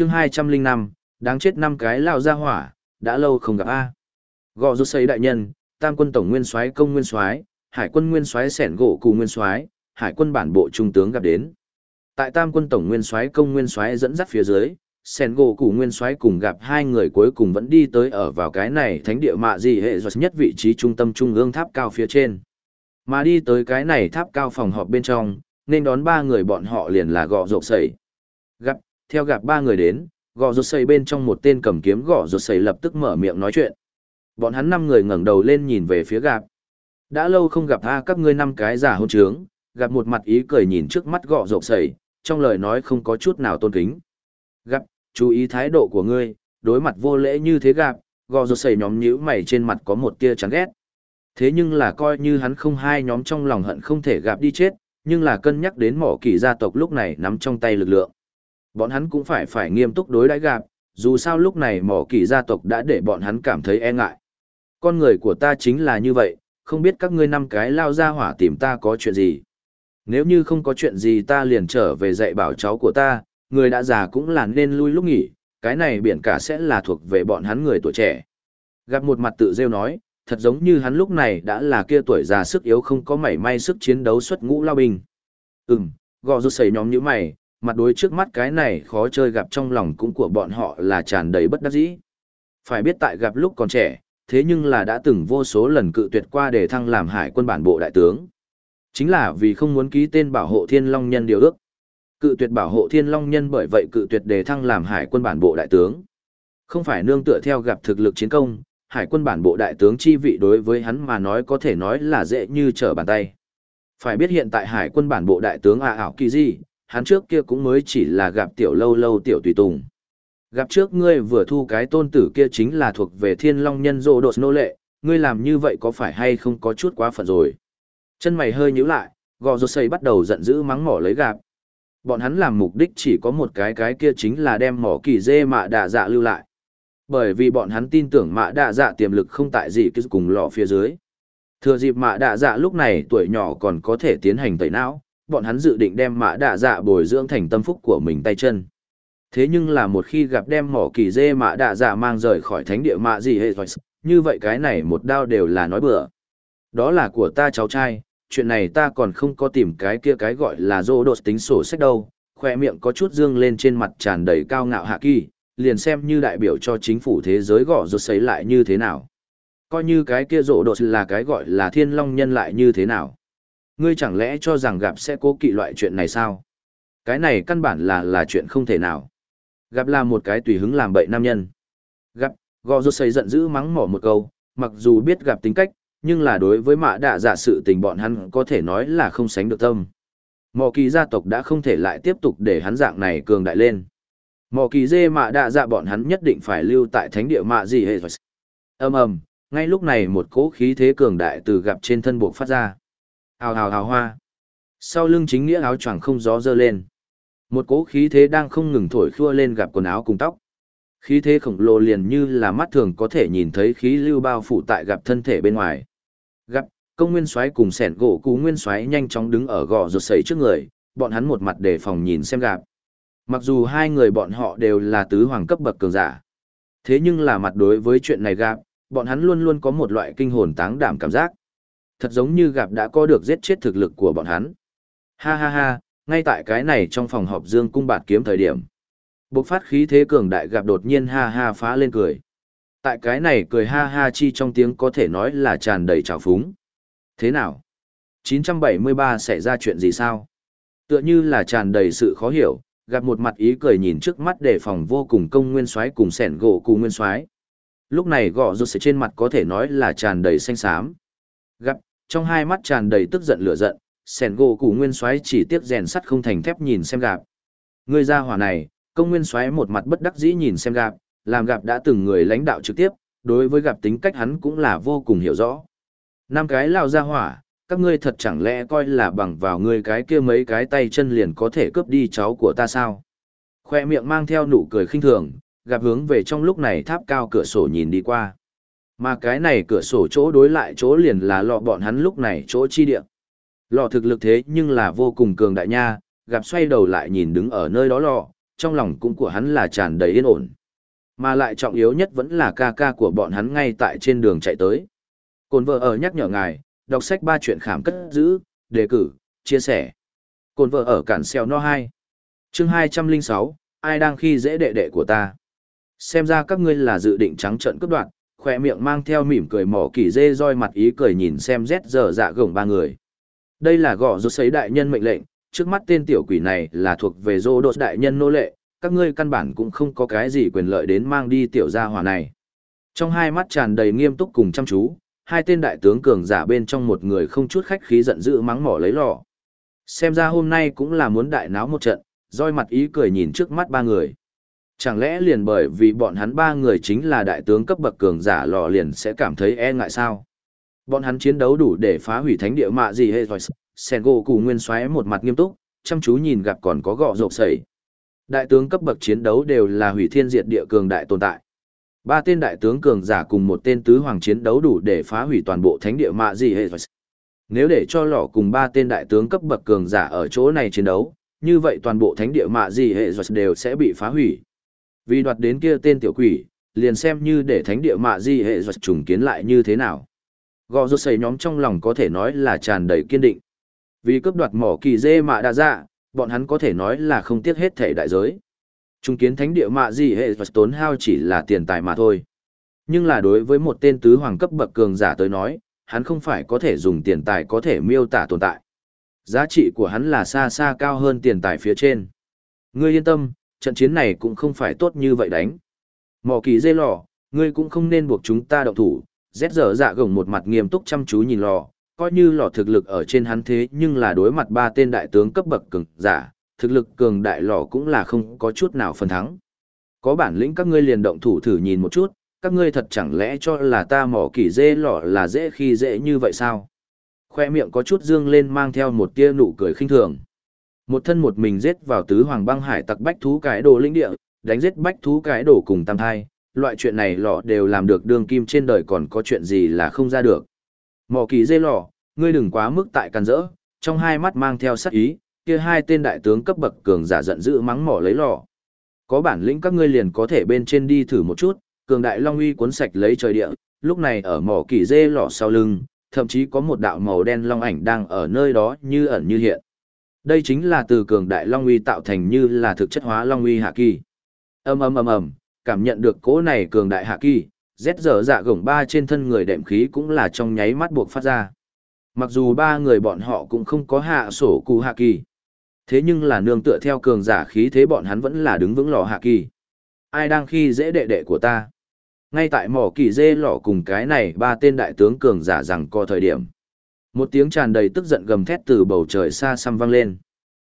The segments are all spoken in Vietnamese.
chương hai trăm linh năm đáng chết năm cái lao ra hỏa, đã lâu không gặp A. Gò rút xây đại nhân, tam quân tổng nguyên soái công nguyên soái hải quân nguyên soái sẻn gỗ cù nguyên soái hải quân bản bộ trung tướng gặp đến. Tại tam quân tổng nguyên soái công nguyên soái dẫn dắt phía dưới, sẻn gỗ cù nguyên soái cùng gặp hai người cuối cùng vẫn đi tới ở vào cái này thánh địa mạ gì hệ giọt nhất vị trí trung tâm trung ương tháp cao phía trên mà đi tới cái này tháp cao phòng họp bên trong nên đón ba người bọn họ liền là gọ rộp sẩy gặp theo gặp ba người đến gò rột xây bên trong một tên cầm kiếm gò rột xây lập tức mở miệng nói chuyện bọn hắn năm người ngẩng đầu lên nhìn về phía gặp đã lâu không gặp tha các ngươi năm cái giả hôn trướng gặp một mặt ý cười nhìn trước mắt gọ rộp sẩy trong lời nói không có chút nào tôn kính gặp chú ý thái độ của ngươi, đối mặt vô lễ như thế gặp, gò rột sẩy nhóm nhíu mày trên mặt có một tia chán ghét. Thế nhưng là coi như hắn không hai nhóm trong lòng hận không thể gặp đi chết, nhưng là cân nhắc đến mỏ kỳ gia tộc lúc này nắm trong tay lực lượng. Bọn hắn cũng phải phải nghiêm túc đối đãi gặp, dù sao lúc này mỏ kỳ gia tộc đã để bọn hắn cảm thấy e ngại. Con người của ta chính là như vậy, không biết các ngươi năm cái lao ra hỏa tìm ta có chuyện gì. Nếu như không có chuyện gì ta liền trở về dạy bảo cháu của ta, người đã già cũng là nên lui lúc nghỉ, cái này biển cả sẽ là thuộc về bọn hắn người tuổi trẻ. Gặp một mặt tự rêu nói, thật giống như hắn lúc này đã là kia tuổi già sức yếu không có mảy may sức chiến đấu xuất ngũ lao binh. Ừm, gò rút sầy nhóm như mày, mặt đối trước mắt cái này khó chơi gặp trong lòng cũng của bọn họ là tràn đầy bất đắc dĩ. Phải biết tại gặp lúc còn trẻ, thế nhưng là đã từng vô số lần cự tuyệt qua để thăng làm hải quân bản bộ đại tướng. Chính là vì không muốn ký tên bảo hộ thiên long nhân điều ước. Cự tuyệt bảo hộ thiên long nhân bởi vậy cự tuyệt đề thăng làm hải quân bản bộ đại tướng. Không phải nương tựa theo gặp thực lực chiến công, hải quân bản bộ đại tướng chi vị đối với hắn mà nói có thể nói là dễ như trở bàn tay. Phải biết hiện tại hải quân bản bộ đại tướng à ảo kỳ gì, hắn trước kia cũng mới chỉ là gặp tiểu lâu lâu tiểu tùy tùng. Gặp trước ngươi vừa thu cái tôn tử kia chính là thuộc về thiên long nhân rô đột nô lệ, ngươi làm như vậy có phải hay không có chút quá phận rồi. Chân mày hơi nhíu lại, gò rột xây bắt đầu giận dữ mắng mỏ lấy gạp. Bọn hắn làm mục đích chỉ có một cái cái kia chính là đem mỏ kỳ dê mạ đạ dạ lưu lại. Bởi vì bọn hắn tin tưởng mạ đạ dạ tiềm lực không tại gì cứ cùng lọ phía dưới. Thừa dịp mạ đạ dạ lúc này tuổi nhỏ còn có thể tiến hành tẩy não, bọn hắn dự định đem mã đạ dạ bồi dưỡng thành tâm phúc của mình tay chân. Thế nhưng là một khi gặp đem mỏ kỳ dê mã đạ dạ mang rời khỏi thánh địa mạ gì hệ như vậy cái này một đao đều là nói bừa. Đó là của ta cháu trai, chuyện này ta còn không có tìm cái kia cái gọi là dô đột tính sổ sách đâu, khoe miệng có chút dương lên trên mặt tràn đầy cao ngạo hạ kỳ, liền xem như đại biểu cho chính phủ thế giới gõ rột sấy lại như thế nào. Coi như cái kia rộ đột là cái gọi là thiên long nhân lại như thế nào. Ngươi chẳng lẽ cho rằng gặp sẽ cố kỵ loại chuyện này sao? Cái này căn bản là là chuyện không thể nào. Gặp là một cái tùy hứng làm bậy nam nhân. Gặp, gò rốt sấy giận dữ mắng mỏ một câu, mặc dù biết gặp tính cách, nhưng là đối với mạ đạ giả sự tình bọn hắn có thể nói là không sánh được tâm. Mò kỳ gia tộc đã không thể lại tiếp tục để hắn dạng này cường đại lên. Mò kỳ dê mạ đạ dạ bọn hắn nhất định phải lưu tại thánh địa mạ gì hệ ầm ầm ngay lúc này một cỗ khí thế cường đại từ gặp trên thân buộc phát ra. Hào hào hào hoa. Sau lưng chính nghĩa áo choàng không gió dơ lên. Một cỗ khí thế đang không ngừng thổi khua lên gặp quần áo cùng tóc. Khí thế khổng lồ liền như là mắt thường có thể nhìn thấy khí lưu bao phủ tại gặp thân thể bên ngoài gặp, công nguyên soái cùng sẻn gỗ cú nguyên soái nhanh chóng đứng ở gò rột sấy trước người, bọn hắn một mặt để phòng nhìn xem gặp mặc dù hai người bọn họ đều là tứ hoàng cấp bậc cường giả, thế nhưng là mặt đối với chuyện này gặp, bọn hắn luôn luôn có một loại kinh hồn táng đảm cảm giác thật giống như gặp đã có được giết chết thực lực của bọn hắn ha ha ha ngay tại cái này trong phòng họp dương cung bạt kiếm thời điểm bộc phát khí thế cường đại gặp đột nhiên ha ha phá lên cười Tại cái này cười ha ha chi trong tiếng có thể nói là tràn đầy trào phúng. Thế nào? 973 xảy ra chuyện gì sao? Tựa như là tràn đầy sự khó hiểu, gặp một mặt ý cười nhìn trước mắt để phòng vô cùng công nguyên soái cùng sẻn gỗ cùng nguyên soái. Lúc này gọ rụt trên mặt có thể nói là tràn đầy xanh xám. Gặp, trong hai mắt tràn đầy tức giận lửa giận, sẻn gỗ củ nguyên soái chỉ tiếc rèn sắt không thành thép nhìn xem gặp. Người ra hỏa này, công nguyên soái một mặt bất đắc dĩ nhìn xem gặp, làm gặp đã từng người lãnh đạo trực tiếp, đối với gặp tính cách hắn cũng là vô cùng hiểu rõ. Năm cái lao ra hỏa, các ngươi thật chẳng lẽ coi là bằng vào ngươi cái kia mấy cái tay chân liền có thể cướp đi cháu của ta sao? Khoe miệng mang theo nụ cười khinh thường, gặp hướng về trong lúc này tháp cao cửa sổ nhìn đi qua. Mà cái này cửa sổ chỗ đối lại chỗ liền là lọ bọn hắn lúc này chỗ chi địa. Lọ thực lực thế nhưng là vô cùng cường đại nha, gặp xoay đầu lại nhìn đứng ở nơi đó lọ, trong lòng cũng của hắn là tràn đầy yên ổn. Mà lại trọng yếu nhất vẫn là ca ca của bọn hắn ngay tại trên đường chạy tới. Cồn vợ ở nhắc nhở ngài, đọc sách ba chuyện khám cất giữ, đề cử, chia sẻ. Cồn vợ ở cản xeo no 2. chương 206, ai đang khi dễ đệ đệ của ta. Xem ra các ngươi là dự định trắng trận cướp đoạt, khoe miệng mang theo mỉm cười mỏ kỳ dê roi mặt ý cười nhìn xem rét giờ dạ gồng ba người. Đây là gõ rốt sấy đại nhân mệnh lệnh, trước mắt tên tiểu quỷ này là thuộc về rô đột đại nhân nô lệ, các ngươi căn bản cũng không có cái gì quyền lợi đến mang đi tiểu gia hỏa này. Trong hai mắt tràn đầy nghiêm túc cùng chăm chú, hai tên đại tướng cường giả bên trong một người không chút khách khí giận dữ mắng mỏ lấy lò. Xem ra hôm nay cũng là muốn đại náo một trận, roi mặt ý cười nhìn trước mắt ba người. Chẳng lẽ liền bởi vì bọn hắn ba người chính là đại tướng cấp bậc cường giả lò liền sẽ cảm thấy e ngại sao? Bọn hắn chiến đấu đủ để phá hủy thánh địa mạ gì hết. rồi. Sengo cù nguyên xoáy một mặt nghiêm túc, chăm chú nhìn gặp còn có gọ rộp sẩy. Đại tướng cấp bậc chiến đấu đều là hủy thiên diệt địa cường đại tồn tại. Ba tên đại tướng cường giả cùng một tên tứ hoàng chiến đấu đủ để phá hủy toàn bộ thánh địa mạ gì hệ Nếu để cho lọ cùng ba tên đại tướng cấp bậc cường giả ở chỗ này chiến đấu, như vậy toàn bộ thánh địa mạ gì hệ đều sẽ bị phá hủy. Vì đoạt đến kia tên tiểu quỷ, liền xem như để thánh địa mạ Di hệ giật trùng kiến lại như thế nào. Gò rốt xây nhóm trong lòng có thể nói là tràn đầy kiên định. Vì cướp đoạt mỏ kỳ dê mạ đa dạ, bọn hắn có thể nói là không tiếc hết thể đại giới. Trung kiến thánh địa mạ gì hệ và tốn hao chỉ là tiền tài mà thôi. Nhưng là đối với một tên tứ hoàng cấp bậc cường giả tới nói, hắn không phải có thể dùng tiền tài có thể miêu tả tồn tại. Giá trị của hắn là xa xa cao hơn tiền tài phía trên. Ngươi yên tâm, trận chiến này cũng không phải tốt như vậy đánh. Mỏ kỳ dê lò, ngươi cũng không nên buộc chúng ta động thủ. Rét dở dạ gồng một mặt nghiêm túc chăm chú nhìn lò, coi như lò thực lực ở trên hắn thế nhưng là đối mặt ba tên đại tướng cấp bậc cường giả, thực lực cường đại lò cũng là không có chút nào phần thắng. Có bản lĩnh các ngươi liền động thủ thử nhìn một chút, các ngươi thật chẳng lẽ cho là ta mỏ kỳ dê lò là dễ khi dễ như vậy sao? Khoe miệng có chút dương lên mang theo một tia nụ cười khinh thường. Một thân một mình giết vào tứ hoàng băng hải tặc bách thú cái đồ linh địa, đánh giết bách thú cái đồ cùng tam thai, loại chuyện này lọ đều làm được đường kim trên đời còn có chuyện gì là không ra được. Mỏ kỳ dê lọ ngươi đừng quá mức tại càn rỡ, trong hai mắt mang theo sắc ý, kia hai tên đại tướng cấp bậc cường giả giận dữ mắng mỏ lấy lọ Có bản lĩnh các ngươi liền có thể bên trên đi thử một chút, cường đại long uy cuốn sạch lấy trời địa, lúc này ở mỏ kỳ dê lọ sau lưng, thậm chí có một đạo màu đen long ảnh đang ở nơi đó như ẩn như hiện. Đây chính là từ cường đại long uy tạo thành như là thực chất hóa long uy hạ kỳ. Ầm ầm ầm ầm, cảm nhận được cỗ này cường đại hạ kỳ, rét dở dạ gồng ba trên thân người đệm khí cũng là trong nháy mắt buộc phát ra. Mặc dù ba người bọn họ cũng không có hạ sổ cụ hạ kỳ. Thế nhưng là nương tựa theo cường giả khí thế bọn hắn vẫn là đứng vững lò hạ kỳ. Ai đang khi dễ đệ đệ của ta? Ngay tại mỏ kỳ dê lọ cùng cái này ba tên đại tướng cường giả rằng có thời điểm. Một tiếng tràn đầy tức giận gầm thét từ bầu trời xa xăm vang lên.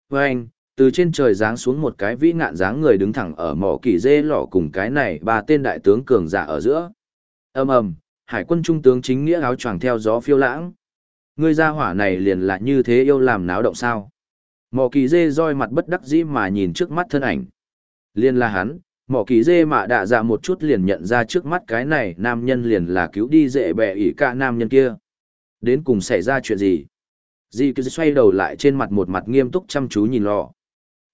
Với anh, từ trên trời giáng xuống một cái vĩ ngạn dáng người đứng thẳng ở mỏ kỳ dê lỏ cùng cái này ba tên đại tướng cường giả ở giữa. Ầm ầm hải quân trung tướng chính nghĩa áo choàng theo gió phiêu lãng. Ngươi ra hỏa này liền là như thế yêu làm náo động sao? Mỏ kỳ dê roi mặt bất đắc dĩ mà nhìn trước mắt thân ảnh. Liền là hắn mỏ kỳ dê mạ đạ dạ một chút liền nhận ra trước mắt cái này nam nhân liền là cứu đi dễ bẹ ỉ cả nam nhân kia đến cùng xảy ra chuyện gì Dì cứ xoay đầu lại trên mặt một mặt nghiêm túc chăm chú nhìn lò.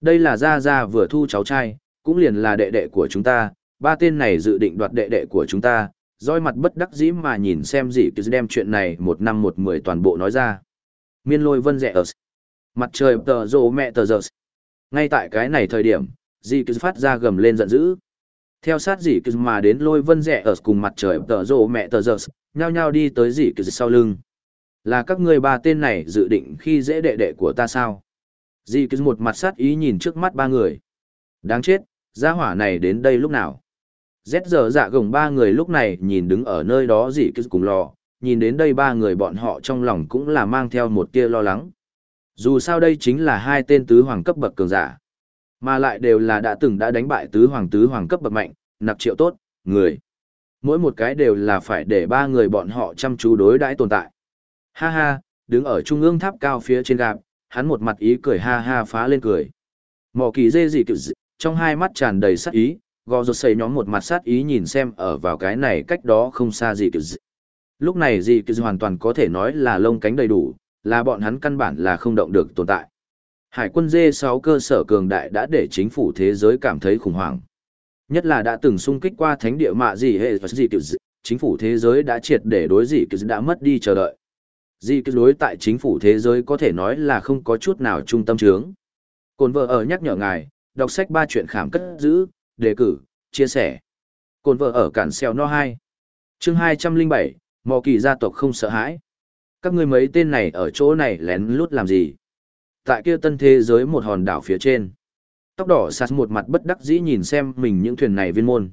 Đây là Gia Gia vừa thu cháu trai, cũng liền là đệ đệ của chúng ta, ba tên này dự định đoạt đệ đệ của chúng ta, roi mặt bất đắc dĩ mà nhìn xem gì cứ đem chuyện này một năm một mười toàn bộ nói ra. Miên lôi vân rẻ ở mặt trời tờ rồ mẹ tờ giờ. Ngay tại cái này thời điểm, dì cứ phát ra gầm lên giận dữ. Theo sát dì cứ mà đến lôi vân rẻ ở cùng mặt trời tờ rồ mẹ tờ giờ, nhao nhao đi tới dì cứ sau lưng. Là các ngươi ba tên này dự định khi dễ đệ đệ của ta sao? Dì cứ một mặt sát ý nhìn trước mắt ba người. Đáng chết, gia hỏa này đến đây lúc nào? Rét giờ dạ gồng ba người lúc này nhìn đứng ở nơi đó dị cứ cùng lò, nhìn đến đây ba người bọn họ trong lòng cũng là mang theo một tia lo lắng. Dù sao đây chính là hai tên tứ hoàng cấp bậc cường giả, mà lại đều là đã từng đã đánh bại tứ hoàng tứ hoàng cấp bậc mạnh, nạp triệu tốt, người. Mỗi một cái đều là phải để ba người bọn họ chăm chú đối đãi tồn tại. Ha ha, đứng ở trung ương tháp cao phía trên gạp, hắn một mặt ý cười ha ha phá lên cười. Mỏ kỳ dê gì kiểu trong hai mắt tràn đầy sát ý, gò rột xây nhóm một mặt sát ý nhìn xem ở vào cái này cách đó không xa gì kiểu lúc này gì kiểu hoàn toàn có thể nói là lông cánh đầy đủ là bọn hắn căn bản là không động được tồn tại Hải quân dê 6 cơ sở cường đại đã để chính phủ thế giới cảm thấy khủng hoảng. Nhất là đã từng xung kích qua thánh địa mạ gì hệ và gì kiểu chính phủ thế giới đã triệt để đối gì kiểu đã mất đi chờ đợi. Di kiểu đối tại chính phủ thế giới có thể nói là không có chút nào trung tâm trướng. Cồn vợ ở nhắc nhở ngài, đọc sách ba chuyện khảm cất giữ, đề cử, chia sẻ. Cồn vợ ở cản xeo no 2. chương 207, mò kỳ gia tộc không sợ hãi. Các ngươi mấy tên này ở chỗ này lén lút làm gì? Tại kia tân thế giới một hòn đảo phía trên. Tóc đỏ sạt một mặt bất đắc dĩ nhìn xem mình những thuyền này viên môn.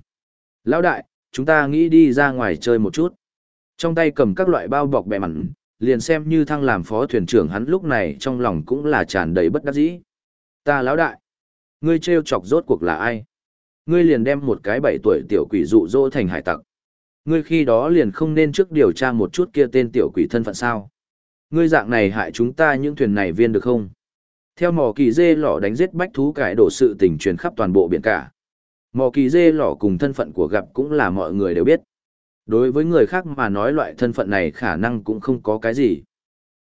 Lão đại, chúng ta nghĩ đi ra ngoài chơi một chút. Trong tay cầm các loại bao bọc bẹ mặn, liền xem như thăng làm phó thuyền trưởng hắn lúc này trong lòng cũng là tràn đầy bất đắc dĩ. Ta lão đại, ngươi trêu chọc rốt cuộc là ai? Ngươi liền đem một cái bảy tuổi tiểu quỷ dụ dỗ thành hải tặc. Ngươi khi đó liền không nên trước điều tra một chút kia tên tiểu quỷ thân phận sao? Ngươi dạng này hại chúng ta những thuyền này viên được không? Theo mò kỳ dê lỏ đánh giết bách thú cải đổ sự tình truyền khắp toàn bộ biển cả. Mò kỳ dê lỏ cùng thân phận của gặp cũng là mọi người đều biết. Đối với người khác mà nói loại thân phận này khả năng cũng không có cái gì.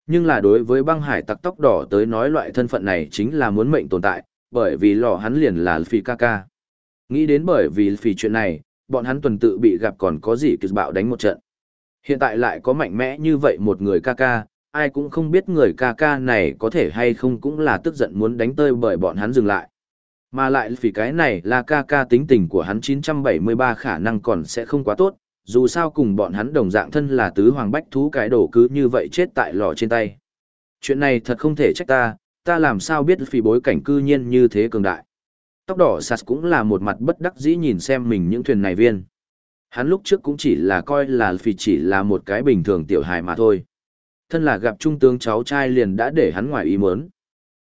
Nhưng là đối với băng hải tặc tóc đỏ tới nói loại thân phận này chính là muốn mệnh tồn tại, bởi vì lò hắn liền là phi ca ca. Nghĩ đến bởi vì phi chuyện này, bọn hắn tuần tự bị gặp còn có gì kịch bạo đánh một trận. Hiện tại lại có mạnh mẽ như vậy một người ca ca, ai cũng không biết người ca ca này có thể hay không cũng là tức giận muốn đánh tơi bởi bọn hắn dừng lại. Mà lại vì cái này là ca ca tính tình của hắn 973 khả năng còn sẽ không quá tốt, dù sao cùng bọn hắn đồng dạng thân là tứ hoàng bách thú cái đổ cứ như vậy chết tại lò trên tay. Chuyện này thật không thể trách ta, ta làm sao biết vì bối cảnh cư nhiên như thế cường đại. Tóc đỏ sạt cũng là một mặt bất đắc dĩ nhìn xem mình những thuyền này viên. Hắn lúc trước cũng chỉ là coi là vì chỉ là một cái bình thường tiểu hài mà thôi thân là gặp trung tướng cháu trai liền đã để hắn ngoài ý muốn.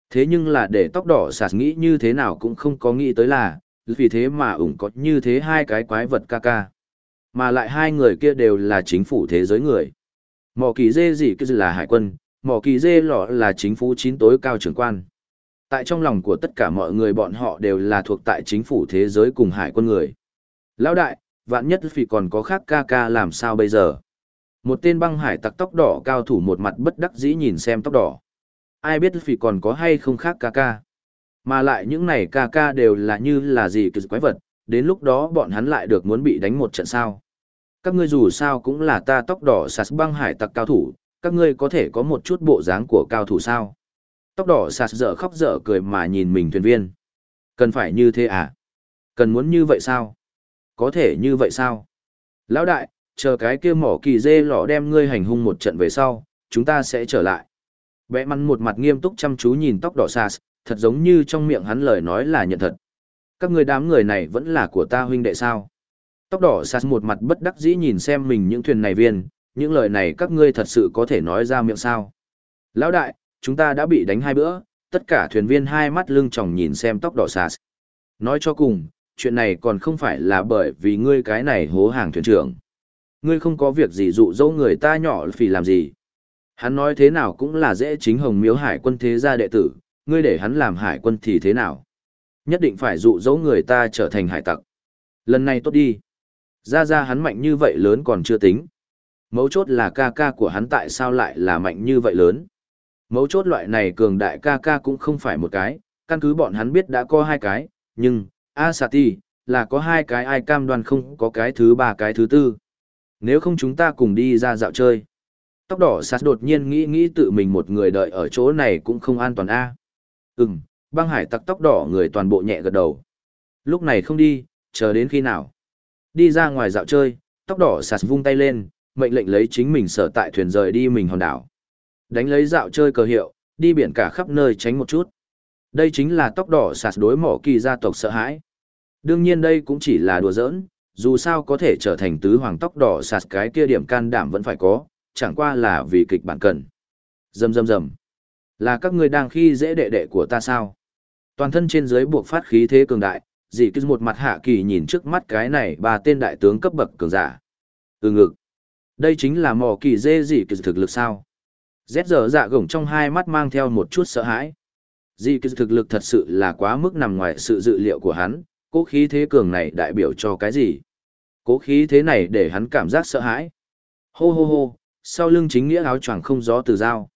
Thế nhưng là để tóc đỏ sạt nghĩ như thế nào cũng không có nghĩ tới là, vì thế mà ủng có như thế hai cái quái vật ca ca. Mà lại hai người kia đều là chính phủ thế giới người. Mỏ kỳ dê gì kia là hải quân, mỏ kỳ dê lọ là chính phủ chín tối cao trưởng quan. Tại trong lòng của tất cả mọi người bọn họ đều là thuộc tại chính phủ thế giới cùng hải quân người. Lão đại, vạn nhất vì còn có khác ca ca làm sao bây giờ? Một tên băng hải tặc tóc đỏ cao thủ một mặt bất đắc dĩ nhìn xem tóc đỏ. Ai biết vì còn có hay không khác ca ca. Mà lại những này ca ca đều là như là gì cứ quái vật, đến lúc đó bọn hắn lại được muốn bị đánh một trận sao. Các ngươi dù sao cũng là ta tóc đỏ sạt băng hải tặc cao thủ, các ngươi có thể có một chút bộ dáng của cao thủ sao. Tóc đỏ sạt dở khóc dở cười mà nhìn mình thuyền viên. Cần phải như thế à? Cần muốn như vậy sao? Có thể như vậy sao? Lão đại, chờ cái kia mỏ kỳ dê lọ đem ngươi hành hung một trận về sau, chúng ta sẽ trở lại. Bẽ mắn một mặt nghiêm túc chăm chú nhìn tóc đỏ sạt, thật giống như trong miệng hắn lời nói là nhận thật. Các ngươi đám người này vẫn là của ta huynh đệ sao. Tóc đỏ sas một mặt bất đắc dĩ nhìn xem mình những thuyền này viên, những lời này các ngươi thật sự có thể nói ra miệng sao. Lão đại, chúng ta đã bị đánh hai bữa, tất cả thuyền viên hai mắt lưng tròng nhìn xem tóc đỏ sas. Nói cho cùng, chuyện này còn không phải là bởi vì ngươi cái này hố hàng thuyền trưởng ngươi không có việc gì dụ dỗ người ta nhỏ phì làm gì. Hắn nói thế nào cũng là dễ chính hồng miếu hải quân thế gia đệ tử, ngươi để hắn làm hải quân thì thế nào. Nhất định phải dụ dỗ người ta trở thành hải tặc. Lần này tốt đi. Ra ra hắn mạnh như vậy lớn còn chưa tính. Mấu chốt là ca ca của hắn tại sao lại là mạnh như vậy lớn. Mấu chốt loại này cường đại ca ca cũng không phải một cái, căn cứ bọn hắn biết đã có hai cái, nhưng, Asati, là có hai cái ai cam đoan không có cái thứ ba cái thứ tư. Nếu không chúng ta cùng đi ra dạo chơi. Tóc đỏ sạt đột nhiên nghĩ nghĩ tự mình một người đợi ở chỗ này cũng không an toàn a. À. Ừm, băng hải tặc tóc đỏ người toàn bộ nhẹ gật đầu. Lúc này không đi, chờ đến khi nào. Đi ra ngoài dạo chơi, tóc đỏ sạt vung tay lên, mệnh lệnh lấy chính mình sở tại thuyền rời đi mình hòn đảo. Đánh lấy dạo chơi cờ hiệu, đi biển cả khắp nơi tránh một chút. Đây chính là tóc đỏ sạt đối mỏ kỳ gia tộc sợ hãi. Đương nhiên đây cũng chỉ là đùa giỡn, dù sao có thể trở thành tứ hoàng tóc đỏ sạt cái kia điểm can đảm vẫn phải có, chẳng qua là vì kịch bản cần. Dầm dầm dầm. Là các ngươi đang khi dễ đệ đệ của ta sao? Toàn thân trên dưới buộc phát khí thế cường đại, Dì cứ một mặt hạ kỳ nhìn trước mắt cái này ba tên đại tướng cấp bậc cường giả. từ ngực. Đây chính là mỏ kỳ dê dì cứ thực lực sao? Rét giờ dạ gổng trong hai mắt mang theo một chút sợ hãi. dì cứ thực lực thật sự là quá mức nằm ngoài sự dự liệu của hắn, cố khí thế cường này đại biểu cho cái gì? Cố khí thế này để hắn cảm giác sợ hãi. Hô hô hô, sau lưng chính nghĩa áo choàng không gió từ dao.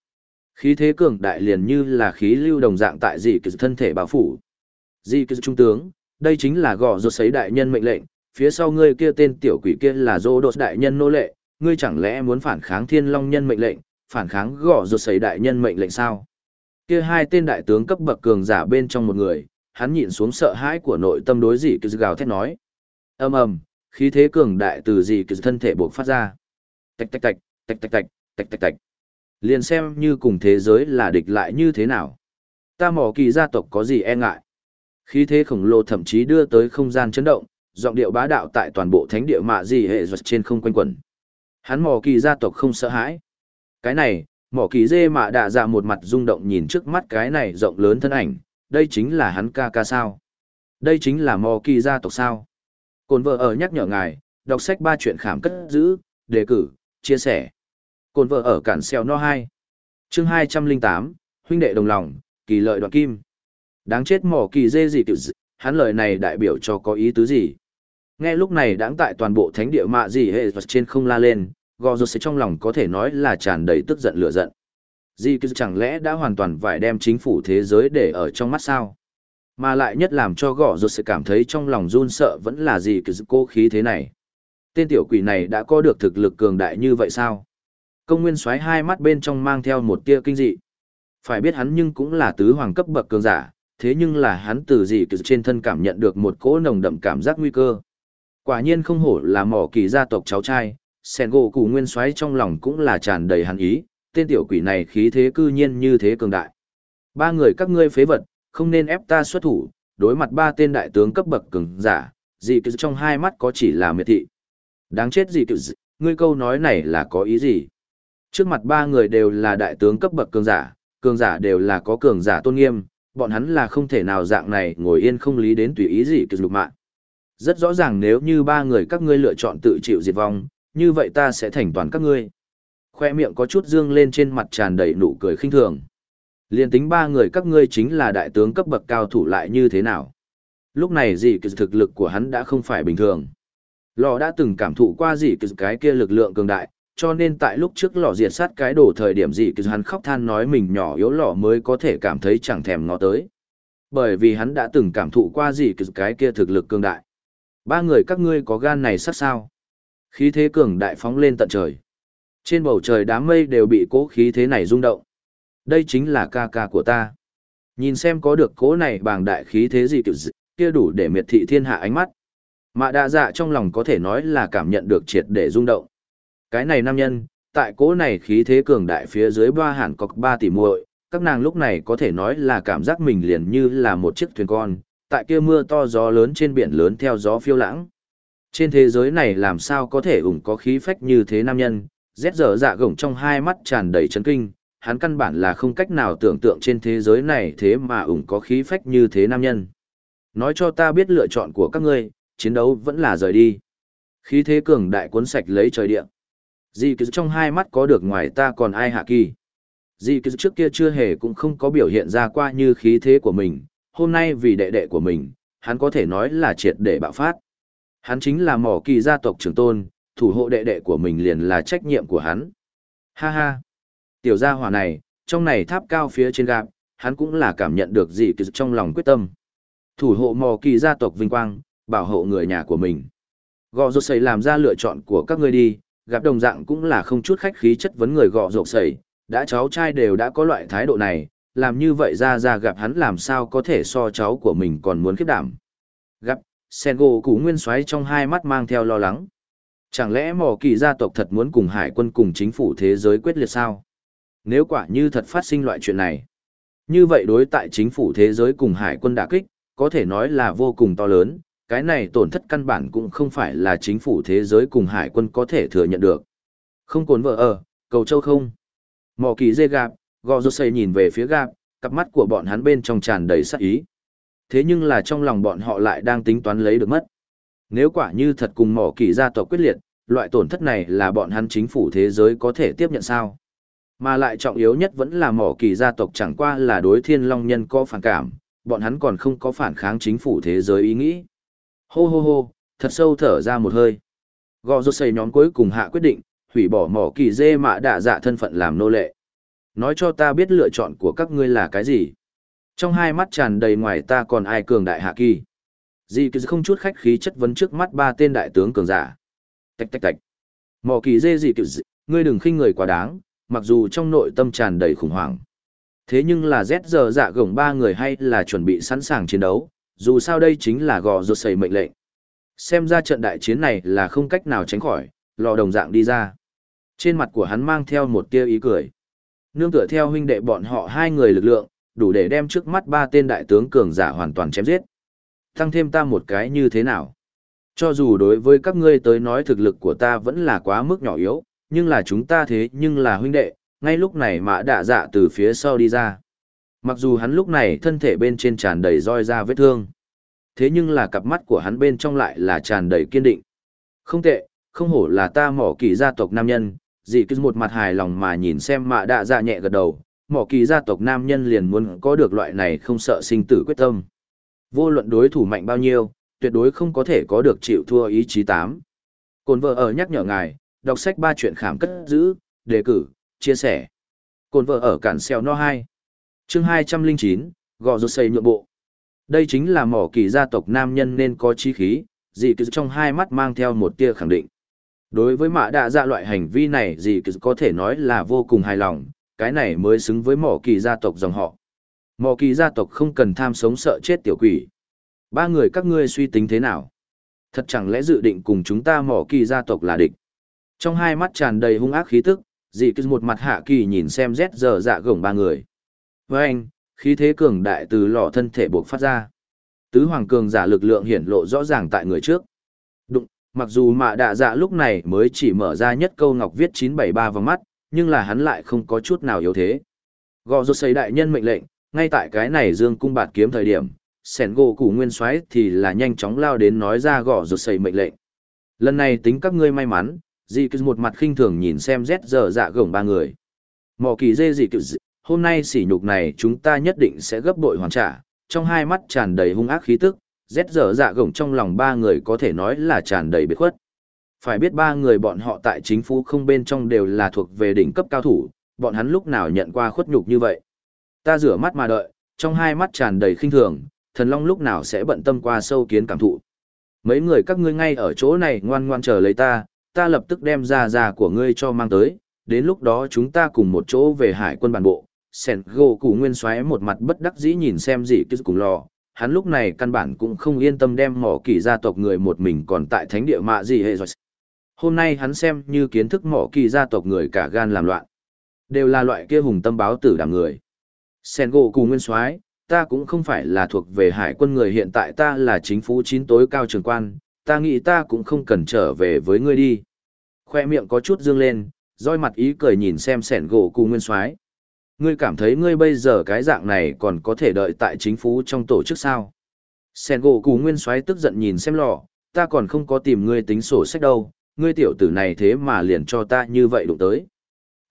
Khí thế cường đại liền như là khí lưu đồng dạng tại dị kỳ thân thể bao phủ. Dị kỳ trung tướng, đây chính là gò rột sấy đại nhân mệnh lệnh, phía sau ngươi kia tên tiểu quỷ kia là rô đột đại nhân nô lệ, ngươi chẳng lẽ muốn phản kháng thiên long nhân mệnh lệnh, phản kháng gò rột sấy đại nhân mệnh lệnh sao? Kia hai tên đại tướng cấp bậc cường giả bên trong một người, hắn nhịn xuống sợ hãi của nội tâm đối dị kỳ gào thét nói. ầm ầm, khí thế cường đại từ dị kỳ thân thể bộc phát ra. Tạch tạch tạch, tạch tạch tạch, tạch tạch tạch. Liền xem như cùng thế giới là địch lại như thế nào. Ta mỏ kỳ gia tộc có gì e ngại. Khí thế khổng lồ thậm chí đưa tới không gian chấn động, giọng điệu bá đạo tại toàn bộ thánh địa mạ dị hệ ruột trên không quanh quẩn. Hắn mỏ kỳ gia tộc không sợ hãi. Cái này, mỏ kỳ dê mạ đạ dạ một mặt rung động nhìn trước mắt cái này rộng lớn thân ảnh, đây chính là hắn ca ca sao. Đây chính là mỏ kỳ gia tộc sao. Cồn vợ ở nhắc nhở ngài, đọc sách ba chuyện khảm cất giữ, đề cử, chia sẻ. Cồn vợ ở cản xeo no hai chương 208, huynh đệ đồng lòng, kỳ lợi đoạn kim. Đáng chết mỏ kỳ dê gì kiểu dị, hắn lời này đại biểu cho có ý tứ gì. Nghe lúc này đáng tại toàn bộ thánh địa mạ gì hệ vật trên không la lên, gò rột sẽ trong lòng có thể nói là tràn đầy tức giận lửa giận. Gì cứ chẳng lẽ đã hoàn toàn phải đem chính phủ thế giới để ở trong mắt sao? Mà lại nhất làm cho gò rột sẽ cảm thấy trong lòng run sợ vẫn là gì cứ cô khí thế này. Tên tiểu quỷ này đã có được thực lực cường đại như vậy sao? Công nguyên xoáy hai mắt bên trong mang theo một tia kinh dị. Phải biết hắn nhưng cũng là tứ hoàng cấp bậc cường giả, thế nhưng là hắn từ gì cứ trên thân cảm nhận được một cỗ nồng đậm cảm giác nguy cơ. Quả nhiên không hổ là mỏ kỳ gia tộc cháu trai, sen gỗ cụ nguyên xoáy trong lòng cũng là tràn đầy hắn ý, tên tiểu quỷ này khí thế cư nhiên như thế cường đại. Ba người các ngươi phế vật, không nên ép ta xuất thủ, đối mặt ba tên đại tướng cấp bậc cường giả, gì cứ trong hai mắt có chỉ là miệt thị. Đáng chết gì cứ, ngươi câu nói này là có ý gì? Trước mặt ba người đều là đại tướng cấp bậc cường giả, cường giả đều là có cường giả tôn nghiêm, bọn hắn là không thể nào dạng này ngồi yên không lý đến tùy ý gì cứ lục mạng. Rất rõ ràng nếu như ba người các ngươi lựa chọn tự chịu diệt vong, như vậy ta sẽ thành toàn các ngươi. Khoe miệng có chút dương lên trên mặt tràn đầy nụ cười khinh thường. Liên tính ba người các ngươi chính là đại tướng cấp bậc cao thủ lại như thế nào. Lúc này dị kỳ thực lực của hắn đã không phải bình thường. Lò đã từng cảm thụ qua dị kỳ cái kia lực lượng cường đại, cho nên tại lúc trước lò diệt sát cái đổ thời điểm gì kỳ hắn khóc than nói mình nhỏ yếu lò mới có thể cảm thấy chẳng thèm ngó tới. Bởi vì hắn đã từng cảm thụ qua gì cái kia thực lực cường đại. Ba người các ngươi có gan này sắc sao? Khí thế cường đại phóng lên tận trời. Trên bầu trời đám mây đều bị cố khí thế này rung động. Đây chính là ca ca của ta. Nhìn xem có được cố này bằng đại khí thế gì kiểu gì, kia đủ để miệt thị thiên hạ ánh mắt. Mạ đạ dạ trong lòng có thể nói là cảm nhận được triệt để rung động. Cái này nam nhân, tại cố này khí thế cường đại phía dưới ba hẳn cọc ba tỷ muội, các nàng lúc này có thể nói là cảm giác mình liền như là một chiếc thuyền con, tại kia mưa to gió lớn trên biển lớn theo gió phiêu lãng. Trên thế giới này làm sao có thể ủng có khí phách như thế nam nhân, rét dở dạ gổng trong hai mắt tràn đầy chấn kinh, hắn căn bản là không cách nào tưởng tượng trên thế giới này thế mà ủng có khí phách như thế nam nhân. Nói cho ta biết lựa chọn của các ngươi, chiến đấu vẫn là rời đi. Khí thế cường đại cuốn sạch lấy trời địa. Dì cứ trong hai mắt có được ngoài ta còn ai hạ kỳ. Dì cứ trước kia chưa hề cũng không có biểu hiện ra qua như khí thế của mình, hôm nay vì đệ đệ của mình, hắn có thể nói là triệt để bạo phát. Hắn chính là mỏ kỳ gia tộc trưởng tôn, thủ hộ đệ đệ của mình liền là trách nhiệm của hắn. Ha ha! Tiểu gia hỏa này, trong này tháp cao phía trên gạp, hắn cũng là cảm nhận được gì kỳ trong lòng quyết tâm. Thủ hộ mỏ kỳ gia tộc vinh quang, bảo hộ người nhà của mình. Gò rốt xây làm ra lựa chọn của các ngươi đi, gặp đồng dạng cũng là không chút khách khí chất vấn người gọ rộp sầy, đã cháu trai đều đã có loại thái độ này, làm như vậy ra ra gặp hắn làm sao có thể so cháu của mình còn muốn khiếp đảm. Gặp, sengo cú nguyên xoáy trong hai mắt mang theo lo lắng. Chẳng lẽ mỏ kỳ gia tộc thật muốn cùng hải quân cùng chính phủ thế giới quyết liệt sao? Nếu quả như thật phát sinh loại chuyện này, như vậy đối tại chính phủ thế giới cùng hải quân đả kích, có thể nói là vô cùng to lớn, cái này tổn thất căn bản cũng không phải là chính phủ thế giới cùng hải quân có thể thừa nhận được. Không cồn vợ ở, cầu châu không. Mỏ kỳ dê gạp, gò rô xây nhìn về phía gạp, cặp mắt của bọn hắn bên trong tràn đầy sắc ý. Thế nhưng là trong lòng bọn họ lại đang tính toán lấy được mất. Nếu quả như thật cùng mỏ kỳ gia tộc quyết liệt, loại tổn thất này là bọn hắn chính phủ thế giới có thể tiếp nhận sao? Mà lại trọng yếu nhất vẫn là mỏ kỳ gia tộc chẳng qua là đối thiên long nhân có phản cảm, bọn hắn còn không có phản kháng chính phủ thế giới ý nghĩ. Hô hô hô, thật sâu thở ra một hơi. Gò rốt xây nhóm cuối cùng hạ quyết định, hủy bỏ mỏ kỳ dê mạ đạ dạ thân phận làm nô lệ. Nói cho ta biết lựa chọn của các ngươi là cái gì. Trong hai mắt tràn đầy ngoài ta còn ai cường đại hạ kỳ. Dì cứ không chút khách khí chất vấn trước mắt ba tên đại tướng cường giả. Tạch tạch tạch. Mỏ kỳ dê dì cứ ngươi đừng khinh người quá đáng, mặc dù trong nội tâm tràn đầy khủng hoảng. Thế nhưng là Z giờ dạ gồng ba người hay là chuẩn bị sẵn sàng chiến đấu, dù sao đây chính là gò rột sầy mệnh lệnh. Xem ra trận đại chiến này là không cách nào tránh khỏi, lò đồng dạng đi ra. Trên mặt của hắn mang theo một tia ý cười. Nương tựa theo huynh đệ bọn họ hai người lực lượng, đủ để đem trước mắt ba tên đại tướng cường giả hoàn toàn chém giết. Tăng thêm ta một cái như thế nào? Cho dù đối với các ngươi tới nói thực lực của ta vẫn là quá mức nhỏ yếu, nhưng là chúng ta thế nhưng là huynh đệ, ngay lúc này mã đạ dạ từ phía sau đi ra. Mặc dù hắn lúc này thân thể bên trên tràn đầy roi ra vết thương, thế nhưng là cặp mắt của hắn bên trong lại là tràn đầy kiên định. Không tệ, không hổ là ta mỏ kỳ gia tộc nam nhân, dị cứ một mặt hài lòng mà nhìn xem mạ đạ dạ nhẹ gật đầu, mỏ kỳ gia tộc nam nhân liền muốn có được loại này không sợ sinh tử quyết tâm. Vô luận đối thủ mạnh bao nhiêu, tuyệt đối không có thể có được chịu thua ý chí tám. Cồn vợ ở nhắc nhở ngài, đọc sách ba chuyện khảm cất giữ, đề cử, chia sẻ. Cồn vợ ở cản xeo no 2 chương 209, gò rột xây nhượng bộ. Đây chính là mỏ kỳ gia tộc nam nhân nên có chi khí, Dì cứ trong hai mắt mang theo một tia khẳng định. Đối với mã đạ dạ loại hành vi này Dì cứ có thể nói là vô cùng hài lòng, cái này mới xứng với mỏ kỳ gia tộc dòng họ. Mỏ kỳ gia tộc không cần tham sống sợ chết tiểu quỷ. Ba người các ngươi suy tính thế nào? Thật chẳng lẽ dự định cùng chúng ta mỏ kỳ gia tộc là địch? Trong hai mắt tràn đầy hung ác khí tức, Dì cứ một mặt hạ kỳ nhìn xem rét giờ dạ gồng ba người. Với anh, khí thế cường đại từ lò thân thể buộc phát ra. Tứ hoàng cường giả lực lượng hiển lộ rõ ràng tại người trước. Đụng, mặc dù mạ đạ dạ lúc này mới chỉ mở ra nhất câu ngọc viết 973 vào mắt, nhưng là hắn lại không có chút nào yếu thế. Gò rô xây đại nhân mệnh lệnh, ngay tại cái này dương cung bạt kiếm thời điểm, sẻn gỗ củ nguyên soái thì là nhanh chóng lao đến nói ra gò rô xây mệnh lệnh. Lần này tính các ngươi may mắn, dị cứ một mặt khinh thường nhìn xem rét giờ dạ gồng ba người. Mỏ kỳ dê dị cứ hôm nay sỉ nhục này chúng ta nhất định sẽ gấp bội hoàn trả, trong hai mắt tràn đầy hung ác khí tức, rét dở dạ gồng trong lòng ba người có thể nói là tràn đầy biệt khuất. Phải biết ba người bọn họ tại chính phủ không bên trong đều là thuộc về đỉnh cấp cao thủ, bọn hắn lúc nào nhận qua khuất nhục như vậy. Ta rửa mắt mà đợi, trong hai mắt tràn đầy khinh thường, thần long lúc nào sẽ bận tâm qua sâu kiến cảm thụ. Mấy người các ngươi ngay ở chỗ này ngoan ngoan chờ lấy ta, ta lập tức đem ra già của ngươi cho mang tới, đến lúc đó chúng ta cùng một chỗ về hải quân bản bộ, sẻn gỗ cụ nguyên xoáy một mặt bất đắc dĩ nhìn xem gì cứ cùng lò. Hắn lúc này căn bản cũng không yên tâm đem mỏ kỳ gia tộc người một mình còn tại thánh địa mạ gì hệ rồi. Hôm nay hắn xem như kiến thức mỏ kỳ gia tộc người cả gan làm loạn. Đều là loại kia hùng tâm báo tử đảm người. Sen gỗ cụ nguyên soái ta cũng không phải là thuộc về hải quân người hiện tại ta là chính phủ chín tối cao trường quan, ta nghĩ ta cũng không cần trở về với ngươi đi. Khoe miệng có chút dương lên, roi mặt ý cười nhìn xem sẻn gỗ cụ nguyên soái Ngươi cảm thấy ngươi bây giờ cái dạng này còn có thể đợi tại chính phủ trong tổ chức sao? Sen gỗ cú nguyên soái tức giận nhìn xem lò, ta còn không có tìm ngươi tính sổ sách đâu, ngươi tiểu tử này thế mà liền cho ta như vậy đụng tới.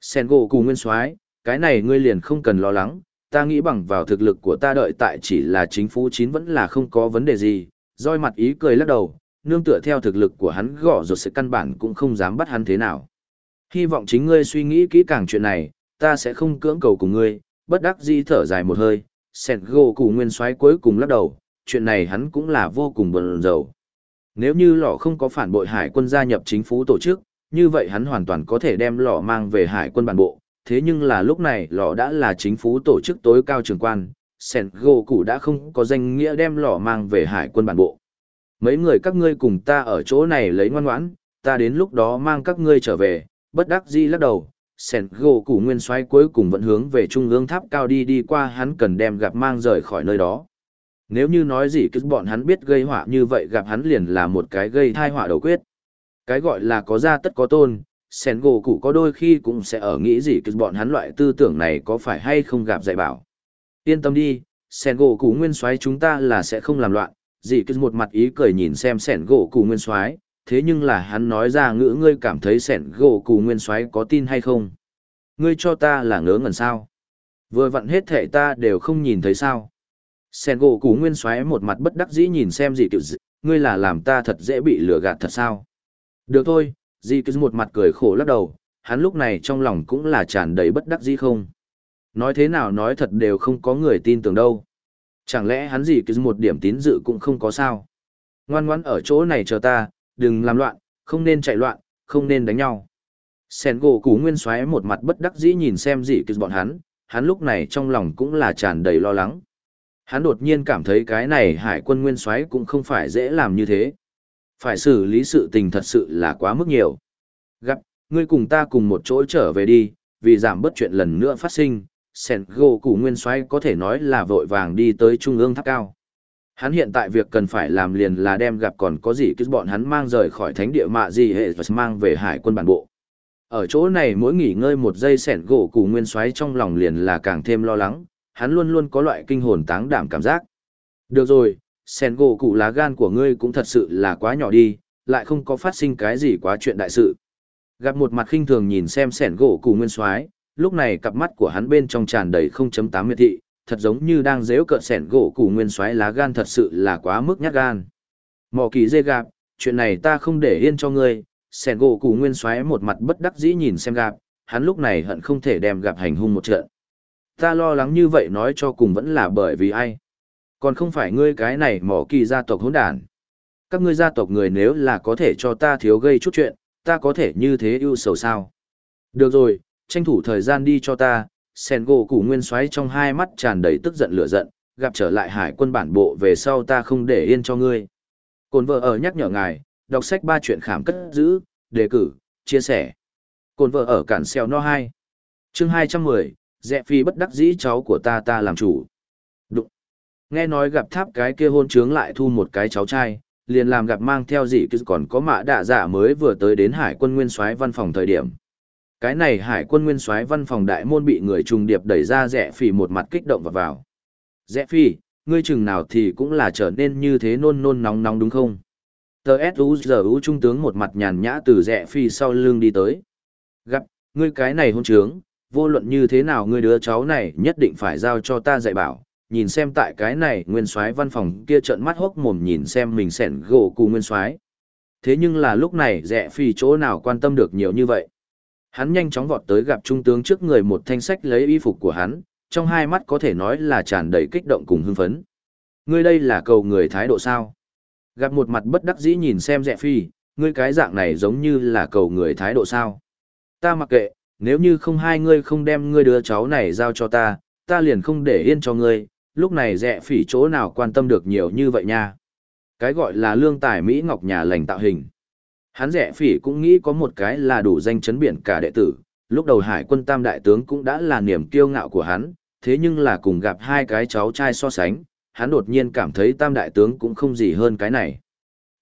Sen gỗ cú nguyên soái, cái này ngươi liền không cần lo lắng, ta nghĩ bằng vào thực lực của ta đợi tại chỉ là chính phủ chín vẫn là không có vấn đề gì, roi mặt ý cười lắc đầu, nương tựa theo thực lực của hắn gõ rồi sự căn bản cũng không dám bắt hắn thế nào. Hy vọng chính ngươi suy nghĩ kỹ càng chuyện này, ta sẽ không cưỡng cầu cùng ngươi, bất đắc dĩ thở dài một hơi, sẹt gỗ cụ nguyên soái cuối cùng lắc đầu, chuyện này hắn cũng là vô cùng bận rầu. Nếu như lọ không có phản bội hải quân gia nhập chính phủ tổ chức, như vậy hắn hoàn toàn có thể đem lọ mang về hải quân bản bộ, thế nhưng là lúc này lọ đã là chính phủ tổ chức tối cao trường quan, sẹt gỗ cụ đã không có danh nghĩa đem lọ mang về hải quân bản bộ. Mấy người các ngươi cùng ta ở chỗ này lấy ngoan ngoãn, ta đến lúc đó mang các ngươi trở về, bất đắc dĩ lắc đầu, sẻn gỗ củ nguyên soái cuối cùng vẫn hướng về trung ương tháp cao đi đi qua, hắn cần đem gặp mang rời khỏi nơi đó. Nếu như nói gì cứ bọn hắn biết gây họa như vậy, gặp hắn liền là một cái gây thai họa đầu quyết. Cái gọi là có ra tất có tôn sẻn gỗ cụ có đôi khi cũng sẽ ở nghĩ gì cứ bọn hắn loại tư tưởng này có phải hay không gặp dạy bảo. Yên tâm đi sẻn gỗ cụ nguyên soái chúng ta là sẽ không làm loạn. Dì cứ một mặt ý cười nhìn xem sẻn gỗ cụ nguyên soái thế nhưng là hắn nói ra ngữ ngươi cảm thấy sẻn gỗ cù nguyên soái có tin hay không? Ngươi cho ta là ngớ ngẩn sao? Vừa vặn hết thệ ta đều không nhìn thấy sao? Sẻn gỗ cù nguyên soái một mặt bất đắc dĩ nhìn xem gì kiểu dị ngươi là làm ta thật dễ bị lừa gạt thật sao? Được thôi dì cứ một mặt cười khổ lắc đầu hắn lúc này trong lòng cũng là tràn đầy bất đắc dĩ không? Nói thế nào nói thật đều không có người tin tưởng đâu. Chẳng lẽ hắn gì cứ một điểm tín dự cũng không có sao. Ngoan ngoãn ở chỗ này chờ ta, đừng làm loạn, không nên chạy loạn, không nên đánh nhau. Sen gỗ củ nguyên xoáy một mặt bất đắc dĩ nhìn xem gì kỳ bọn hắn, hắn lúc này trong lòng cũng là tràn đầy lo lắng. Hắn đột nhiên cảm thấy cái này hải quân nguyên xoáy cũng không phải dễ làm như thế. Phải xử lý sự tình thật sự là quá mức nhiều. Gặp, ngươi cùng ta cùng một chỗ trở về đi, vì giảm bớt chuyện lần nữa phát sinh, Sen gỗ củ nguyên xoáy có thể nói là vội vàng đi tới trung ương tháp cao. Hắn hiện tại việc cần phải làm liền là đem gặp còn có gì cứ bọn hắn mang rời khỏi thánh địa mạ gì hệ và mang về hải quân bản bộ. Ở chỗ này mỗi nghỉ ngơi một giây sẻn gỗ củ nguyên xoáy trong lòng liền là càng thêm lo lắng, hắn luôn luôn có loại kinh hồn táng đảm cảm giác. Được rồi, sẻn gỗ củ lá gan của ngươi cũng thật sự là quá nhỏ đi, lại không có phát sinh cái gì quá chuyện đại sự. Gặp một mặt khinh thường nhìn xem sẻn gỗ củ nguyên xoáy, lúc này cặp mắt của hắn bên trong tràn đầy 0.8 miệt thị, thật giống như đang dễu cợt sẻn gỗ củ nguyên xoáy lá gan thật sự là quá mức nhát gan. Mỏ kỳ dê gạp, chuyện này ta không để yên cho ngươi, sẻn gỗ củ nguyên xoáy một mặt bất đắc dĩ nhìn xem gạp, hắn lúc này hận không thể đem gặp hành hung một trận. Ta lo lắng như vậy nói cho cùng vẫn là bởi vì ai. Còn không phải ngươi cái này mỏ kỳ gia tộc hỗn đản. Các ngươi gia tộc người nếu là có thể cho ta thiếu gây chút chuyện, ta có thể như thế ưu sầu sao. Được rồi, tranh thủ thời gian đi cho ta, sen gỗ củ nguyên xoáy trong hai mắt tràn đầy tức giận lửa giận, gặp trở lại hải quân bản bộ về sau ta không để yên cho ngươi. Cồn vợ ở nhắc nhở ngài, đọc sách ba chuyện khảm cất giữ, đề cử, chia sẻ. Cồn vợ ở cản xeo no hai. chương hai trăm mười rẽ phi bất đắc dĩ cháu của ta ta làm chủ. Đụng. Nghe nói gặp tháp cái kia hôn trướng lại thu một cái cháu trai, liền làm gặp mang theo gì cứ còn có mạ đạ giả mới vừa tới đến hải quân nguyên soái văn phòng thời điểm. Cái này hải quân nguyên soái văn phòng đại môn bị người trùng điệp đẩy ra rẽ phì một mặt kích động và vào. Rẽ phi, ngươi chừng nào thì cũng là trở nên như thế nôn nôn nóng nóng đúng không? Tờ S.U.G.U. trung tướng một mặt nhàn nhã từ rẽ phi sau lưng đi tới. Gặp, ngươi cái này hôn trướng, vô luận như thế nào ngươi đứa cháu này nhất định phải giao cho ta dạy bảo. Nhìn xem tại cái này nguyên soái văn phòng kia trợn mắt hốc mồm nhìn xem mình sẻn gỗ cù nguyên soái. Thế nhưng là lúc này rẽ phi chỗ nào quan tâm được nhiều như vậy. Hắn nhanh chóng vọt tới gặp trung tướng trước người một thanh sách lấy y phục của hắn, trong hai mắt có thể nói là tràn đầy kích động cùng hưng phấn. Ngươi đây là cầu người thái độ sao? Gặp một mặt bất đắc dĩ nhìn xem rẻ phi, ngươi cái dạng này giống như là cầu người thái độ sao? Ta mặc kệ, nếu như không hai ngươi không đem ngươi đứa cháu này giao cho ta, ta liền không để yên cho ngươi, lúc này rẻ phỉ chỗ nào quan tâm được nhiều như vậy nha. Cái gọi là lương tài Mỹ Ngọc nhà lành tạo hình. Hắn rẻ phỉ cũng nghĩ có một cái là đủ danh chấn biển cả đệ tử, lúc đầu hải quân tam đại tướng cũng đã là niềm kiêu ngạo của hắn, thế nhưng là cùng gặp hai cái cháu trai so sánh, hắn đột nhiên cảm thấy tam đại tướng cũng không gì hơn cái này.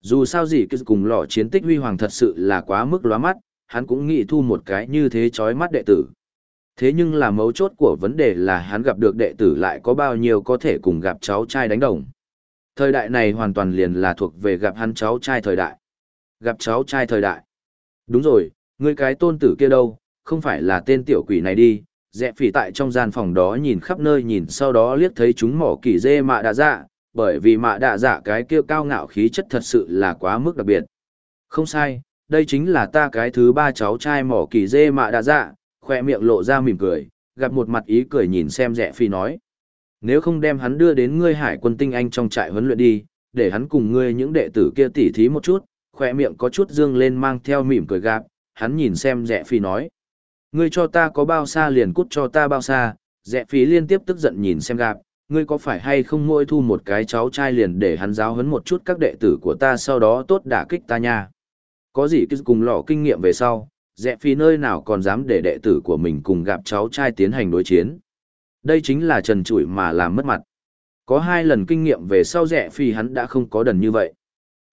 Dù sao gì cứ cùng lọ chiến tích huy hoàng thật sự là quá mức lóa mắt, hắn cũng nghĩ thu một cái như thế chói mắt đệ tử. Thế nhưng là mấu chốt của vấn đề là hắn gặp được đệ tử lại có bao nhiêu có thể cùng gặp cháu trai đánh đồng. Thời đại này hoàn toàn liền là thuộc về gặp hắn cháu trai thời đại. Gặp cháu trai thời đại. Đúng rồi, người cái tôn tử kia đâu, không phải là tên tiểu quỷ này đi, dẹ phỉ tại trong gian phòng đó nhìn khắp nơi nhìn sau đó liếc thấy chúng mỏ kỳ dê mạ đạ dạ, bởi vì mạ đạ dạ cái kia cao ngạo khí chất thật sự là quá mức đặc biệt. Không sai, đây chính là ta cái thứ ba cháu trai mỏ kỳ dê mạ đạ dạ, khoe miệng lộ ra mỉm cười, gặp một mặt ý cười nhìn xem rẻ phỉ nói. Nếu không đem hắn đưa đến ngươi hải quân tinh anh trong trại huấn luyện đi, để hắn cùng ngươi những đệ tử kia tỉ thí một chút, khoe miệng có chút dương lên mang theo mỉm cười gạp, hắn nhìn xem rẽ phi nói. Ngươi cho ta có bao xa liền cút cho ta bao xa, rẽ phi liên tiếp tức giận nhìn xem gạp, ngươi có phải hay không mỗi thu một cái cháu trai liền để hắn giáo huấn một chút các đệ tử của ta sau đó tốt đả kích ta nha. Có gì cứ cùng lọ kinh nghiệm về sau, rẽ phi nơi nào còn dám để đệ tử của mình cùng gặp cháu trai tiến hành đối chiến. Đây chính là trần trụi mà làm mất mặt. Có hai lần kinh nghiệm về sau rẽ phi hắn đã không có đần như vậy.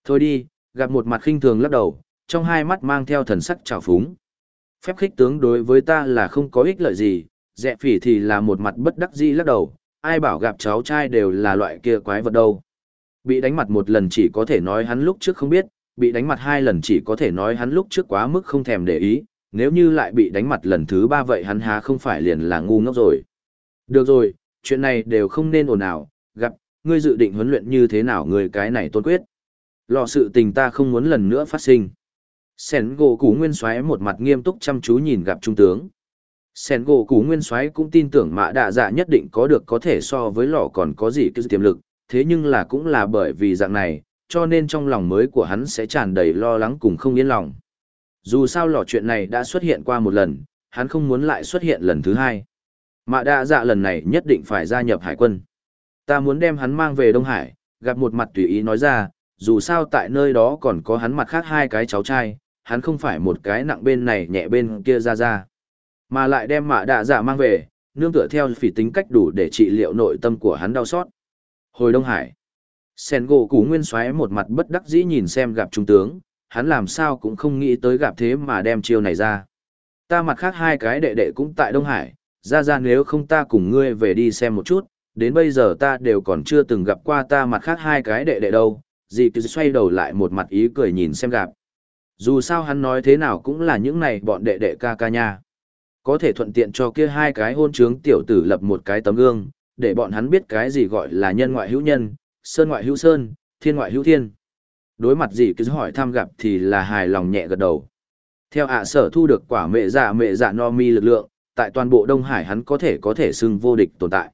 Thôi đi, gặp một mặt khinh thường lắc đầu, trong hai mắt mang theo thần sắc trào phúng phép khích tướng đối với ta là không có ích lợi gì, dẹ phỉ thì là một mặt bất đắc dĩ lắc đầu, ai bảo gặp cháu trai đều là loại kia quái vật đâu. Bị đánh mặt một lần chỉ có thể nói hắn lúc trước không biết, bị đánh mặt hai lần chỉ có thể nói hắn lúc trước quá mức không thèm để ý, nếu như lại bị đánh mặt lần thứ ba vậy hắn há không phải liền là ngu ngốc rồi. Được rồi, chuyện này đều không nên ồn ào, gặp, ngươi dự định huấn luyện như thế nào người cái này tôn quyết. Lọ sự tình ta không muốn lần nữa phát sinh. Sẻn gỗ củ nguyên xoáy một mặt nghiêm túc chăm chú nhìn gặp trung tướng. Sen gỗ Cũ nguyên soái cũng tin tưởng mạ đạ dạ nhất định có được có thể so với lò còn có gì cái tiềm lực, thế nhưng là cũng là bởi vì dạng này, cho nên trong lòng mới của hắn sẽ tràn đầy lo lắng cùng không yên lòng. Dù sao lò chuyện này đã xuất hiện qua một lần, hắn không muốn lại xuất hiện lần thứ hai. Mạ đạ dạ lần này nhất định phải gia nhập hải quân. Ta muốn đem hắn mang về Đông Hải, gặp một mặt tùy ý nói ra, dù sao tại nơi đó còn có hắn mặt khác hai cái cháu trai, hắn không phải một cái nặng bên này nhẹ bên kia ra ra. Mà lại đem mạ đạ giả mang về, nương tựa theo phỉ tính cách đủ để trị liệu nội tâm của hắn đau xót. Hồi Đông Hải, Sen gỗ củ nguyên xoáy một mặt bất đắc dĩ nhìn xem gặp trung tướng, hắn làm sao cũng không nghĩ tới gặp thế mà đem chiêu này ra. Ta mặt khác hai cái đệ đệ cũng tại Đông Hải, ra ra nếu không ta cùng ngươi về đi xem một chút, đến bây giờ ta đều còn chưa từng gặp qua ta mặt khác hai cái đệ đệ đâu, dì cứ xoay đầu lại một mặt ý cười nhìn xem gặp. Dù sao hắn nói thế nào cũng là những này bọn đệ đệ ca ca nha. Có thể thuận tiện cho kia hai cái hôn trướng tiểu tử lập một cái tấm gương, để bọn hắn biết cái gì gọi là nhân ngoại hữu nhân, sơn ngoại hữu sơn, thiên ngoại hữu thiên. Đối mặt gì cứ hỏi thăm gặp thì là hài lòng nhẹ gật đầu. Theo ạ sở thu được quả mẹ dạ mẹ dạ no mi lực lượng, tại toàn bộ Đông Hải hắn có thể có thể xưng vô địch tồn tại.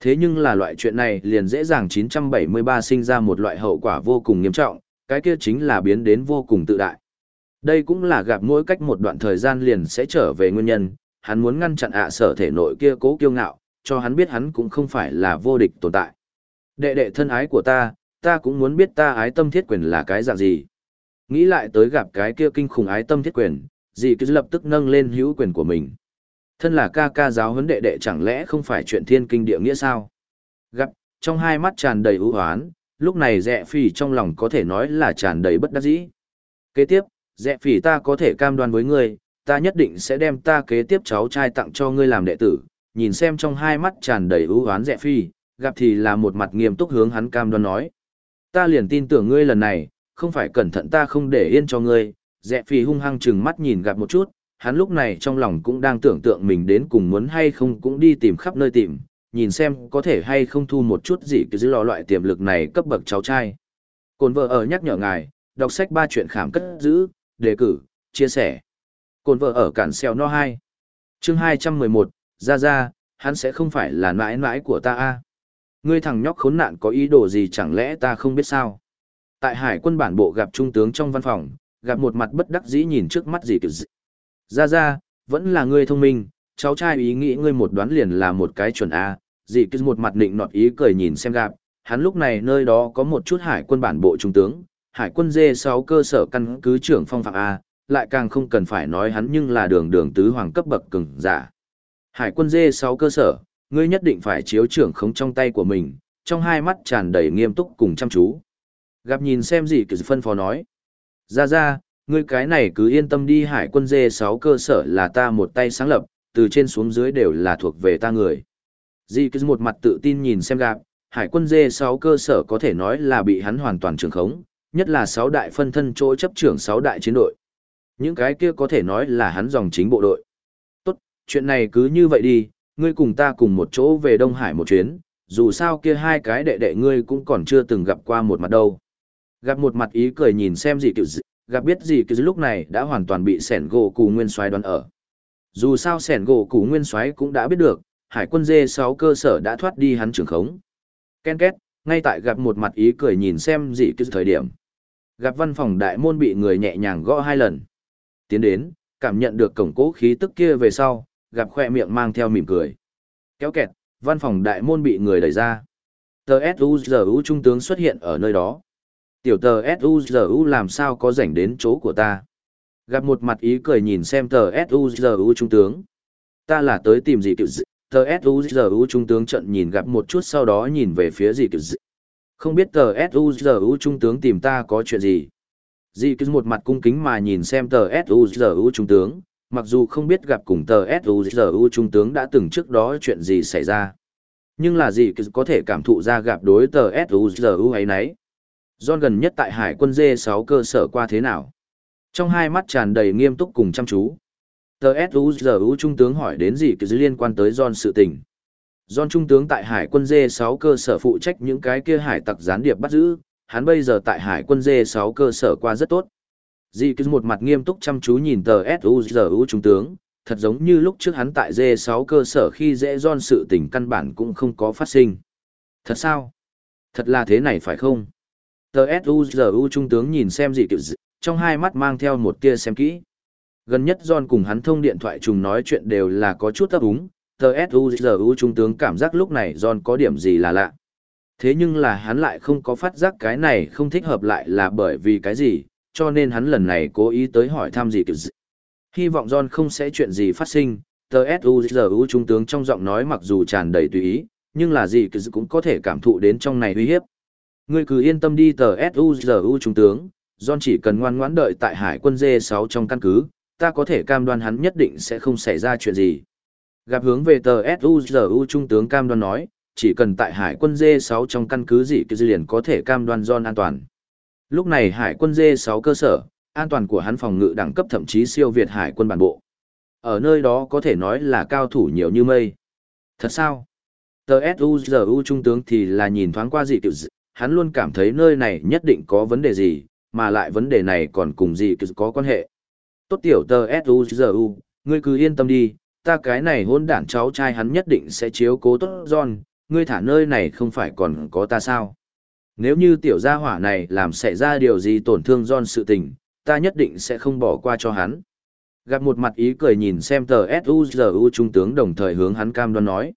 Thế nhưng là loại chuyện này liền dễ dàng 973 sinh ra một loại hậu quả vô cùng nghiêm trọng, cái kia chính là biến đến vô cùng tự đại. Đây cũng là gặp mỗi cách một đoạn thời gian liền sẽ trở về nguyên nhân, hắn muốn ngăn chặn ạ sở thể nội kia cố kiêu ngạo, cho hắn biết hắn cũng không phải là vô địch tồn tại. Đệ đệ thân ái của ta, ta cũng muốn biết ta ái tâm thiết quyền là cái dạng gì. Nghĩ lại tới gặp cái kia kinh khủng ái tâm thiết quyền, dì cứ lập tức nâng lên hữu quyền của mình. Thân là ca ca giáo huấn đệ đệ chẳng lẽ không phải chuyện thiên kinh địa nghĩa sao? Gặp, trong hai mắt tràn đầy ưu hoán, lúc này rẽ phỉ trong lòng có thể nói là tràn đầy bất đắc dĩ. Kế tiếp, rẽ phỉ ta có thể cam đoan với ngươi, ta nhất định sẽ đem ta kế tiếp cháu trai tặng cho ngươi làm đệ tử, nhìn xem trong hai mắt tràn đầy ưu hoán rẽ phỉ, gặp thì là một mặt nghiêm túc hướng hắn cam đoan nói. Ta liền tin tưởng ngươi lần này, không phải cẩn thận ta không để yên cho ngươi, rẽ phỉ hung hăng chừng mắt nhìn gặp một chút, hắn lúc này trong lòng cũng đang tưởng tượng mình đến cùng muốn hay không cũng đi tìm khắp nơi tìm, nhìn xem có thể hay không thu một chút gì cái dưới lò loại tiềm lực này cấp bậc cháu trai. Cồn vợ ở nhắc nhở ngài, đọc sách ba chuyện khám cất giữ, đề cử, chia sẻ. Cồn vợ ở cản xeo no 2. Chương 211, ra ra, hắn sẽ không phải là mãi mãi của ta a Ngươi thằng nhóc khốn nạn có ý đồ gì chẳng lẽ ta không biết sao? Tại hải quân bản bộ gặp trung tướng trong văn phòng, gặp một mặt bất đắc dĩ nhìn trước mắt gì kiểu dị. Ra ra, vẫn là ngươi thông minh, cháu trai ý nghĩ ngươi một đoán liền là một cái chuẩn A, dị cứ một mặt định nọt ý cười nhìn xem gặp, hắn lúc này nơi đó có một chút hải quân bản bộ trung tướng, hải quân dê 6 cơ sở căn cứ trưởng phong phạm A, lại càng không cần phải nói hắn nhưng là đường đường tứ hoàng cấp bậc cường giả. Hải quân dê 6 cơ sở, ngươi nhất định phải chiếu trưởng khống trong tay của mình, trong hai mắt tràn đầy nghiêm túc cùng chăm chú. Gặp nhìn xem gì cứ phân phó nói. Ra ra, ngươi cái này cứ yên tâm đi hải quân dê 6 cơ sở là ta một tay sáng lập, từ trên xuống dưới đều là thuộc về ta người. Di cứ một mặt tự tin nhìn xem gặp, hải quân dê 6 cơ sở có thể nói là bị hắn hoàn toàn trường khống, nhất là 6 đại phân thân chỗ chấp trưởng 6 đại chiến đội. Những cái kia có thể nói là hắn dòng chính bộ đội. Tốt, chuyện này cứ như vậy đi, ngươi cùng ta cùng một chỗ về Đông Hải một chuyến, dù sao kia hai cái đệ đệ ngươi cũng còn chưa từng gặp qua một mặt đâu. Gặp một mặt ý cười nhìn xem gì kiểu gặp biết gì cứ lúc này đã hoàn toàn bị sẻn gỗ cù nguyên soái đoán ở. Dù sao sẻn gỗ cù nguyên soái cũng đã biết được, hải quân dê 6 cơ sở đã thoát đi hắn trưởng khống. Ken két, ngay tại gặp một mặt ý cười nhìn xem gì cứ thời điểm. Gặp văn phòng đại môn bị người nhẹ nhàng gõ hai lần. Tiến đến, cảm nhận được cổng cố khí tức kia về sau, gặp khoe miệng mang theo mỉm cười. Kéo kẹt, văn phòng đại môn bị người đẩy ra. Tờ giờ u trung tướng xuất hiện ở nơi đó. Tiểu tờ S.U.G.U. làm sao có rảnh đến chỗ của ta. Gặp một mặt ý cười nhìn xem tờ S.U.G.U. trung tướng. Ta là tới tìm gì kiểu dị. Tờ S.U.G.U. trung tướng trận nhìn gặp một chút sau đó nhìn về phía gì kiểu dị. Không biết tờ S.U.G.U. trung tướng tìm ta có chuyện gì. Dì cứ một mặt cung kính mà nhìn xem tờ S.U.G.U. trung tướng, mặc dù không biết gặp cùng tờ S.U.G.U. trung tướng đã từng trước đó chuyện gì xảy ra. Nhưng là Dì cứ có thể cảm thụ ra gặp đối tờ S.U.G.U. ấy nấy. John gần nhất tại hải quân D6 cơ sở qua thế nào? Trong hai mắt tràn đầy nghiêm túc cùng chăm chú. TSUZU Trung tướng hỏi đến gì kỳ liên quan tới John sự tình. John Trung tướng tại hải quân D6 cơ sở phụ trách những cái kia hải tặc gián điệp bắt giữ, hắn bây giờ tại hải quân D6 cơ sở qua rất tốt. Dì cứ một mặt nghiêm túc chăm chú nhìn tờ u Trung tướng, thật giống như lúc trước hắn tại D6 cơ sở khi dễ John sự tình căn bản cũng không có phát sinh. Thật sao? Thật là thế này phải không? Tờ S.U.G.U. trung tướng nhìn xem gì kiểu dị, trong hai mắt mang theo một tia xem kỹ. Gần nhất John cùng hắn thông điện thoại trùng nói chuyện đều là có chút ấp úng, tờ S.U.G.U. trung tướng cảm giác lúc này John có điểm gì là lạ. Thế nhưng là hắn lại không có phát giác cái này không thích hợp lại là bởi vì cái gì, cho nên hắn lần này cố ý tới hỏi thăm gì kiểu dị. Hy vọng John không sẽ chuyện gì phát sinh, tờ S.U.G.U. trung tướng trong giọng nói mặc dù tràn đầy tùy ý, nhưng là gì kiểu dị cũng có thể cảm thụ đến trong này uy hiếp. Ngươi cứ yên tâm đi tờ S.U.G.U. trung tướng, John chỉ cần ngoan ngoãn đợi tại hải quân D6 trong căn cứ, ta có thể cam đoan hắn nhất định sẽ không xảy ra chuyện gì. Gặp hướng về tờ S.U.G.U. trung tướng cam đoan nói, chỉ cần tại hải quân D6 trong căn cứ gì kia liền có thể cam đoan John an toàn. Lúc này hải quân D6 cơ sở, an toàn của hắn phòng ngự đẳng cấp thậm chí siêu việt hải quân bản bộ. Ở nơi đó có thể nói là cao thủ nhiều như mây. Thật sao? Tờ S.U.G.U. trung tướng thì là nhìn thoáng qua gì kiểu hắn luôn cảm thấy nơi này nhất định có vấn đề gì, mà lại vấn đề này còn cùng gì có quan hệ. Tốt tiểu tờ S.U.G.U., ngươi cứ yên tâm đi, ta cái này hôn đản cháu trai hắn nhất định sẽ chiếu cố tốt John, ngươi thả nơi này không phải còn có ta sao. Nếu như tiểu gia hỏa này làm xảy ra điều gì tổn thương John sự tình, ta nhất định sẽ không bỏ qua cho hắn. Gặp một mặt ý cười nhìn xem tờ S.U.G.U. trung tướng đồng thời hướng hắn cam đoan nói.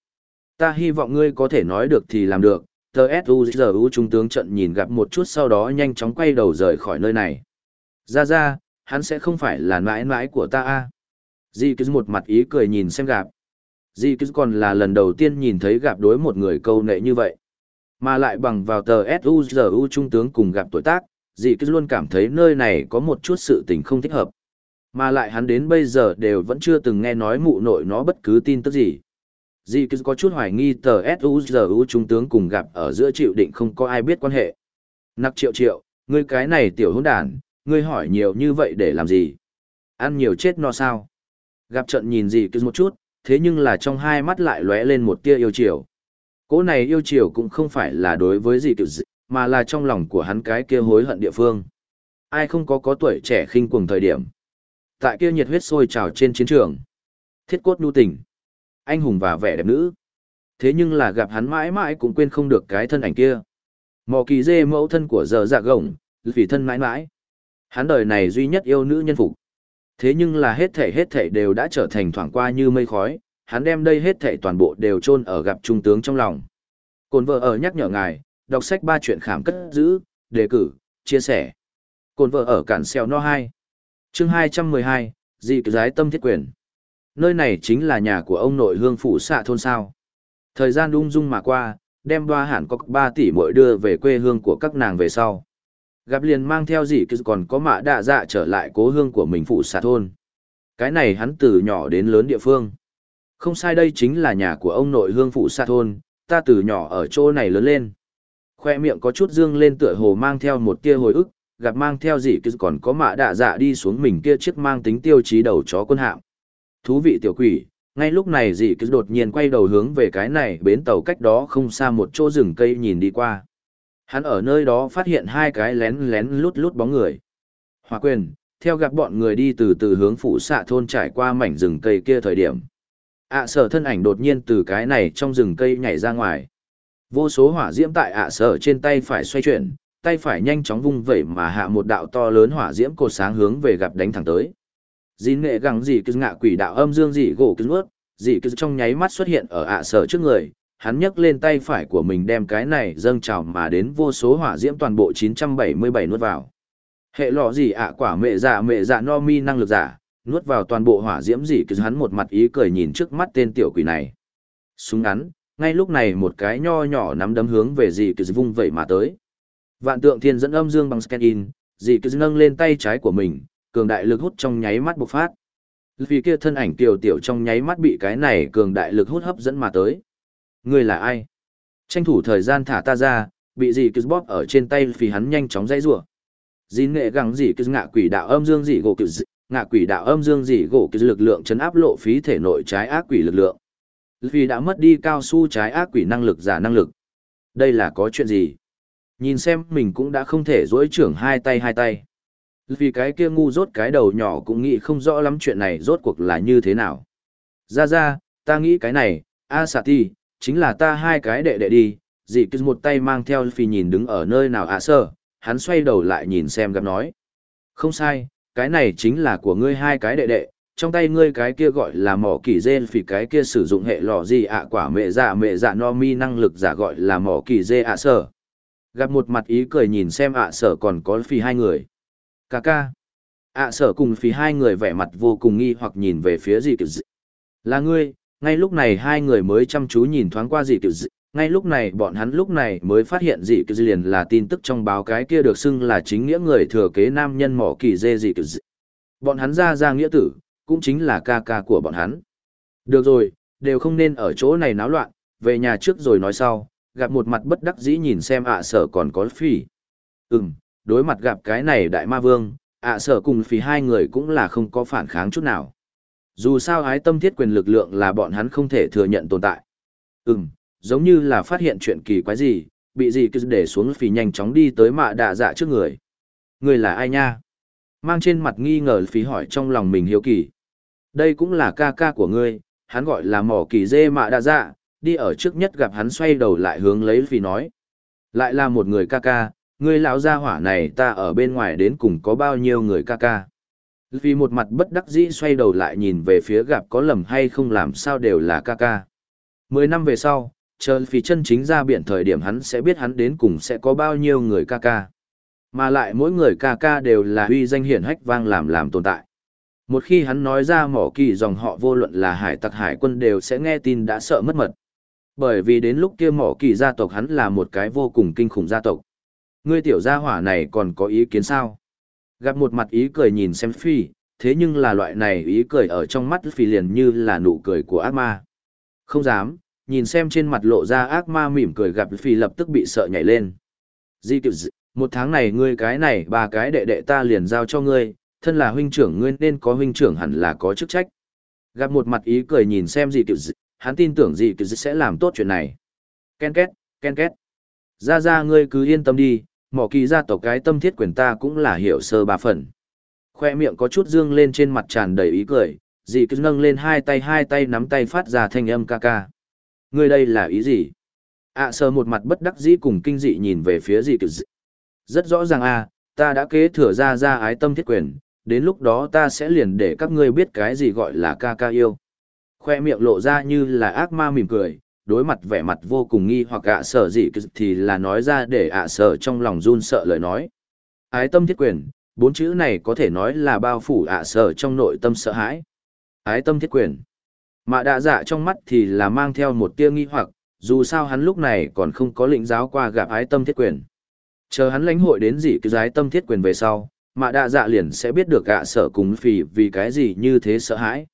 Ta hy vọng ngươi có thể nói được thì làm được, tờ trung tướng trận nhìn gặp một chút sau đó nhanh chóng quay đầu rời khỏi nơi này. Ra ra, hắn sẽ không phải là mãi mãi của ta a Di cứ một mặt ý cười nhìn xem gặp. Di cứ còn là lần đầu tiên nhìn thấy gặp đối một người câu nệ như vậy. Mà lại bằng vào tờ SUZU trung tướng cùng gặp tuổi tác, Di cứ luôn cảm thấy nơi này có một chút sự tình không thích hợp. Mà lại hắn đến bây giờ đều vẫn chưa từng nghe nói mụ nội nó bất cứ tin tức gì. Di cứ có chút hoài nghi tờ S.U.G.U. trung tướng cùng gặp ở giữa triệu định không có ai biết quan hệ. Nặc triệu triệu, ngươi cái này tiểu hôn đàn, ngươi hỏi nhiều như vậy để làm gì? Ăn nhiều chết no sao? Gặp trận nhìn gì cứ một chút, thế nhưng là trong hai mắt lại lóe lên một tia yêu chiều. Cố này yêu chiều cũng không phải là đối với gì cứ gì, mà là trong lòng của hắn cái kia hối hận địa phương. Ai không có có tuổi trẻ khinh cuồng thời điểm. Tại kia nhiệt huyết sôi trào trên chiến trường. Thiết cốt nhu tình. Anh hùng và vẻ đẹp nữ. Thế nhưng là gặp hắn mãi mãi cũng quên không được cái thân ảnh kia. Mò kỳ dê mẫu thân của giờ dạ gồng, vì thân mãi mãi. Hắn đời này duy nhất yêu nữ nhân phục. Thế nhưng là hết thể hết thể đều đã trở thành thoảng qua như mây khói, hắn đem đây hết thể toàn bộ đều chôn ở gặp trung tướng trong lòng. Cồn vợ ở nhắc nhở ngài, đọc sách ba chuyện khảm cất giữ, đề cử, chia sẻ. Cồn vợ ở cản xeo no 2. Chương 212, dị cái giái tâm thiết quyền. Nơi này chính là nhà của ông nội hương phủ xạ thôn sao. Thời gian ung dung mà qua, đem đoa hẳn có 3 tỷ mỗi đưa về quê hương của các nàng về sau. Gặp liền mang theo gì cứ còn có mạ đạ dạ trở lại cố hương của mình phụ xạ thôn. Cái này hắn từ nhỏ đến lớn địa phương. Không sai đây chính là nhà của ông nội hương phụ xạ thôn, ta từ nhỏ ở chỗ này lớn lên. Khoe miệng có chút dương lên tựa hồ mang theo một tia hồi ức, gặp mang theo gì cứ còn có mạ đạ dạ đi xuống mình kia chiếc mang tính tiêu chí đầu chó quân hạm. Thú vị tiểu quỷ, ngay lúc này dị cứ đột nhiên quay đầu hướng về cái này bến tàu cách đó không xa một chỗ rừng cây nhìn đi qua. Hắn ở nơi đó phát hiện hai cái lén lén lút lút bóng người. Hòa quyền, theo gặp bọn người đi từ từ hướng phủ xạ thôn trải qua mảnh rừng cây kia thời điểm. ạ sở thân ảnh đột nhiên từ cái này trong rừng cây nhảy ra ngoài. Vô số hỏa diễm tại ạ sở trên tay phải xoay chuyển, tay phải nhanh chóng vung vẩy mà hạ một đạo to lớn hỏa diễm cột sáng hướng về gặp đánh thẳng tới. Dĩ nghệ gẳng gì cứ ngạ quỷ đạo âm dương dì gỗ cứ nuốt, dì cứ trong nháy mắt xuất hiện ở ạ sở trước người, hắn nhấc lên tay phải của mình đem cái này dâng trào mà đến vô số hỏa diễm toàn bộ 977 nuốt vào. Hệ lọ gì ạ quả mẹ dạ mẹ dạ no mi năng lực giả, nuốt vào toàn bộ hỏa diễm gì cứ hắn một mặt ý cười nhìn trước mắt tên tiểu quỷ này. Súng ngắn, ngay lúc này một cái nho nhỏ nắm đấm hướng về gì cứ vung vẩy mà tới. Vạn tượng thiên dẫn âm dương bằng scan in, gì cứ nâng lên tay trái của mình, cường đại lực hút trong nháy mắt bộc phát. Vì kia thân ảnh tiểu tiểu trong nháy mắt bị cái này cường đại lực hút hấp dẫn mà tới. Ngươi là ai? Tranh thủ thời gian thả ta ra, bị gì cứ bóp ở trên tay vì hắn nhanh chóng dãy rủa. Dĩ nghệ gắng gì cứ ngạ quỷ đạo âm dương gì gỗ cứ ngạ quỷ đạo âm dương dị gỗ cứ lực lượng chấn áp lộ phí thể nội trái ác quỷ lực lượng. Vì đã mất đi cao su trái ác quỷ năng lực giả năng lực. Đây là có chuyện gì? Nhìn xem mình cũng đã không thể duỗi trưởng hai tay hai tay. Vì cái kia ngu rốt cái đầu nhỏ cũng nghĩ không rõ lắm chuyện này rốt cuộc là như thế nào. Ra ra, ta nghĩ cái này, A Sạ Ti, chính là ta hai cái đệ đệ đi, dị cứ một tay mang theo phi nhìn đứng ở nơi nào ạ sơ, hắn xoay đầu lại nhìn xem gặp nói. Không sai, cái này chính là của ngươi hai cái đệ đệ, trong tay ngươi cái kia gọi là mỏ kỳ dê phỉ cái kia sử dụng hệ lò gì ạ quả mẹ dạ mẹ dạ no mi năng lực giả gọi là mỏ kỳ dê ạ sở. Gặp một mặt ý cười nhìn xem ạ sở còn có phỉ hai người. Cà ca. ạ sở cùng phỉ hai người vẻ mặt vô cùng nghi hoặc nhìn về phía gì kiểu dị. Là ngươi, ngay lúc này hai người mới chăm chú nhìn thoáng qua dì kiểu dị, ngay lúc này bọn hắn lúc này mới phát hiện dì kiểu dị liền là tin tức trong báo cái kia được xưng là chính nghĩa người thừa kế nam nhân mỏ kỳ dê dì kiểu dị. Bọn hắn ra ra nghĩa tử, cũng chính là ca ca của bọn hắn. Được rồi, đều không nên ở chỗ này náo loạn, về nhà trước rồi nói sau, gặp một mặt bất đắc dĩ nhìn xem ạ sở còn có phỉ. Ừm, đối mặt gặp cái này đại ma vương, ạ sở cùng phí hai người cũng là không có phản kháng chút nào. Dù sao ái tâm thiết quyền lực lượng là bọn hắn không thể thừa nhận tồn tại. Ừm, giống như là phát hiện chuyện kỳ quái gì, bị gì cứ để xuống phí nhanh chóng đi tới mạ đạ dạ trước người. Người là ai nha? Mang trên mặt nghi ngờ phí hỏi trong lòng mình hiếu kỳ. Đây cũng là ca ca của ngươi, hắn gọi là mỏ kỳ dê mạ Đạ dạ, đi ở trước nhất gặp hắn xoay đầu lại hướng lấy phí nói. Lại là một người ca ca, ngươi lão gia hỏa này ta ở bên ngoài đến cùng có bao nhiêu người ca ca. Vì một mặt bất đắc dĩ xoay đầu lại nhìn về phía gặp có lầm hay không làm sao đều là ca ca. Mười năm về sau, chờ vì chân chính ra biển thời điểm hắn sẽ biết hắn đến cùng sẽ có bao nhiêu người ca ca. Mà lại mỗi người ca ca đều là uy danh hiển hách vang làm làm tồn tại. Một khi hắn nói ra mỏ kỳ dòng họ vô luận là hải tặc hải quân đều sẽ nghe tin đã sợ mất mật. Bởi vì đến lúc kia mỏ kỳ gia tộc hắn là một cái vô cùng kinh khủng gia tộc. Ngươi tiểu gia hỏa này còn có ý kiến sao? Gặp một mặt ý cười nhìn xem phi, thế nhưng là loại này ý cười ở trong mắt phi liền như là nụ cười của ác ma. Không dám, nhìn xem trên mặt lộ ra ác ma mỉm cười gặp phi lập tức bị sợ nhảy lên. Di tiểu dị, một tháng này ngươi cái này ba cái đệ đệ ta liền giao cho ngươi, thân là huynh trưởng ngươi nên có huynh trưởng hẳn là có chức trách. Gặp một mặt ý cười nhìn xem gì kiểu dị, hắn tin tưởng gì kiểu dị sẽ làm tốt chuyện này. Ken két, ken két. Ra ra ngươi cứ yên tâm đi, mỏ kỳ gia tộc cái tâm thiết quyền ta cũng là hiểu sơ ba phần. Khoe miệng có chút dương lên trên mặt tràn đầy ý cười, dì cứ nâng lên hai tay hai tay nắm tay phát ra thanh âm ca ca. Ngươi đây là ý gì? ạ sơ một mặt bất đắc dĩ cùng kinh dị nhìn về phía dì cứ. Rất rõ ràng a, ta đã kế thừa ra ra ái tâm thiết quyền, đến lúc đó ta sẽ liền để các ngươi biết cái gì gọi là ca ca yêu. Khoe miệng lộ ra như là ác ma mỉm cười, đối mặt vẻ mặt vô cùng nghi hoặc ạ sợ gì thì là nói ra để ạ sợ trong lòng run sợ lời nói. Ái tâm thiết quyền, bốn chữ này có thể nói là bao phủ ạ sợ trong nội tâm sợ hãi. Ái tâm thiết quyền. Mạ đạ dạ trong mắt thì là mang theo một tia nghi hoặc, dù sao hắn lúc này còn không có lĩnh giáo qua gặp ái tâm thiết quyền. Chờ hắn lãnh hội đến gì cái ái tâm thiết quyền về sau, mạ đạ dạ liền sẽ biết được ạ sợ cùng phì vì cái gì như thế sợ hãi.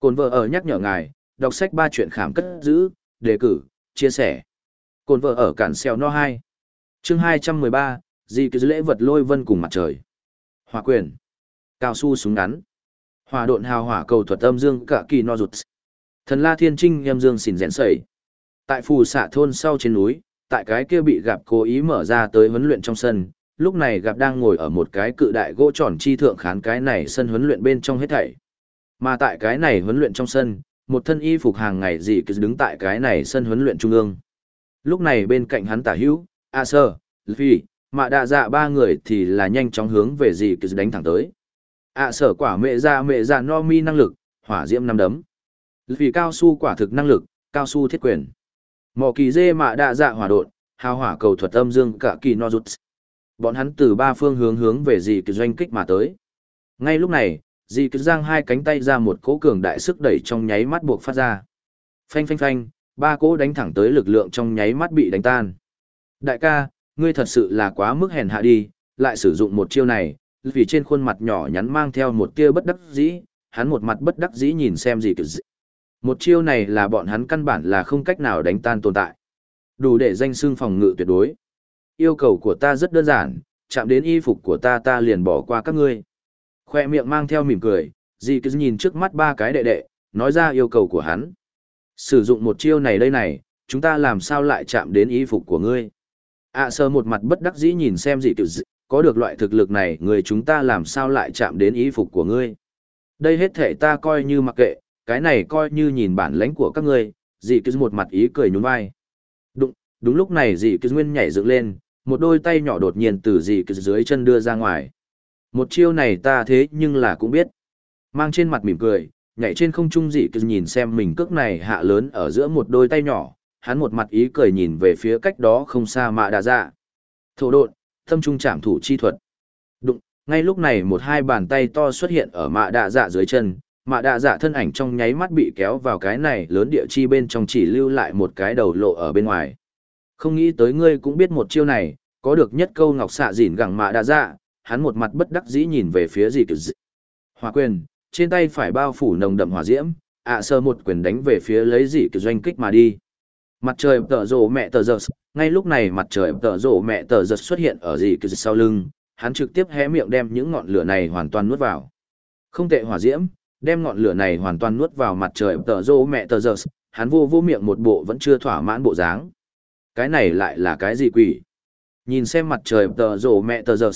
Cồn vợ ở nhắc nhở ngài, đọc sách ba chuyện khảm cất giữ, đề cử, chia sẻ. Cồn vợ ở cản xeo no 2. chương 213, di cái lễ vật lôi vân cùng mặt trời. Hòa quyền. Cao su súng ngắn. Hòa độn hào hỏa cầu thuật âm dương cả kỳ no rụt. Thần la thiên trinh em dương xỉn rèn sẩy. Tại phù xạ thôn sau trên núi, tại cái kia bị gặp cố ý mở ra tới huấn luyện trong sân, lúc này gặp đang ngồi ở một cái cự đại gỗ tròn chi thượng khán cái này sân huấn luyện bên trong hết thảy. Mà tại cái này huấn luyện trong sân, một thân y phục hàng ngày dị cứ đứng tại cái này sân huấn luyện trung ương. Lúc này bên cạnh hắn tả hữu, A Sơ, Phi, mà đạ dạ ba người thì là nhanh chóng hướng về dị cứ đánh thẳng tới. A Sở quả mẹ ra mẹ ra no mi năng lực, hỏa diễm năm đấm. Vì cao su quả thực năng lực, cao su thiết quyền. Mỏ kỳ dê mạ đạ dạ hỏa độn, hào hỏa cầu thuật âm dương cả kỳ no rút bọn hắn từ ba phương hướng hướng về dị cứ doanh kích mà tới. Ngay lúc này, dì cứ giang hai cánh tay ra một cỗ cường đại sức đẩy trong nháy mắt buộc phát ra. Phanh phanh phanh, ba cỗ đánh thẳng tới lực lượng trong nháy mắt bị đánh tan. Đại ca, ngươi thật sự là quá mức hèn hạ đi, lại sử dụng một chiêu này, vì trên khuôn mặt nhỏ nhắn mang theo một tia bất đắc dĩ, hắn một mặt bất đắc dĩ nhìn xem gì cứ dị. Một chiêu này là bọn hắn căn bản là không cách nào đánh tan tồn tại. Đủ để danh xương phòng ngự tuyệt đối yêu cầu của ta rất đơn giản, chạm đến y phục của ta ta liền bỏ qua các ngươi. Khoe miệng mang theo mỉm cười, dì cứ nhìn trước mắt ba cái đệ đệ, nói ra yêu cầu của hắn. Sử dụng một chiêu này đây này, chúng ta làm sao lại chạm đến y phục của ngươi. ạ à, sơ một mặt bất đắc dĩ nhìn xem dì cứ có được loại thực lực này người chúng ta làm sao lại chạm đến y phục của ngươi. Đây hết thể ta coi như mặc kệ, cái này coi như nhìn bản lãnh của các ngươi, dì cứ một mặt ý cười nhún vai. Đúng, đúng lúc này dì cứ nguyên nhảy dựng lên, một đôi tay nhỏ đột nhiên từ dì cứ dưới chân đưa ra ngoài. Một chiêu này ta thế nhưng là cũng biết. Mang trên mặt mỉm cười, nhảy trên không trung dị cứ nhìn xem mình cước này hạ lớn ở giữa một đôi tay nhỏ, hắn một mặt ý cười nhìn về phía cách đó không xa mạ đà dạ. Thổ độn, thâm trung chạm thủ chi thuật. Đụng, ngay lúc này một hai bàn tay to xuất hiện ở mạ đà dạ dưới chân, mạ đà dạ thân ảnh trong nháy mắt bị kéo vào cái này lớn địa chi bên trong chỉ lưu lại một cái đầu lộ ở bên ngoài. Không nghĩ tới ngươi cũng biết một chiêu này, có được nhất câu ngọc xạ dỉn gẳng mạ đà dạ, hắn một mặt bất đắc dĩ nhìn về phía gì cứ dị. Hòa quyền, trên tay phải bao phủ nồng đậm hỏa diễm, ạ sơ một quyền đánh về phía lấy dì cứ doanh kích mà đi. Mặt trời tờ rổ mẹ tờ giật, ngay lúc này mặt trời tờ rổ mẹ tờ giật xuất hiện ở dị cứ sau lưng, hắn trực tiếp hé miệng đem những ngọn lửa này hoàn toàn nuốt vào. Không tệ hỏa diễm, đem ngọn lửa này hoàn toàn nuốt vào mặt trời tờ rổ mẹ tờ giật, hắn vô vô miệng một bộ vẫn chưa thỏa mãn bộ dáng. Cái này lại là cái gì quỷ? Nhìn xem mặt trời tờ rổ mẹ tờ giật,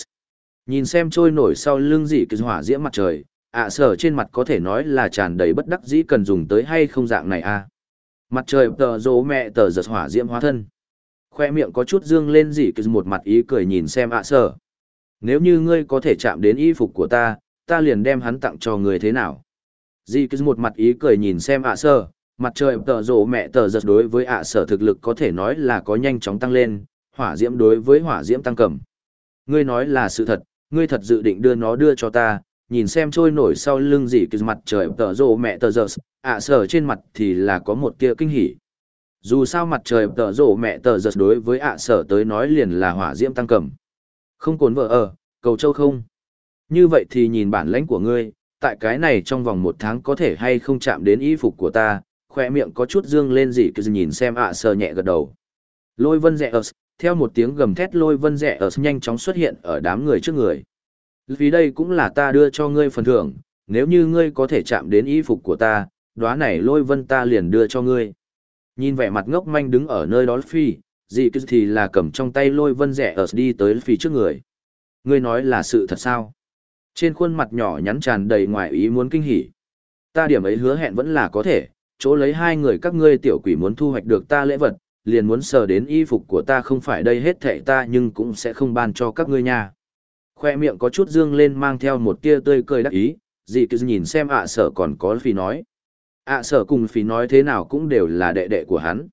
Nhìn xem trôi nổi sau lưng dị kỳ hỏa diễm mặt trời, ạ à, sở trên mặt có thể nói là tràn đầy bất đắc dĩ cần dùng tới hay không dạng này a à. Mặt trời tờ rố mẹ tờ giật hỏa diễm hóa thân. Khoe miệng có chút dương lên dị kỳ một mặt ý cười nhìn xem ạ à, sở. Nếu như ngươi có thể chạm đến y phục của ta, ta liền đem hắn tặng cho người thế nào. Dị kỳ một mặt ý cười nhìn xem ạ à, sở, mặt trời tờ rộ mẹ tờ giật đối với ạ sở thực lực có thể nói là có nhanh chóng tăng lên, hỏa diễm đối với hỏa diễm tăng cầm. Ngươi nói là sự thật, ngươi thật dự định đưa nó đưa cho ta, nhìn xem trôi nổi sau lưng gì cứ mặt trời tờ rộ mẹ tờ giờ, ạ sở trên mặt thì là có một tia kinh hỉ. Dù sao mặt trời tờ rộ mẹ tờ giật đối với ạ sở tới nói liền là hỏa diễm tăng cầm. Không cồn vợ ở, cầu châu không. Như vậy thì nhìn bản lãnh của ngươi, tại cái này trong vòng một tháng có thể hay không chạm đến y phục của ta, khoe miệng có chút dương lên gì cứ nhìn xem ạ sở nhẹ gật đầu. Lôi vân rẽ ớt, theo một tiếng gầm thét lôi vân rẽ ở nhanh chóng xuất hiện ở đám người trước người. Vì đây cũng là ta đưa cho ngươi phần thưởng, nếu như ngươi có thể chạm đến y phục của ta, đóa này lôi vân ta liền đưa cho ngươi. Nhìn vẻ mặt ngốc manh đứng ở nơi đó phi, dị cứ thì là cầm trong tay lôi vân rẽ ở đi tới phi trước người. Ngươi nói là sự thật sao? Trên khuôn mặt nhỏ nhắn tràn đầy ngoài ý muốn kinh hỉ. Ta điểm ấy hứa hẹn vẫn là có thể, chỗ lấy hai người các ngươi tiểu quỷ muốn thu hoạch được ta lễ vật, liền muốn sờ đến y phục của ta không phải đây hết thệ ta nhưng cũng sẽ không ban cho các ngươi nha. Khoe miệng có chút dương lên mang theo một tia tươi cười đắc ý, dì cứ nhìn xem ạ sở còn có phí nói. ạ sở cùng phí nói thế nào cũng đều là đệ đệ của hắn.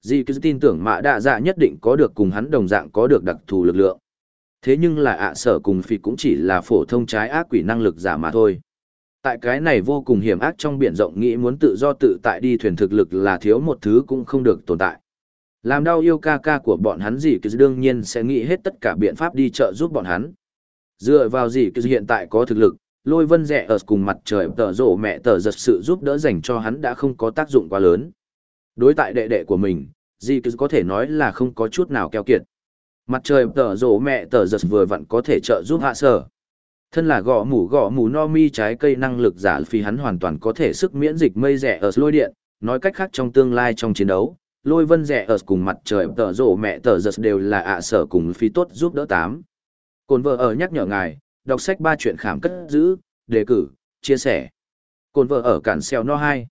Dì cứ tin tưởng mạ đạ dạ nhất định có được cùng hắn đồng dạng có được đặc thù lực lượng. Thế nhưng là ạ sở cùng phí cũng chỉ là phổ thông trái ác quỷ năng lực giả mà thôi. Tại cái này vô cùng hiểm ác trong biển rộng nghĩ muốn tự do tự tại đi thuyền thực lực là thiếu một thứ cũng không được tồn tại. Làm đau yêu ca ca của bọn hắn gì cứ đương nhiên sẽ nghĩ hết tất cả biện pháp đi trợ giúp bọn hắn. Dựa vào gì cứ hiện tại có thực lực, lôi vân rẻ ở cùng mặt trời tờ rổ mẹ tờ giật sự giúp đỡ dành cho hắn đã không có tác dụng quá lớn. Đối tại đệ đệ của mình, gì cứ có thể nói là không có chút nào keo kiệt. Mặt trời tờ rổ mẹ tờ giật vừa vặn có thể trợ giúp hạ sở. Thân là gõ mủ gõ mủ no mi trái cây năng lực giả phi hắn hoàn toàn có thể sức miễn dịch mây rẻ ở lôi điện, nói cách khác trong tương lai trong chiến đấu, lôi vân rẻ ở cùng mặt trời tở rộ mẹ tở giật đều là ạ sở cùng phi tốt giúp đỡ tám. Cồn vợ ở nhắc nhở ngài, đọc sách ba chuyện khảm cất giữ, đề cử, chia sẻ. Cồn vợ ở cản xeo no hai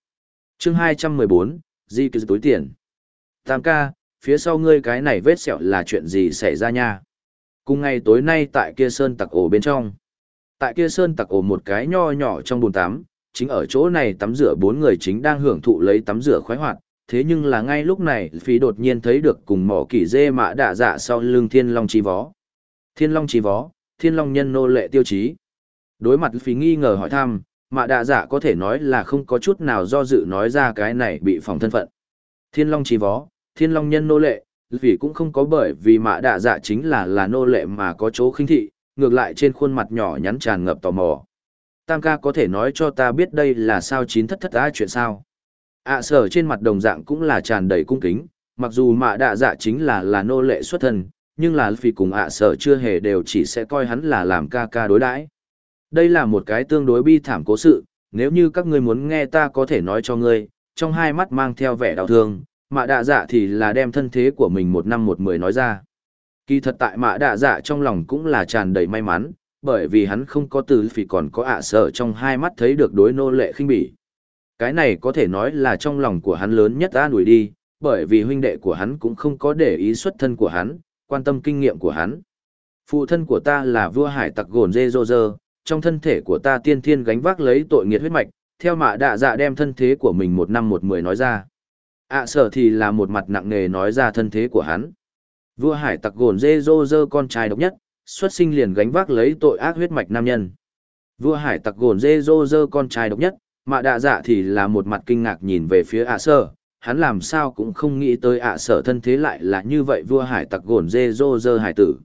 Chương 214, di cứ túi tiền. Tam ca, phía sau ngươi cái này vết sẹo là chuyện gì xảy ra nha? Cùng ngày tối nay tại kia sơn tặc ổ bên trong. Tại kia sơn tặc ổ một cái nho nhỏ trong bồn tắm, chính ở chỗ này tắm rửa bốn người chính đang hưởng thụ lấy tắm rửa khoái hoạt, thế nhưng là ngay lúc này phí đột nhiên thấy được cùng mỏ kỷ dê mã đạ dạ sau lưng thiên long chi vó. Thiên long chi vó, thiên long nhân nô lệ tiêu chí. Đối mặt phí nghi ngờ hỏi thăm mã đạ dạ có thể nói là không có chút nào do dự nói ra cái này bị phòng thân phận. Thiên long chi vó, thiên long nhân nô lệ vì cũng không có bởi vì mã đạ dạ chính là là nô lệ mà có chỗ khinh thị, ngược lại trên khuôn mặt nhỏ nhắn tràn ngập tò mò. Tam ca có thể nói cho ta biết đây là sao chín thất thất á chuyện sao? Ạ sở trên mặt đồng dạng cũng là tràn đầy cung kính mặc dù mạ đạ dạ chính là là nô lệ xuất thân nhưng là vì cùng ạ sở chưa hề đều chỉ sẽ coi hắn là làm ca ca đối đãi đây là một cái tương đối bi thảm cố sự nếu như các ngươi muốn nghe ta có thể nói cho ngươi trong hai mắt mang theo vẻ đau thương mạ đạ dạ thì là đem thân thế của mình một năm một mười nói ra Kỳ thật tại mạ đạ dạ trong lòng cũng là tràn đầy may mắn, bởi vì hắn không có từ phỉ còn có ạ sợ trong hai mắt thấy được đối nô lệ khinh bỉ. Cái này có thể nói là trong lòng của hắn lớn nhất an ủi đi, bởi vì huynh đệ của hắn cũng không có để ý xuất thân của hắn, quan tâm kinh nghiệm của hắn. Phụ thân của ta là vua hải tặc gồn dê dô dơ, trong thân thể của ta tiên thiên gánh vác lấy tội nghiệt huyết mạch, theo mạ đạ dạ đem thân thế của mình một năm một mười nói ra. ạ sở thì là một mặt nặng nề nói ra thân thế của hắn. Vua hải tặc gồn dê dô dơ con trai độc nhất, xuất sinh liền gánh vác lấy tội ác huyết mạch nam nhân. Vua hải tặc gồn dê dô dơ con trai độc nhất, mạ đạ dạ thì là một mặt kinh ngạc nhìn về phía ạ sở, hắn làm sao cũng không nghĩ tới ạ sở thân thế lại là như vậy vua hải tặc gồn dê dô dơ hải tử.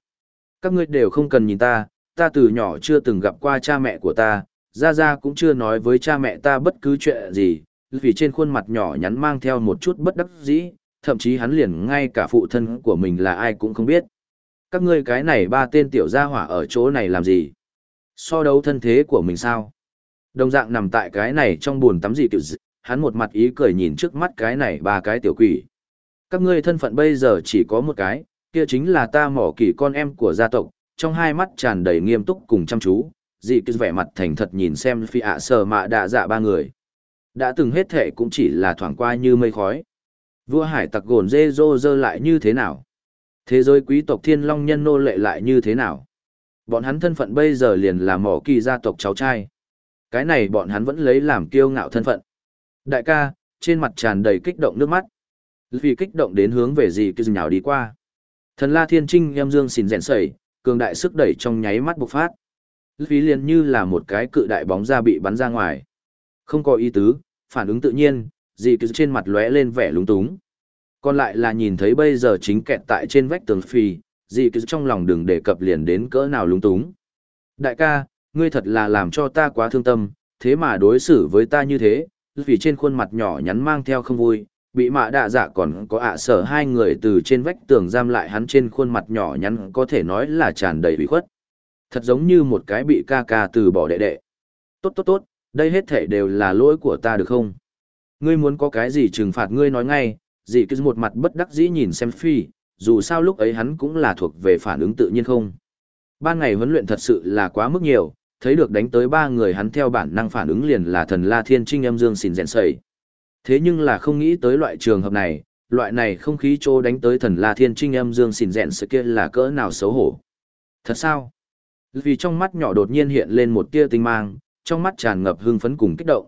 Các ngươi đều không cần nhìn ta, ta từ nhỏ chưa từng gặp qua cha mẹ của ta, ra ra cũng chưa nói với cha mẹ ta bất cứ chuyện gì, vì trên khuôn mặt nhỏ nhắn mang theo một chút bất đắc dĩ, thậm chí hắn liền ngay cả phụ thân của mình là ai cũng không biết. Các ngươi cái này ba tên tiểu gia hỏa ở chỗ này làm gì? So đấu thân thế của mình sao? Đồng dạng nằm tại cái này trong buồn tắm gì kiểu gì, hắn một mặt ý cười nhìn trước mắt cái này ba cái tiểu quỷ. Các ngươi thân phận bây giờ chỉ có một cái, kia chính là ta mỏ kỳ con em của gia tộc, trong hai mắt tràn đầy nghiêm túc cùng chăm chú, dị cứ vẻ mặt thành thật nhìn xem phi ạ sờ mạ đạ dạ ba người. Đã từng hết thể cũng chỉ là thoảng qua như mây khói. Vua hải tặc gồn dê dô dơ lại như thế nào? Thế giới quý tộc thiên long nhân nô lệ lại như thế nào? Bọn hắn thân phận bây giờ liền là mỏ kỳ gia tộc cháu trai. Cái này bọn hắn vẫn lấy làm kiêu ngạo thân phận. Đại ca, trên mặt tràn đầy kích động nước mắt. Vì kích động đến hướng về gì cứ nhào đi qua. Thần La Thiên Trinh em dương xỉn rèn sẩy, cường đại sức đẩy trong nháy mắt bộc phát. Vì liền như là một cái cự đại bóng ra bị bắn ra ngoài. Không có ý tứ, phản ứng tự nhiên, gì cứ trên mặt lóe lên vẻ lúng túng. Còn lại là nhìn thấy bây giờ chính kẹt tại trên vách tường phì, gì cứ trong lòng đừng đề cập liền đến cỡ nào lúng túng. Đại ca, ngươi thật là làm cho ta quá thương tâm, thế mà đối xử với ta như thế, vì trên khuôn mặt nhỏ nhắn mang theo không vui, bị mạ đạ dạ còn có ạ sở hai người từ trên vách tường giam lại hắn trên khuôn mặt nhỏ nhắn có thể nói là tràn đầy bị khuất. Thật giống như một cái bị ca ca từ bỏ đệ đệ. Tốt tốt tốt, đây hết thể đều là lỗi của ta được không? Ngươi muốn có cái gì trừng phạt ngươi nói ngay, dì cứ một mặt bất đắc dĩ nhìn xem phi, dù sao lúc ấy hắn cũng là thuộc về phản ứng tự nhiên không. Ban ngày huấn luyện thật sự là quá mức nhiều, thấy được đánh tới ba người hắn theo bản năng phản ứng liền là thần la thiên trinh âm dương xìn rèn sầy. Thế nhưng là không nghĩ tới loại trường hợp này, loại này không khí trô đánh tới thần la thiên trinh âm dương xìn rèn sự kia là cỡ nào xấu hổ. Thật sao? Vì trong mắt nhỏ đột nhiên hiện lên một tia tinh mang, trong mắt tràn ngập hưng phấn cùng kích động.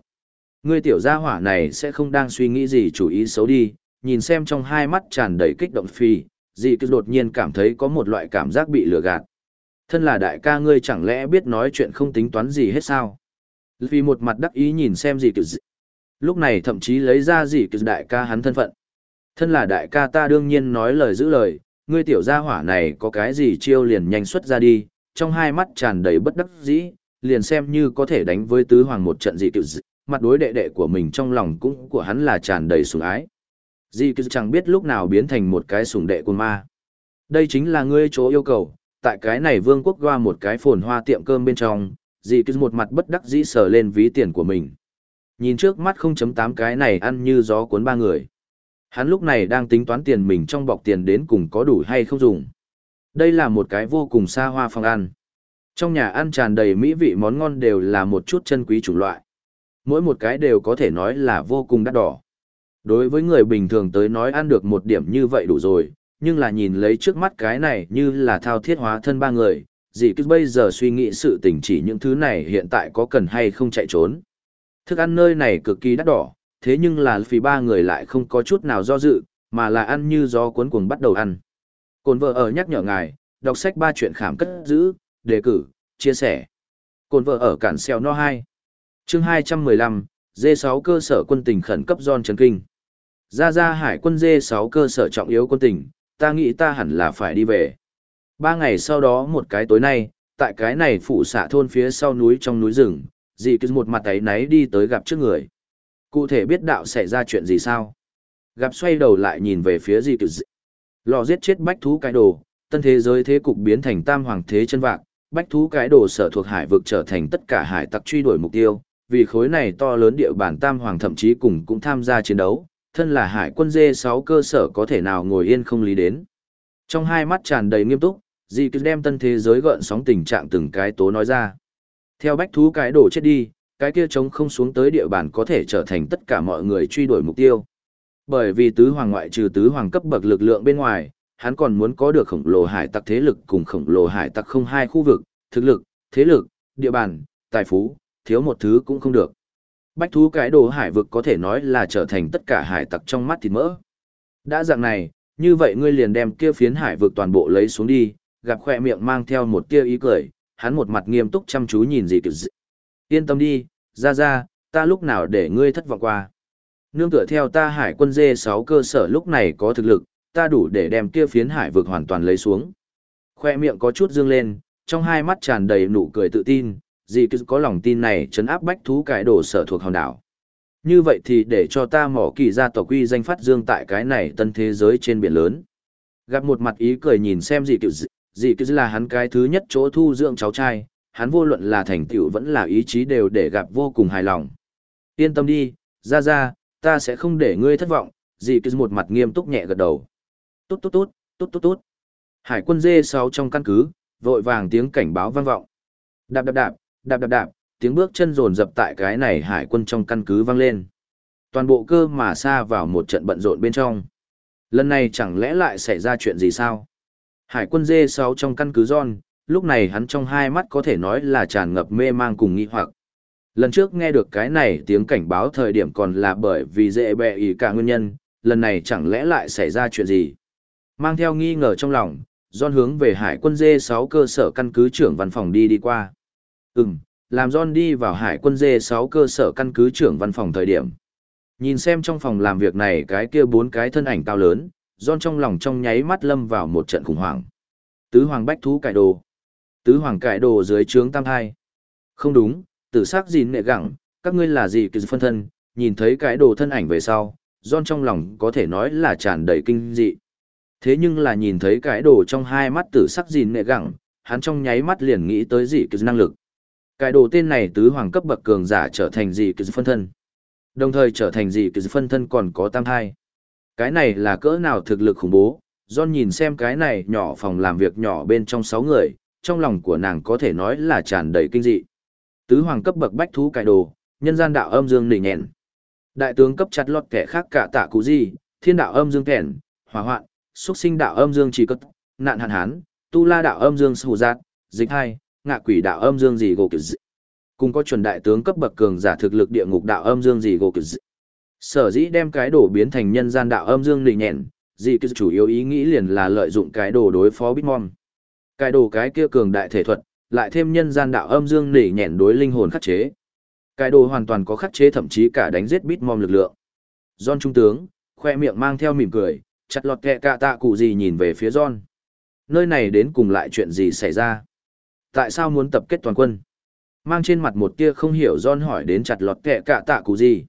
Ngươi tiểu gia hỏa này sẽ không đang suy nghĩ gì chủ ý xấu đi, nhìn xem trong hai mắt tràn đầy kích động phi, dị cứ đột nhiên cảm thấy có một loại cảm giác bị lừa gạt. Thân là đại ca ngươi chẳng lẽ biết nói chuyện không tính toán gì hết sao? Vì một mặt đắc ý nhìn xem gì cứ Lúc này thậm chí lấy ra gì cứ đại ca hắn thân phận. Thân là đại ca ta đương nhiên nói lời giữ lời, ngươi tiểu gia hỏa này có cái gì chiêu liền nhanh xuất ra đi, trong hai mắt tràn đầy bất đắc dĩ, liền xem như có thể đánh với tứ hoàng một trận gì cựu mặt đối đệ đệ của mình trong lòng cũng của hắn là tràn đầy sủng ái. gì cứ chẳng biết lúc nào biến thành một cái sủng đệ của ma. Đây chính là ngươi chỗ yêu cầu, tại cái này vương quốc qua một cái phồn hoa tiệm cơm bên trong, dì cứ một mặt bất đắc dĩ sờ lên ví tiền của mình. Nhìn trước mắt 0.8 cái này ăn như gió cuốn ba người. Hắn lúc này đang tính toán tiền mình trong bọc tiền đến cùng có đủ hay không dùng. Đây là một cái vô cùng xa hoa phòng ăn. Trong nhà ăn tràn đầy mỹ vị món ngon đều là một chút chân quý chủng loại. Mỗi một cái đều có thể nói là vô cùng đắt đỏ. Đối với người bình thường tới nói ăn được một điểm như vậy đủ rồi, nhưng là nhìn lấy trước mắt cái này như là thao thiết hóa thân ba người, dì cứ bây giờ suy nghĩ sự tình chỉ những thứ này hiện tại có cần hay không chạy trốn. Thức ăn nơi này cực kỳ đắt đỏ, thế nhưng là vì ba người lại không có chút nào do dự, mà là ăn như gió cuốn cuồng bắt đầu ăn. Cồn vợ ở nhắc nhở ngài, đọc sách ba chuyện khảm cất giữ, đề cử, chia sẻ. Cồn vợ ở cản xeo no 2. chương 215, D6 cơ sở quân tình khẩn cấp John Trần Kinh. Ra ra hải quân D6 cơ sở trọng yếu quân tình, ta nghĩ ta hẳn là phải đi về. Ba ngày sau đó một cái tối nay, tại cái này phụ xạ thôn phía sau núi trong núi rừng, dì cứ một mặt ấy náy đi tới gặp trước người. Cụ thể biết đạo xảy ra chuyện gì sao? Gặp xoay đầu lại nhìn về phía dì cứ Lò giết chết bách thú cái đồ, tân thế giới thế cục biến thành tam hoàng thế chân vạc, bách thú cái đồ sở thuộc hải vực trở thành tất cả hải tặc truy đuổi mục tiêu, vì khối này to lớn địa bàn tam hoàng thậm chí cùng cũng tham gia chiến đấu, thân là hải quân dê 6 cơ sở có thể nào ngồi yên không lý đến. Trong hai mắt tràn đầy nghiêm túc, dì cứ đem tân thế giới gợn sóng tình trạng từng cái tố nói ra. Theo bách thú cái đổ chết đi, cái kia trống không xuống tới địa bàn có thể trở thành tất cả mọi người truy đuổi mục tiêu. Bởi vì tứ hoàng ngoại trừ tứ hoàng cấp bậc lực lượng bên ngoài, hắn còn muốn có được khổng lồ hải tặc thế lực cùng khổng lồ hải tặc không hai khu vực, thực lực, thế lực, địa bàn, tài phú, thiếu một thứ cũng không được. Bách thú cái đồ hải vực có thể nói là trở thành tất cả hải tặc trong mắt thịt mỡ. Đã dạng này, như vậy ngươi liền đem kia phiến hải vực toàn bộ lấy xuống đi, gặp khoe miệng mang theo một tia ý cười, hắn một mặt nghiêm túc chăm chú nhìn gì kiểu dị. Yên tâm đi, ra ra, ta lúc nào để ngươi thất vọng qua. Nương tựa theo ta hải quân dê 6 cơ sở lúc này có thực lực, ta đủ để đem kia phiến hải vực hoàn toàn lấy xuống. Khoe miệng có chút dương lên, trong hai mắt tràn đầy nụ cười tự tin, dì cứ có lòng tin này chấn áp bách thú cải đồ sở thuộc hòn đảo. Như vậy thì để cho ta mỏ kỳ ra tộc quy danh phát dương tại cái này tân thế giới trên biển lớn. Gặp một mặt ý cười nhìn xem dì cứ dì cứ là hắn cái thứ nhất chỗ thu dưỡng cháu trai, hắn vô luận là thành tựu vẫn là ý chí đều để gặp vô cùng hài lòng. Yên tâm đi, ra ra, ta sẽ không để ngươi thất vọng, dì cứ một mặt nghiêm túc nhẹ gật đầu. Tốt tốt tốt, tốt tốt tốt. Hải quân dê 6 trong căn cứ, vội vàng tiếng cảnh báo vang vọng. Đạp đạp đạp, đạp đạp đạp, tiếng bước chân rồn rập tại cái này hải quân trong căn cứ vang lên. Toàn bộ cơ mà xa vào một trận bận rộn bên trong. Lần này chẳng lẽ lại xảy ra chuyện gì sao? Hải quân dê 6 trong căn cứ John, lúc này hắn trong hai mắt có thể nói là tràn ngập mê mang cùng nghi hoặc. Lần trước nghe được cái này tiếng cảnh báo thời điểm còn là bởi vì dễ bẹ ý cả nguyên nhân, lần này chẳng lẽ lại xảy ra chuyện gì. Mang theo nghi ngờ trong lòng, John hướng về hải quân dê 6 cơ sở căn cứ trưởng văn phòng đi đi qua. Ừm, làm John đi vào hải quân dê 6 cơ sở căn cứ trưởng văn phòng thời điểm. Nhìn xem trong phòng làm việc này cái kia bốn cái thân ảnh cao lớn, John trong lòng trong nháy mắt lâm vào một trận khủng hoảng. Tứ hoàng bách thú cải đồ. Tứ hoàng cải đồ dưới trướng tam hai. Không đúng, tử sắc gìn nệ gẳng, các ngươi là gì kỳ phân thân, nhìn thấy cái đồ thân ảnh về sau, John trong lòng có thể nói là tràn đầy kinh dị. Thế nhưng là nhìn thấy cái đồ trong hai mắt tử sắc gìn nệ gẳng, hắn trong nháy mắt liền nghĩ tới gì kỳ năng lực. Cái đồ tên này tứ hoàng cấp bậc cường giả trở thành gì kỳ phân thân. Đồng thời trở thành gì kỳ phân thân còn có tam hai. Cái này là cỡ nào thực lực khủng bố, John nhìn xem cái này nhỏ phòng làm việc nhỏ bên trong sáu người, trong lòng của nàng có thể nói là tràn đầy kinh dị. Tứ hoàng cấp bậc bách thú cải đồ, nhân gian đạo âm dương nỉ nhẹn. Đại tướng cấp chặt lọt kẻ khác cả tạ cụ gì, thiên đạo âm dương kẻn, hỏa hoạn, xuất sinh đạo âm dương chỉ cất, nạn hạn hán, tu la đạo âm dương sù giác, dịch hai, ngạ quỷ đạo âm dương gì gỗ kiểu dị. Cùng có chuẩn đại tướng cấp bậc cường giả thực lực địa ngục đạo âm dương gì gỗ kiểu dị. Sở dĩ đem cái đồ biến thành nhân gian đạo âm dương nỉ nhẹn, gì cứ chủ yếu ý nghĩ liền là lợi dụng cái đồ đối phó Bitmon. Cái đồ cái kia cường đại thể thuật, lại thêm nhân gian đạo âm dương nỉ nhẹn đối linh hồn khắc chế. Cái đồ hoàn toàn có khắc chế thậm chí cả đánh giết Bitmon lực lượng. John trung tướng, khoe miệng mang theo mỉm cười, chặt lọt kẹ cạ tạ cụ gì nhìn về phía John. Nơi này đến cùng lại chuyện gì xảy ra? Tại sao muốn tập kết toàn quân? Mang trên mặt một tia không hiểu John hỏi đến chặt lọt kẹ cạ tạ cụ gì.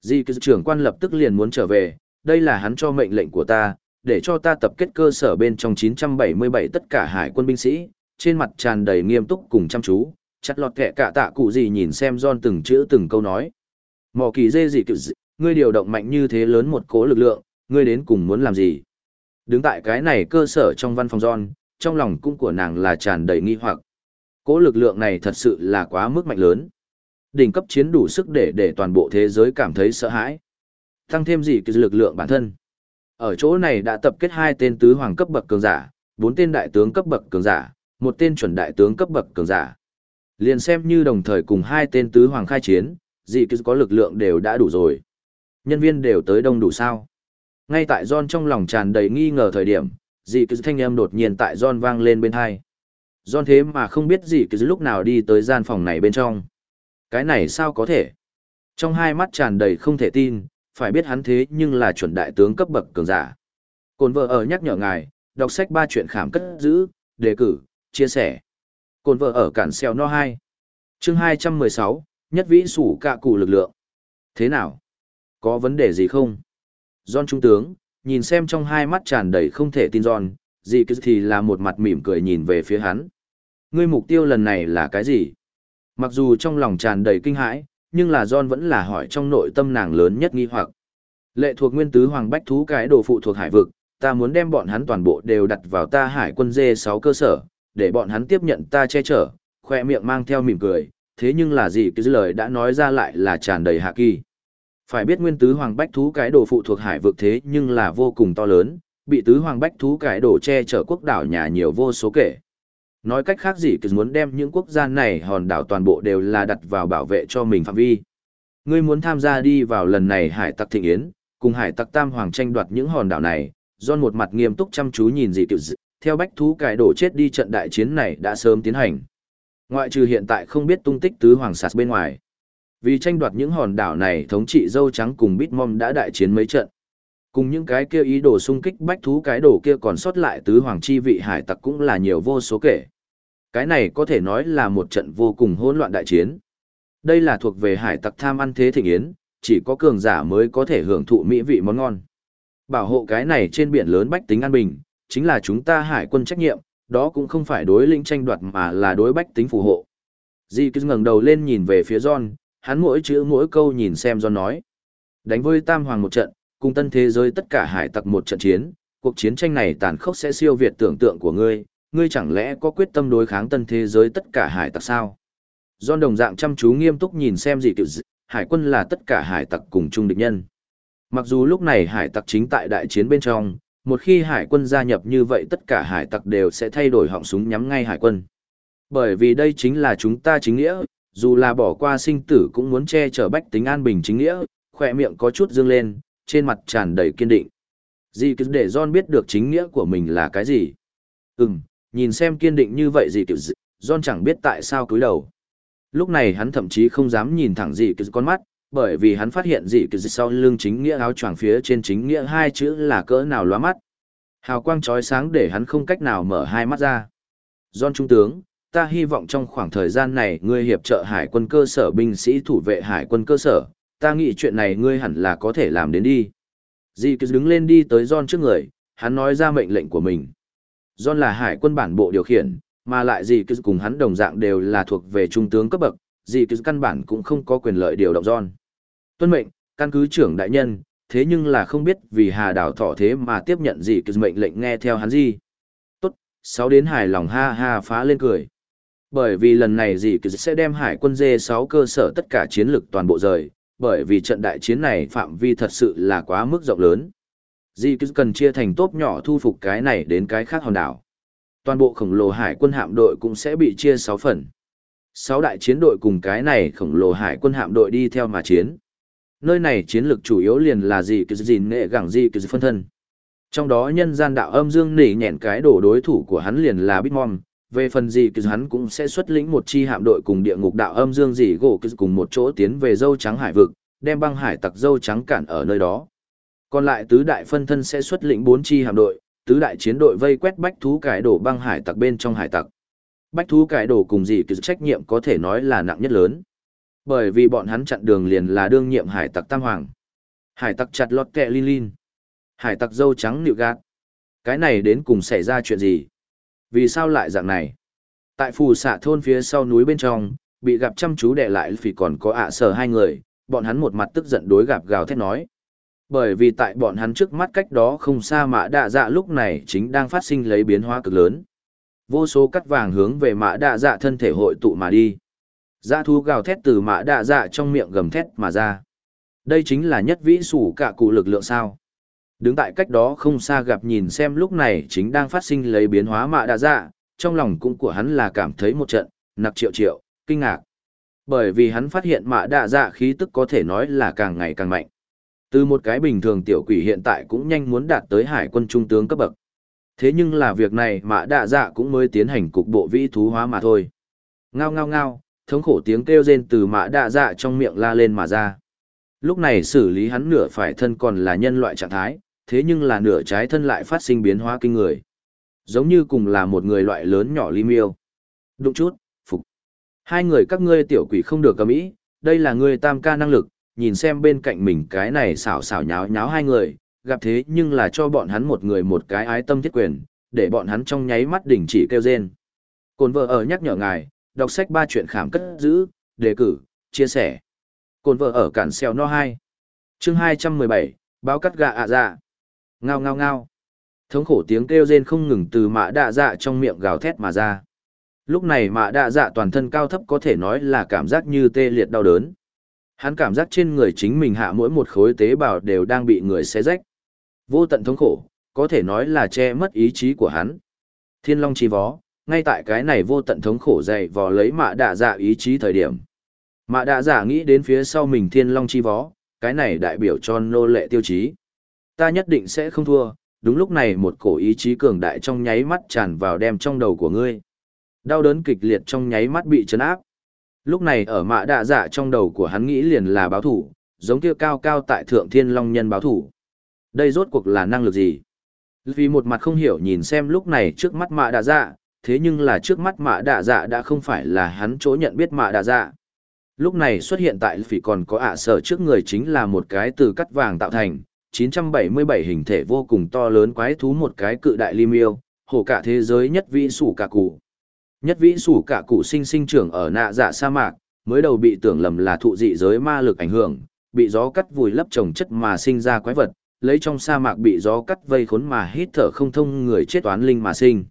Di cứ trưởng quan lập tức liền muốn trở về, đây là hắn cho mệnh lệnh của ta, để cho ta tập kết cơ sở bên trong 977 tất cả hải quân binh sĩ, trên mặt tràn đầy nghiêm túc cùng chăm chú, chặt lọt kẹ cả tạ cụ gì nhìn xem John từng chữ từng câu nói. Mỏ kỳ dê gì kiểu gì, ngươi điều động mạnh như thế lớn một cố lực lượng, ngươi đến cùng muốn làm gì? Đứng tại cái này cơ sở trong văn phòng John, trong lòng cung của nàng là tràn đầy nghi hoặc. Cỗ lực lượng này thật sự là quá mức mạnh lớn. Đỉnh cấp chiến đủ sức để để toàn bộ thế giới cảm thấy sợ hãi. Tăng thêm gì cái lực lượng bản thân. Ở chỗ này đã tập kết hai tên tứ hoàng cấp bậc cường giả, bốn tên đại tướng cấp bậc cường giả, một tên chuẩn đại tướng cấp bậc cường giả. Liền xem như đồng thời cùng hai tên tứ hoàng khai chiến, dị cứ có lực lượng đều đã đủ rồi. Nhân viên đều tới đông đủ sao. Ngay tại John trong lòng tràn đầy nghi ngờ thời điểm, dị cứ thanh âm đột nhiên tại John vang lên bên hai. John thế mà không biết gì cứ lúc nào đi tới gian phòng này bên trong. Cái này sao có thể? Trong hai mắt tràn đầy không thể tin, phải biết hắn thế nhưng là chuẩn đại tướng cấp bậc cường giả. Cồn vợ ở nhắc nhở ngài, đọc sách ba chuyện khám cất giữ, đề cử, chia sẻ. Cồn vợ ở cản xeo no 2. chương 216, nhất vĩ sủ cạ cụ lực lượng. Thế nào? Có vấn đề gì không? John Trung tướng, nhìn xem trong hai mắt tràn đầy không thể tin John, Dì cứ thì là một mặt mỉm cười nhìn về phía hắn. Ngươi mục tiêu lần này là cái gì? Mặc dù trong lòng tràn đầy kinh hãi, nhưng là John vẫn là hỏi trong nội tâm nàng lớn nhất nghi hoặc. Lệ thuộc nguyên tứ hoàng bách thú cái đồ phụ thuộc hải vực, ta muốn đem bọn hắn toàn bộ đều đặt vào ta hải quân dê 6 cơ sở, để bọn hắn tiếp nhận ta che chở, khoe miệng mang theo mỉm cười, thế nhưng là gì cái lời đã nói ra lại là tràn đầy hạ kỳ. Phải biết nguyên tứ hoàng bách thú cái đồ phụ thuộc hải vực thế nhưng là vô cùng to lớn, bị tứ hoàng bách thú cải đổ che chở quốc đảo nhà nhiều vô số kể. Nói cách khác gì cứ muốn đem những quốc gia này hòn đảo toàn bộ đều là đặt vào bảo vệ cho mình phạm vi. Ngươi muốn tham gia đi vào lần này hải tặc thịnh yến, cùng hải tặc tam hoàng tranh đoạt những hòn đảo này, John một mặt nghiêm túc chăm chú nhìn dị kiểu dị, theo bách thú cải đổ chết đi trận đại chiến này đã sớm tiến hành. Ngoại trừ hiện tại không biết tung tích tứ hoàng sạt bên ngoài. Vì tranh đoạt những hòn đảo này thống trị dâu trắng cùng Bitmom đã đại chiến mấy trận. Cùng những cái kia ý đồ xung kích bách thú cái đồ kia còn sót lại tứ hoàng chi vị hải tặc cũng là nhiều vô số kể. Cái này có thể nói là một trận vô cùng hỗn loạn đại chiến. Đây là thuộc về hải tặc tham ăn thế thịnh yến, chỉ có cường giả mới có thể hưởng thụ mỹ vị món ngon. Bảo hộ cái này trên biển lớn bách tính an bình, chính là chúng ta hải quân trách nhiệm, đó cũng không phải đối lĩnh tranh đoạt mà là đối bách tính phù hộ. Di cứ ngẩng đầu lên nhìn về phía John, hắn mỗi chữ mỗi câu nhìn xem John nói. Đánh với Tam Hoàng một trận, cùng tân thế giới tất cả hải tặc một trận chiến, cuộc chiến tranh này tàn khốc sẽ siêu việt tưởng tượng của ngươi, ngươi chẳng lẽ có quyết tâm đối kháng tân thế giới tất cả hải tặc sao? John đồng dạng chăm chú nghiêm túc nhìn xem gì kiểu hải quân là tất cả hải tặc cùng chung địch nhân. Mặc dù lúc này hải tặc chính tại đại chiến bên trong, một khi hải quân gia nhập như vậy tất cả hải tặc đều sẽ thay đổi họng súng nhắm ngay hải quân. Bởi vì đây chính là chúng ta chính nghĩa, dù là bỏ qua sinh tử cũng muốn che chở bách tính an bình chính nghĩa, khỏe miệng có chút dương lên, trên mặt tràn đầy kiên định. Dì cứ để John biết được chính nghĩa của mình là cái gì. Ừm, nhìn xem kiên định như vậy dì cứ John chẳng biết tại sao cúi đầu. Lúc này hắn thậm chí không dám nhìn thẳng dì cứ con mắt, bởi vì hắn phát hiện dì cứ sau lưng chính nghĩa áo choàng phía trên chính nghĩa hai chữ là cỡ nào lóa mắt. Hào quang chói sáng để hắn không cách nào mở hai mắt ra. John Trung tướng, ta hy vọng trong khoảng thời gian này ngươi hiệp trợ hải quân cơ sở binh sĩ thủ vệ hải quân cơ sở, ta nghĩ chuyện này ngươi hẳn là có thể làm đến đi. Dì cứ đứng lên đi tới John trước người, hắn nói ra mệnh lệnh của mình. John là hải quân bản bộ điều khiển, mà lại dì cứ cùng hắn đồng dạng đều là thuộc về trung tướng cấp bậc, dì cứ căn bản cũng không có quyền lợi điều động John. Tuân mệnh, căn cứ trưởng đại nhân, thế nhưng là không biết vì hà đảo thọ thế mà tiếp nhận dì cứ mệnh lệnh nghe theo hắn gì. Tốt, sáu đến hài lòng ha ha phá lên cười. Bởi vì lần này dì cứ sẽ đem hải quân dê sáu cơ sở tất cả chiến lực toàn bộ rời, bởi vì trận đại chiến này phạm vi thật sự là quá mức rộng lớn. Di cứ cần chia thành tốp nhỏ thu phục cái này đến cái khác hòn đảo. Toàn bộ khổng lồ hải quân hạm đội cũng sẽ bị chia 6 phần. 6 đại chiến đội cùng cái này khổng lồ hải quân hạm đội đi theo mà chiến nơi này chiến lược chủ yếu liền là gì cứ gìn nghệ gẳng gì cứ phân thân. Trong đó nhân gian đạo âm dương nỉ nhẹn cái đổ đối thủ của hắn liền là Bitmom, về phần gì cứ hắn cũng sẽ xuất lĩnh một chi hạm đội cùng địa ngục đạo âm dương gì gỗ cứ cùng một chỗ tiến về dâu trắng hải vực, đem băng hải tặc dâu trắng cản ở nơi đó. Còn lại tứ đại phân thân sẽ xuất lĩnh bốn chi hạm đội, tứ đại chiến đội vây quét bách thú cải đổ băng hải tặc bên trong hải tặc. Bách thú cải đổ cùng gì cứ trách nhiệm có thể nói là nặng nhất lớn. Bởi vì bọn hắn chặn đường liền là đương nhiệm hải tặc tam hoàng. Hải tặc chặt lọt kẹ Lin Lin. Hải tặc dâu trắng nịu gạt. Cái này đến cùng xảy ra chuyện gì? Vì sao lại dạng này? Tại phù xạ thôn phía sau núi bên trong, bị gặp chăm chú đệ lại vì còn có ạ sở hai người, bọn hắn một mặt tức giận đối gặp gào thét nói. Bởi vì tại bọn hắn trước mắt cách đó không xa mã đạ dạ lúc này chính đang phát sinh lấy biến hóa cực lớn. Vô số cắt vàng hướng về mã đạ dạ thân thể hội tụ mà đi. Dạ Dã thú gào thét từ mã đạ dạ trong miệng gầm thét mà ra. Đây chính là nhất vĩ sủ cả cụ lực lượng sao. Đứng tại cách đó không xa gặp nhìn xem lúc này chính đang phát sinh lấy biến hóa Mạ Đa dạ, trong lòng cũng của hắn là cảm thấy một trận, nặc triệu triệu, kinh ngạc. Bởi vì hắn phát hiện Mạ Đa dạ khí tức có thể nói là càng ngày càng mạnh. Từ một cái bình thường tiểu quỷ hiện tại cũng nhanh muốn đạt tới hải quân trung tướng cấp bậc. Thế nhưng là việc này Mạ đạ dạ cũng mới tiến hành cục bộ vĩ thú hóa mà thôi. Ngao ngao ngao, thống khổ tiếng kêu rên từ Mạ đạ dạ trong miệng la lên mà ra. Lúc này xử lý hắn nửa phải thân còn là nhân loại trạng thái, thế nhưng là nửa trái thân lại phát sinh biến hóa kinh người. Giống như cùng là một người loại lớn nhỏ li miêu. Đụng chút, phục. Hai người các ngươi tiểu quỷ không được cầm ý, đây là người tam ca năng lực, nhìn xem bên cạnh mình cái này xảo xảo nháo nháo hai người, gặp thế nhưng là cho bọn hắn một người một cái ái tâm thiết quyền, để bọn hắn trong nháy mắt đỉnh chỉ kêu rên. Cồn vợ ở nhắc nhở ngài, đọc sách ba chuyện khảm cất giữ, đề cử, chia sẻ. Cồn vợ ở cản xeo no 2. chương 217, báo cắt gà ạ à dạ. Ngao ngao ngao. Thống khổ tiếng kêu rên không ngừng từ mạ đạ dạ trong miệng gào thét mà ra. Lúc này mạ đạ dạ toàn thân cao thấp có thể nói là cảm giác như tê liệt đau đớn. Hắn cảm giác trên người chính mình hạ mỗi một khối tế bào đều đang bị người xé rách. Vô tận thống khổ, có thể nói là che mất ý chí của hắn. Thiên Long chi vó, ngay tại cái này vô tận thống khổ dày vò lấy mạ đạ dạ ý chí thời điểm. Mạ đạ dạ nghĩ đến phía sau mình Thiên Long chi vó, cái này đại biểu cho nô lệ tiêu chí. Ta nhất định sẽ không thua, đúng lúc này một cổ ý chí cường đại trong nháy mắt tràn vào đem trong đầu của ngươi. Đau đớn kịch liệt trong nháy mắt bị chấn áp. Lúc này ở mạ đạ dạ trong đầu của hắn nghĩ liền là báo thủ, giống kia cao cao tại thượng thiên long nhân báo thủ. Đây rốt cuộc là năng lực gì? Vì một mặt không hiểu nhìn xem lúc này trước mắt mạ đạ dạ, thế nhưng là trước mắt mạ đạ dạ đã không phải là hắn chỗ nhận biết mạ đạ dạ. Lúc này xuất hiện tại phỉ còn có ạ sở trước người chính là một cái từ cắt vàng tạo thành, 977 hình thể vô cùng to lớn quái thú một cái cự đại lim yêu, hổ cả thế giới nhất vĩ sủ cả cụ. Nhất vĩ sủ cả cụ sinh sinh trưởng ở nạ dạ sa mạc, mới đầu bị tưởng lầm là thụ dị giới ma lực ảnh hưởng, bị gió cắt vùi lấp trồng chất mà sinh ra quái vật, lấy trong sa mạc bị gió cắt vây khốn mà hít thở không thông người chết toán linh mà sinh.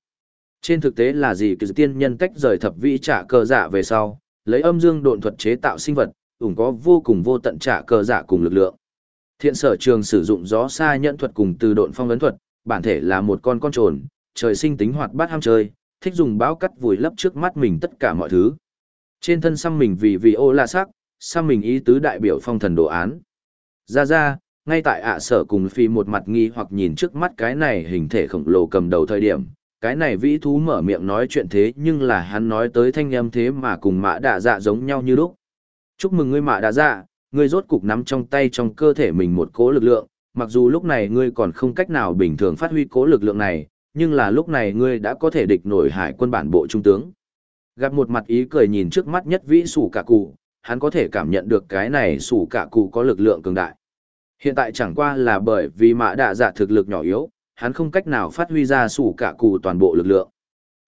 Trên thực tế là gì cứ tiên nhân tách rời thập vĩ trả cờ dạ về sau, lấy âm dương độn thuật chế tạo sinh vật, ủng có vô cùng vô tận trả cờ dạ cùng lực lượng. Thiện sở trường sử dụng gió xa nhận thuật cùng từ độn phong ấn thuật, bản thể là một con con trồn, trời sinh tính hoạt bát ham chơi, thích dùng báo cắt vùi lấp trước mắt mình tất cả mọi thứ. Trên thân xăm mình vì vì ô la sắc, xăm mình ý tứ đại biểu phong thần đồ án. Ra ra, ngay tại ạ sở cùng phi một mặt nghi hoặc nhìn trước mắt cái này hình thể khổng lồ cầm đầu thời điểm, cái này vĩ thú mở miệng nói chuyện thế nhưng là hắn nói tới thanh âm thế mà cùng mã đạ dạ giống nhau như lúc. Chúc mừng ngươi mã đạ dạ, ngươi rốt cục nắm trong tay trong cơ thể mình một cố lực lượng, mặc dù lúc này ngươi còn không cách nào bình thường phát huy cố lực lượng này, nhưng là lúc này ngươi đã có thể địch nổi hải quân bản bộ trung tướng. Gặp một mặt ý cười nhìn trước mắt nhất vĩ sủ cả cụ, hắn có thể cảm nhận được cái này sủ cả cụ có lực lượng cường đại. Hiện tại chẳng qua là bởi vì mã đạ dạ thực lực nhỏ yếu, hắn không cách nào phát huy ra sủ cả cụ toàn bộ lực lượng.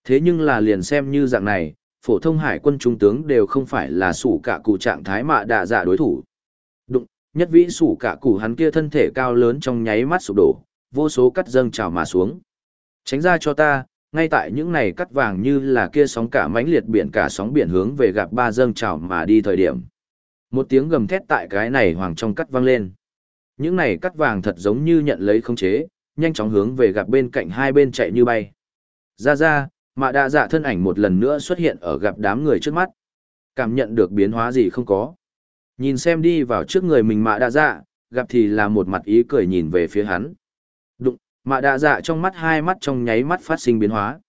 Thế nhưng là liền xem như dạng này, phổ thông hải quân trung tướng đều không phải là sủ cả cụ trạng thái mạ đạ dạ đối thủ. Đụng, nhất vĩ sủ cả củ hắn kia thân thể cao lớn trong nháy mắt sụp đổ, vô số cắt dâng trào mà xuống. Tránh ra cho ta, ngay tại những này cắt vàng như là kia sóng cả mãnh liệt biển cả sóng biển hướng về gặp ba dâng trào mà đi thời điểm. Một tiếng gầm thét tại cái này hoàng trong cắt vang lên. Những này cắt vàng thật giống như nhận lấy không chế, nhanh chóng hướng về gặp bên cạnh hai bên chạy như bay. Ra ra, mạ đạ dạ thân ảnh một lần nữa xuất hiện ở gặp đám người trước mắt. Cảm nhận được biến hóa gì không có. Nhìn xem đi vào trước người mình mạ đạ dạ, gặp thì là một mặt ý cười nhìn về phía hắn. Đụng, mạ đạ dạ trong mắt hai mắt trong nháy mắt phát sinh biến hóa.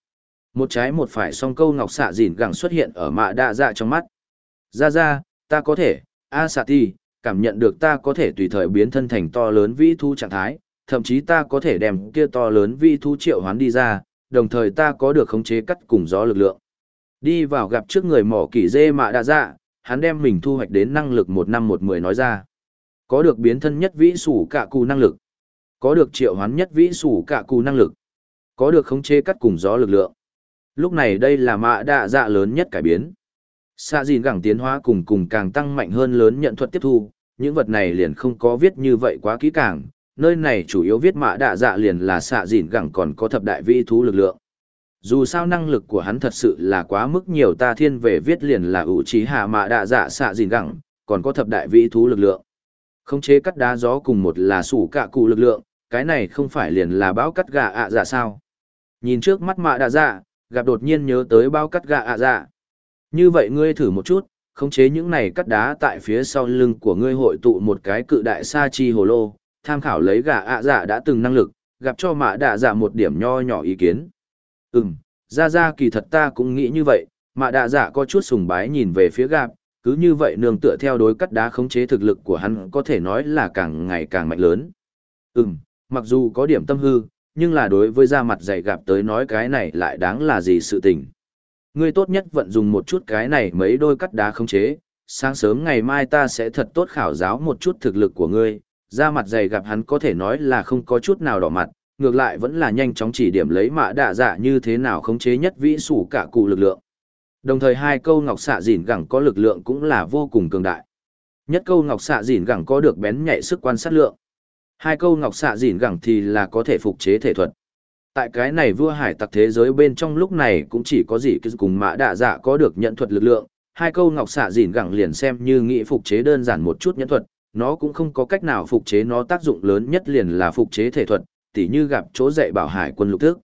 Một trái một phải song câu ngọc xạ dịn gẳng xuất hiện ở mạ đạ dạ trong mắt. Ra ra, ta có thể, a xạ ti, cảm nhận được ta có thể tùy thời biến thân thành to lớn vĩ thu trạng thái, thậm chí ta có thể đem kia to lớn vĩ thu triệu hoán đi ra, đồng thời ta có được khống chế cắt cùng gió lực lượng. Đi vào gặp trước người mỏ kỳ dê mạ đạ dạ, hắn đem mình thu hoạch đến năng lực một năm một mười nói ra. Có được biến thân nhất vĩ sủ cả cù năng lực. Có được triệu hoán nhất vĩ sủ cả cù năng lực. Có được khống chế cắt cùng gió lực lượng. Lúc này đây là mạ đạ dạ lớn nhất cải biến. Xạ dìn gẳng tiến hóa cùng cùng càng tăng mạnh hơn lớn nhận thuật tiếp thu, những vật này liền không có viết như vậy quá kỹ càng, nơi này chủ yếu viết mạ đạ dạ liền là xạ dìn gẳng còn có thập đại vi thú lực lượng. Dù sao năng lực của hắn thật sự là quá mức nhiều ta thiên về viết liền là ủ trí hạ mạ đạ dạ xạ dìn gẳng, còn có thập đại vĩ thú lực lượng. Không chế cắt đá gió cùng một là sủ cạ cụ lực lượng, cái này không phải liền là bão cắt gà ạ dạ sao. Nhìn trước mắt mạ đạ dạ, gặp đột nhiên nhớ tới bao cắt gà ạ dạ. Như vậy ngươi thử một chút, khống chế những này cắt đá tại phía sau lưng của ngươi hội tụ một cái cự đại sa chi hồ lô, tham khảo lấy gà ạ dạ đã từng năng lực, gặp cho mạ đạ dạ một điểm nho nhỏ ý kiến. Ừm, ra ra kỳ thật ta cũng nghĩ như vậy, mạ đạ dạ có chút sùng bái nhìn về phía gạp, cứ như vậy nương tựa theo đối cắt đá khống chế thực lực của hắn có thể nói là càng ngày càng mạnh lớn. Ừm, mặc dù có điểm tâm hư, nhưng là đối với da mặt dày gặp tới nói cái này lại đáng là gì sự tình. Ngươi tốt nhất vận dùng một chút cái này mấy đôi cắt đá khống chế, sáng sớm ngày mai ta sẽ thật tốt khảo giáo một chút thực lực của ngươi, da mặt dày gặp hắn có thể nói là không có chút nào đỏ mặt, ngược lại vẫn là nhanh chóng chỉ điểm lấy mạ đạ dạ như thế nào khống chế nhất vĩ sủ cả cụ lực lượng. Đồng thời hai câu ngọc xạ dìn gẳng có lực lượng cũng là vô cùng cường đại. Nhất câu ngọc xạ dìn gẳng có được bén nhạy sức quan sát lượng. Hai câu ngọc xạ dìn gẳng thì là có thể phục chế thể thuật. Tại cái này vua hải tặc thế giới bên trong lúc này cũng chỉ có gì cùng mã đạ dạ có được nhận thuật lực lượng, hai câu ngọc xạ dìn gẳng liền xem như nghị phục chế đơn giản một chút nhẫn thuật, nó cũng không có cách nào phục chế nó tác dụng lớn nhất liền là phục chế thể thuật, tỉ như gặp chỗ dạy bảo hải quân lục thức.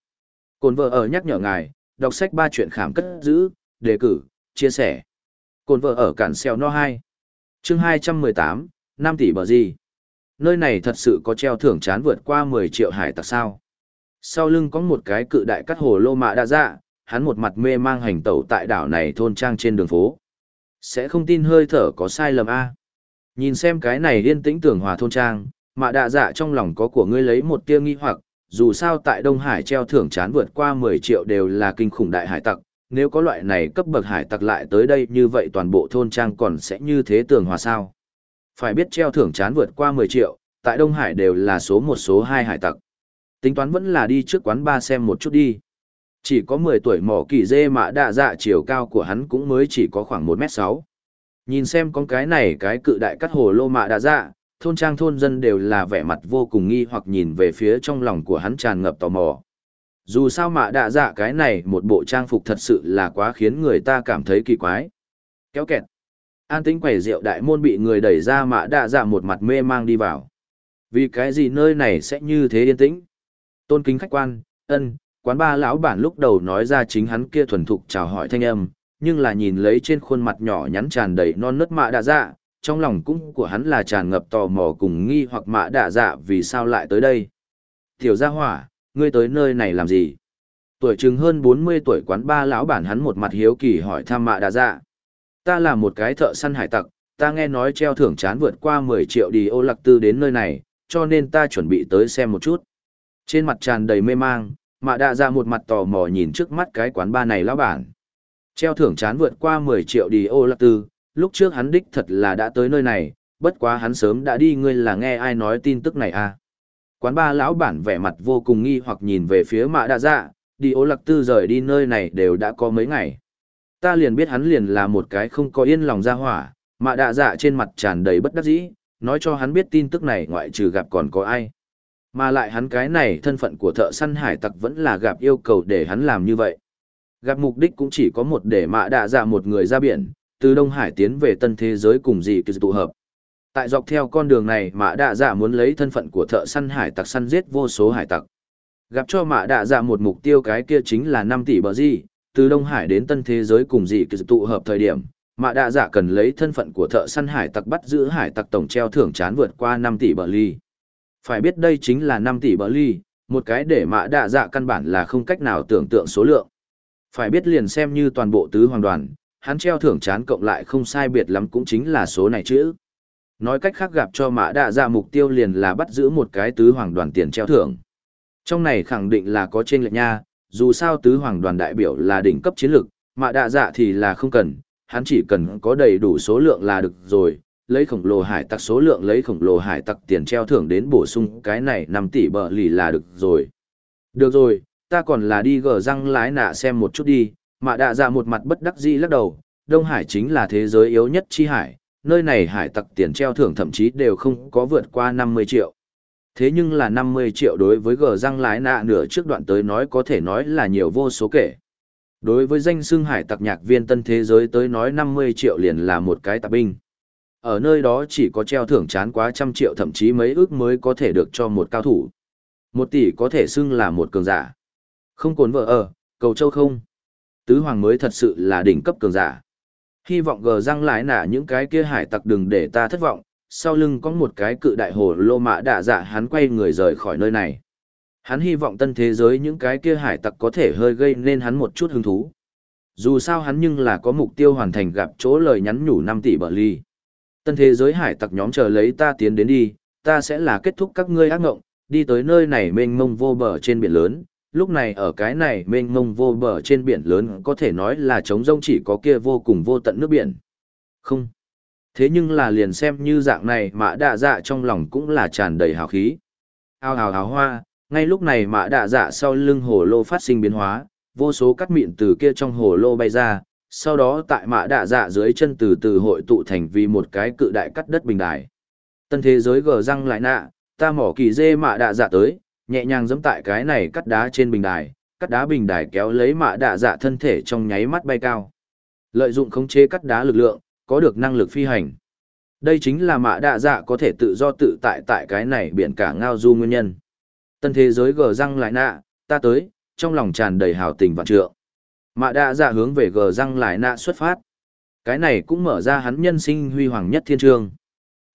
Cồn vợ ở nhắc nhở ngài, đọc sách ba chuyện khám cất giữ, đề cử, chia sẻ. Cồn vợ ở cản xeo no 2. Chương 218, 5 tỷ bờ gì? Nơi này thật sự có treo thưởng chán vượt qua 10 triệu hải tặc sao? Sau lưng có một cái cự đại cắt hồ lô mạ đa dạ, hắn một mặt mê mang hành tẩu tại đảo này thôn trang trên đường phố. Sẽ không tin hơi thở có sai lầm a Nhìn xem cái này yên tĩnh tưởng hòa thôn trang, mạ đạ dạ trong lòng có của ngươi lấy một tia nghi hoặc, dù sao tại Đông Hải treo thưởng chán vượt qua 10 triệu đều là kinh khủng đại hải tặc, nếu có loại này cấp bậc hải tặc lại tới đây như vậy toàn bộ thôn trang còn sẽ như thế tường hòa sao. Phải biết treo thưởng chán vượt qua 10 triệu, tại Đông Hải đều là số một số hai hải tặc. Tính toán vẫn là đi trước quán ba xem một chút đi. Chỉ có 10 tuổi mỏ kỳ dê mạ đạ dạ chiều cao của hắn cũng mới chỉ có khoảng 1 m sáu Nhìn xem con cái này cái cự đại cắt hồ lô mạ đạ dạ, thôn trang thôn dân đều là vẻ mặt vô cùng nghi hoặc nhìn về phía trong lòng của hắn tràn ngập tò mò. Dù sao mạ đạ dạ cái này một bộ trang phục thật sự là quá khiến người ta cảm thấy kỳ quái. Kéo kẹt. An tính quẩy rượu đại môn bị người đẩy ra mạ đạ dạ một mặt mê mang đi vào. Vì cái gì nơi này sẽ như thế yên tĩnh? Tôn kính khách quan, ân, quán ba lão bản lúc đầu nói ra chính hắn kia thuần thục chào hỏi thanh âm, nhưng là nhìn lấy trên khuôn mặt nhỏ nhắn tràn đầy non nớt mạ đạ dạ, trong lòng cũng của hắn là tràn ngập tò mò cùng nghi hoặc mạ đạ dạ vì sao lại tới đây. Tiểu gia hỏa, ngươi tới nơi này làm gì? Tuổi chừng hơn 40 tuổi quán ba lão bản hắn một mặt hiếu kỳ hỏi thăm mạ đạ dạ. Ta là một cái thợ săn hải tặc, ta nghe nói treo thưởng chán vượt qua 10 triệu đi ô lạc tư đến nơi này, cho nên ta chuẩn bị tới xem một chút. Trên mặt tràn đầy mê mang, mạ đạ dạ một mặt tò mò nhìn trước mắt cái quán ba này lão bản. Treo thưởng chán vượt qua 10 triệu đi ô lạc tư, lúc trước hắn đích thật là đã tới nơi này, bất quá hắn sớm đã đi ngươi là nghe ai nói tin tức này à. Quán ba lão bản vẻ mặt vô cùng nghi hoặc nhìn về phía mạ đạ dạ, đi ô lạc tư rời đi nơi này đều đã có mấy ngày. Ta liền biết hắn liền là một cái không có yên lòng ra hỏa, mạ đạ dạ trên mặt tràn đầy bất đắc dĩ, nói cho hắn biết tin tức này ngoại trừ gặp còn có ai. Mà lại hắn cái này thân phận của thợ săn hải tặc vẫn là gặp yêu cầu để hắn làm như vậy. Gặp mục đích cũng chỉ có một để mạ đạ dạ một người ra biển, từ Đông Hải tiến về tân thế giới cùng dị kỳ tụ hợp. Tại dọc theo con đường này Mã đạ dạ muốn lấy thân phận của thợ săn hải tặc săn giết vô số hải tặc. Gặp cho mạ đạ dạ một mục tiêu cái kia chính là 5 tỷ bờ gì, từ Đông Hải đến tân thế giới cùng dị kỳ tụ hợp thời điểm. Mạ đạ dạ cần lấy thân phận của thợ săn hải tặc bắt giữ hải tặc tổng treo thưởng chán vượt qua 5 tỷ bờ ly. Phải biết đây chính là 5 tỷ bờ ly, một cái để mạ đạ dạ căn bản là không cách nào tưởng tượng số lượng. Phải biết liền xem như toàn bộ tứ hoàng đoàn, hắn treo thưởng chán cộng lại không sai biệt lắm cũng chính là số này chứ. Nói cách khác gặp cho mã đạ dạ mục tiêu liền là bắt giữ một cái tứ hoàng đoàn tiền treo thưởng. Trong này khẳng định là có trên lệnh nha, dù sao tứ hoàng đoàn đại biểu là đỉnh cấp chiến lược, mã đạ dạ thì là không cần, hắn chỉ cần có đầy đủ số lượng là được rồi, lấy khổng lồ hải tặc số lượng lấy khổng lồ hải tặc tiền treo thưởng đến bổ sung cái này 5 tỷ bờ lì là được rồi. Được rồi, ta còn là đi gờ răng lái nạ xem một chút đi, Mạ đạ dạ một mặt bất đắc dĩ lắc đầu, Đông Hải chính là thế giới yếu nhất chi hải, nơi này hải tặc tiền treo thưởng thậm chí đều không có vượt qua 50 triệu. Thế nhưng là 50 triệu đối với gờ răng lái nạ nửa trước đoạn tới nói có thể nói là nhiều vô số kể. Đối với danh xưng hải tặc nhạc viên tân thế giới tới nói 50 triệu liền là một cái tạp binh. Ở nơi đó chỉ có treo thưởng chán quá trăm triệu thậm chí mấy ước mới có thể được cho một cao thủ. Một tỷ có thể xưng là một cường giả. Không cồn vợ ở, cầu châu không tứ hoàng mới thật sự là đỉnh cấp cường giả. Hy vọng gờ răng lái nả những cái kia hải tặc đừng để ta thất vọng, sau lưng có một cái cự đại hồ lô mạ đạ dạ hắn quay người rời khỏi nơi này. Hắn hy vọng tân thế giới những cái kia hải tặc có thể hơi gây nên hắn một chút hứng thú. Dù sao hắn nhưng là có mục tiêu hoàn thành gặp chỗ lời nhắn nhủ 5 tỷ bờ ly. Tân thế giới hải tặc nhóm chờ lấy ta tiến đến đi, ta sẽ là kết thúc các ngươi ác ngộng, đi tới nơi này mênh mông vô bờ trên biển lớn, lúc này ở cái này mênh mông vô bờ trên biển lớn có thể nói là trống rông chỉ có kia vô cùng vô tận nước biển. Không. Thế nhưng là liền xem như dạng này mã đạ dạ trong lòng cũng là tràn đầy hào khí. Ao hào hào hoa, ngay lúc này mã đạ dạ sau lưng hồ lô phát sinh biến hóa, vô số cắt mịn từ kia trong hồ lô bay ra, sau đó tại mã đạ dạ dưới chân từ từ hội tụ thành vì một cái cự đại cắt đất bình đài. Tân thế giới gờ răng lại nạ, ta mỏ kỳ dê mã đạ dạ tới, nhẹ nhàng giẫm tại cái này cắt đá trên bình đài, cắt đá bình đài kéo lấy mạ đạ dạ thân thể trong nháy mắt bay cao. Lợi dụng khống chế cắt đá lực lượng, có được năng lực phi hành. Đây chính là mạ đạ dạ có thể tự do tự tại tại cái này biển cả ngao du nguyên nhân. Tân thế giới gờ răng lại nạ, ta tới, trong lòng tràn đầy hào tình vạn trượng. Mạ đạ dạ hướng về gờ răng lại nạ xuất phát. Cái này cũng mở ra hắn nhân sinh huy hoàng nhất thiên trường,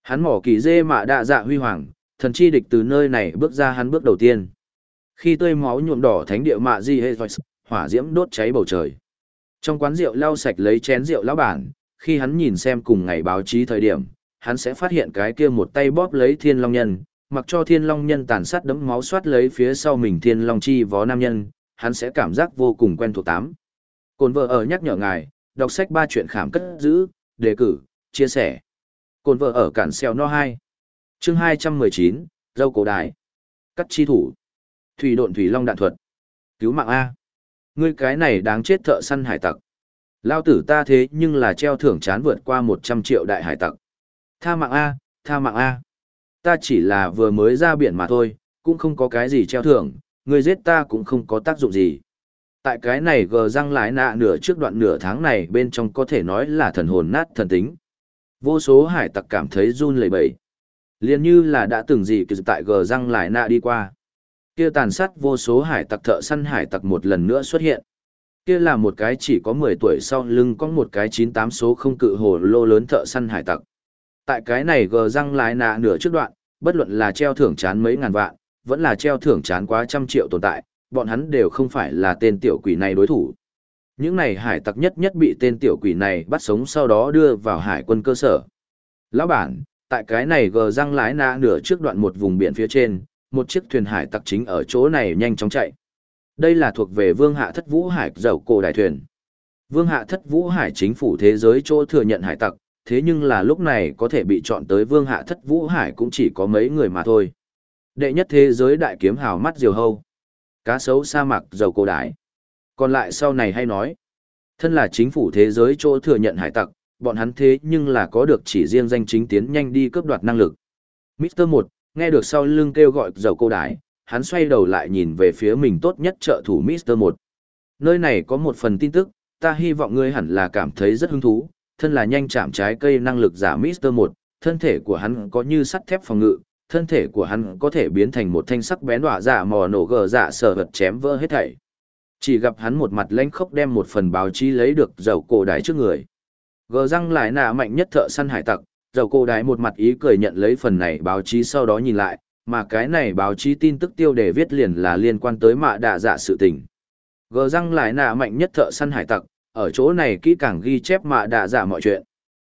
Hắn mỏ kỳ dê mạ đạ dạ huy hoàng, thần chi địch từ nơi này bước ra hắn bước đầu tiên. Khi tươi máu nhuộm đỏ thánh địa mạ di hệ hỏa diễm đốt cháy bầu trời. Trong quán rượu lau sạch lấy chén rượu lão bản, khi hắn nhìn xem cùng ngày báo chí thời điểm, hắn sẽ phát hiện cái kia một tay bóp lấy thiên long nhân, mặc cho thiên long nhân tàn sát đấm máu soát lấy phía sau mình thiên long chi vó nam nhân, hắn sẽ cảm giác vô cùng quen thuộc tám. Cồn vợ ở nhắc nhở ngài, đọc sách ba chuyện khảm cất giữ, đề cử, chia sẻ. Cồn vợ ở cản xeo no 2. Chương 219, dâu cổ đài. Cắt chi thủ. Thủy độn thủy long đạn thuật. Cứu mạng A. Ngươi cái này đáng chết thợ săn hải tặc. Lao tử ta thế nhưng là treo thưởng chán vượt qua 100 triệu đại hải tặc. Tha mạng A, tha mạng A. Ta chỉ là vừa mới ra biển mà thôi, cũng không có cái gì treo thưởng, người giết ta cũng không có tác dụng gì. Tại cái này gờ răng lái nạ nửa trước đoạn nửa tháng này bên trong có thể nói là thần hồn nát thần tính. Vô số hải tặc cảm thấy run lẩy bẩy liền như là đã từng gì kỳ tại gờ răng lại nạ đi qua. Kia tàn sát vô số hải tặc thợ săn hải tặc một lần nữa xuất hiện. Kia là một cái chỉ có 10 tuổi sau lưng có một cái 98 số không cự hồ lô lớn thợ săn hải tặc tại cái này gờ răng lại nạ nửa trước đoạn, bất luận là treo thưởng chán mấy ngàn vạn, vẫn là treo thưởng chán quá trăm triệu tồn tại, bọn hắn đều không phải là tên tiểu quỷ này đối thủ. Những này hải tặc nhất nhất bị tên tiểu quỷ này bắt sống sau đó đưa vào hải quân cơ sở. Lão bản, tại cái này gờ răng lái na nửa trước đoạn một vùng biển phía trên, một chiếc thuyền hải tặc chính ở chỗ này nhanh chóng chạy. Đây là thuộc về vương hạ thất vũ hải dầu cổ đại thuyền. Vương hạ thất vũ hải chính phủ thế giới chỗ thừa nhận hải tặc, thế nhưng là lúc này có thể bị chọn tới vương hạ thất vũ hải cũng chỉ có mấy người mà thôi. Đệ nhất thế giới đại kiếm hào mắt diều hâu. Cá sấu sa mạc dầu cổ đại Còn lại sau này hay nói. Thân là chính phủ thế giới chỗ thừa nhận hải tặc, bọn hắn thế nhưng là có được chỉ riêng danh chính tiến nhanh đi cướp đoạt năng lực. Mr. 1, nghe được sau lưng kêu gọi dầu cô đái, hắn xoay đầu lại nhìn về phía mình tốt nhất trợ thủ Mr. 1. Nơi này có một phần tin tức, ta hy vọng ngươi hẳn là cảm thấy rất hứng thú, thân là nhanh chạm trái cây năng lực giả Mister một, thân thể của hắn có như sắt thép phòng ngự, thân thể của hắn có thể biến thành một thanh sắc bén đọa giả mò nổ gờ giả sở vật chém vỡ hết thảy. Chỉ gặp hắn một mặt lãnh khốc đem một phần báo chí lấy được dầu cổ đái trước người. Gờ răng lại nạ mạnh nhất thợ săn hải tặc, dầu cô đái một mặt ý cười nhận lấy phần này báo chí sau đó nhìn lại, mà cái này báo chí tin tức tiêu đề viết liền là liên quan tới mạ đạ dạ sự tình. Gờ răng lại nạ mạnh nhất thợ săn hải tặc, ở chỗ này kỹ càng ghi chép mạ đạ dạ mọi chuyện.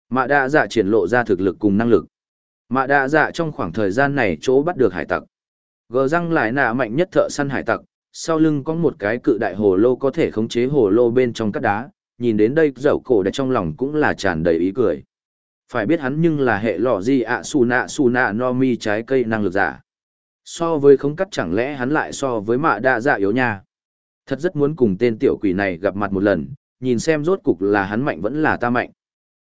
Mạ đạ dạ triển lộ ra thực lực cùng năng lực. Mạ đạ dạ trong khoảng thời gian này chỗ bắt được hải tặc. Gờ răng lại nạ mạnh nhất thợ săn hải tặc, sau lưng có một cái cự đại hồ lô có thể khống chế hồ lô bên trong các đá, nhìn đến đây dậu cổ đã trong lòng cũng là tràn đầy ý cười. Phải biết hắn nhưng là hệ lọ gì ạ su nạ su nạ no mi trái cây năng lực giả. So với không cắt chẳng lẽ hắn lại so với mạ đa dạ yếu nha. Thật rất muốn cùng tên tiểu quỷ này gặp mặt một lần, nhìn xem rốt cục là hắn mạnh vẫn là ta mạnh.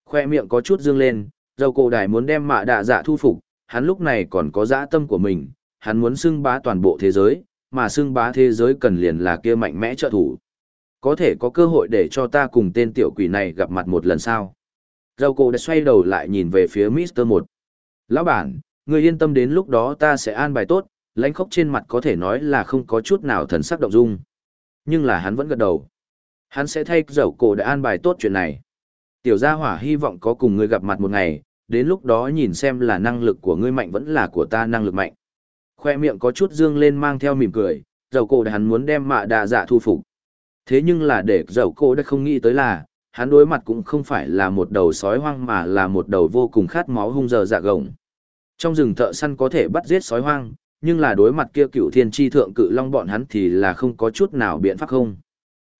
Khoe miệng có chút dương lên, dầu cổ đài muốn đem mạ đạ dạ thu phục, hắn lúc này còn có dã tâm của mình, hắn muốn xưng bá toàn bộ thế giới, mà xưng bá thế giới cần liền là kia mạnh mẽ trợ thủ. Có thể có cơ hội để cho ta cùng tên tiểu quỷ này gặp mặt một lần sau. Râu cổ đã xoay đầu lại nhìn về phía Mr. Một. Lão bản, người yên tâm đến lúc đó ta sẽ an bài tốt, lãnh khốc trên mặt có thể nói là không có chút nào thần sắc động dung. Nhưng là hắn vẫn gật đầu. Hắn sẽ thay râu cổ đã an bài tốt chuyện này. Tiểu gia hỏa hy vọng có cùng ngươi gặp mặt một ngày, đến lúc đó nhìn xem là năng lực của ngươi mạnh vẫn là của ta năng lực mạnh. Khoe miệng có chút dương lên mang theo mỉm cười, dầu cổ để hắn muốn đem mạ đà dạ thu phục. Thế nhưng là để dầu cô đã không nghĩ tới là, hắn đối mặt cũng không phải là một đầu sói hoang mà là một đầu vô cùng khát máu hung dơ dạ gồng. Trong rừng thợ săn có thể bắt giết sói hoang, nhưng là đối mặt kia cựu thiên tri thượng cự long bọn hắn thì là không có chút nào biện pháp không.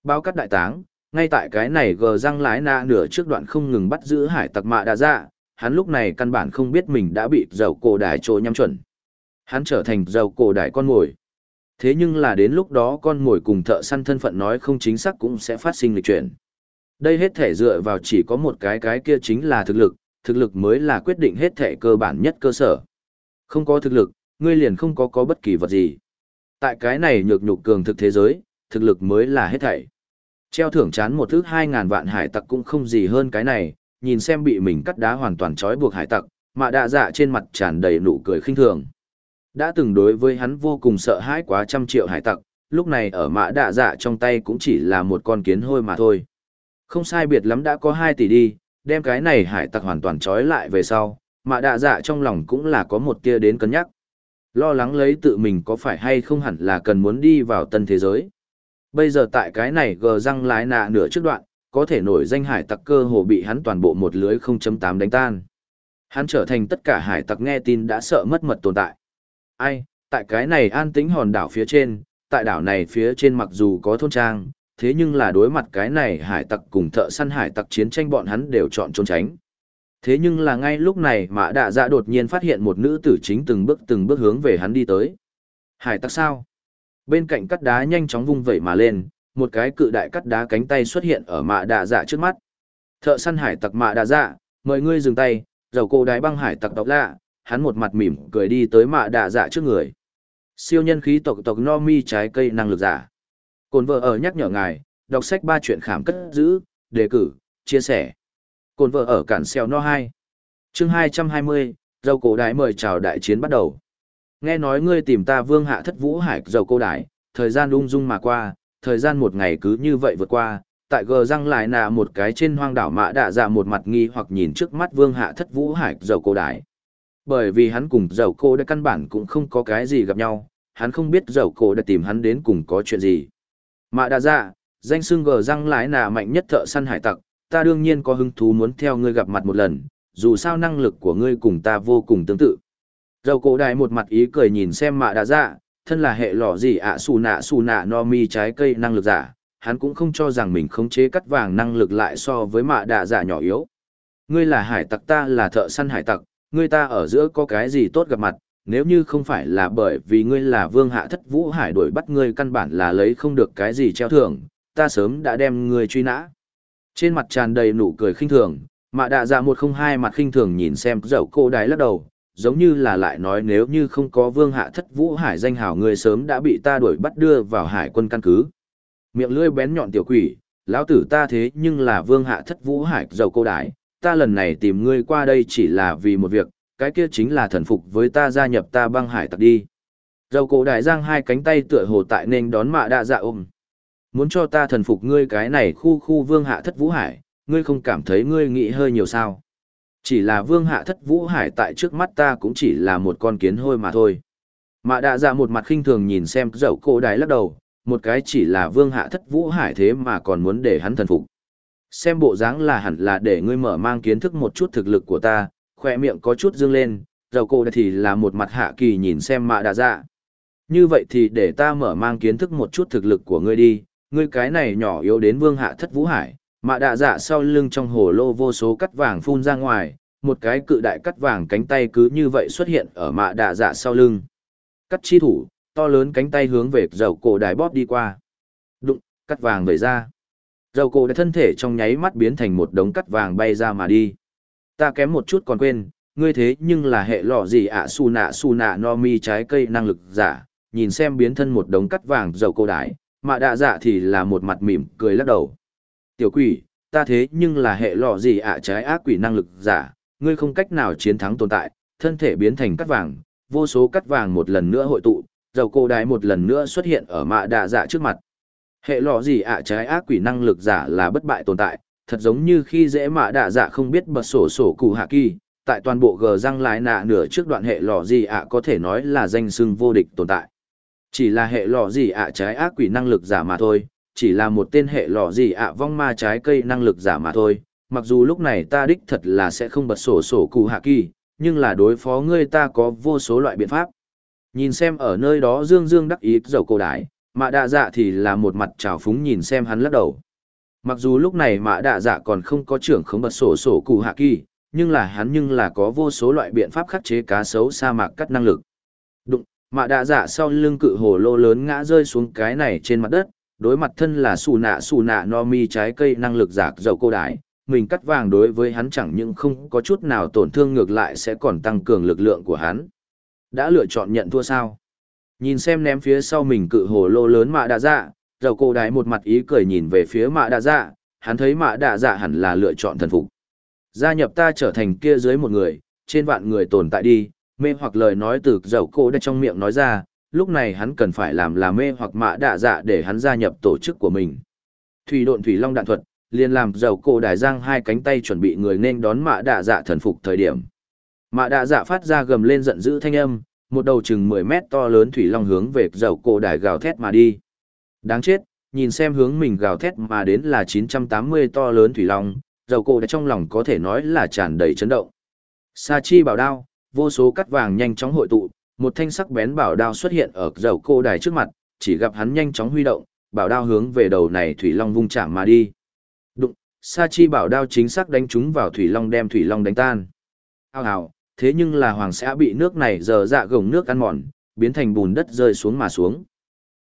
Bao cắt đại táng, ngay tại cái này gờ răng lái na nửa trước đoạn không ngừng bắt giữ hải tặc mạ đã ra dạ, hắn lúc này căn bản không biết mình đã bị dầu cổ đài trôi nhắm chuẩn. Hắn trở thành dầu cổ đài con mồi. Thế nhưng là đến lúc đó con mồi cùng thợ săn thân phận nói không chính xác cũng sẽ phát sinh lịch chuyển. Đây hết thể dựa vào chỉ có một cái cái kia chính là thực lực, thực lực mới là quyết định hết thể cơ bản nhất cơ sở. Không có thực lực, ngươi liền không có có bất kỳ vật gì. Tại cái này nhược nhục cường thực thế giới, thực lực mới là hết thảy. Treo thưởng chán một thứ 2.000 vạn hải tặc cũng không gì hơn cái này, nhìn xem bị mình cắt đá hoàn toàn trói buộc hải tặc, mà đạ dạ trên mặt tràn đầy nụ cười khinh thường. Đã từng đối với hắn vô cùng sợ hãi quá trăm triệu hải tặc, lúc này ở mã đạ dạ trong tay cũng chỉ là một con kiến hôi mà thôi. Không sai biệt lắm đã có 2 tỷ đi, đem cái này hải tặc hoàn toàn trói lại về sau, mã đạ dạ trong lòng cũng là có một tia đến cân nhắc. Lo lắng lấy tự mình có phải hay không hẳn là cần muốn đi vào tân thế giới. Bây giờ tại cái này gờ răng lái nạ nửa trước đoạn, có thể nổi danh hải tặc cơ hồ bị hắn toàn bộ một lưới 0.8 đánh tan. Hắn trở thành tất cả hải tặc nghe tin đã sợ mất mật tồn tại. Ai, tại cái này an tĩnh hòn đảo phía trên, tại đảo này phía trên mặc dù có thôn trang, thế nhưng là đối mặt cái này hải tặc cùng thợ săn hải tặc chiến tranh bọn hắn đều chọn trốn tránh. Thế nhưng là ngay lúc này mã đạ dạ đột nhiên phát hiện một nữ tử chính từng bước từng bước hướng về hắn đi tới. Hải tặc sao? Bên cạnh cắt đá nhanh chóng vung vẩy mà lên, một cái cự đại cắt đá cánh tay xuất hiện ở mạ đạ dạ trước mắt. Thợ săn hải tặc mạ đạ dạ, mời ngươi dừng tay, dầu cô đái băng hải tặc tộc lạ, hắn một mặt mỉm cười đi tới mạ đạ dạ trước người. Siêu nhân khí tộc tộc no mi trái cây năng lực giả. Cồn vợ ở nhắc nhở ngài, đọc sách ba chuyện khảm cất giữ, đề cử, chia sẻ. Cồn vợ ở cản xeo no 2. chương 220, dầu cổ đại mời chào đại chiến bắt đầu. Nghe nói ngươi tìm ta vương hạ thất vũ hải dầu cô đại thời gian ung dung mà qua, thời gian một ngày cứ như vậy vượt qua, tại gờ răng lại nà một cái trên hoang đảo mạ đạ dạ một mặt nghi hoặc nhìn trước mắt vương hạ thất vũ hải dầu cô đại bởi vì hắn cùng dầu cô đã căn bản cũng không có cái gì gặp nhau, hắn không biết dầu cô đã tìm hắn đến cùng có chuyện gì. Mạ Đa dạ, danh xưng gờ răng lái nà mạnh nhất thợ săn hải tặc, ta đương nhiên có hứng thú muốn theo ngươi gặp mặt một lần, dù sao năng lực của ngươi cùng ta vô cùng tương tự. Dầu cổ đại một mặt ý cười nhìn xem mạ Đa dạ, thân là hệ lọ gì ạ à, xù nạ xù nạ no mi trái cây năng lực giả, hắn cũng không cho rằng mình khống chế cắt vàng năng lực lại so với mạ Đa Dạ nhỏ yếu. Ngươi là hải tặc ta là thợ săn hải tặc, ngươi ta ở giữa có cái gì tốt gặp mặt, nếu như không phải là bởi vì ngươi là vương hạ thất vũ hải đuổi bắt ngươi căn bản là lấy không được cái gì treo thưởng, ta sớm đã đem ngươi truy nã. Trên mặt tràn đầy nụ cười khinh thường, mạ đạ dạ một không hai mặt khinh thường nhìn xem dậu cô đái lắc đầu, giống như là lại nói nếu như không có vương hạ thất vũ hải danh hảo ngươi sớm đã bị ta đuổi bắt đưa vào hải quân căn cứ. Miệng lưỡi bén nhọn tiểu quỷ, lão tử ta thế nhưng là vương hạ thất vũ hải dậu cô đái, ta lần này tìm ngươi qua đây chỉ là vì một việc, cái kia chính là thần phục với ta gia nhập ta băng hải tặc đi. Dầu cổ đại giang hai cánh tay tựa hồ tại nên đón mạ đạ dạ ôm. Muốn cho ta thần phục ngươi cái này khu khu vương hạ thất vũ hải, ngươi không cảm thấy ngươi nghĩ hơi nhiều sao. Chỉ là vương hạ thất vũ hải tại trước mắt ta cũng chỉ là một con kiến hôi mà thôi. Mạ đạ dạ một mặt khinh thường nhìn xem dậu cổ Đại lắc đầu, một cái chỉ là vương hạ thất vũ hải thế mà còn muốn để hắn thần phục. Xem bộ dáng là hẳn là để ngươi mở mang kiến thức một chút thực lực của ta, khỏe miệng có chút dương lên, dầu cổ thì là một mặt hạ kỳ nhìn xem mạ đạ dạ. Như vậy thì để ta mở mang kiến thức một chút thực lực của ngươi đi, ngươi cái này nhỏ yếu đến vương hạ thất vũ hải, mạ đạ dạ sau lưng trong hồ lô vô số cắt vàng phun ra ngoài, một cái cự đại cắt vàng cánh tay cứ như vậy xuất hiện ở mạ đạ dạ sau lưng. Cắt chi thủ, to lớn cánh tay hướng về dầu cổ đài bóp đi qua. Đụng, cắt vàng về ra. Dầu cổ đã thân thể trong nháy mắt biến thành một đống cắt vàng bay ra mà đi. Ta kém một chút còn quên, ngươi thế nhưng là hệ lọ gì ạ? À, su nạ su nạ no mi trái cây năng lực giả, nhìn xem biến thân một đống cắt vàng dầu cổ đài, mà đạ dạ thì là một mặt mỉm cười lắc đầu. Tiểu quỷ, ta thế nhưng là hệ lọ gì ạ? Trái ác quỷ năng lực giả, ngươi không cách nào chiến thắng tồn tại, thân thể biến thành cắt vàng, vô số cắt vàng một lần nữa hội tụ, dầu cổ đài một lần nữa xuất hiện ở mạ đạ dạ trước mặt. Hệ lọ gì ạ trái ác quỷ năng lực giả là bất bại tồn tại, thật giống như khi dễ mạ đạ dạ không biết bật sổ sổ cụ hạ kỳ, tại toàn bộ gờ răng lái nạ nửa trước đoạn hệ lọ gì ạ có thể nói là danh xưng vô địch tồn tại. Chỉ là hệ lọ gì ạ trái ác quỷ năng lực giả mà thôi, chỉ là một tên hệ lọ gì ạ vong ma trái cây năng lực giả mà thôi. Mặc dù lúc này ta đích thật là sẽ không bật sổ sổ cụ hạ kỳ, nhưng là đối phó ngươi ta có vô số loại biện pháp. Nhìn xem ở nơi đó dương dương đắc ý dầu cổ đái, mạ đạ dạ thì là một mặt trào phúng nhìn xem hắn lắc đầu. Mặc dù lúc này mạ đạ dạ còn không có trưởng khống bật sổ sổ cụ hạ kỳ, nhưng là hắn nhưng là có vô số loại biện pháp khắc chế cá sấu sa mạc cắt năng lực. Đụng, mạ đạ dạ sau lưng cự hồ lô lớn ngã rơi xuống cái này trên mặt đất, đối mặt thân là xù nạ xù nạ no mi trái cây năng lực giạc dầu cô đái, mình cắt vàng đối với hắn chẳng những không có chút nào tổn thương ngược lại sẽ còn tăng cường lực lượng của hắn. Đã lựa chọn nhận thua sao? Nhìn xem ném phía sau mình cự hồ lô lớn mạ đạ dạ, dầu cổ đái một mặt ý cười nhìn về phía mạ đạ dạ, hắn thấy mạ đạ dạ hẳn là lựa chọn thần phục. Gia nhập ta trở thành kia dưới một người, trên vạn người tồn tại đi, mê hoặc lời nói từ dầu cổ đái trong miệng nói ra, lúc này hắn cần phải làm là mê hoặc mạ đạ dạ để hắn gia nhập tổ chức của mình. Thủy độn thủy long đạn thuật, liền làm dầu cổ đài giang hai cánh tay chuẩn bị người nên đón mạ đạ dạ thần phục thời điểm. Mạ đạ dạ phát ra gầm lên giận dữ thanh âm, một đầu chừng 10 mét to lớn thủy long hướng về dầu cổ đài gào thét mà đi. Đáng chết, nhìn xem hướng mình gào thét mà đến là 980 to lớn thủy long, dầu cổ đài trong lòng có thể nói là tràn đầy chấn động. Sa chi bảo đao, vô số cắt vàng nhanh chóng hội tụ, một thanh sắc bén bảo đao xuất hiện ở dầu cổ đài trước mặt, chỉ gặp hắn nhanh chóng huy động, bảo đao hướng về đầu này thủy long vung chạm mà đi. Đụng, sa chi bảo đao chính xác đánh trúng vào thủy long đem thủy long đánh tan. Ao hào, thế nhưng là hoàng sẽ bị nước này giờ dạ gồng nước ăn mòn, biến thành bùn đất rơi xuống mà xuống.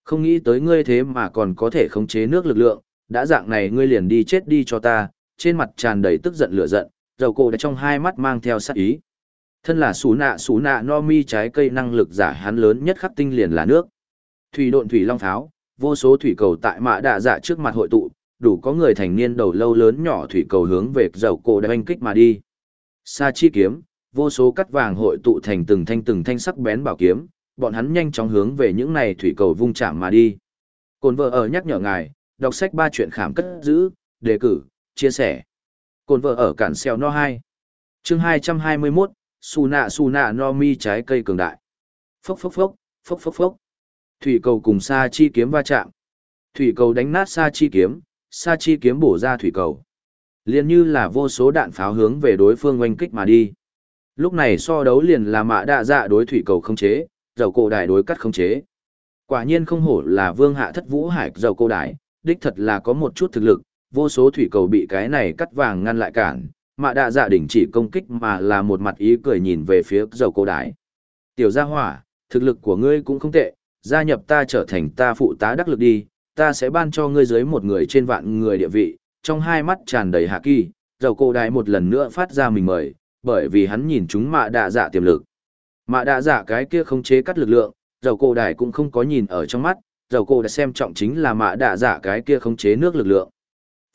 Không nghĩ tới ngươi thế mà còn có thể khống chế nước lực lượng, đã dạng này ngươi liền đi chết đi cho ta, trên mặt tràn đầy tức giận lửa giận, dầu cổ đã trong hai mắt mang theo sát ý. Thân là xú nạ xú nạ no mi trái cây năng lực giả hắn lớn nhất khắp tinh liền là nước. Thủy độn thủy long tháo, vô số thủy cầu tại mạ đạ dạ trước mặt hội tụ, đủ có người thành niên đầu lâu lớn nhỏ thủy cầu hướng về dầu cổ đã kích mà đi. Sa chi kiếm, vô số cắt vàng hội tụ thành từng thanh từng thanh sắc bén bảo kiếm, bọn hắn nhanh chóng hướng về những này thủy cầu vung chạm mà đi. Cồn vợ ở nhắc nhở ngài, đọc sách ba chuyện khám cất giữ, đề cử, chia sẻ. Cồn vợ ở cản xeo no 2. Chương 221, su nạ su nạ no mi trái cây cường đại. Phốc phốc phốc, phốc phốc phốc. Thủy cầu cùng sa chi kiếm va chạm. Thủy cầu đánh nát sa chi kiếm, sa chi kiếm bổ ra thủy cầu. Liên như là vô số đạn pháo hướng về đối phương oanh kích mà đi. Lúc này so đấu liền là mạ đạ dạ đối thủy cầu không chế, dầu cổ đài đối cắt không chế. Quả nhiên không hổ là vương hạ thất vũ hải dầu cổ đài, đích thật là có một chút thực lực, vô số thủy cầu bị cái này cắt vàng ngăn lại cản, mạ đạ dạ đỉnh chỉ công kích mà là một mặt ý cười nhìn về phía dầu cổ đài. Tiểu gia hỏa, thực lực của ngươi cũng không tệ, gia nhập ta trở thành ta phụ tá đắc lực đi, ta sẽ ban cho ngươi dưới một người trên vạn người địa vị, trong hai mắt tràn đầy hạ kỳ, dầu cổ đài một lần nữa phát ra mình mời, bởi vì hắn nhìn chúng mạ đạ dạ tiềm lực. Mạ đạ dạ cái kia không chế cắt lực lượng, dầu cổ đài cũng không có nhìn ở trong mắt, dầu cổ đã xem trọng chính là mạ đạ dạ cái kia không chế nước lực lượng.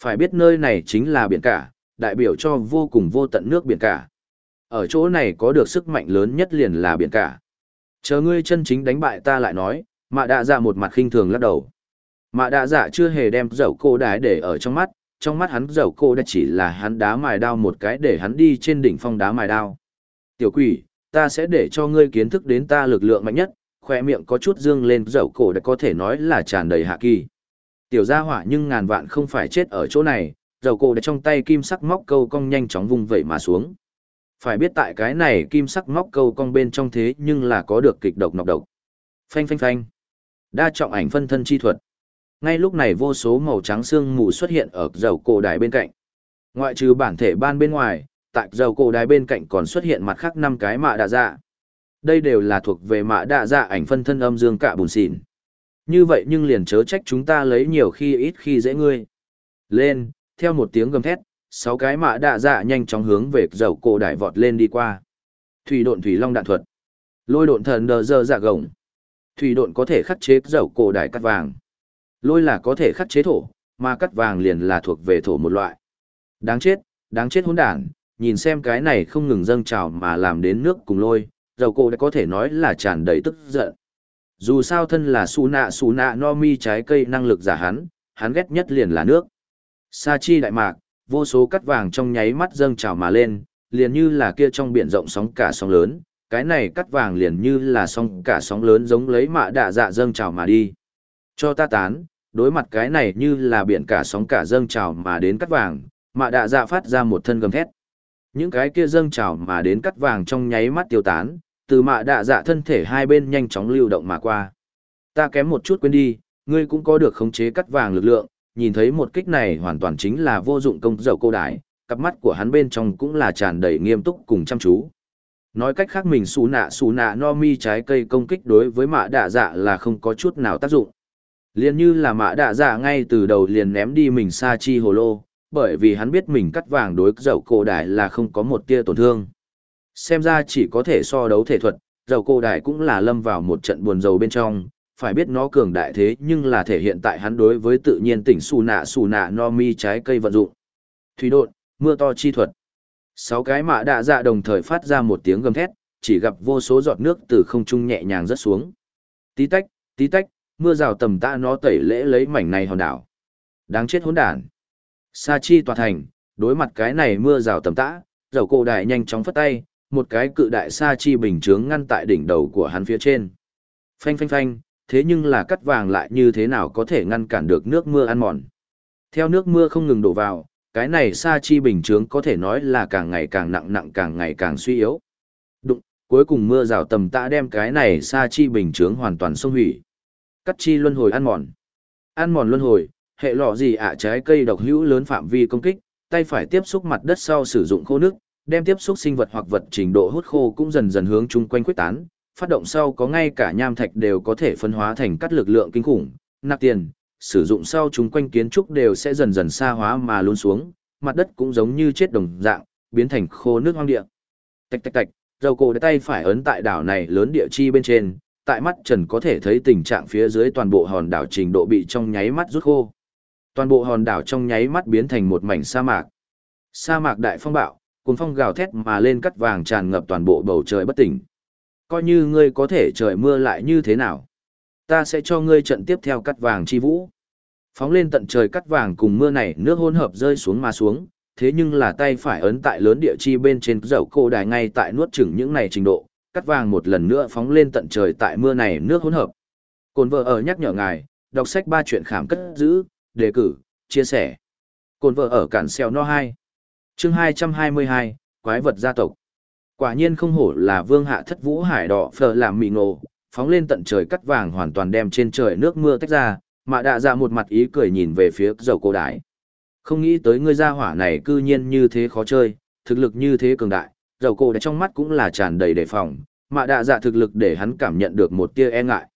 Phải biết nơi này chính là biển cả, đại biểu cho vô cùng vô tận nước biển cả. Ở chỗ này có được sức mạnh lớn nhất liền là biển cả. Chờ ngươi chân chính đánh bại ta lại nói, mạ đạ dạ một mặt khinh thường lắc đầu. Mạ đạ dạ chưa hề đem dầu cổ đài để ở trong mắt, trong mắt hắn dầu cô đã chỉ là hắn đá mài đao một cái để hắn đi trên đỉnh phong đá mài đao. Tiểu quỷ, ta sẽ để cho ngươi kiến thức đến ta lực lượng mạnh nhất, khoe miệng có chút dương lên dầu cổ đã có thể nói là tràn đầy hạ kỳ. Tiểu gia hỏa nhưng ngàn vạn không phải chết ở chỗ này, dầu cổ đã trong tay kim sắc móc câu cong nhanh chóng vung vẩy mà xuống. Phải biết tại cái này kim sắc móc câu cong bên trong thế nhưng là có được kịch độc nọc độc. Phanh phanh phanh. Đa trọng ảnh phân thân chi thuật. Ngay lúc này vô số màu trắng xương mù xuất hiện ở dầu cổ đài bên cạnh. Ngoại trừ bản thể ban bên ngoài, tại dầu cổ đài bên cạnh còn xuất hiện mặt khác năm cái mạ đạ dạ. Đây đều là thuộc về mạ đạ dạ ảnh phân thân âm dương cạ bùn xỉn. Như vậy nhưng liền chớ trách chúng ta lấy nhiều khi ít khi dễ ngươi. Lên, theo một tiếng gầm thét, sáu cái mạ đạ dạ nhanh chóng hướng về dầu cổ đài vọt lên đi qua. Thủy độn thủy long đạn thuật. Lôi độn thần đờ dơ dạ gồng. Thủy độn có thể khắc chế dầu cổ đài cắt vàng. Lôi là có thể khắc chế thổ, mà cắt vàng liền là thuộc về thổ một loại. Đáng chết, đáng chết hỗn đản, nhìn xem cái này không ngừng dâng trào mà làm đến nước cùng lôi, dầu cổ đã có thể nói là tràn đầy tức giận. Dù sao thân là su nạ su nạ no mi trái cây năng lực giả hắn, hắn ghét nhất liền là nước. Sa chi đại mạc, vô số cắt vàng trong nháy mắt dâng trào mà lên, liền như là kia trong biển rộng sóng cả sóng lớn, cái này cắt vàng liền như là sóng cả sóng lớn giống lấy mạ đạ dạ dâng trào mà đi. Cho ta tán, đối mặt cái này như là biển cả sóng cả dâng trào mà đến cắt vàng, mạ đạ dạ phát ra một thân gầm thét. Những cái kia dâng trào mà đến cắt vàng trong nháy mắt tiêu tán, từ mạ đạ dạ thân thể hai bên nhanh chóng lưu động mà qua. Ta kém một chút quên đi, ngươi cũng có được khống chế cắt vàng lực lượng, nhìn thấy một kích này hoàn toàn chính là vô dụng công dầu cô đái, cặp mắt của hắn bên trong cũng là tràn đầy nghiêm túc cùng chăm chú. Nói cách khác mình xù nạ xù nạ no mi trái cây công kích đối với mạ đạ dạ là không có chút nào tác dụng. Liền như là mã đạ dạ ngay từ đầu liền ném đi mình xa chi hồ lô, bởi vì hắn biết mình cắt vàng đối dầu cổ đại là không có một tia tổn thương. Xem ra chỉ có thể so đấu thể thuật, dầu cổ đại cũng là lâm vào một trận buồn dầu bên trong, phải biết nó cường đại thế nhưng là thể hiện tại hắn đối với tự nhiên tỉnh xù nạ xù nạ no mi trái cây vận dụng. Thủy độn, mưa to chi thuật. Sáu cái mạ đạ dạ đồng thời phát ra một tiếng gầm thét, chỉ gặp vô số giọt nước từ không trung nhẹ nhàng rớt xuống. Tí tách, tí tách, mưa rào tầm tạ nó tẩy lễ lấy mảnh này hòn đảo. Đáng chết hỗn đản. Sa chi tòa thành, đối mặt cái này mưa rào tầm tã, dầu cổ đại nhanh chóng phất tay, một cái cự đại sa chi bình chướng ngăn tại đỉnh đầu của hắn phía trên. Phanh phanh phanh, thế nhưng là cắt vàng lại như thế nào có thể ngăn cản được nước mưa ăn mòn. Theo nước mưa không ngừng đổ vào, cái này sa chi bình chướng có thể nói là càng ngày càng nặng nặng càng ngày càng suy yếu. Đụng, cuối cùng mưa rào tầm tạ đem cái này sa chi bình chướng hoàn toàn xông hủy. Cắt chi luân hồi ăn mòn. Ăn mòn luân hồi, hệ lọ gì ạ trái cây độc hữu lớn phạm vi công kích, tay phải tiếp xúc mặt đất sau sử dụng khô nước, đem tiếp xúc sinh vật hoặc vật trình độ hút khô cũng dần dần hướng chung quanh quyết tán, phát động sau có ngay cả nham thạch đều có thể phân hóa thành các lực lượng kinh khủng, nạp tiền, sử dụng sau chung quanh kiến trúc đều sẽ dần dần xa hóa mà luôn xuống, mặt đất cũng giống như chết đồng dạng, biến thành khô nước hoang địa. Tạch tạch tạch, dầu cổ tay phải ấn tại đảo này lớn địa chi bên trên, tại mắt trần có thể thấy tình trạng phía dưới toàn bộ hòn đảo trình độ bị trong nháy mắt rút khô. Toàn bộ hòn đảo trong nháy mắt biến thành một mảnh sa mạc. Sa mạc đại phong bạo, cuồng phong gào thét mà lên cắt vàng tràn ngập toàn bộ bầu trời bất tỉnh. Coi như ngươi có thể trời mưa lại như thế nào. Ta sẽ cho ngươi trận tiếp theo cắt vàng chi vũ. Phóng lên tận trời cắt vàng cùng mưa này nước hỗn hợp rơi xuống mà xuống, thế nhưng là tay phải ấn tại lớn địa chi bên trên dầu cổ đài ngay tại nuốt chửng những này trình độ, cắt vàng một lần nữa phóng lên tận trời tại mưa này nước hỗn hợp. Cồn vợ ở nhắc nhở ngài, đọc sách ba chuyện khảm cất giữ, đề cử, chia sẻ. Cồn vợ ở cản xeo no 2. chương 222, quái vật gia tộc. Quả nhiên không hổ là vương hạ thất vũ hải đỏ phở làm mị ngộ, phóng lên tận trời cắt vàng hoàn toàn đem trên trời nước mưa tách ra, mà đạ dạ một mặt ý cười nhìn về phía dầu cô đái. Không nghĩ tới ngươi gia hỏa này cư nhiên như thế khó chơi, thực lực như thế cường đại, dầu cô trong mắt cũng là tràn đầy đề phòng, Mạ đạ dạ thực lực để hắn cảm nhận được một tia e ngại.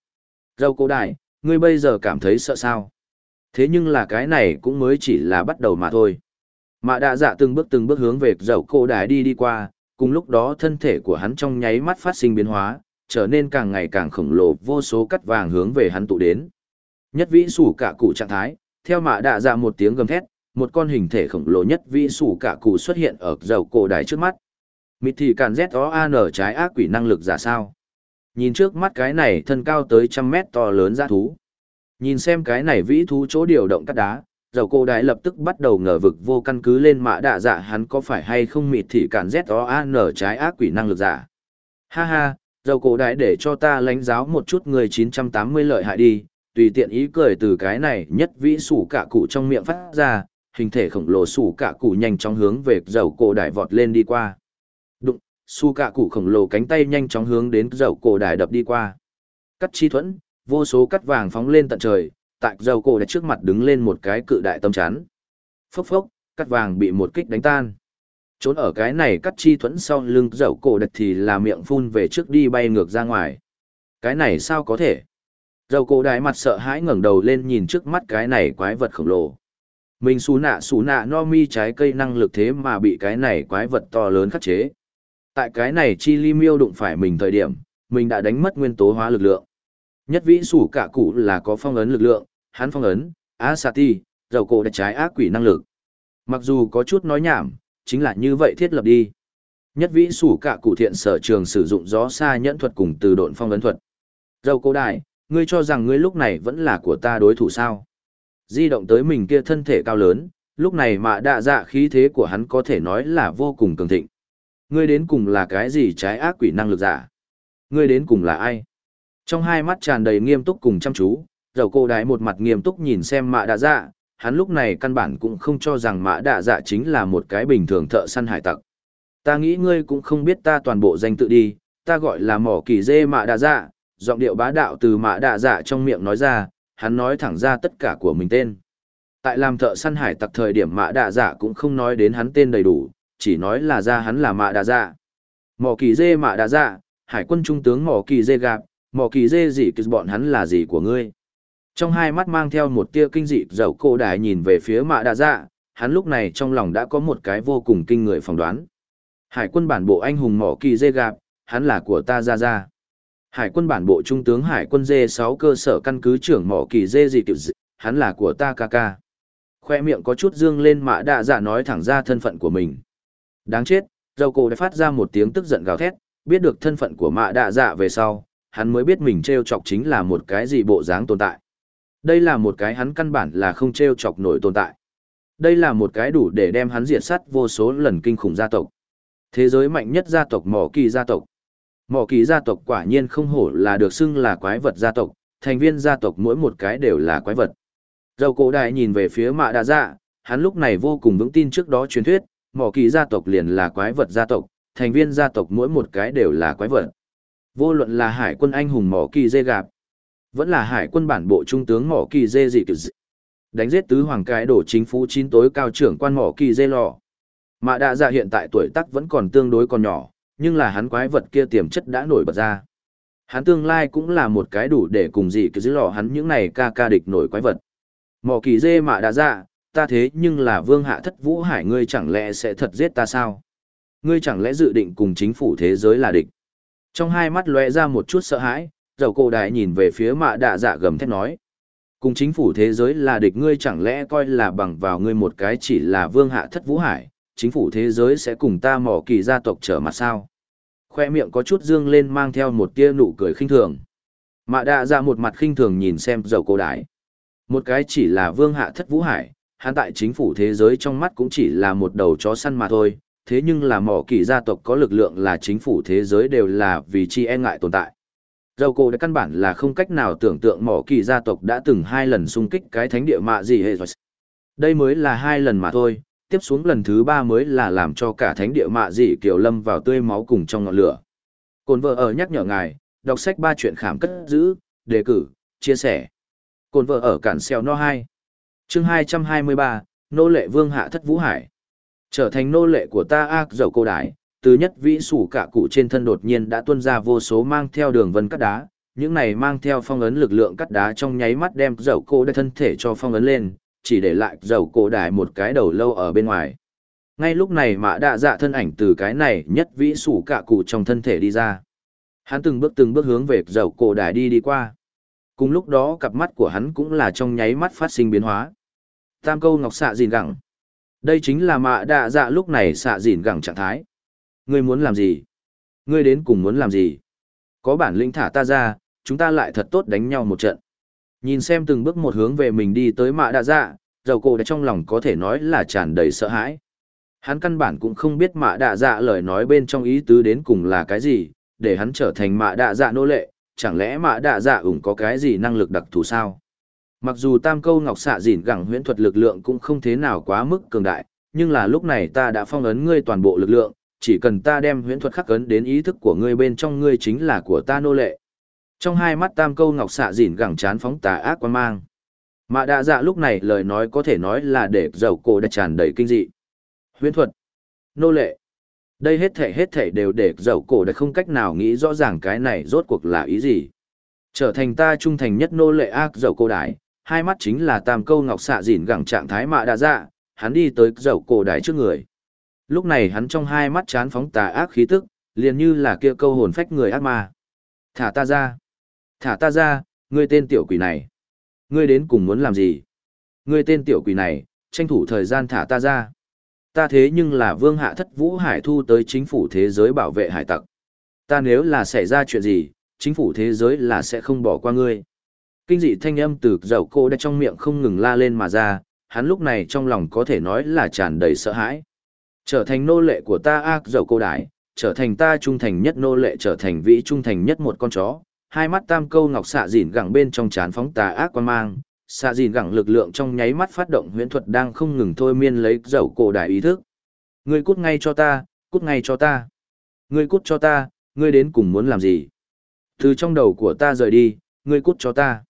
Dầu cô đại, ngươi bây giờ cảm thấy sợ sao? Thế nhưng là cái này cũng mới chỉ là bắt đầu mà thôi. Mạ đạ dạ từng bước từng bước hướng về dầu cô đại đi đi qua, cùng lúc đó thân thể của hắn trong nháy mắt phát sinh biến hóa, trở nên càng ngày càng khổng lồ vô số cắt vàng hướng về hắn tụ đến. Nhất vĩ sủ cả cụ trạng thái, theo mạ đạ dạ một tiếng gầm thét, một con hình thể khổng lồ nhất vĩ sủ cả cụ xuất hiện ở dầu cổ đài trước mắt. Mịt thì càn Z-O-A-N trái ác quỷ năng lực giả sao. Nhìn trước mắt cái này thân cao tới trăm mét to lớn ra thú. Nhìn xem cái này vĩ thú chỗ điều động cắt đá, dầu cô đại lập tức bắt đầu ngờ vực vô căn cứ lên mạ đạ dạ hắn có phải hay không mịt thì càn Z-O-A-N trái ác quỷ năng lực giả. Ha ha, dầu cổ đại để cho ta lãnh giáo một chút người 980 lợi hại đi, tùy tiện ý cười từ cái này nhất vĩ sủ cả cụ trong miệng phát ra, hình thể khổng lồ sủ cả cụ nhanh chóng hướng về dầu cổ đại vọt lên đi qua. Su cả cụ khổng lồ cánh tay nhanh chóng hướng đến dầu cổ đài đập đi qua. Cắt chi thuẫn, vô số cắt vàng phóng lên tận trời, tại dầu cổ đài trước mặt đứng lên một cái cự đại tâm chắn. Phốc phốc, cắt vàng bị một kích đánh tan. Trốn ở cái này cắt chi thuẫn sau lưng dầu cổ đạch thì là miệng phun về trước đi bay ngược ra ngoài. Cái này sao có thể? Dầu cổ đài mặt sợ hãi ngẩng đầu lên nhìn trước mắt cái này quái vật khổng lồ. Mình xù nạ xù nạ no mi trái cây năng lực thế mà bị cái này quái vật to lớn khắc chế. Tại cái này chi li miêu đụng phải mình thời điểm, mình đã đánh mất nguyên tố hóa lực lượng. Nhất vĩ sủ cả cụ là có phong ấn lực lượng, hắn phong ấn, Asati, dầu cổ đại trái ác quỷ năng lực. Mặc dù có chút nói nhảm, chính là như vậy thiết lập đi. Nhất vĩ sủ cả cụ thiện sở trường sử dụng gió xa nhẫn thuật cùng từ độn phong ấn thuật. Dầu cổ đại, Ngươi cho rằng ngươi lúc này vẫn là của ta đối thủ sao? Di động tới mình kia thân thể cao lớn, lúc này mà đạ dạ khí thế của hắn có thể nói là vô cùng cường thịnh. Ngươi đến cùng là cái gì trái ác quỷ năng lực giả? Ngươi đến cùng là ai? Trong hai mắt tràn đầy nghiêm túc cùng chăm chú, dầu cô đái một mặt nghiêm túc nhìn xem mạ đạ dạ, hắn lúc này căn bản cũng không cho rằng mạ đạ dạ chính là một cái bình thường thợ săn hải tặc. Ta nghĩ ngươi cũng không biết ta toàn bộ danh tự đi, ta gọi là mỏ kỳ dê mạ đạ dạ, giọng điệu bá đạo từ mạ đạ dạ trong miệng nói ra, hắn nói thẳng ra tất cả của mình tên. Tại làm thợ săn hải tặc thời điểm mạ đạ dạ cũng không nói đến hắn tên đầy đủ, chỉ nói là ra hắn là mạ đà dạ. Mỏ kỳ dê mạ đà dạ, hải quân trung tướng mỏ kỳ dê gạp, mỏ kỳ dê gì cứ bọn hắn là gì của ngươi. Trong hai mắt mang theo một tia kinh dị dầu cô đài nhìn về phía mạ đà dạ, hắn lúc này trong lòng đã có một cái vô cùng kinh người phỏng đoán. Hải quân bản bộ anh hùng mỏ kỳ dê gạp, hắn là của ta ra ra. Hải quân bản bộ trung tướng Hải quân dê sáu cơ sở căn cứ trưởng mỏ kỳ dê gì tiểu dị, hắn là của ta ca ca. Khoe miệng có chút dương lên mạ đạ dạ nói thẳng ra thân phận của mình. Đáng chết, dầu cổ đã phát ra một tiếng tức giận gào thét, biết được thân phận của mạ đạ dạ về sau, hắn mới biết mình treo chọc chính là một cái gì bộ dáng tồn tại. Đây là một cái hắn căn bản là không treo chọc nổi tồn tại. Đây là một cái đủ để đem hắn diệt sát vô số lần kinh khủng gia tộc. Thế giới mạnh nhất gia tộc mỏ kỳ gia tộc. Mỏ kỳ gia tộc quả nhiên không hổ là được xưng là quái vật gia tộc, thành viên gia tộc mỗi một cái đều là quái vật. Dầu cổ đại nhìn về phía mạ đạ dạ, hắn lúc này vô cùng vững tin trước đó truyền thuyết, mỏ kỳ gia tộc liền là quái vật gia tộc, thành viên gia tộc mỗi một cái đều là quái vật. Vô luận là hải quân anh hùng mỏ kỳ dê gạp, vẫn là hải quân bản bộ trung tướng mỏ kỳ dê dị kiểu dị. Đánh giết tứ hoàng cái đổ chính phủ chín tối cao trưởng quan mỏ kỳ dê lò. Mạ đạ dạ hiện tại tuổi tác vẫn còn tương đối còn nhỏ, nhưng là hắn quái vật kia tiềm chất đã nổi bật ra. Hắn tương lai cũng là một cái đủ để cùng dị cứ dưới lò hắn những này ca ca địch nổi quái vật. Mỏ kỳ dê mạ đạ dạ, ta thế nhưng là vương hạ thất vũ hải ngươi chẳng lẽ sẽ thật giết ta sao? Ngươi chẳng lẽ dự định cùng chính phủ thế giới là địch? Trong hai mắt lóe ra một chút sợ hãi, dầu cổ đại nhìn về phía mạ đạ dạ gầm thét nói. Cùng chính phủ thế giới là địch ngươi chẳng lẽ coi là bằng vào ngươi một cái chỉ là vương hạ thất vũ hải, chính phủ thế giới sẽ cùng ta mỏ kỳ gia tộc trở mặt sao? Khoe miệng có chút dương lên mang theo một tia nụ cười khinh thường. Mạ đạ dạ một mặt khinh thường nhìn xem dầu cổ đại. Một cái chỉ là vương hạ thất vũ hải, hắn tại chính phủ thế giới trong mắt cũng chỉ là một đầu chó săn mà thôi, thế nhưng là mỏ kỳ gia tộc có lực lượng là chính phủ thế giới đều là vì chi e ngại tồn tại. Râu cổ đã căn bản là không cách nào tưởng tượng mỏ kỳ gia tộc đã từng hai lần xung kích cái thánh địa mạ gì hệ rồi. Đây mới là hai lần mà thôi, tiếp xuống lần thứ ba mới là làm cho cả thánh địa mạ dị kiểu lâm vào tươi máu cùng trong ngọn lửa. Cồn vợ ở nhắc nhở ngài, đọc sách ba chuyện khảm cất giữ, đề cử, chia sẻ. Cồn vợ ở cản xeo no 2 chương 223, nô lệ vương hạ thất vũ hải. Trở thành nô lệ của ta ác dầu cô đái, từ nhất vĩ sủ cả cụ trên thân đột nhiên đã tuôn ra vô số mang theo đường vân cắt đá, những này mang theo phong ấn lực lượng cắt đá trong nháy mắt đem dầu cô đái thân thể cho phong ấn lên, chỉ để lại dầu cổ đài một cái đầu lâu ở bên ngoài. Ngay lúc này mã đạ dạ thân ảnh từ cái này nhất vĩ sủ cả cụ trong thân thể đi ra. Hắn từng bước từng bước hướng về dầu cổ đài đi đi qua. Cùng lúc đó cặp mắt của hắn cũng là trong nháy mắt phát sinh biến hóa. Tam câu ngọc xạ dìn gẳng. Đây chính là mạ đạ dạ lúc này xạ dìn gẳng trạng thái. Ngươi muốn làm gì? Ngươi đến cùng muốn làm gì? Có bản lĩnh thả ta ra, chúng ta lại thật tốt đánh nhau một trận. Nhìn xem từng bước một hướng về mình đi tới mạ đạ dạ, dầu cổ đã trong lòng có thể nói là tràn đầy sợ hãi. Hắn căn bản cũng không biết mạ đạ dạ lời nói bên trong ý tứ đến cùng là cái gì, để hắn trở thành mạ đạ dạ nô lệ, chẳng lẽ mạ đạ dạ ủng có cái gì năng lực đặc thù sao? Mặc dù tam câu ngọc xạ dỉn gẳng huyễn thuật lực lượng cũng không thế nào quá mức cường đại, nhưng là lúc này ta đã phong ấn ngươi toàn bộ lực lượng, chỉ cần ta đem huyễn thuật khắc ấn đến ý thức của ngươi bên trong ngươi chính là của ta nô lệ. Trong hai mắt tam câu ngọc xạ dỉn gẳng chán phóng tà ác quan mang. Mạ đạ dạ lúc này lời nói có thể nói là để dầu cổ đã tràn đầy kinh dị. Huyễn thuật, nô lệ. Đây hết thể hết thể đều để dậu cổ đã không cách nào nghĩ rõ ràng cái này rốt cuộc là ý gì. Trở thành ta trung thành nhất nô lệ ác dậu cổ đái, hai mắt chính là tam câu ngọc xạ dỉn gẳng trạng thái mạ đã dạ, hắn đi tới dậu cổ đái trước người. Lúc này hắn trong hai mắt chán phóng tà ác khí tức, liền như là kia câu hồn phách người ác ma. Thả ta ra. Thả ta ra, ngươi tên tiểu quỷ này. Ngươi đến cùng muốn làm gì? Ngươi tên tiểu quỷ này, tranh thủ thời gian thả ta ra. Ta thế nhưng là vương hạ thất vũ hải thu tới chính phủ thế giới bảo vệ hải tặc. Ta nếu là xảy ra chuyện gì, chính phủ thế giới là sẽ không bỏ qua ngươi. Kinh dị thanh âm từ dầu cô đã trong miệng không ngừng la lên mà ra, hắn lúc này trong lòng có thể nói là tràn đầy sợ hãi. Trở thành nô lệ của ta ác dầu cô đại, trở thành ta trung thành nhất nô lệ trở thành vĩ trung thành nhất một con chó, hai mắt tam câu ngọc xạ dìn gẳng bên trong chán phóng tà ác quan mang xạ dìn gẳng lực lượng trong nháy mắt phát động huyễn thuật đang không ngừng thôi miên lấy dầu cổ đại ý thức. Ngươi cút ngay cho ta cút ngay cho ta. Ngươi cút cho ta ngươi đến cùng muốn làm gì? Từ trong đầu của ta rời đi ngươi cút cho ta.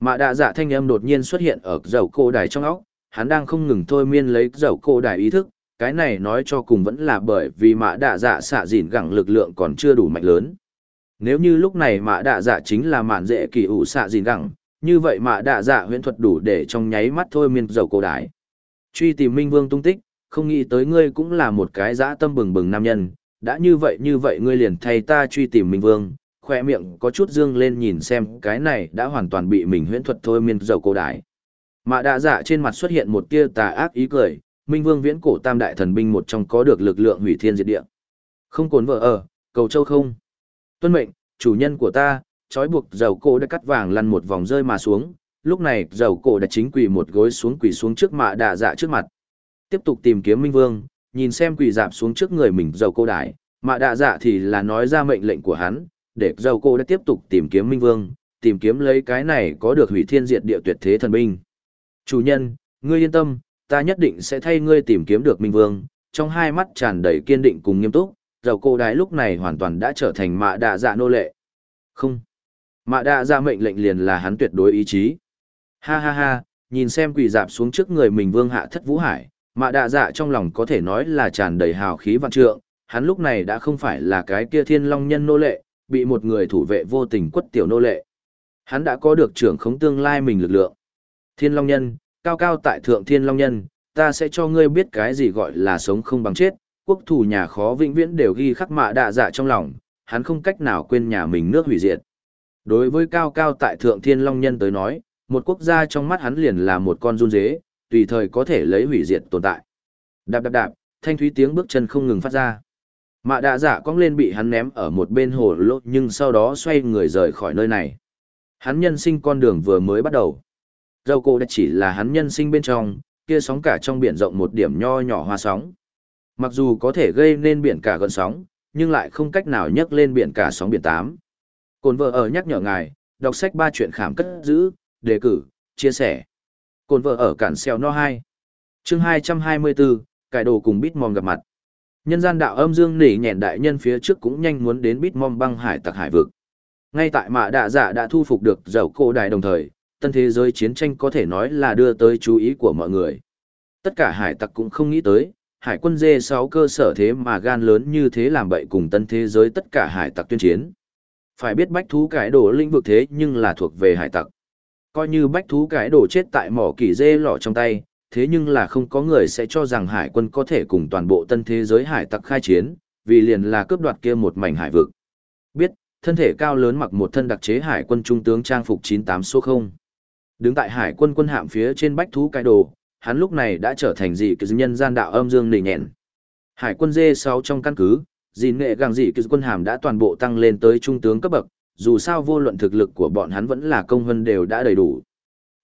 Mạ đạ dạ thanh âm đột nhiên xuất hiện ở dầu cổ đài trong óc hắn đang không ngừng thôi miên lấy dầu cổ đài ý thức cái này nói cho cùng vẫn là bởi vì mạ đạ dạ xạ dìn gẳng lực lượng còn chưa đủ mạnh lớn. Nếu như lúc này mạ đạ dạ chính là mạn dễ kỳ ủ xạ dìn gẳng, như vậy mà đạ dạ huyễn thuật đủ để trong nháy mắt thôi miên dầu cổ đái. Truy tìm Minh Vương tung tích, không nghĩ tới ngươi cũng là một cái dã tâm bừng bừng nam nhân, đã như vậy như vậy ngươi liền thay ta truy tìm Minh Vương, khoe miệng có chút dương lên nhìn xem cái này đã hoàn toàn bị mình huyễn thuật thôi miên dầu cổ đại. Mạ đạ dạ trên mặt xuất hiện một tia tà ác ý cười, Minh Vương viễn cổ tam đại thần binh một trong có được lực lượng hủy thiên diệt địa. Không cuốn vợ ở, cầu châu không. Tuân mệnh, chủ nhân của ta, trói buộc dầu cổ đã cắt vàng lăn một vòng rơi mà xuống, lúc này dầu cổ đã chính quỳ một gối xuống quỳ xuống trước mạ đạ dạ trước mặt. Tiếp tục tìm kiếm Minh Vương, nhìn xem quỳ dạp xuống trước người mình dầu cổ đại, mạ đạ dạ thì là nói ra mệnh lệnh của hắn, để dầu cổ đã tiếp tục tìm kiếm Minh Vương, tìm kiếm lấy cái này có được hủy thiên diệt địa tuyệt thế thần binh. Chủ nhân, ngươi yên tâm, ta nhất định sẽ thay ngươi tìm kiếm được Minh Vương, trong hai mắt tràn đầy kiên định cùng nghiêm túc, dầu cô đại lúc này hoàn toàn đã trở thành mạ đạ dạ nô lệ. Không. Mạ đạ dạ ra mệnh lệnh liền là hắn tuyệt đối ý chí. Ha ha ha, nhìn xem quỳ dạp xuống trước người mình vương hạ thất vũ hải, mạ đạ dạ trong lòng có thể nói là tràn đầy hào khí vạn trượng, hắn lúc này đã không phải là cái kia thiên long nhân nô lệ, bị một người thủ vệ vô tình quất tiểu nô lệ. Hắn đã có được trưởng khống tương lai mình lực lượng. Thiên long nhân, cao cao tại thượng thiên long nhân, ta sẽ cho ngươi biết cái gì gọi là sống không bằng chết, quốc thủ nhà khó vĩnh viễn đều ghi khắc mạ đạ dạ trong lòng, hắn không cách nào quên nhà mình nước hủy diệt. Đối với cao cao tại thượng thiên long nhân tới nói, một quốc gia trong mắt hắn liền là một con run dế, tùy thời có thể lấy hủy diệt tồn tại. Đạp đạp đạp, thanh thúy tiếng bước chân không ngừng phát ra. Mạ đạ giả cong lên bị hắn ném ở một bên hồ lô nhưng sau đó xoay người rời khỏi nơi này. Hắn nhân sinh con đường vừa mới bắt đầu. Dâu cô đã chỉ là hắn nhân sinh bên trong, kia sóng cả trong biển rộng một điểm nho nhỏ hoa sóng. Mặc dù có thể gây nên biển cả gần sóng, nhưng lại không cách nào nhấc lên biển cả sóng biển tám. Cồn vợ ở nhắc nhở ngài, đọc sách ba chuyện khảm cất giữ, đề cử, chia sẻ. Cồn vợ ở cản xeo no 2. chương 224, cải đồ cùng Bitmom gặp mặt. Nhân gian đạo âm dương nỉ nhẹn đại nhân phía trước cũng nhanh muốn đến Bitmom băng hải tặc hải vực. Ngay tại mạ đạ giả dạ đã thu phục được dầu cổ đại đồng thời, tân thế giới chiến tranh có thể nói là đưa tới chú ý của mọi người. Tất cả hải tặc cũng không nghĩ tới, hải quân dê 6 cơ sở thế mà gan lớn như thế làm bậy cùng tân thế giới tất cả hải tặc tuyên chiến. Phải biết bách thú cái đồ lĩnh vực thế nhưng là thuộc về hải tặc. Coi như bách thú cái đồ chết tại mỏ kỳ dê lọ trong tay, thế nhưng là không có người sẽ cho rằng hải quân có thể cùng toàn bộ tân thế giới hải tặc khai chiến, vì liền là cướp đoạt kia một mảnh hải vực. Biết, thân thể cao lớn mặc một thân đặc chế hải quân trung tướng trang phục 98 số 0. Đứng tại hải quân quân hạm phía trên bách thú cái đồ, hắn lúc này đã trở thành dị kỳ nhân gian đạo âm dương nỉ nhẹn. Hải quân dê 6 trong căn cứ, dị nghệ gàng dị kỳ quân hàm đã toàn bộ tăng lên tới trung tướng cấp bậc, dù sao vô luận thực lực của bọn hắn vẫn là công hơn đều đã đầy đủ.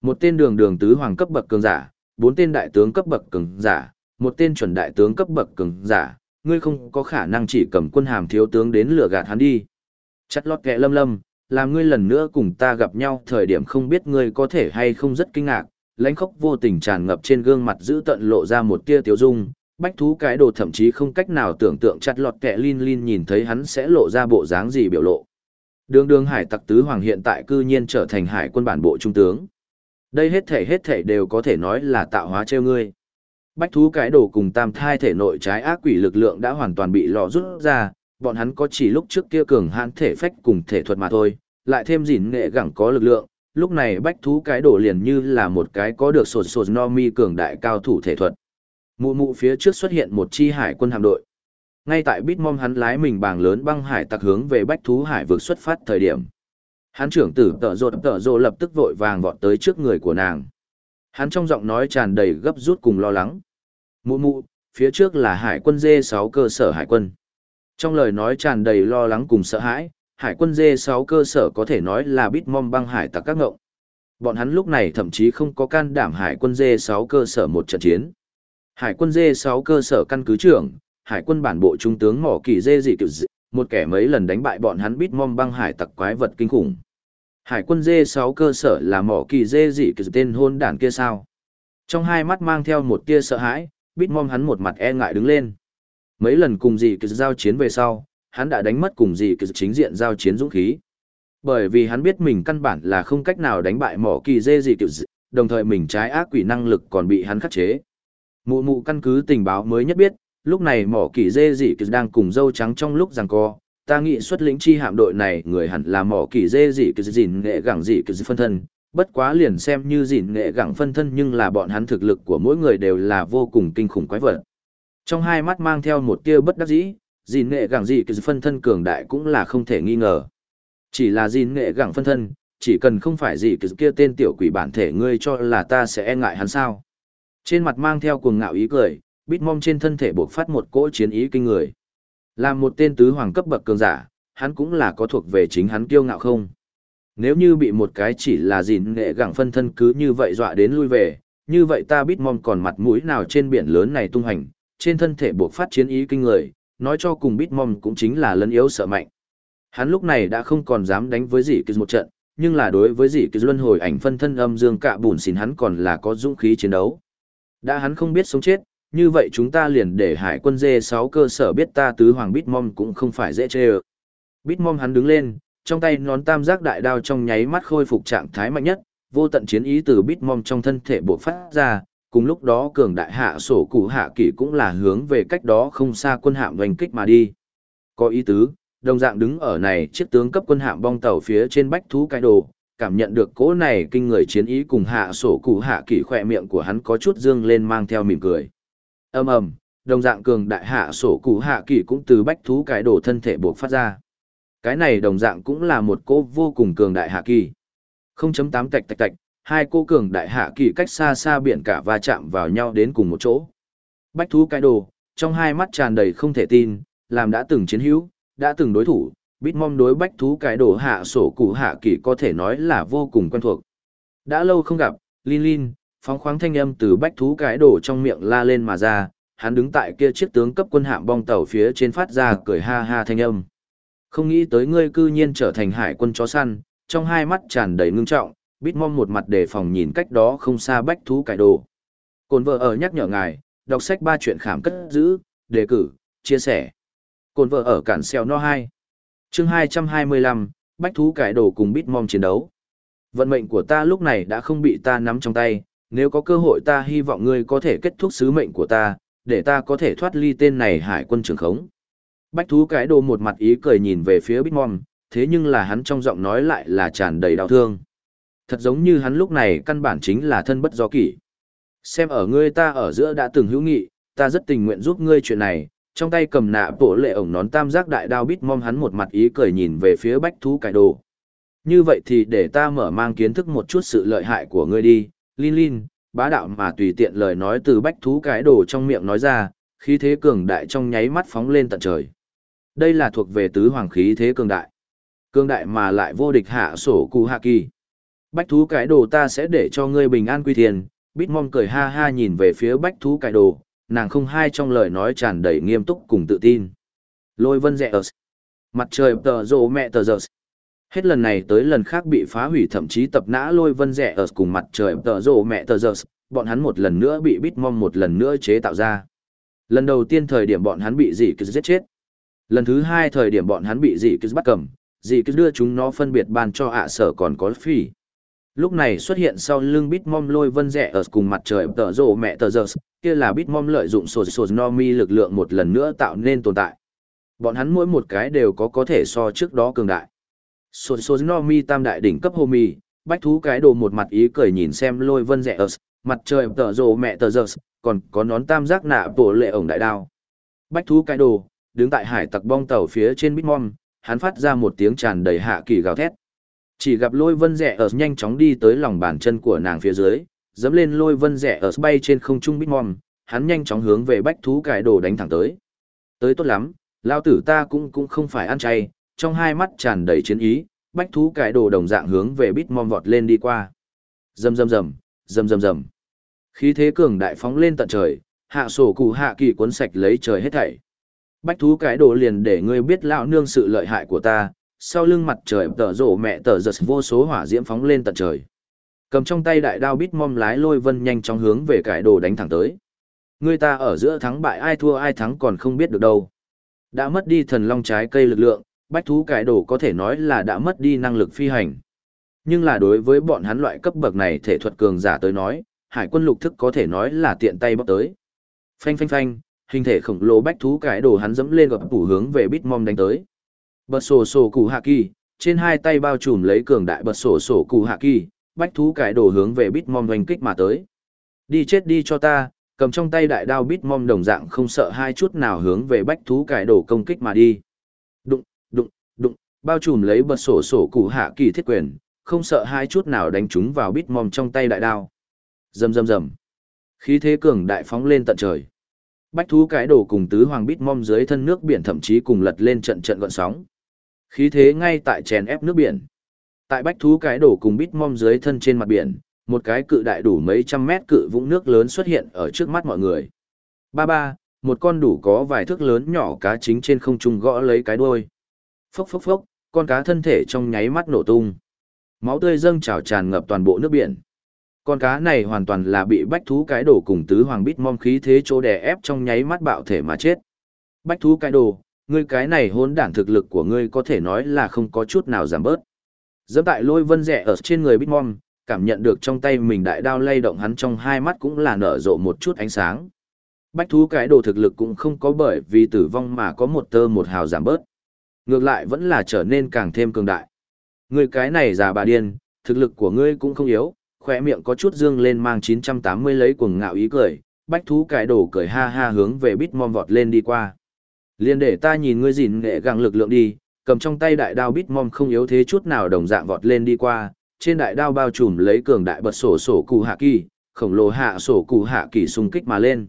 Một tên đường đường tứ hoàng cấp bậc cường giả, bốn tên đại tướng cấp bậc cường giả, một tên chuẩn đại tướng cấp bậc cường giả, ngươi không có khả năng chỉ cầm quân hàm thiếu tướng đến lừa gạt hắn đi. Chặt lót kẹ lâm lâm, làm ngươi lần nữa cùng ta gặp nhau thời điểm không biết ngươi có thể hay không rất kinh ngạc, lãnh khốc vô tình tràn ngập trên gương mặt giữ tận lộ ra một tia tiếu dung, bách thú cái đồ thậm chí không cách nào tưởng tượng chặt lọt kẹ lin lin nhìn thấy hắn sẽ lộ ra bộ dáng gì biểu lộ. Đường đường hải tặc tứ hoàng hiện tại cư nhiên trở thành hải quân bản bộ trung tướng. Đây hết thể hết thể đều có thể nói là tạo hóa treo ngươi. Bách thú cái đồ cùng tam thai thể nội trái ác quỷ lực lượng đã hoàn toàn bị lò rút ra, bọn hắn có chỉ lúc trước kia cường hãn thể phách cùng thể thuật mà thôi, lại thêm gìn nghệ gẳng có lực lượng, lúc này bách thú cái đồ liền như là một cái có được sột sột no mi cường đại cao thủ thể thuật. Mụ mụ phía trước xuất hiện một chi hải quân hạm đội. Ngay tại Bitmom hắn lái mình bảng lớn băng hải tặc hướng về bách thú hải vực xuất phát thời điểm. Hắn trưởng tử tợ rột tợ rộ lập tức vội vàng vọt tới trước người của nàng. Hắn trong giọng nói tràn đầy gấp rút cùng lo lắng. Mụ mụ, phía trước là hải quân dê sáu cơ sở hải quân. Trong lời nói tràn đầy lo lắng cùng sợ hãi, hải quân dê sáu cơ sở có thể nói là bít mom băng hải tặc các ngộng. Bọn hắn lúc này thậm chí không có can đảm hải quân dê 6 cơ sở một trận chiến. Hải quân dê 6 cơ sở căn cứ trưởng, hải quân bản bộ trung tướng mỏ kỳ dê dị kiểu dị, một kẻ mấy lần đánh bại bọn hắn bít mom băng hải tặc quái vật kinh khủng. Hải quân dê 6 cơ sở là mỏ kỳ dê dị kiểu tên hôn đản kia sao. Trong hai mắt mang theo một tia sợ hãi, bít mom hắn một mặt e ngại đứng lên. Mấy lần cùng dị kiểu giao chiến về sau, hắn đã đánh mất cùng dị kỳ chính diện giao chiến dũng khí. Bởi vì hắn biết mình căn bản là không cách nào đánh bại mỏ kỳ dê dị kiểu đồng thời mình trái ác quỷ năng lực còn bị hắn khắc chế. Mụ mụ căn cứ tình báo mới nhất biết, lúc này mỏ kỳ dê dị kiểu đang cùng dâu trắng trong lúc giằng co, ta nghĩ xuất lĩnh chi hạm đội này người hẳn là mỏ kỳ dê dị kiểu dịn nghệ gẳng dị kiểu phân thân. Bất quá liền xem như dịn nghệ gẳng phân thân nhưng là bọn hắn thực lực của mỗi người đều là vô cùng kinh khủng quái vật. Trong hai mắt mang theo một tia bất đắc dĩ, gìn nghệ gẳng dị cái phân thân cường đại cũng là không thể nghi ngờ. Chỉ là gìn nghệ gẳng phân thân, chỉ cần không phải dị gì kia tên tiểu quỷ bản thể ngươi cho là ta sẽ e ngại hắn sao. Trên mặt mang theo cuồng ngạo ý cười, bít mong trên thân thể buộc phát một cỗ chiến ý kinh người. Là một tên tứ hoàng cấp bậc cường giả, hắn cũng là có thuộc về chính hắn kiêu ngạo không. Nếu như bị một cái chỉ là gìn nghệ gẳng phân thân cứ như vậy dọa đến lui về, như vậy ta bít mong còn mặt mũi nào trên biển lớn này tung hành, trên thân thể buộc phát chiến ý kinh người, nói cho cùng bít mong cũng chính là lấn yếu sợ mạnh. Hắn lúc này đã không còn dám đánh với dị kỳ một trận, nhưng là đối với dị kỳ luân hồi ảnh phân thân âm dương cạ bùn xin hắn còn là có dũng khí chiến đấu. Đã hắn không biết sống chết, như vậy chúng ta liền để hải quân dê 6 cơ sở biết ta tứ hoàng bít cũng không phải dễ chê ơ. Bít hắn đứng lên, trong tay nón tam giác đại đao trong nháy mắt khôi phục trạng thái mạnh nhất, vô tận chiến ý từ bít trong thân thể bộc phát ra, cùng lúc đó cường đại hạ sổ cụ hạ kỷ cũng là hướng về cách đó không xa quân hạm doanh kích mà đi. Có ý tứ, đồng dạng đứng ở này chiếc tướng cấp quân hạm bong tàu phía trên bách thú cái đồ, cảm nhận được cỗ này kinh người chiến ý cùng hạ sổ cụ hạ kỳ khỏe miệng của hắn có chút dương lên mang theo mỉm cười. ầm ầm đồng dạng cường đại hạ sổ cụ hạ kỳ cũng từ bách thú cái đồ thân thể buộc phát ra. Cái này đồng dạng cũng là một cô vô cùng cường đại hạ kỳ. 0.8 tạch tạch tạch, hai cô cường đại hạ kỳ cách xa xa biển cả va chạm vào nhau đến cùng một chỗ. Bách thú cái đồ, trong hai mắt tràn đầy không thể tin, làm đã từng chiến hữu, đã từng đối thủ, bít mong đối bách thú cái đổ hạ sổ cụ hạ kỳ có thể nói là vô cùng quen thuộc. Đã lâu không gặp, Lin Lin, phóng khoáng thanh âm từ bách thú cái đổ trong miệng la lên mà ra, hắn đứng tại kia chiếc tướng cấp quân hạm bong tàu phía trên phát ra cười ha ha thanh âm. Không nghĩ tới ngươi cư nhiên trở thành hải quân chó săn, trong hai mắt tràn đầy ngưng trọng, bít mong một mặt đề phòng nhìn cách đó không xa bách thú cải đồ. Cồn vợ ở nhắc nhở ngài, đọc sách ba chuyện khảm cất giữ, đề cử, chia sẻ. Cồn vợ ở cản xeo no 2 chương 225, bách thú cải đồ cùng bít mong chiến đấu. Vận mệnh của ta lúc này đã không bị ta nắm trong tay, nếu có cơ hội ta hy vọng ngươi có thể kết thúc sứ mệnh của ta, để ta có thể thoát ly tên này hải quân trường khống. Bách thú cái đồ một mặt ý cười nhìn về phía Bitmom, thế nhưng là hắn trong giọng nói lại là tràn đầy đau thương. Thật giống như hắn lúc này căn bản chính là thân bất do kỷ. Xem ở ngươi ta ở giữa đã từng hữu nghị, ta rất tình nguyện giúp ngươi chuyện này, trong tay cầm nạ bộ lệ ổng nón tam giác đại đao Bitmom hắn một mặt ý cười nhìn về phía bách thú cải đồ. Như vậy thì để ta mở mang kiến thức một chút sự lợi hại của ngươi đi, Lin Lin, bá đạo mà tùy tiện lời nói từ bách thú cái đồ trong miệng nói ra, khí thế cường đại trong nháy mắt phóng lên tận trời. Đây là thuộc về tứ hoàng khí thế cường đại. Cường đại mà lại vô địch hạ sổ cụ hạ kỳ. Bách thú cái đồ ta sẽ để cho ngươi bình an quy thiền. Bít mong cười ha ha nhìn về phía bách thú cái đồ, nàng không hai trong lời nói tràn đầy nghiêm túc cùng tự tin. Lôi vân rẽ ớt. Mặt trời tờ rộ mẹ tờ giờ. Hết lần này tới lần khác bị phá hủy thậm chí tập nã lôi vân rẽ ớt cùng mặt trời tờ rộ mẹ tờ giờ. Bọn hắn một lần nữa bị bít mong một lần nữa chế tạo ra. Lần đầu tiên thời điểm bọn hắn bị dị cứ giết chết. Lần thứ hai thời điểm bọn hắn bị dị cứ bắt cầm, dị cứ đưa chúng nó phân biệt ban cho ạ sở còn có phỉ. Lúc này xuất hiện sau lưng Bitmom lôi vân rẻ ở cùng mặt trời tờ rộ mẹ tờ giờ, kia là Bitmom lợi dụng sổ sổ no mi lực lượng một lần nữa tạo nên tồn tại. Bọn hắn mỗi một cái đều có có thể so trước đó cường đại. Sổ sổ no mi tam đại đỉnh cấp hô mi, bách thú cái đồ một mặt ý cười nhìn xem lôi vân rẻ ở, mặt trời tờ rộ mẹ tờ giờ, còn có nón tam giác nạ bộ lệ ổng đại đao. Bách thú cái đồ, đứng tại hải tặc bong tàu phía trên Bitmom, hắn phát ra một tiếng tràn đầy hạ kỳ gào thét. Chỉ gặp lôi vân rẻ ở nhanh chóng đi tới lòng bàn chân của nàng phía dưới, dẫm lên lôi vân rẻ ở bay trên không trung Bitmom, hắn nhanh chóng hướng về bách thú cải đồ đánh thẳng tới. Tới tốt lắm, lao tử ta cũng cũng không phải ăn chay, trong hai mắt tràn đầy chiến ý, bách thú cải đồ đồng dạng hướng về Bitmom vọt lên đi qua. Rầm rầm rầm, rầm rầm rầm. Khí thế cường đại phóng lên tận trời, hạ sổ cụ hạ kỳ cuốn sạch lấy trời hết thảy. Bách thú cái đồ liền để ngươi biết lão nương sự lợi hại của ta, sau lưng mặt trời tở rộ mẹ tở giật vô số hỏa diễm phóng lên tận trời. Cầm trong tay đại đao bít mom lái lôi vân nhanh chóng hướng về cải đồ đánh thẳng tới. Người ta ở giữa thắng bại ai thua ai thắng còn không biết được đâu. Đã mất đi thần long trái cây lực lượng, bách thú cải đồ có thể nói là đã mất đi năng lực phi hành. Nhưng là đối với bọn hắn loại cấp bậc này thể thuật cường giả tới nói, hải quân lục thức có thể nói là tiện tay bóc tới. Phanh phanh phanh, hình thể khổng lồ bách thú cải đồ hắn dẫm lên gập tủ hướng về bít mom đánh tới bật sổ sổ cụ hạ kỳ trên hai tay bao trùm lấy cường đại bật sổ sổ cụ hạ kỳ bách thú cải đồ hướng về bít mom oanh kích mà tới đi chết đi cho ta cầm trong tay đại đao bít mom đồng dạng không sợ hai chút nào hướng về bách thú cải đồ công kích mà đi đụng đụng đụng Bao trùm lấy bật sổ sổ cụ hạ kỳ thiết quyền, không sợ hai chút nào đánh chúng vào bít mom trong tay đại đao. Rầm rầm rầm. Khí thế cường đại phóng lên tận trời. Bách thú cái đồ cùng tứ hoàng bít mom dưới thân nước biển thậm chí cùng lật lên trận trận gọn sóng. Khí thế ngay tại chèn ép nước biển. Tại bách thú cái đổ cùng bít mom dưới thân trên mặt biển, một cái cự đại đủ mấy trăm mét cự vũng nước lớn xuất hiện ở trước mắt mọi người. Ba ba, một con đủ có vài thước lớn nhỏ cá chính trên không trung gõ lấy cái đuôi. Phốc phốc phốc, con cá thân thể trong nháy mắt nổ tung. Máu tươi dâng trào tràn ngập toàn bộ nước biển. Con cá này hoàn toàn là bị bách thú cái đổ cùng tứ hoàng bít mom khí thế chỗ đè ép trong nháy mắt bạo thể mà chết. Bách thú cái đồ, ngươi cái này hôn đản thực lực của ngươi có thể nói là không có chút nào giảm bớt. Dẫm tại lôi vân rẻ ở trên người bít mom, cảm nhận được trong tay mình đại đao lay động hắn trong hai mắt cũng là nở rộ một chút ánh sáng. Bách thú cái đồ thực lực cũng không có bởi vì tử vong mà có một tơ một hào giảm bớt. Ngược lại vẫn là trở nên càng thêm cường đại. Ngươi cái này già bà điên, thực lực của ngươi cũng không yếu, khỏe miệng có chút dương lên mang 980 lấy cuồng ngạo ý cười, bách thú cái đồ cười ha ha hướng về bít mom vọt lên đi qua. Liên để ta nhìn ngươi gìn nghệ gàng lực lượng đi, cầm trong tay đại đao bít mom không yếu thế chút nào đồng dạng vọt lên đi qua, trên đại đao bao trùm lấy cường đại bật sổ sổ cụ hạ kỳ, khổng lồ hạ sổ cụ hạ kỳ xung kích mà lên.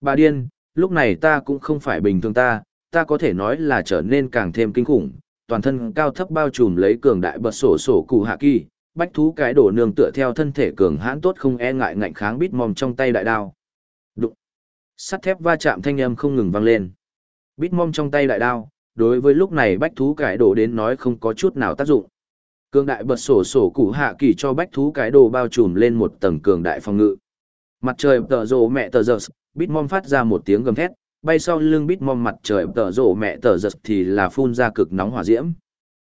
Bà điên, lúc này ta cũng không phải bình thường ta, ta có thể nói là trở nên càng thêm kinh khủng, toàn thân cao thấp bao trùm lấy cường đại bật sổ sổ cụ hạ kỳ, bách thú cái đổ nương tựa theo thân thể cường hãn tốt không e ngại ngạnh kháng bít mom trong tay đại đao. Đụng. Sắt thép va chạm thanh âm không ngừng vang lên. Bít mong trong tay đại đao, đối với lúc này bách thú cái đổ đến nói không có chút nào tác dụng. Cường đại bật sổ sổ củ hạ kỳ cho bách thú cái đồ bao trùm lên một tầng cường đại phòng ngự. Mặt trời tờ rồ mẹ tờ giật, bít mong phát ra một tiếng gầm thét, bay sau lưng bít mong mặt trời tờ rồ mẹ tờ giật thì là phun ra cực nóng hỏa diễm.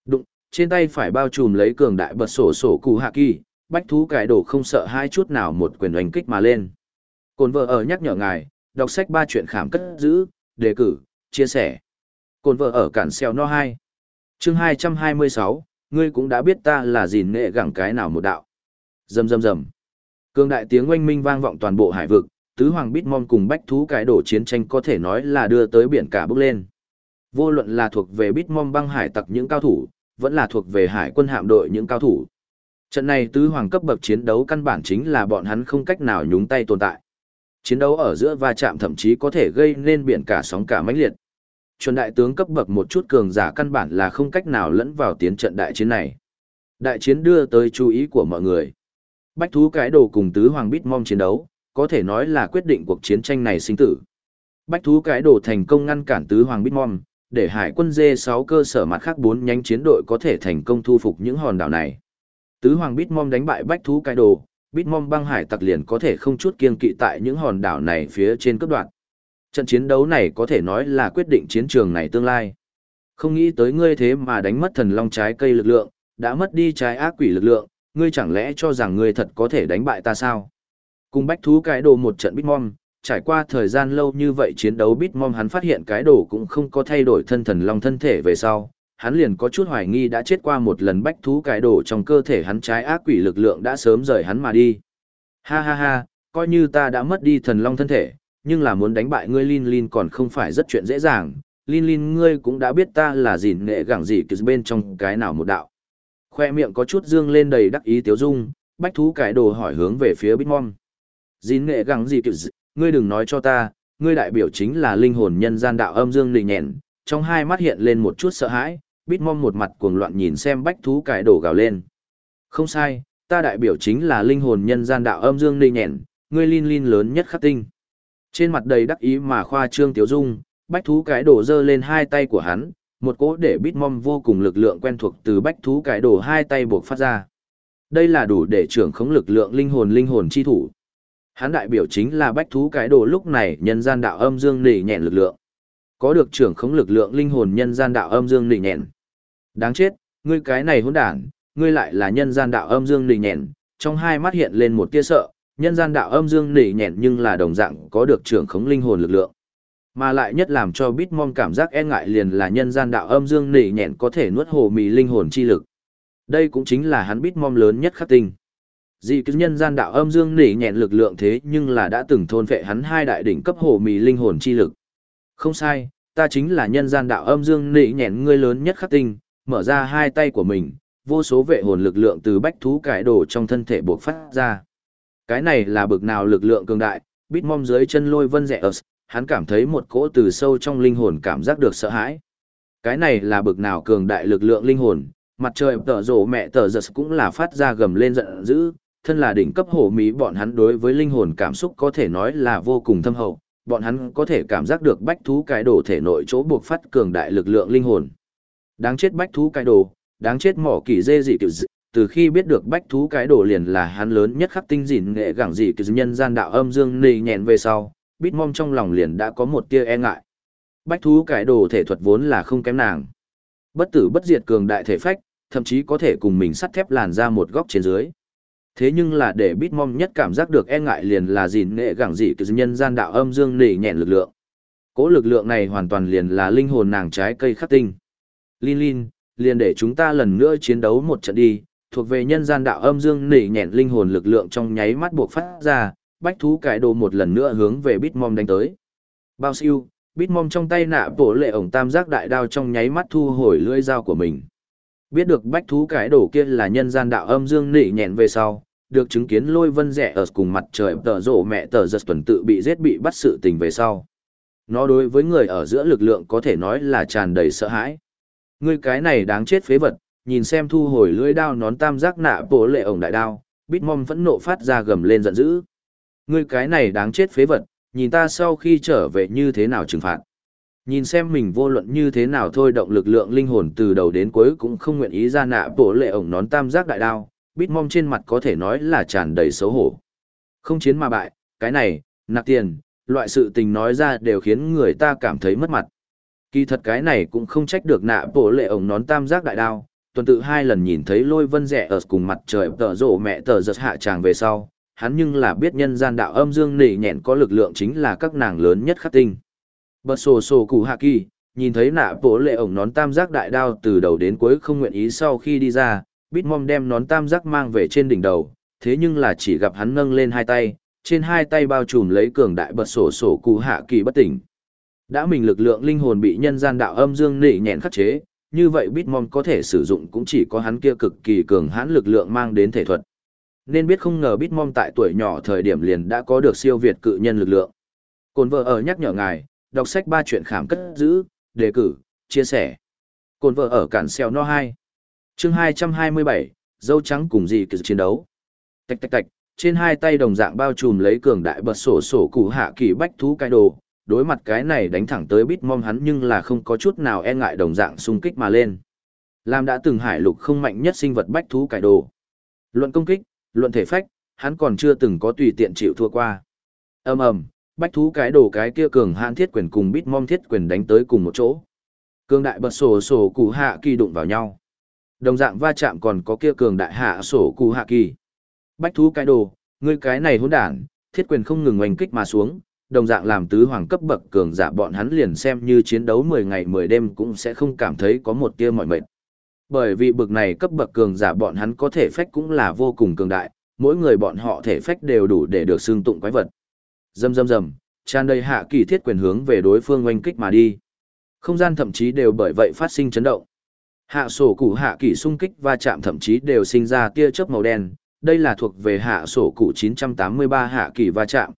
Đụng, trên tay phải bao trùm lấy cường đại bật sổ sổ củ hạ kỳ, bách thú cái đồ không sợ hai chút nào một quyền oanh kích mà lên. Cồn vợ ở nhắc nhở ngài, đọc sách ba chuyện khảm cất giữ, đề cử, chia sẻ. Cồn vợ ở cản xeo no 2. Chương 226, ngươi cũng đã biết ta là gìn nghệ gẳng cái nào một đạo. Rầm rầm rầm. Cường đại tiếng oanh minh vang vọng toàn bộ hải vực, tứ hoàng bít mong cùng bách thú cái đổ chiến tranh có thể nói là đưa tới biển cả bước lên. Vô luận là thuộc về bít mong băng hải tặc những cao thủ, vẫn là thuộc về hải quân hạm đội những cao thủ. Trận này tứ hoàng cấp bậc chiến đấu căn bản chính là bọn hắn không cách nào nhúng tay tồn tại. Chiến đấu ở giữa va chạm thậm chí có thể gây nên biển cả sóng cả mãnh liệt. Chuẩn đại tướng cấp bậc một chút cường giả căn bản là không cách nào lẫn vào tiến trận đại chiến này. Đại chiến đưa tới chú ý của mọi người. Bách thú cái đồ cùng tứ hoàng bít mong chiến đấu, có thể nói là quyết định cuộc chiến tranh này sinh tử. Bách thú cái đồ thành công ngăn cản tứ hoàng bít mong, để hải quân dê 6 cơ sở mặt khác bốn nhánh chiến đội có thể thành công thu phục những hòn đảo này. Tứ hoàng bít mong đánh bại bách thú cái đồ, bít mong băng hải tặc liền có thể không chút kiên kỵ tại những hòn đảo này phía trên cấp đoạn. Trận chiến đấu này có thể nói là quyết định chiến trường này tương lai. Không nghĩ tới ngươi thế mà đánh mất thần long trái cây lực lượng, đã mất đi trái ác quỷ lực lượng, ngươi chẳng lẽ cho rằng ngươi thật có thể đánh bại ta sao? Cùng bách thú cái đồ một trận Bitmom, trải qua thời gian lâu như vậy chiến đấu Bitmom hắn phát hiện cái đồ cũng không có thay đổi thân thần long thân thể về sau, hắn liền có chút hoài nghi đã chết qua một lần bách thú cái đồ trong cơ thể hắn trái ác quỷ lực lượng đã sớm rời hắn mà đi. Ha ha ha, coi như ta đã mất đi thần long thân thể, nhưng là muốn đánh bại ngươi Lin Lin còn không phải rất chuyện dễ dàng. Lin Lin ngươi cũng đã biết ta là gìn nghệ gẳng gì cứ bên trong cái nào một đạo. Khoe miệng có chút dương lên đầy đắc ý tiếu dung, bách thú cái đồ hỏi hướng về phía Bitmon. Gìn nghệ gẳng gì cứ ngươi đừng nói cho ta, ngươi đại biểu chính là linh hồn nhân gian đạo âm dương lì nhẹn, trong hai mắt hiện lên một chút sợ hãi, Bitmon một mặt cuồng loạn nhìn xem bách thú cái đồ gào lên. Không sai, ta đại biểu chính là linh hồn nhân gian đạo âm dương lì nhẹn, ngươi Lin Lin lớn nhất khắc tinh. Trên mặt đầy đắc ý mà khoa trương tiếu dung, bách thú cái đổ dơ lên hai tay của hắn, một cỗ để bít mom vô cùng lực lượng quen thuộc từ bách thú cái đổ hai tay buộc phát ra. Đây là đủ để trưởng khống lực lượng linh hồn linh hồn chi thủ. Hắn đại biểu chính là bách thú cái đồ lúc này nhân gian đạo âm dương nỉ nhẹn lực lượng. Có được trưởng khống lực lượng linh hồn nhân gian đạo âm dương nỉ nhẹn. Đáng chết, ngươi cái này hỗn đản, ngươi lại là nhân gian đạo âm dương nỉ nhẹn, trong hai mắt hiện lên một tia sợ, nhân gian đạo âm dương nỉ nhẹn nhưng là đồng dạng có được trưởng khống linh hồn lực lượng. Mà lại nhất làm cho Bitmom cảm giác e ngại liền là nhân gian đạo âm dương nỉ nhẹn có thể nuốt hồ mì linh hồn chi lực. Đây cũng chính là hắn Bitmom lớn nhất khắc tinh. Dị cứ nhân gian đạo âm dương nỉ nhẹn lực lượng thế nhưng là đã từng thôn vệ hắn hai đại đỉnh cấp hồ mì linh hồn chi lực. Không sai, ta chính là nhân gian đạo âm dương nỉ nhẹn ngươi lớn nhất khắc tinh, mở ra hai tay của mình, vô số vệ hồn lực lượng từ bách thú cải đồ trong thân thể buộc phát ra. Cái này là bực nào lực lượng cường đại, bít mom dưới chân lôi vân rẻ ớt, hắn cảm thấy một cỗ từ sâu trong linh hồn cảm giác được sợ hãi. Cái này là bực nào cường đại lực lượng linh hồn, mặt trời tở rổ mẹ tở giật cũng là phát ra gầm lên giận dữ, thân là đỉnh cấp hổ mỹ bọn hắn đối với linh hồn cảm xúc có thể nói là vô cùng thâm hậu, bọn hắn có thể cảm giác được bách thú cái đồ thể nội chỗ buộc phát cường đại lực lượng linh hồn. Đáng chết bách thú cái đồ, đáng chết mỏ kỳ dê dị kiểu dị, từ khi biết được bách thú cái đồ liền là hắn lớn nhất khắc tinh dịn nghệ gẳng dị kỳ nhân gian đạo âm dương nì nhẹn về sau, bít mong trong lòng liền đã có một tia e ngại. Bách thú cái đồ thể thuật vốn là không kém nàng. Bất tử bất diệt cường đại thể phách, thậm chí có thể cùng mình sắt thép làn ra một góc trên dưới. Thế nhưng là để Bitmom nhất cảm giác được e ngại liền là dịn nghệ gẳng dị từ nhân gian đạo âm dương nỉ nhẹn lực lượng. Cố lực lượng này hoàn toàn liền là linh hồn nàng trái cây khắc tinh. Lin Lin, liền để chúng ta lần nữa chiến đấu một trận đi, thuộc về nhân gian đạo âm dương nỉ nhẹn linh hồn lực lượng trong nháy mắt buộc phát ra, bách thú cải đồ một lần nữa hướng về Bitmom đánh tới. Bao siêu, Bitmom trong tay nạ bổ lệ ổng tam giác đại đao trong nháy mắt thu hồi lưỡi dao của mình. Biết được bách thú cải đồ kia là nhân gian đạo âm dương nỉ nhẹn về sau, được chứng kiến lôi vân rẻ ở cùng mặt trời tờ rộ mẹ tờ giật tuần tự bị giết bị bắt sự tình về sau. Nó đối với người ở giữa lực lượng có thể nói là tràn đầy sợ hãi. Người cái này đáng chết phế vật, nhìn xem thu hồi lưỡi đao nón tam giác nạ bổ lệ ổng đại đao, bít mom vẫn nộ phát ra gầm lên giận dữ. Người cái này đáng chết phế vật, nhìn ta sau khi trở về như thế nào trừng phạt. Nhìn xem mình vô luận như thế nào thôi động lực lượng linh hồn từ đầu đến cuối cũng không nguyện ý ra nạ bổ lệ ổng nón tam giác đại đao, bít mong trên mặt có thể nói là tràn đầy xấu hổ. Không chiến mà bại, cái này, nạp tiền, loại sự tình nói ra đều khiến người ta cảm thấy mất mặt. Kỳ thật cái này cũng không trách được nạ bổ lệ ổng nón tam giác đại đao, tuần tự hai lần nhìn thấy lôi vân rẻ ở cùng mặt trời tờ rộ mẹ tờ giật hạ tràng về sau, hắn nhưng là biết nhân gian đạo âm dương nỉ nhẹn có lực lượng chính là các nàng lớn nhất khắc tinh. Bật sổ sổ cụ hạ kỳ, nhìn thấy nạ bộ lệ ổng nón tam giác đại đao từ đầu đến cuối không nguyện ý sau khi đi ra, Bitmom đem nón tam giác mang về trên đỉnh đầu, thế nhưng là chỉ gặp hắn nâng lên hai tay, trên hai tay bao trùm lấy cường đại bật sổ sổ cụ hạ kỳ bất tỉnh. Đã mình lực lượng linh hồn bị nhân gian đạo âm dương nỉ nhẹn khắc chế, như vậy Bitmon có thể sử dụng cũng chỉ có hắn kia cực kỳ cường hãn lực lượng mang đến thể thuật. Nên biết không ngờ Bitmon tại tuổi nhỏ thời điểm liền đã có được siêu việt cự nhân lực lượng. Cồn vợ ở nhắc nhở ngài, đọc sách ba chuyện khảm cất giữ, đề cử, chia sẻ. Cồn vợ ở cản xeo no 2 chương 227, dâu trắng cùng gì kỳ chiến đấu. Tạch tạch tạch, trên hai tay đồng dạng bao trùm lấy cường đại bật sổ sổ củ hạ kỳ bách thú cái đồ, đối mặt cái này đánh thẳng tới bít mom hắn nhưng là không có chút nào e ngại đồng dạng xung kích mà lên. Lam đã từng hải lục không mạnh nhất sinh vật bách thú cải đồ. Luận công kích, luận thể phách, hắn còn chưa từng có tùy tiện chịu thua qua. ầm ầm, bách thú cái đồ cái kia cường hãn thiết quyền cùng bít mom thiết quyền đánh tới cùng một chỗ. Cường đại bật sổ sổ cụ hạ kỳ đụng vào nhau. Đồng dạng va chạm còn có kia cường đại hạ sổ cụ hạ kỳ. Bách thú cái đồ, ngươi cái này hỗn đản, thiết quyền không ngừng oanh kích mà xuống, đồng dạng làm tứ hoàng cấp bậc cường giả bọn hắn liền xem như chiến đấu 10 ngày 10 đêm cũng sẽ không cảm thấy có một tia mỏi mệt. Bởi vì bậc này cấp bậc cường giả bọn hắn có thể phách cũng là vô cùng cường đại, mỗi người bọn họ thể phách đều đủ để được xương tụng quái vật. Rầm rầm rầm, tràn đầy hạ kỳ thiết quyền hướng về đối phương oanh kích mà đi. Không gian thậm chí đều bởi vậy phát sinh chấn động. Hạ sổ cụ hạ kỳ xung kích va chạm thậm chí đều sinh ra tia chớp màu đen, đây là thuộc về hạ sổ cụ 983 hạ kỳ va chạm.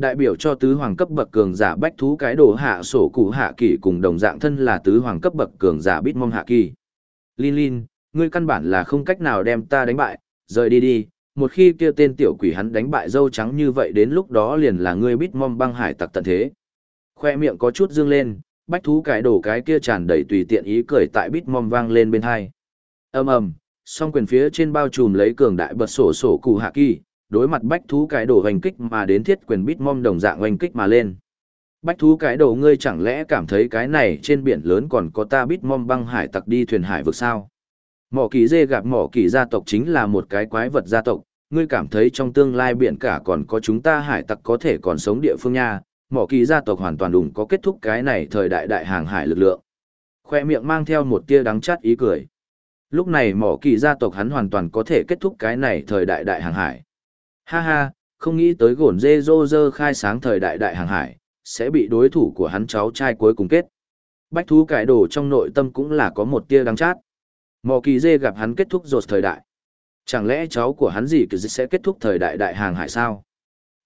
Đại biểu cho tứ hoàng cấp bậc cường giả bách thú cái đồ hạ sổ cụ hạ kỳ cùng đồng dạng thân là tứ hoàng cấp bậc cường giả bít mong hạ kỳ. Lin Lin, ngươi căn bản là không cách nào đem ta đánh bại, rời đi đi, một khi kia tên tiểu quỷ hắn đánh bại dâu trắng như vậy đến lúc đó liền là ngươi bít mong băng hải tặc tận thế. Khoe miệng có chút dương lên, bách thú cái đổ cái kia tràn đầy tùy tiện ý cười tại bít mong vang lên bên hai. ầm ầm, song quyền phía trên bao trùm lấy cường đại bật sổ sổ cụ hạ kỳ, đối mặt bách thú cái đồ hoành kích mà đến thiết quyền bít mom đồng dạng hoành kích mà lên. Bách thú cái đồ ngươi chẳng lẽ cảm thấy cái này trên biển lớn còn có ta bít mom băng hải tặc đi thuyền hải vực sao? Mỏ kỳ dê gặp mỏ kỳ gia tộc chính là một cái quái vật gia tộc, ngươi cảm thấy trong tương lai biển cả còn có chúng ta hải tặc có thể còn sống địa phương nha, mỏ kỳ gia tộc hoàn toàn đủng có kết thúc cái này thời đại đại hàng hải lực lượng. Khoe miệng mang theo một tia đắng chát ý cười. Lúc này mỏ kỳ gia tộc hắn hoàn toàn có thể kết thúc cái này thời đại đại hàng hải. Ha ha, không nghĩ tới gổn dê dô dơ khai sáng thời đại đại hàng hải, sẽ bị đối thủ của hắn cháu trai cuối cùng kết. Bách thú cải đồ trong nội tâm cũng là có một tia đắng chát. Mò kỳ dê gặp hắn kết thúc rột thời đại. Chẳng lẽ cháu của hắn gì cứ sẽ kết thúc thời đại đại hàng hải sao?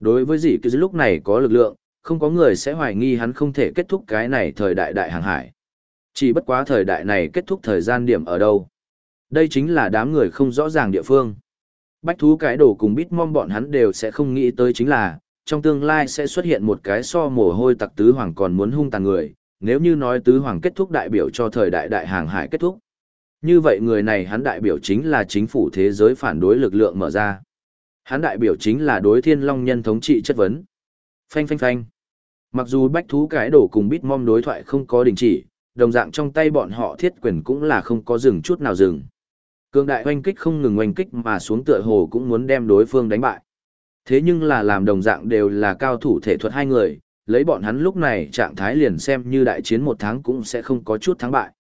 Đối với gì cứ lúc này có lực lượng, không có người sẽ hoài nghi hắn không thể kết thúc cái này thời đại đại hàng hải. Chỉ bất quá thời đại này kết thúc thời gian điểm ở đâu. Đây chính là đám người không rõ ràng địa phương. Bách thú cái đồ cùng bít mong bọn hắn đều sẽ không nghĩ tới chính là, trong tương lai sẽ xuất hiện một cái so mồ hôi tặc tứ hoàng còn muốn hung tàn người, nếu như nói tứ hoàng kết thúc đại biểu cho thời đại đại hàng hải kết thúc. Như vậy người này hắn đại biểu chính là chính phủ thế giới phản đối lực lượng mở ra. Hắn đại biểu chính là đối thiên long nhân thống trị chất vấn. Phanh phanh phanh. Mặc dù bách thú cái đổ cùng bít mom đối thoại không có đình chỉ, đồng dạng trong tay bọn họ thiết quyền cũng là không có dừng chút nào dừng. Cương đại oanh kích không ngừng oanh kích mà xuống tựa hồ cũng muốn đem đối phương đánh bại. Thế nhưng là làm đồng dạng đều là cao thủ thể thuật hai người, lấy bọn hắn lúc này trạng thái liền xem như đại chiến một tháng cũng sẽ không có chút thắng bại.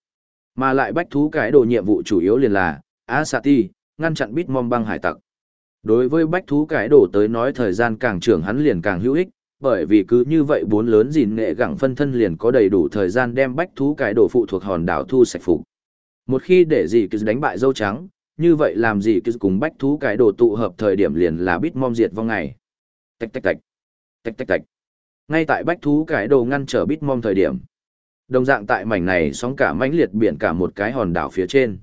Mà lại bách thú cái đồ nhiệm vụ chủ yếu liền là, Asati, ngăn chặn bít mong băng hải tặc. Đối với bách thú cái đồ tới nói thời gian càng trưởng hắn liền càng hữu ích, bởi vì cứ như vậy bốn lớn gìn nghệ gẳng phân thân liền có đầy đủ thời gian đem bách thú cái đồ phụ thuộc hòn đảo thu sạch phục. Một khi để gì cứ đánh bại dâu trắng, như vậy làm gì cứ cùng bách thú cái đồ tụ hợp thời điểm liền là bít mom diệt vong ngày. Tạch tạch tạch. Tạch tạch tạch. Ngay tại bách thú cái đồ ngăn trở bít mom thời điểm. Đồng dạng tại mảnh này sóng cả mãnh liệt biển cả một cái hòn đảo phía trên.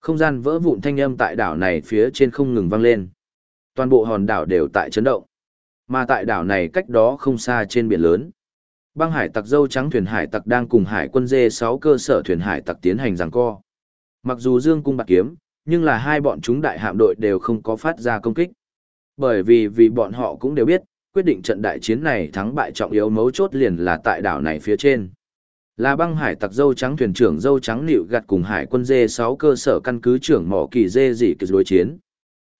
Không gian vỡ vụn thanh âm tại đảo này phía trên không ngừng vang lên. Toàn bộ hòn đảo đều tại chấn động. Mà tại đảo này cách đó không xa trên biển lớn. Băng hải tặc dâu trắng thuyền hải tặc đang cùng hải quân dê sáu cơ sở thuyền hải tặc tiến hành giằng co. Mặc dù dương cung bạc kiếm, nhưng là hai bọn chúng đại hạm đội đều không có phát ra công kích. Bởi vì vì bọn họ cũng đều biết, quyết định trận đại chiến này thắng bại trọng yếu mấu chốt liền là tại đảo này phía trên. Là băng hải tặc dâu trắng thuyền trưởng dâu trắng nịu gặt cùng hải quân dê sáu cơ sở căn cứ trưởng mỏ kỳ dê dị kỳ đối chiến.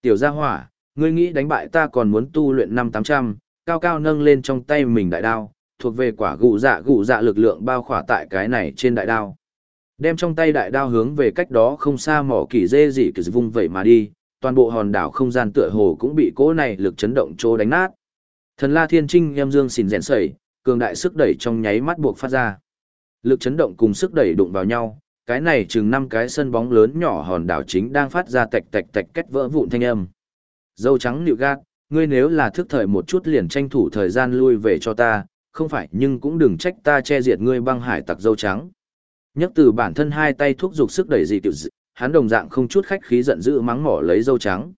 Tiểu gia hỏa, ngươi nghĩ đánh bại ta còn muốn tu luyện năm tám trăm cao cao nâng lên trong tay mình đại đao, thuộc về quả gụ dạ gụ dạ lực lượng bao khỏa tại cái này trên đại đao. Đem trong tay đại đao hướng về cách đó không xa mỏ kỳ dê dị kỳ vung vẩy mà đi, toàn bộ hòn đảo không gian tựa hồ cũng bị cỗ này lực chấn động trô đánh nát. Thần La Thiên Trinh em dương xỉn rèn sẩy, cường đại sức đẩy trong nháy mắt buộc phát ra. Lực chấn động cùng sức đẩy đụng vào nhau, cái này chừng năm cái sân bóng lớn nhỏ hòn đảo chính đang phát ra tạch tạch tạch kết vỡ vụn thanh âm. Dâu trắng nịu gạt, ngươi nếu là thức thời một chút liền tranh thủ thời gian lui về cho ta, không phải nhưng cũng đừng trách ta che diệt ngươi băng hải tặc dâu trắng. Nhắc từ bản thân hai tay thúc giục sức đẩy dị tiểu dị, hắn đồng dạng không chút khách khí giận dữ mắng mỏ lấy dâu trắng.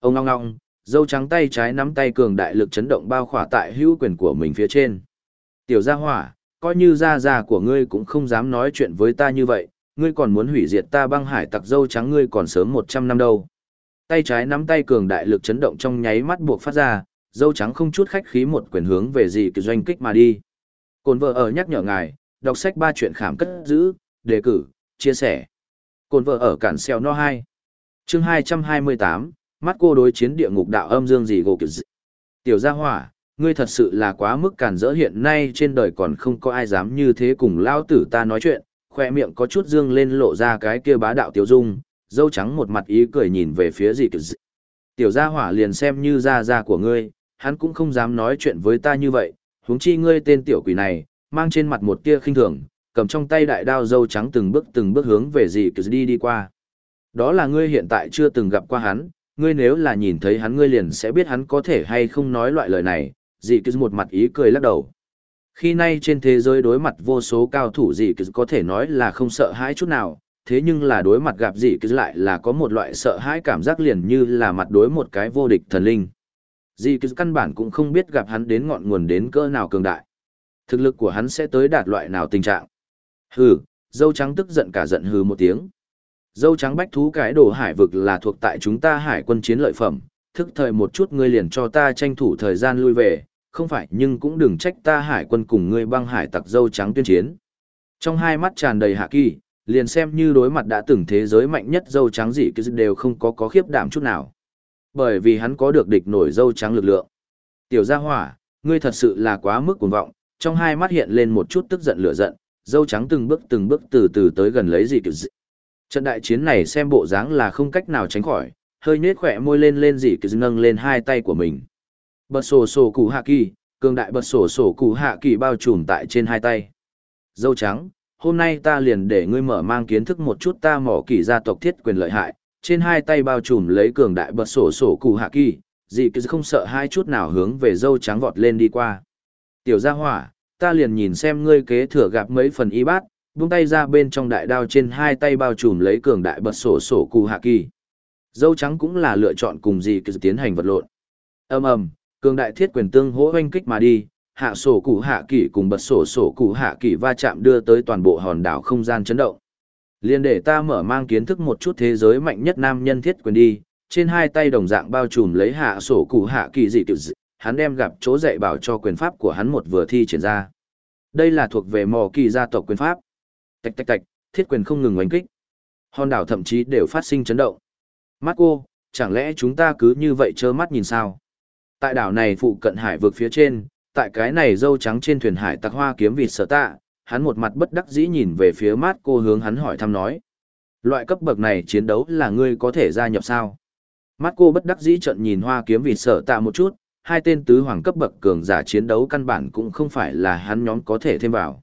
Ông ngong ngong, dâu trắng tay trái nắm tay cường đại lực chấn động bao khỏa tại hữu quyền của mình phía trên. Tiểu gia hỏa, coi như gia gia của ngươi cũng không dám nói chuyện với ta như vậy, ngươi còn muốn hủy diệt ta băng hải tặc dâu trắng ngươi còn sớm 100 năm đâu. Tay trái nắm tay cường đại lực chấn động trong nháy mắt buộc phát ra, dâu trắng không chút khách khí một quyền hướng về dị kỳ doanh kích mà đi. Cồn vợ ở nhắc nhở ngài, đọc sách ba chuyện khảm cất giữ, đề cử, chia sẻ. Cồn vợ ở cản xeo no 2. Chương 228, mắt cô đối chiến địa ngục đạo âm dương gì gồ kiểu dị. Tiểu gia hỏa, ngươi thật sự là quá mức cản rỡ hiện nay trên đời còn không có ai dám như thế cùng lao tử ta nói chuyện, khoe miệng có chút dương lên lộ ra cái kia bá đạo tiểu dung, dâu trắng một mặt ý cười nhìn về phía gì kiểu dị. Tiểu gia hỏa liền xem như gia gia của ngươi, hắn cũng không dám nói chuyện với ta như vậy, huống chi ngươi tên tiểu quỷ này, mang trên mặt một tia khinh thường, cầm trong tay đại đao dâu trắng từng bước từng bước hướng về gì cứ đi đi qua. Đó là ngươi hiện tại chưa từng gặp qua hắn, ngươi nếu là nhìn thấy hắn ngươi liền sẽ biết hắn có thể hay không nói loại lời này, dị cứ một mặt ý cười lắc đầu. Khi nay trên thế giới đối mặt vô số cao thủ dị cứ có thể nói là không sợ hãi chút nào, thế nhưng là đối mặt gặp dị cứ lại là có một loại sợ hãi cảm giác liền như là mặt đối một cái vô địch thần linh. Dị cứ căn bản cũng không biết gặp hắn đến ngọn nguồn đến cỡ nào cường đại. Thực lực của hắn sẽ tới đạt loại nào tình trạng. Hừ, dâu trắng tức giận cả giận hừ một tiếng. Dâu trắng bách thú cái đồ hải vực là thuộc tại chúng ta hải quân chiến lợi phẩm, thức thời một chút ngươi liền cho ta tranh thủ thời gian lui về, không phải nhưng cũng đừng trách ta hải quân cùng ngươi băng hải tặc dâu trắng tuyên chiến. Trong hai mắt tràn đầy hạ kỳ, liền xem như đối mặt đã từng thế giới mạnh nhất dâu trắng gì kia đều không có có khiếp đảm chút nào. Bởi vì hắn có được địch nổi dâu trắng lực lượng. Tiểu gia hỏa, ngươi thật sự là quá mức cuồng vọng, trong hai mắt hiện lên một chút tức giận lửa giận, dâu trắng từng bước từng bước từ từ tới gần lấy gì kiểu dị. Trận đại chiến này xem bộ dáng là không cách nào tránh khỏi, hơi nết khỏe môi lên lên gì cứ nâng lên hai tay của mình. Bật sổ sổ cụ hạ kỳ, cường đại bật sổ sổ cụ hạ kỳ bao trùm tại trên hai tay. Dâu trắng, hôm nay ta liền để ngươi mở mang kiến thức một chút ta mỏ kỳ gia tộc thiết quyền lợi hại, trên hai tay bao trùm lấy cường đại bật sổ sổ cụ hạ kỳ, dị kia không sợ hai chút nào hướng về dâu trắng vọt lên đi qua. Tiểu gia hỏa, ta liền nhìn xem ngươi kế thừa gặp mấy phần y bát, buông tay ra bên trong đại đao trên hai tay bao trùm lấy cường đại bật sổ sổ cụ hạ kỳ. Dâu trắng cũng là lựa chọn cùng gì cứ tiến hành vật lộn. ầm ầm, cường đại thiết quyền tương hỗ oanh kích mà đi, hạ sổ cụ hạ kỳ cùng bật sổ sổ cụ hạ kỳ va chạm đưa tới toàn bộ hòn đảo không gian chấn động. Liên để ta mở mang kiến thức một chút thế giới mạnh nhất nam nhân thiết quyền đi, trên hai tay đồng dạng bao trùm lấy hạ sổ cụ hạ kỳ dị tiểu dị, hắn đem gặp chỗ dạy bảo cho quyền pháp của hắn một vừa thi triển ra. Đây là thuộc về mò kỳ gia tộc quyền pháp. Tạch tạch tạch, thiết quyền không ngừng oanh kích. Hòn đảo thậm chí đều phát sinh chấn động. Marco, chẳng lẽ chúng ta cứ như vậy trơ mắt nhìn sao? Tại đảo này phụ cận hải vực phía trên, tại cái này dâu trắng trên thuyền hải tạc hoa kiếm vịt sở tạ, hắn một mặt bất đắc dĩ nhìn về phía Marco hướng hắn hỏi thăm nói. Loại cấp bậc này chiến đấu là ngươi có thể gia nhập sao? Marco bất đắc dĩ trận nhìn hoa kiếm vịt sở tạ một chút, hai tên tứ hoàng cấp bậc cường giả chiến đấu căn bản cũng không phải là hắn nhóm có thể thêm vào.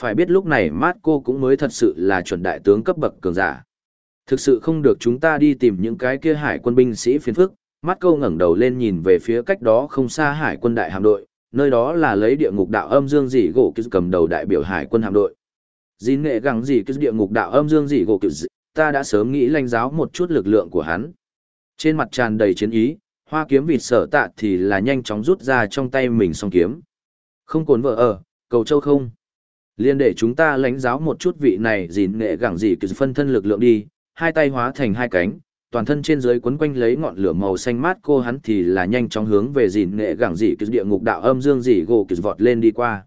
Phải biết lúc này mát cô cũng mới thật sự là chuẩn đại tướng cấp bậc cường giả. Thực sự không được chúng ta đi tìm những cái kia hải quân binh sĩ phiền phức, mắt cô ngẩng đầu lên nhìn về phía cách đó không xa hải quân đại hạm đội, nơi đó là lấy địa ngục đạo âm dương dị gỗ kýt cầm đầu đại biểu hải quân hạm đội. Dĩ nghệ gắng gì kýt địa ngục đạo âm dương dị gỗ kýt, ta đã sớm nghĩ lãnh giáo một chút lực lượng của hắn. Trên mặt tràn đầy chiến ý, hoa kiếm vịt sở tạ thì là nhanh chóng rút ra trong tay mình song kiếm. Không cồn vợ ở, cầu châu không. Liên để chúng ta lãnh giáo một chút vị này dìn nghệ gẳng gì cứ phân thân lực lượng đi, hai tay hóa thành hai cánh, toàn thân trên dưới quấn quanh lấy ngọn lửa màu xanh mát cô hắn thì là nhanh chóng hướng về dìn nghệ gẳng dị cứ địa ngục đạo âm dương dị gỗ cứ vọt lên đi qua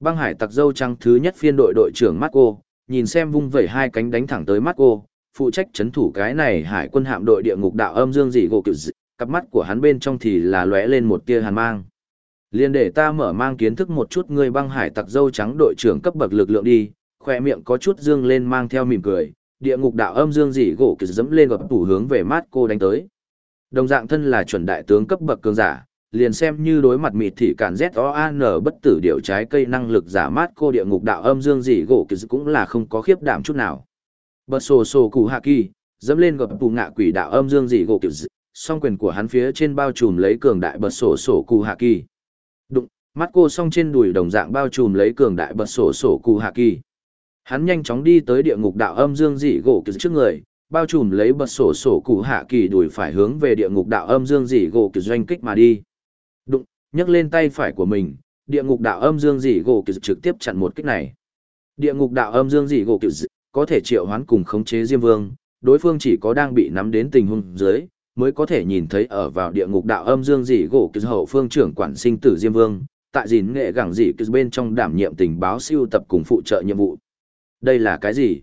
băng hải tặc dâu trắng thứ nhất phiên đội đội trưởng mắt cô nhìn xem vung vẩy hai cánh đánh thẳng tới mắt cô phụ trách chấn thủ cái này hải quân hạm đội địa ngục đạo âm dương dị gỗ cứ cặp mắt của hắn bên trong thì là lóe lên một tia hàn mang liền để ta mở mang kiến thức một chút người băng hải tặc dâu trắng đội trưởng cấp bậc lực lượng đi khoe miệng có chút dương lên mang theo mỉm cười địa ngục đạo âm dương dị gỗ kịch dẫm lên gập tủ hướng về mát cô đánh tới. Đồng dạng thân là chuẩn đại tướng cấp bậc cường giả, liền xem như đối mặt mịt thì cản ZOAN bất tử điều trái cây năng lực giả mát cô địa ngục đạo âm dương dị gỗ kịch cũng là không có khiếp đảm chút nào. Bật sổ sổ cụ hạ kỳ, dẫm lên gập tủ ngạ quỷ đạo âm dương dị gỗ kịch song quyền của hắn phía trên bao trùm lấy cường đại bật sổ sổ cụ hạ kỳ. Đụng, mắt cô song trên đùi đồng dạng bao trùm lấy cường đại bật sổ sổ cụ hạ kỳ. Hắn nhanh chóng đi tới địa ngục đạo âm dương dị gỗ kỳ trước người, bao trùm lấy bật sổ sổ cụ hạ kỳ đùi phải hướng về địa ngục đạo âm dương dị gỗ kỳ doanh kích mà đi. Đụng, nhấc lên tay phải của mình, địa ngục đạo âm dương dị gỗ kỳ trực tiếp chặn một kích này. Địa ngục đạo âm dương dị gỗ kỳ có thể triệu hoán cùng khống chế Diêm Vương, đối phương chỉ có đang bị nắm đến tình huống dưới, mới có thể nhìn thấy ở vào địa ngục đạo âm dương dị gỗ kỳ hậu phương trưởng quản sinh tử Diêm Vương, tại dìn nghệ gẳng dị kỳ bên trong đảm nhiệm tình báo siêu tập cùng phụ trợ nhiệm vụ. Đây là cái gì?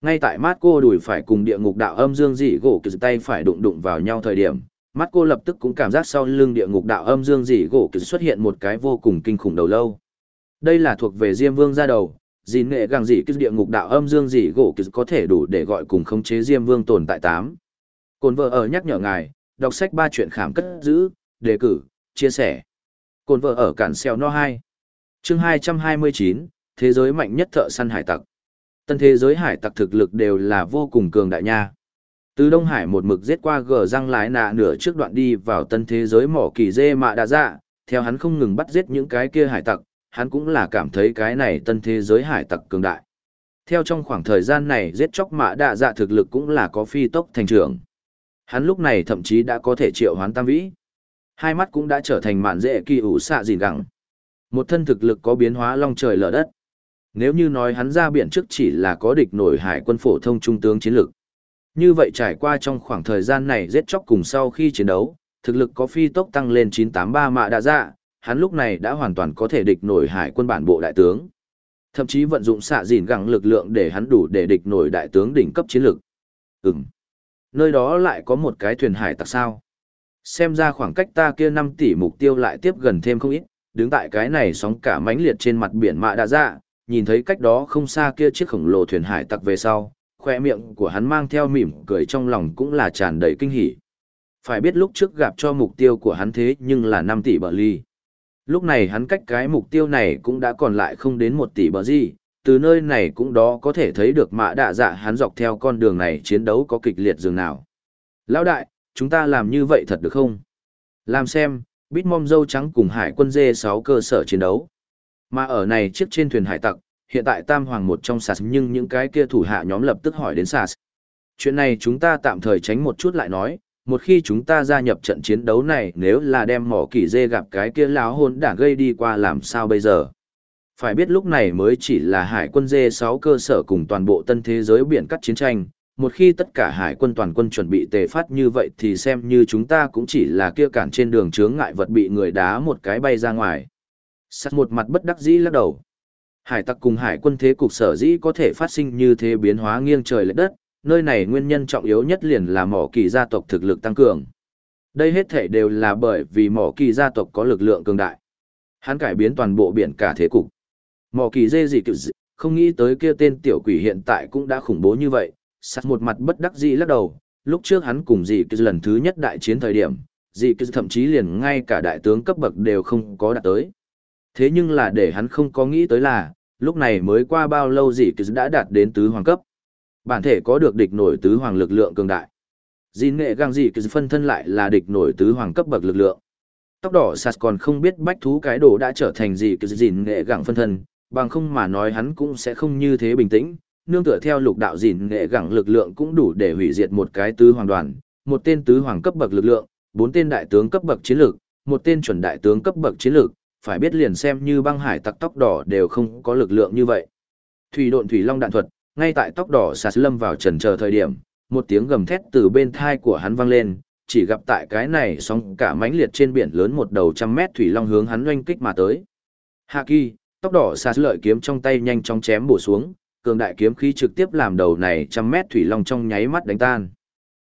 Ngay tại mắt cô đùi phải cùng địa ngục đạo âm dương dị gỗ kỳ tay phải đụng đụng vào nhau thời điểm, mắt cô lập tức cũng cảm giác sau lưng địa ngục đạo âm dương dị gỗ kỳ xuất hiện một cái vô cùng kinh khủng đầu lâu. Đây là thuộc về Diêm Vương ra đầu, dìn nghệ gẳng dị kỳ địa ngục đạo âm dương dị gỗ kỳ có thể đủ để gọi cùng khống chế Diêm Vương tồn tại tám. Cồn vợ ở nhắc nhở ngài, đọc sách ba chuyện khám cất giữ, đề cử, chia sẻ. Cồn vợ ở cản xeo no 2. Chương 229, Thế giới mạnh nhất thợ săn hải tặc. Tân thế giới hải tặc thực lực đều là vô cùng cường đại nha. Từ Đông Hải một mực giết qua gờ răng lái nạ nửa trước đoạn đi vào tân thế giới mỏ kỳ dê mạ đã dạ, theo hắn không ngừng bắt giết những cái kia hải tặc, hắn cũng là cảm thấy cái này tân thế giới hải tặc cường đại. Theo trong khoảng thời gian này giết chóc mạ đạ dạ thực lực cũng là có phi tốc thành trưởng. Hắn lúc này thậm chí đã có thể triệu hoán tam vĩ. Hai mắt cũng đã trở thành mạn dễ kỳ ủ xạ gìn gẳng. Một thân thực lực có biến hóa long trời lở đất. Nếu như nói hắn ra biển trước chỉ là có địch nổi hải quân phổ thông trung tướng chiến lược. Như vậy trải qua trong khoảng thời gian này giết chóc cùng sau khi chiến đấu, thực lực có phi tốc tăng lên 983 mạ đã ra, dạ, hắn lúc này đã hoàn toàn có thể địch nổi hải quân bản bộ đại tướng. Thậm chí vận dụng xạ dìn gẳng lực lượng để hắn đủ để địch nổi đại tướng đỉnh cấp chiến lược. Ừm. Nơi đó lại có một cái thuyền hải tặc sao. Xem ra khoảng cách ta kia 5 tỷ mục tiêu lại tiếp gần thêm không ít, đứng tại cái này sóng cả mãnh liệt trên mặt biển mạ đã ra, dạ, nhìn thấy cách đó không xa kia chiếc khổng lồ thuyền hải tặc về sau, khoe miệng của hắn mang theo mỉm cười trong lòng cũng là tràn đầy kinh hỉ. Phải biết lúc trước gặp cho mục tiêu của hắn thế nhưng là 5 tỷ bờ ly. Lúc này hắn cách cái mục tiêu này cũng đã còn lại không đến 1 tỷ bờ gì, từ nơi này cũng đó có thể thấy được mã đạ dạ hắn dọc theo con đường này chiến đấu có kịch liệt dường nào. Lão đại, chúng ta làm như vậy thật được không? Làm xem, bít mom dâu trắng cùng hải quân dê 6 cơ sở chiến đấu. Mà ở này chiếc trên thuyền hải tặc, hiện tại Tam Hoàng một trong sạt nhưng những cái kia thủ hạ nhóm lập tức hỏi đến sạt. Chuyện này chúng ta tạm thời tránh một chút lại nói, một khi chúng ta gia nhập trận chiến đấu này nếu là đem mỏ kỳ dê gặp cái kia láo hôn đảng gây đi qua làm sao bây giờ. Phải biết lúc này mới chỉ là hải quân dê 6 cơ sở cùng toàn bộ tân thế giới biển cắt chiến tranh, một khi tất cả hải quân toàn quân chuẩn bị tề phát như vậy thì xem như chúng ta cũng chỉ là kia cản trên đường chướng ngại vật bị người đá một cái bay ra ngoài. Sắt một mặt bất đắc dĩ lắc đầu. Hải tặc cùng hải quân thế cục sở dĩ có thể phát sinh như thế biến hóa nghiêng trời lệch đất, nơi này nguyên nhân trọng yếu nhất liền là mỏ kỳ gia tộc thực lực tăng cường. Đây hết thể đều là bởi vì mỏ kỳ gia tộc có lực lượng cường đại. Hắn cải biến toàn bộ biển cả thế cục. Mỏ kỳ dê gì kiểu gì, không nghĩ tới kia tên tiểu quỷ hiện tại cũng đã khủng bố như vậy, sắt một mặt bất đắc dĩ lắc đầu, lúc trước hắn cùng dì kia lần thứ nhất đại chiến thời điểm, dì kia thậm chí liền ngay cả đại tướng cấp bậc đều không có đạt tới. Thế nhưng là để hắn không có nghĩ tới là, lúc này mới qua bao lâu dì kia đã đạt đến tứ hoàng cấp. Bản thể có được địch nổi tứ hoàng lực lượng cường đại. Dì nghệ găng dì kia phân thân lại là địch nổi tứ hoàng cấp bậc lực lượng. Tóc đỏ sạt còn không biết bách thú cái đồ đã trở thành gì kia dì nghệ găng phân thân, bằng không mà nói hắn cũng sẽ không như thế bình tĩnh, nương tựa theo lục đạo dìn nghệ gẳng lực lượng cũng đủ để hủy diệt một cái tứ hoàng đoàn, một tên tứ hoàng cấp bậc lực lượng, bốn tên đại tướng cấp bậc chiến lược, một tên chuẩn đại tướng cấp bậc chiến lược, phải biết liền xem như băng hải tặc tóc đỏ đều không có lực lượng như vậy. Thủy độn thủy long đạn thuật, ngay tại tóc đỏ sạt lâm vào trần chờ thời điểm, một tiếng gầm thét từ bên thai của hắn vang lên, chỉ gặp tại cái này sóng cả mãnh liệt trên biển lớn một đầu trăm mét thủy long hướng hắn oanh kích mà tới. Hạ kỳ, tóc đỏ sạt lợi kiếm trong tay nhanh chóng chém bổ xuống, cường đại kiếm khí trực tiếp làm đầu này trăm mét thủy long trong nháy mắt đánh tan.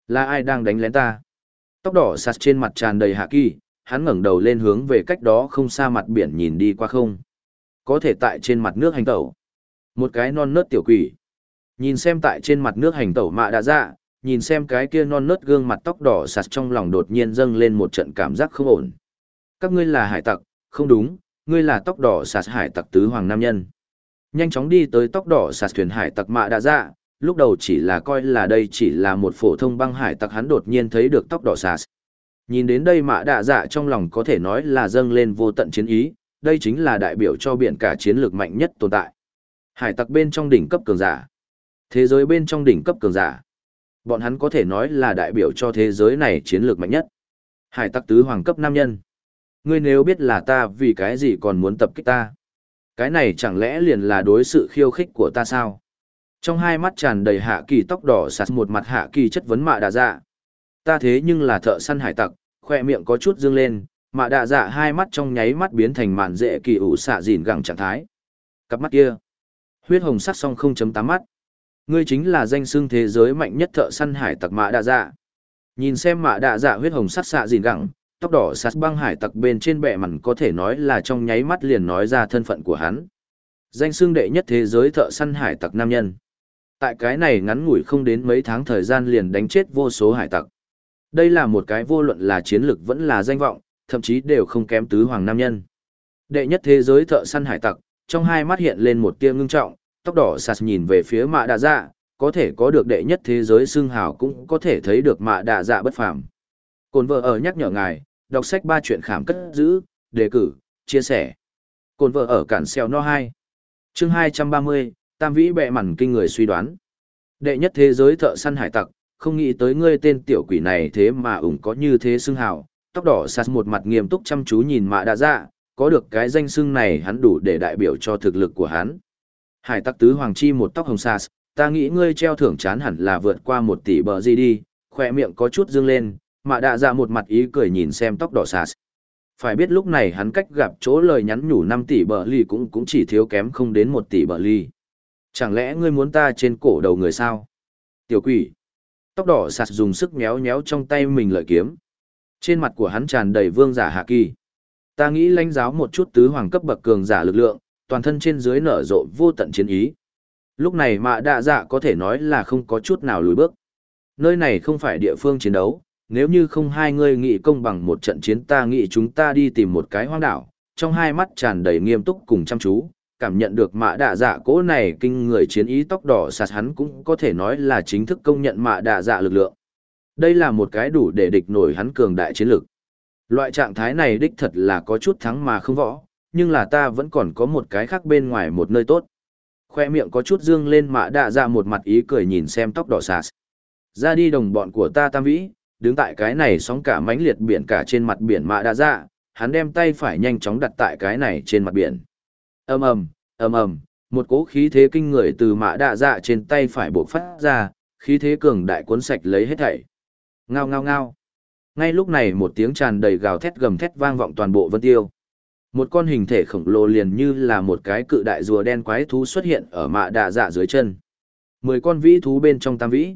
Là ai đang đánh lén ta? Tóc đỏ sạt trên mặt tràn đầy hạ kỳ, hắn ngẩng đầu lên hướng về cách đó không xa mặt biển nhìn đi qua không. Có thể tại trên mặt nước hành tẩu. Một cái non nớt tiểu quỷ. Nhìn xem tại trên mặt nước hành tẩu mạ đã ra, nhìn xem cái kia non nớt gương mặt tóc đỏ sạt trong lòng đột nhiên dâng lên một trận cảm giác không ổn. Các ngươi là hải tặc, không đúng, ngươi là tóc đỏ sạt hải tặc tứ hoàng nam nhân. Nhanh chóng đi tới tóc đỏ sạt thuyền hải tặc mạ đã dạ, lúc đầu chỉ là coi là đây chỉ là một phổ thông băng hải tặc hắn đột nhiên thấy được tóc đỏ sạt. Nhìn đến đây mạ đạ dạ trong lòng có thể nói là dâng lên vô tận chiến ý, đây chính là đại biểu cho biển cả chiến lược mạnh nhất tồn tại. Hải tặc bên trong đỉnh cấp cường giả. Thế giới bên trong đỉnh cấp cường giả. Bọn hắn có thể nói là đại biểu cho thế giới này chiến lược mạnh nhất. Hải tặc tứ hoàng cấp nam nhân. Ngươi nếu biết là ta vì cái gì còn muốn tập kích ta. Cái này chẳng lẽ liền là đối sự khiêu khích của ta sao? Trong hai mắt tràn đầy hạ kỳ tóc đỏ sạt một mặt hạ kỳ chất vấn mạ đà dạ. Ta thế nhưng là thợ săn hải tặc, khoe miệng có chút dương lên, mạ đà dạ hai mắt trong nháy mắt biến thành màn dễ kỳ ủ xạ dìn gẳng trạng thái. Cặp mắt kia, huyết hồng sắc song 0.8 mắt. Ngươi chính là danh xưng thế giới mạnh nhất thợ săn hải tặc mạ đạ dạ. Nhìn xem mạ đạ dạ huyết hồng sắc xạ dìn gẳng, tóc đỏ sạt băng hải tặc bên trên bệ mặn có thể nói là trong nháy mắt liền nói ra thân phận của hắn. Danh xương đệ nhất thế giới thợ săn hải tặc nam nhân. Tại cái này ngắn ngủi không đến mấy tháng thời gian liền đánh chết vô số hải tặc. Đây là một cái vô luận là chiến lược vẫn là danh vọng, thậm chí đều không kém tứ hoàng nam nhân. Đệ nhất thế giới thợ săn hải tặc, trong hai mắt hiện lên một tia ngưng trọng, tóc đỏ sạt nhìn về phía mạ đạ dạ, có thể có được đệ nhất thế giới xương hào cũng có thể thấy được mạ đạ dạ bất phàm. Cồn vợ ở nhắc nhở ngài, đọc sách ba chuyện khảm cất giữ, đề cử, chia sẻ. Cồn vợ ở cản xeo no 2. chương 230, Tam Vĩ bẹ mẩn kinh người suy đoán. Đệ nhất thế giới thợ săn hải tặc, không nghĩ tới ngươi tên tiểu quỷ này thế mà ủng có như thế xưng hào, tóc đỏ sạt một mặt nghiêm túc chăm chú nhìn mạ đã ra, dạ, có được cái danh xưng này hắn đủ để đại biểu cho thực lực của hắn. Hải tặc tứ hoàng chi một tóc hồng sạt, ta nghĩ ngươi treo thưởng chán hẳn là vượt qua một tỷ bờ gì đi, khỏe miệng có chút dương lên, mạ đạ dạ một mặt ý cười nhìn xem tóc đỏ sas phải biết lúc này hắn cách gặp chỗ lời nhắn nhủ năm tỷ bờ ly cũng cũng chỉ thiếu kém không đến một tỷ bờ ly. Chẳng lẽ ngươi muốn ta trên cổ đầu người sao? Tiểu quỷ. Tóc đỏ sạt dùng sức méo méo trong tay mình lợi kiếm. Trên mặt của hắn tràn đầy vương giả hạ kỳ. Ta nghĩ lãnh giáo một chút tứ hoàng cấp bậc cường giả lực lượng, toàn thân trên dưới nở rộ vô tận chiến ý. Lúc này mạ đạ dạ có thể nói là không có chút nào lùi bước. Nơi này không phải địa phương chiến đấu nếu như không hai ngươi nghị công bằng một trận chiến ta nghĩ chúng ta đi tìm một cái hoang đảo, trong hai mắt tràn đầy nghiêm túc cùng chăm chú, cảm nhận được mạ đạ dạ cố này kinh người chiến ý tóc đỏ sạt hắn cũng có thể nói là chính thức công nhận mạ đạ dạ lực lượng. Đây là một cái đủ để địch nổi hắn cường đại chiến lực. Loại trạng thái này đích thật là có chút thắng mà không võ, nhưng là ta vẫn còn có một cái khác bên ngoài một nơi tốt. Khoe miệng có chút dương lên mạ đạ dạ một mặt ý cười nhìn xem tóc đỏ sạt. Ra đi đồng bọn của ta tam vĩ, đứng tại cái này sóng cả mãnh liệt biển cả trên mặt biển mạ đã dạ, hắn đem tay phải nhanh chóng đặt tại cái này trên mặt biển. Ầm ầm ầm ầm một cỗ khí thế kinh người từ mạ đạ dạ trên tay phải buộc phát ra khí thế cường đại cuốn sạch lấy hết thảy. Ngao ngao ngao. Ngay lúc này một tiếng tràn đầy gào thét gầm thét vang vọng toàn bộ vân tiêu. Một con hình thể khổng lồ liền như là một cái cự đại rùa đen quái thú xuất hiện ở mạ đạ dạ dưới chân. Mười con vĩ thú bên trong tam vĩ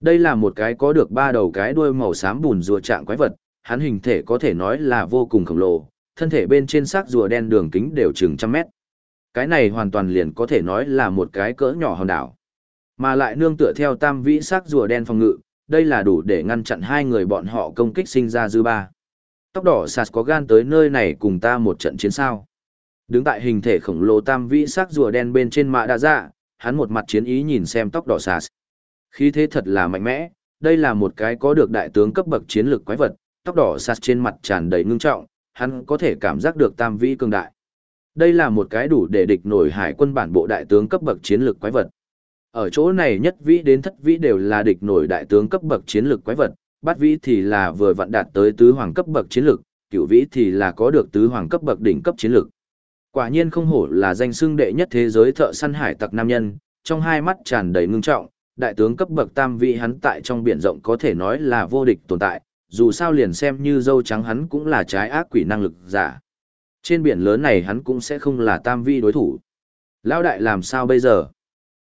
đây là một cái có được ba đầu cái đuôi màu xám bùn rùa trạng quái vật hắn hình thể có thể nói là vô cùng khổng lồ thân thể bên trên xác rùa đen đường kính đều chừng trăm mét cái này hoàn toàn liền có thể nói là một cái cỡ nhỏ hòn đảo. Mà lại nương tựa theo tam vĩ xác rùa đen phòng ngự, đây là đủ để ngăn chặn hai người bọn họ công kích sinh ra dư ba. Tóc đỏ sạt có gan tới nơi này cùng ta một trận chiến sao. Đứng tại hình thể khổng lồ tam vĩ xác rùa đen bên trên mạ đa dạ, hắn một mặt chiến ý nhìn xem tóc đỏ sạt. Khí thế thật là mạnh mẽ, đây là một cái có được đại tướng cấp bậc chiến lược quái vật, tóc đỏ sạt trên mặt tràn đầy ngưng trọng, hắn có thể cảm giác được tam vĩ cường đại. Đây là một cái đủ để địch nổi hải quân bản bộ đại tướng cấp bậc chiến lược quái vật. Ở chỗ này nhất vĩ đến thất vĩ đều là địch nổi đại tướng cấp bậc chiến lược quái vật, bát vĩ thì là vừa vặn đạt tới tứ hoàng cấp bậc chiến lược, cửu vĩ thì là có được tứ hoàng cấp bậc đỉnh cấp chiến lược. Quả nhiên không hổ là danh xưng đệ nhất thế giới thợ săn hải tặc nam nhân, trong hai mắt tràn đầy ngưng trọng, đại tướng cấp bậc tam vị hắn tại trong biển rộng có thể nói là vô địch tồn tại, dù sao liền xem như dâu trắng hắn cũng là trái ác quỷ năng lực giả. Trên biển lớn này hắn cũng sẽ không là tam vi đối thủ. Lão đại làm sao bây giờ?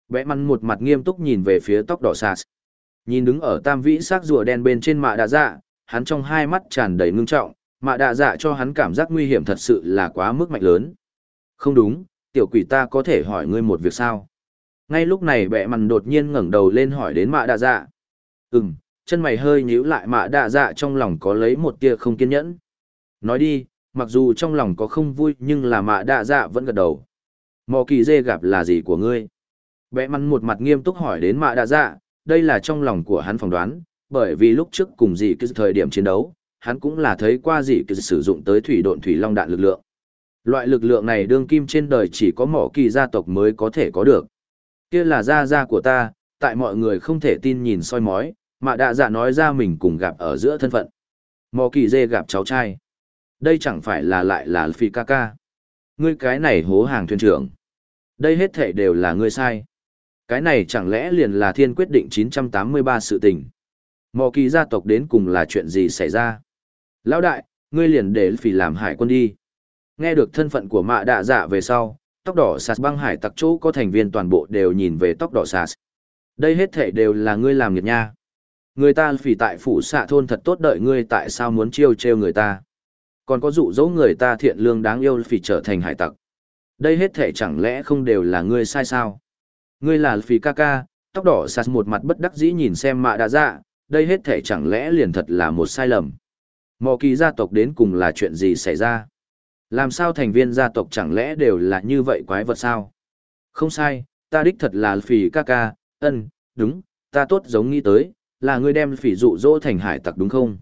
Bẽ măn một mặt nghiêm túc nhìn về phía tóc đỏ sạc. Nhìn đứng ở tam vĩ xác rùa đen bên trên mạ đạ dạ, hắn trong hai mắt tràn đầy ngưng trọng, mạ đạ dạ cho hắn cảm giác nguy hiểm thật sự là quá mức mạnh lớn. Không đúng, tiểu quỷ ta có thể hỏi ngươi một việc sao? Ngay lúc này bẹ mằn đột nhiên ngẩng đầu lên hỏi đến mạ đạ dạ. Ừm, chân mày hơi nhíu lại mạ đạ dạ trong lòng có lấy một tia không kiên nhẫn. Nói đi, mặc dù trong lòng có không vui nhưng là mạ đạ dạ vẫn gật đầu mò kỳ dê gặp là gì của ngươi bẹ mằn một mặt nghiêm túc hỏi đến mạ đạ dạ đây là trong lòng của hắn phỏng đoán bởi vì lúc trước cùng dị cứ thời điểm chiến đấu hắn cũng là thấy qua dị cứ sử dụng tới thủy độn thủy long đạn lực lượng loại lực lượng này đương kim trên đời chỉ có mỏ kỳ gia tộc mới có thể có được kia là gia gia của ta tại mọi người không thể tin nhìn soi mói mà đạ dạ nói ra mình cùng gặp ở giữa thân phận mò kỳ dê gặp cháu trai đây chẳng phải là lại là phi ca ca. Ngươi cái này hố hàng thuyền trưởng. Đây hết thể đều là ngươi sai. Cái này chẳng lẽ liền là thiên quyết định 983 sự tình. Mò kỳ gia tộc đến cùng là chuyện gì xảy ra? Lão đại, ngươi liền để phỉ làm hải quân đi. Nghe được thân phận của mạ đạ dạ về sau, tóc đỏ sạt băng hải tặc chỗ có thành viên toàn bộ đều nhìn về tóc đỏ sạt. Đây hết thể đều là ngươi làm nghiệp nha. Người ta phỉ tại phủ xạ thôn thật tốt đợi ngươi tại sao muốn chiêu trêu người ta còn có dụ dỗ người ta thiện lương đáng yêu phỉ trở thành hải tặc. Đây hết thể chẳng lẽ không đều là ngươi sai sao? Ngươi là phỉ ca ca, tóc đỏ sạt một mặt bất đắc dĩ nhìn xem mạ đã dạ, đây hết thể chẳng lẽ liền thật là một sai lầm. Mò kỳ gia tộc đến cùng là chuyện gì xảy ra? Làm sao thành viên gia tộc chẳng lẽ đều là như vậy quái vật sao? Không sai, ta đích thật là phỉ ca ca, ân, đúng, ta tốt giống nghĩ tới, là ngươi đem phỉ dụ dỗ thành hải tặc đúng không?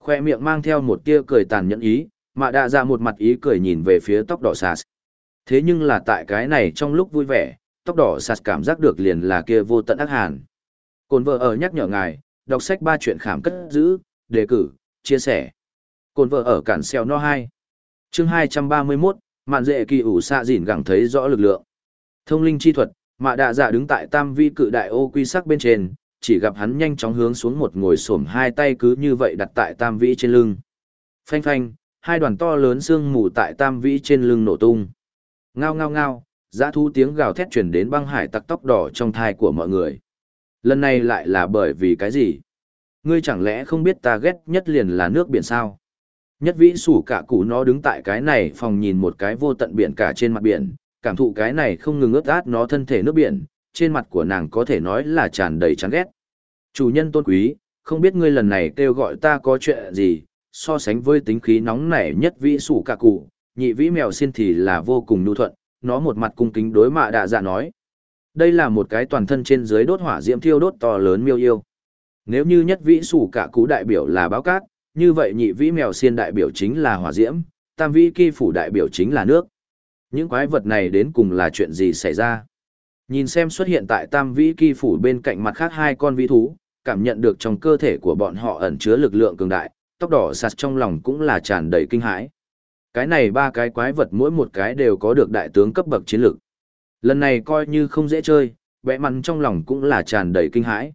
khoe miệng mang theo một tia cười tàn nhẫn ý mà đạ ra một mặt ý cười nhìn về phía tóc đỏ sạt. thế nhưng là tại cái này trong lúc vui vẻ tóc đỏ sạt cảm giác được liền là kia vô tận ác hàn cồn vợ ở nhắc nhở ngài đọc sách ba chuyện khảm cất giữ đề cử chia sẻ cồn vợ ở cản xeo no 2 chương 231, mạn dệ kỳ ủ xạ dìn gẳng thấy rõ lực lượng thông linh chi thuật mạ đạ dạ đứng tại tam vi cự đại ô quy sắc bên trên chỉ gặp hắn nhanh chóng hướng xuống một ngồi xổm hai tay cứ như vậy đặt tại tam vĩ trên lưng. Phanh phanh, hai đoàn to lớn xương mù tại tam vĩ trên lưng nổ tung. Ngao ngao ngao, Dã thu tiếng gào thét chuyển đến băng hải tặc tóc đỏ trong thai của mọi người. Lần này lại là bởi vì cái gì? Ngươi chẳng lẽ không biết ta ghét nhất liền là nước biển sao? Nhất vĩ sủ cả cụ nó đứng tại cái này phòng nhìn một cái vô tận biển cả trên mặt biển, cảm thụ cái này không ngừng ướt át nó thân thể nước biển, trên mặt của nàng có thể nói là tràn đầy chán ghét. Chủ nhân tôn quý, không biết ngươi lần này kêu gọi ta có chuyện gì, so sánh với tính khí nóng nảy nhất vĩ sủ cả cụ, nhị vĩ mèo xin thì là vô cùng nhu thuận, nó một mặt cung kính đối mạ đạ dạ nói. Đây là một cái toàn thân trên dưới đốt hỏa diễm thiêu đốt to lớn miêu yêu. Nếu như nhất vĩ sủ cả cú đại biểu là báo cát, như vậy nhị vĩ mèo xiên đại biểu chính là hỏa diễm, tam vĩ kỳ phủ đại biểu chính là nước. Những quái vật này đến cùng là chuyện gì xảy ra? Nhìn xem xuất hiện tại tam vĩ kỳ phủ bên cạnh mặt khác hai con vĩ thú, cảm nhận được trong cơ thể của bọn họ ẩn chứa lực lượng cường đại, tóc đỏ sạt trong lòng cũng là tràn đầy kinh hãi. Cái này ba cái quái vật mỗi một cái đều có được đại tướng cấp bậc chiến lực. Lần này coi như không dễ chơi, vẽ mặt trong lòng cũng là tràn đầy kinh hãi.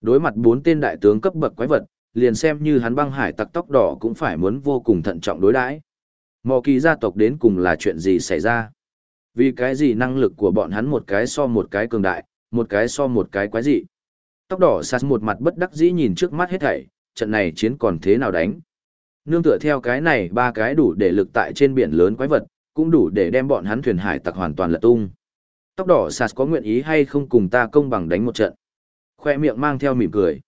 Đối mặt bốn tên đại tướng cấp bậc quái vật, liền xem như hắn băng hải tặc tóc đỏ cũng phải muốn vô cùng thận trọng đối đãi. Mò kỳ gia tộc đến cùng là chuyện gì xảy ra? Vì cái gì năng lực của bọn hắn một cái so một cái cường đại, một cái so một cái quái dị. Tóc đỏ sạt một mặt bất đắc dĩ nhìn trước mắt hết thảy, trận này chiến còn thế nào đánh. Nương tựa theo cái này ba cái đủ để lực tại trên biển lớn quái vật, cũng đủ để đem bọn hắn thuyền hải tặc hoàn toàn lật tung. Tóc đỏ sạt có nguyện ý hay không cùng ta công bằng đánh một trận. Khoe miệng mang theo mỉm cười.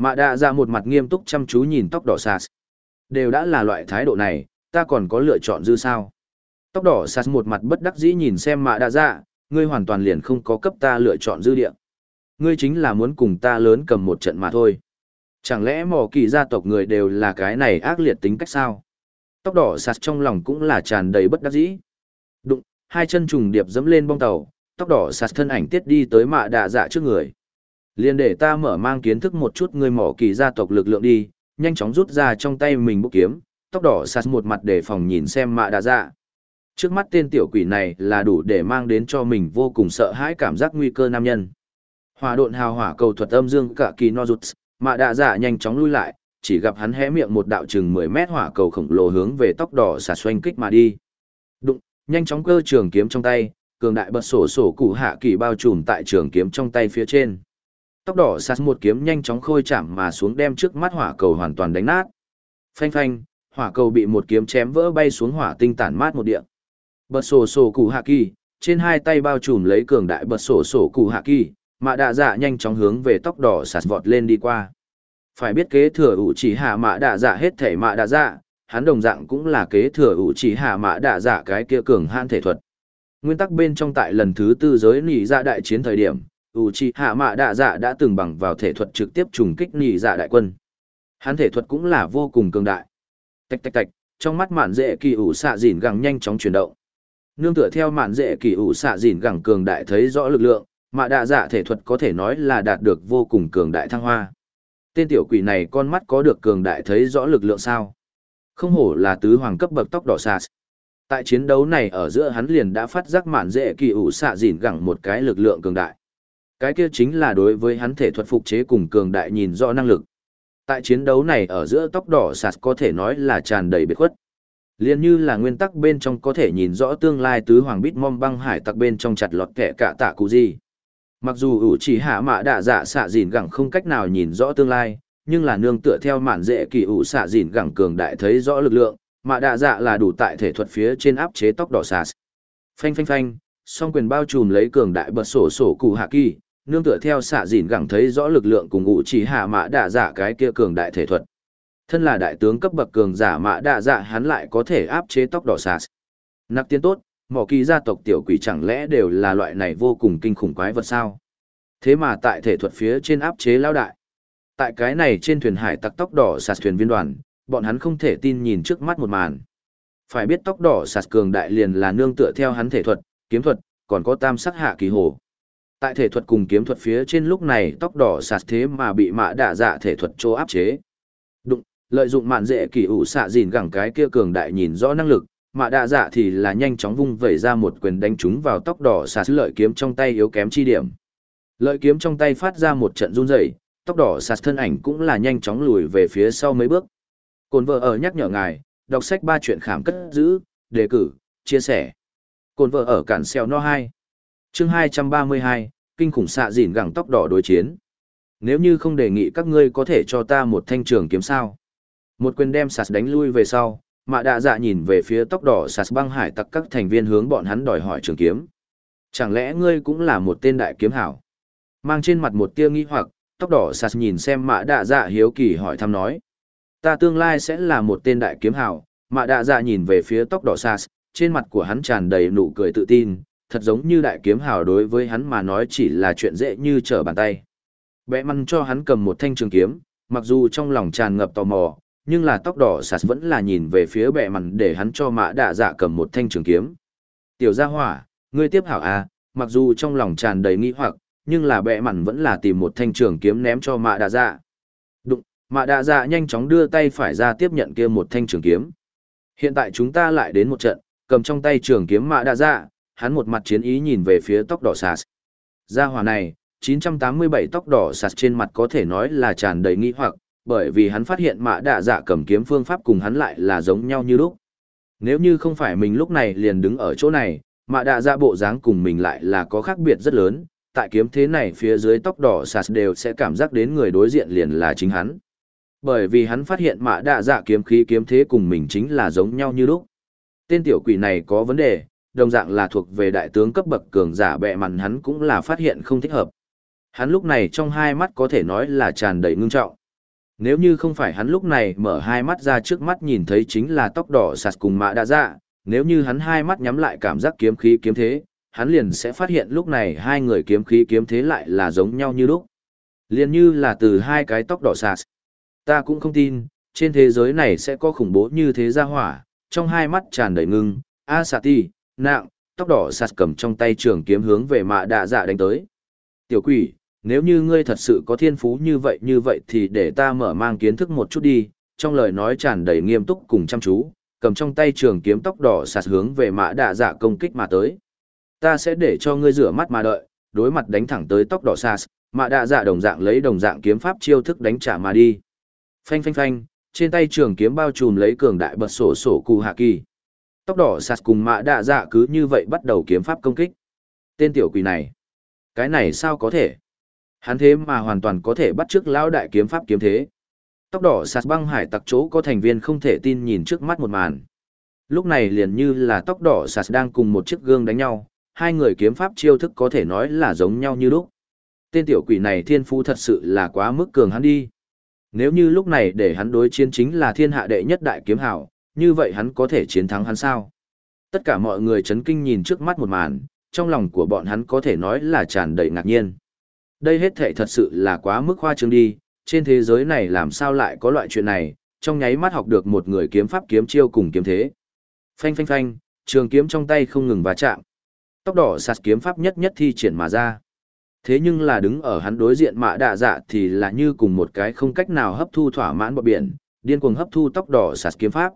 Mạ đạ ra một mặt nghiêm túc chăm chú nhìn tóc đỏ sạt. Đều đã là loại thái độ này, ta còn có lựa chọn dư sao. Tóc đỏ sạt một mặt bất đắc dĩ nhìn xem mạ đạ dạ, ngươi hoàn toàn liền không có cấp ta lựa chọn dư địa. Ngươi chính là muốn cùng ta lớn cầm một trận mà thôi. Chẳng lẽ mỏ kỳ gia tộc người đều là cái này ác liệt tính cách sao? Tóc đỏ sạt trong lòng cũng là tràn đầy bất đắc dĩ. Đụng, hai chân trùng điệp dẫm lên bong tàu, tóc đỏ sạt thân ảnh tiết đi tới mạ đạ dạ trước người. Liên để ta mở mang kiến thức một chút người mỏ kỳ gia tộc lực lượng đi, nhanh chóng rút ra trong tay mình bút kiếm, tóc đỏ sạt một mặt để phòng nhìn xem mạ đạ dạ. Trước mắt tên tiểu quỷ này là đủ để mang đến cho mình vô cùng sợ hãi cảm giác nguy cơ nam nhân. Hòa độn hào hỏa cầu thuật âm dương cả kỳ no rụt, mạ đạ dạ nhanh chóng lui lại, chỉ gặp hắn hé miệng một đạo chừng 10 mét hỏa cầu khổng lồ hướng về tóc đỏ xà xoanh kích mà đi. Đụng, nhanh chóng cơ trường kiếm trong tay, cường đại bật sổ sổ cụ hạ kỳ bao trùm tại trường kiếm trong tay phía trên. Tóc đỏ sạt một kiếm nhanh chóng khôi chạm mà xuống đem trước mắt hỏa cầu hoàn toàn đánh nát. Phanh phanh, hỏa cầu bị một kiếm chém vỡ bay xuống hỏa tinh tản mát một địa. Bật sổ sổ cụ hạ kỳ, trên hai tay bao trùm lấy cường đại bật sổ sổ cụ hạ kỳ, mạ đạ dạ nhanh chóng hướng về tóc đỏ sạt vọt lên đi qua. Phải biết kế thừa ủ chỉ hạ mạ đạ dạ hết thể mạ đạ dạ, hắn đồng dạng cũng là kế thừa ủ chỉ hạ mạ đạ dạ cái kia cường han thể thuật. Nguyên tắc bên trong tại lần thứ tư giới nỉ ra đại chiến thời điểm, ủ trì hạ mạ đạ dạ đã từng bằng vào thể thuật trực tiếp trùng kích nhị dạ đại quân. Hắn thể thuật cũng là vô cùng cường đại. Tạch tạch tạch, trong mắt mạn dễ kỳ ủ xạ dìn gẳng nhanh chóng chuyển động. Nương tựa theo mạn dễ kỳ ủ xạ dìn gẳng cường đại thấy rõ lực lượng, mạ đạ dạ thể thuật có thể nói là đạt được vô cùng cường đại thăng hoa. Tên tiểu quỷ này con mắt có được cường đại thấy rõ lực lượng sao. Không hổ là tứ hoàng cấp bậc tóc đỏ xạ. Tại chiến đấu này ở giữa hắn liền đã phát giác mạn dễ kỳ ủ xạ dìn gẳng một cái lực lượng cường đại. Cái kia chính là đối với hắn thể thuật phục chế cùng cường đại nhìn rõ năng lực. Tại chiến đấu này ở giữa tóc đỏ sạt có thể nói là tràn đầy biệt khuất. Liên như là nguyên tắc bên trong có thể nhìn rõ tương lai tứ hoàng bít mom băng hải tặc bên trong chặt lọt kẻ cả tạ cụ gì. Mặc dù ủ chỉ hạ mạ đạ dạ xạ dìn gẳng không cách nào nhìn rõ tương lai, nhưng là nương tựa theo mạn dễ kỳ ủ xạ dìn gẳng cường đại thấy rõ lực lượng, mạ đạ dạ là đủ tại thể thuật phía trên áp chế tóc đỏ sạt. Phanh phanh phanh, song quyền bao trùm lấy cường đại bật sổ sổ cụ hạ kỳ, nương tựa theo xạ dìn gẳng thấy rõ lực lượng cùng ngụ chỉ hạ mã đạ dạ cái kia cường đại thể thuật. Thân là đại tướng cấp bậc cường giả mã đạ dạ hắn lại có thể áp chế tóc đỏ xạ. Nặc tiên tốt, mỏ kỳ gia tộc tiểu quỷ chẳng lẽ đều là loại này vô cùng kinh khủng quái vật sao? Thế mà tại thể thuật phía trên áp chế lao đại. Tại cái này trên thuyền hải tặc tóc đỏ sạt thuyền viên đoàn, bọn hắn không thể tin nhìn trước mắt một màn. Phải biết tóc đỏ sạt cường đại liền là nương tựa theo hắn thể thuật, kiếm thuật, còn có tam sắc hạ kỳ hồ. Tại thể thuật cùng kiếm thuật phía trên lúc này tóc đỏ sạt thế mà bị mạ đạ dạ thể thuật chỗ áp chế. Đụng, lợi dụng mạn dễ kỳ ủ xạ dìn gẳng cái kia cường đại nhìn rõ năng lực, mạ đạ dạ thì là nhanh chóng vung vẩy ra một quyền đánh trúng vào tóc đỏ sạt, lợi kiếm trong tay yếu kém chi điểm. Lợi kiếm trong tay phát ra một trận run rẩy tóc đỏ sạt thân ảnh cũng là nhanh chóng lùi về phía sau mấy bước. Cồn vợ ở nhắc nhở ngài đọc sách ba chuyện khảm cất giữ đề cử chia sẻ. Cồn vợ ở cản xeo no hai chương hai trăm ba mươi hai kinh khủng xạ dìn gẳng tóc đỏ đối chiến. Nếu như không đề nghị các ngươi có thể cho ta một thanh trường kiếm sao? Một quyền đem sạt đánh lui về sau mạ đạ dạ nhìn về phía tóc đỏ sạt băng hải tặc các thành viên hướng bọn hắn đòi hỏi trường kiếm. Chẳng lẽ ngươi cũng là một tên đại kiếm hảo? Mang trên mặt một tia nghi hoặc tóc đỏ sạt nhìn xem mạ đạ dạ hiếu kỳ hỏi thăm nói. Ta tương lai sẽ là một tên đại kiếm hảo. Mạ đạ dạ nhìn về phía tóc đỏ sạt trên mặt của hắn tràn đầy nụ cười tự tin, thật giống như đại kiếm hào đối với hắn mà nói chỉ là chuyện dễ như trở bàn tay. Bẽ măn cho hắn cầm một thanh trường kiếm, mặc dù trong lòng tràn ngập tò mò, nhưng là tóc đỏ sạt vẫn là nhìn về phía bệ mặn để hắn cho mã đạ dạ cầm một thanh trường kiếm. Tiểu gia hỏa, ngươi tiếp hảo à, mặc dù trong lòng tràn đầy nghi hoặc, nhưng là bệ mặn vẫn là tìm một thanh trường kiếm ném cho mã đạ dạ. Đụng, mã đạ dạ nhanh chóng đưa tay phải ra tiếp nhận kia một thanh trường kiếm. Hiện tại chúng ta lại đến một trận, cầm trong tay trường kiếm mã đạ dạ, hắn một mặt chiến ý nhìn về phía tóc đỏ sạt. Gia hỏa này, 987 tóc đỏ sạt trên mặt có thể nói là tràn đầy nghi hoặc, bởi vì hắn phát hiện mã đạ dạ cầm kiếm phương pháp cùng hắn lại là giống nhau như lúc. Nếu như không phải mình lúc này liền đứng ở chỗ này, mã đạ dạ bộ dáng cùng mình lại là có khác biệt rất lớn, tại kiếm thế này phía dưới tóc đỏ sạt đều sẽ cảm giác đến người đối diện liền là chính hắn. Bởi vì hắn phát hiện mã đạ dạ kiếm khí kiếm thế cùng mình chính là giống nhau như lúc. Tên tiểu quỷ này có vấn đề, đồng dạng là thuộc về đại tướng cấp bậc cường giả bệ mặn hắn cũng là phát hiện không thích hợp. Hắn lúc này trong hai mắt có thể nói là tràn đầy ngưng trọng. Nếu như không phải hắn lúc này mở hai mắt ra trước mắt nhìn thấy chính là tóc đỏ sạt cùng mạ đã dạ, nếu như hắn hai mắt nhắm lại cảm giác kiếm khí kiếm thế, hắn liền sẽ phát hiện lúc này hai người kiếm khí kiếm thế lại là giống nhau như lúc. Liền như là từ hai cái tóc đỏ sạt. Ta cũng không tin, trên thế giới này sẽ có khủng bố như thế ra hỏa, trong hai mắt tràn đầy ngưng, a sạt ti, nạng, tóc đỏ sạt cầm trong tay trường kiếm hướng về mạ đạ dạ đánh tới. Tiểu quỷ, nếu như ngươi thật sự có thiên phú như vậy như vậy thì để ta mở mang kiến thức một chút đi, trong lời nói tràn đầy nghiêm túc cùng chăm chú, cầm trong tay trường kiếm tóc đỏ sạt hướng về mã đạ dạ công kích mà tới. Ta sẽ để cho ngươi rửa mắt mà đợi, đối mặt đánh thẳng tới tóc đỏ sạt, mã đạ dạ đồng dạng lấy đồng dạng kiếm pháp chiêu thức đánh trả mà đi. Phanh phanh phanh, trên tay trường kiếm bao trùm lấy cường đại bật sổ sổ cụ hạ kỳ. Tóc đỏ sạt cùng mã đạ dạ cứ như vậy bắt đầu kiếm pháp công kích. Tên tiểu quỷ này, cái này sao có thể? Hắn thế mà hoàn toàn có thể bắt trước lão đại kiếm pháp kiếm thế. Tóc đỏ sạt băng hải tặc chỗ có thành viên không thể tin nhìn trước mắt một màn. Lúc này liền như là tóc đỏ sạt đang cùng một chiếc gương đánh nhau, hai người kiếm pháp chiêu thức có thể nói là giống nhau như lúc. Tên tiểu quỷ này thiên phú thật sự là quá mức cường hắn đi. Nếu như lúc này để hắn đối chiến chính là thiên hạ đệ nhất đại kiếm hảo, như vậy hắn có thể chiến thắng hắn sao? Tất cả mọi người chấn kinh nhìn trước mắt một màn, trong lòng của bọn hắn có thể nói là tràn đầy ngạc nhiên. Đây hết thể thật sự là quá mức khoa trương đi, trên thế giới này làm sao lại có loại chuyện này, trong nháy mắt học được một người kiếm pháp kiếm chiêu cùng kiếm thế. Phanh phanh phanh, trường kiếm trong tay không ngừng va chạm. Tóc đỏ sạt kiếm pháp nhất nhất thi triển mà ra. Thế nhưng là đứng ở hắn đối diện mạ đạ dạ thì là như cùng một cái không cách nào hấp thu thỏa mãn bọt biển, điên cuồng hấp thu tóc đỏ sạt kiếm pháp.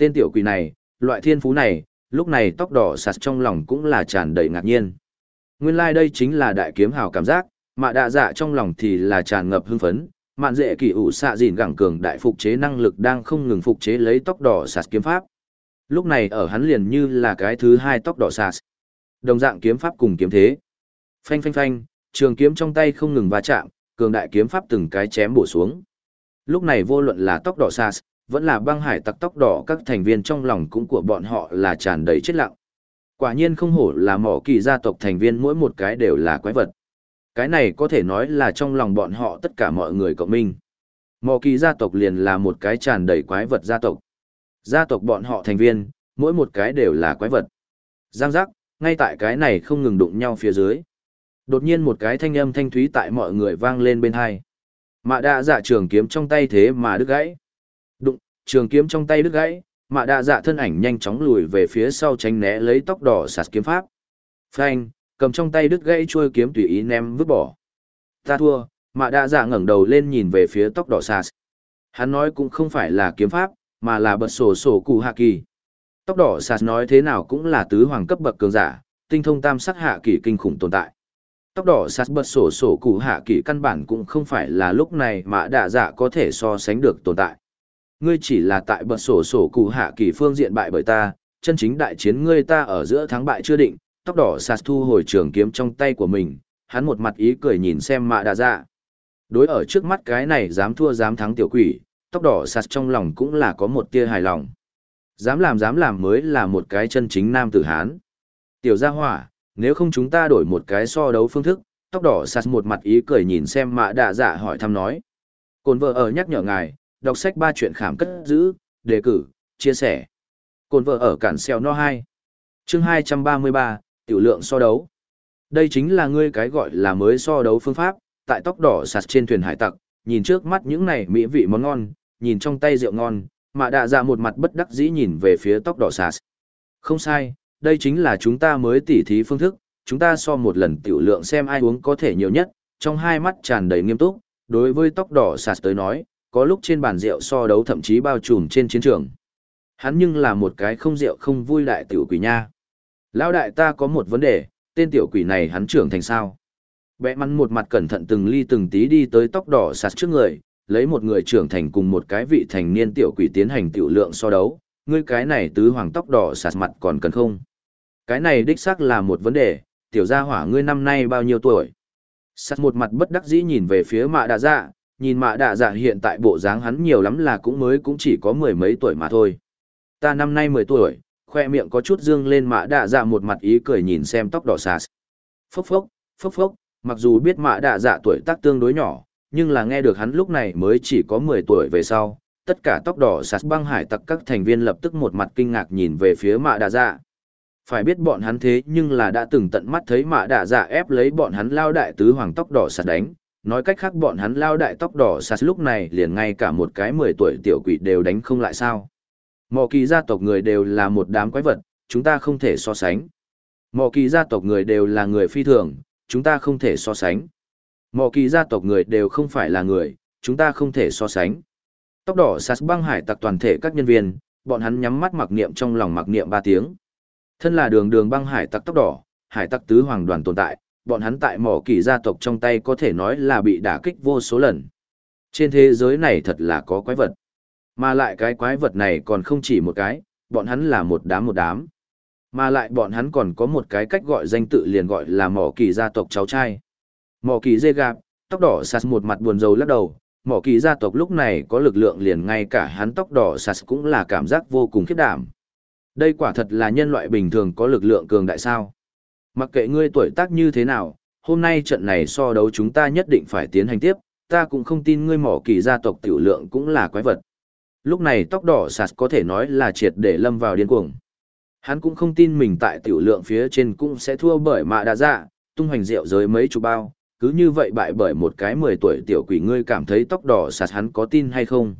Tên tiểu quỷ này, loại thiên phú này, lúc này tóc đỏ sạt trong lòng cũng là tràn đầy ngạc nhiên. Nguyên lai like đây chính là đại kiếm hào cảm giác, mà đạ dạ trong lòng thì là tràn ngập hưng phấn. Mạn dễ kỳ ủ xạ dìn gẳng cường đại phục chế năng lực đang không ngừng phục chế lấy tóc đỏ sạt kiếm pháp. Lúc này ở hắn liền như là cái thứ hai tóc đỏ sạt. Đồng dạng kiếm pháp cùng kiếm thế. Phanh phanh phanh trường kiếm trong tay không ngừng va chạm cường đại kiếm pháp từng cái chém bổ xuống. Lúc này vô luận là tóc đỏ sạt vẫn là băng hải tặc tóc đỏ các thành viên trong lòng cũng của bọn họ là tràn đầy chết lặng quả nhiên không hổ là mỏ kỳ gia tộc thành viên mỗi một cái đều là quái vật cái này có thể nói là trong lòng bọn họ tất cả mọi người cộng minh. mỏ kỳ gia tộc liền là một cái tràn đầy quái vật gia tộc. Gia tộc bọn họ thành viên, mỗi một cái đều là quái vật. Giang giác, ngay tại cái này không ngừng đụng nhau phía dưới. Đột nhiên một cái thanh âm thanh thúy tại mọi người vang lên bên hai. Mạ đạ dạ trường kiếm trong tay thế mà đứt gãy. Đụng, trường kiếm trong tay đứt gãy, mạ đạ dạ thân ảnh nhanh chóng lùi về phía sau tránh né lấy tóc đỏ sạt kiếm pháp. Phanh, cầm trong tay đứt gãy chuôi kiếm tùy ý ném vứt bỏ. Ta thua, mạ đạ dạ ngẩng đầu lên nhìn về phía tóc đỏ sạt. Hắn nói cũng không phải là kiếm pháp, mà là bật sổ sổ cụ hạ kỳ. Tóc đỏ sạt nói thế nào cũng là tứ hoàng cấp bậc cường giả, tinh thông tam sắc hạ kỳ kinh khủng tồn tại. Tóc đỏ sạt bật sổ sổ cụ hạ kỳ căn bản cũng không phải là lúc này mà đạ dạ có thể so sánh được tồn tại. Ngươi chỉ là tại bật sổ sổ cụ hạ kỳ phương diện bại bởi ta, chân chính đại chiến ngươi ta ở giữa thắng bại chưa định, tóc đỏ sạt thu hồi trường kiếm trong tay của mình, hắn một mặt ý cười nhìn xem mạ đạ dạ. Đối ở trước mắt cái này dám thua dám thắng tiểu quỷ, tóc đỏ sạt trong lòng cũng là có một tia hài lòng. Dám làm dám làm mới là một cái chân chính nam tử Hán. Tiểu gia hỏa, nếu không chúng ta đổi một cái so đấu phương thức, tóc đỏ sạt một mặt ý cười nhìn xem mạ đạ dạ hỏi thăm nói. Cồn vợ ở nhắc nhở ngài, đọc sách ba chuyện khảm cất giữ, đề cử, chia sẻ. Cồn vợ ở cản xeo no 2. Chương 233, tiểu lượng so đấu. Đây chính là ngươi cái gọi là mới so đấu phương pháp, tại tóc đỏ sạt trên thuyền hải tặc, nhìn trước mắt những này mỹ vị món ngon, nhìn trong tay rượu ngon, mà đạ dạ một mặt bất đắc dĩ nhìn về phía tóc đỏ sạt. Không sai, đây chính là chúng ta mới tỉ thí phương thức, chúng ta so một lần tiểu lượng xem ai uống có thể nhiều nhất, trong hai mắt tràn đầy nghiêm túc, đối với tóc đỏ sạt tới nói, có lúc trên bàn rượu so đấu thậm chí bao trùm trên chiến trường. Hắn nhưng là một cái không rượu không vui đại tiểu quỷ nha. Lão đại ta có một vấn đề, tên tiểu quỷ này hắn trưởng thành sao? Bẽ mắn một mặt cẩn thận từng ly từng tí đi tới tóc đỏ sạt trước người, lấy một người trưởng thành cùng một cái vị thành niên tiểu quỷ tiến hành tiểu lượng so đấu, ngươi cái này tứ hoàng tóc đỏ sạt mặt còn cần không? Cái này đích xác là một vấn đề, tiểu gia hỏa ngươi năm nay bao nhiêu tuổi? Sạt một mặt bất đắc dĩ nhìn về phía mạ đạ dạ, nhìn mạ đạ dạ hiện tại bộ dáng hắn nhiều lắm là cũng mới cũng chỉ có mười mấy tuổi mà thôi. Ta năm nay mười tuổi, khoe miệng có chút dương lên mạ đạ dạ một mặt ý cười nhìn xem tóc đỏ xà. Phốc phốc, phốc phốc, mặc dù biết mạ đạ dạ tuổi tác tương đối nhỏ, nhưng là nghe được hắn lúc này mới chỉ có 10 tuổi về sau, tất cả tóc đỏ sạt băng hải tặc các thành viên lập tức một mặt kinh ngạc nhìn về phía mạ đạ dạ. Phải biết bọn hắn thế nhưng là đã từng tận mắt thấy mạ đạ dạ ép lấy bọn hắn lao đại tứ hoàng tóc đỏ sạt đánh, nói cách khác bọn hắn lao đại tóc đỏ sạt lúc này liền ngay cả một cái 10 tuổi tiểu quỷ đều đánh không lại sao. Mò kỳ gia tộc người đều là một đám quái vật, chúng ta không thể so sánh. Mò kỳ gia tộc người đều là người phi thường, chúng ta không thể so sánh. Mò kỳ gia tộc người đều không phải là người, chúng ta không thể so sánh. Tóc đỏ sạt băng hải tặc toàn thể các nhân viên, bọn hắn nhắm mắt mặc niệm trong lòng mặc niệm ba tiếng. Thân là đường đường băng hải tặc tóc đỏ, hải tặc tứ hoàng đoàn tồn tại, bọn hắn tại mỏ kỳ gia tộc trong tay có thể nói là bị đả kích vô số lần. Trên thế giới này thật là có quái vật. Mà lại cái quái vật này còn không chỉ một cái, bọn hắn là một đám một đám. Mà lại bọn hắn còn có một cái cách gọi danh tự liền gọi là mỏ kỳ gia tộc cháu trai. Mỏ kỳ dê gạp, tóc đỏ sạt một mặt buồn rầu lắc đầu, mỏ kỳ gia tộc lúc này có lực lượng liền ngay cả hắn tóc đỏ sạt cũng là cảm giác vô cùng khiếp đảm. Đây quả thật là nhân loại bình thường có lực lượng cường đại sao. Mặc kệ ngươi tuổi tác như thế nào, hôm nay trận này so đấu chúng ta nhất định phải tiến hành tiếp, ta cũng không tin ngươi mỏ kỳ gia tộc tiểu lượng cũng là quái vật. Lúc này tóc đỏ sạt có thể nói là triệt để lâm vào điên cuồng. Hắn cũng không tin mình tại tiểu lượng phía trên cũng sẽ thua bởi mạ đa dạ, tung hoành rượu giới mấy chục bao, cứ như vậy bại bởi một cái 10 tuổi tiểu quỷ ngươi cảm thấy tóc đỏ sạt hắn có tin hay không.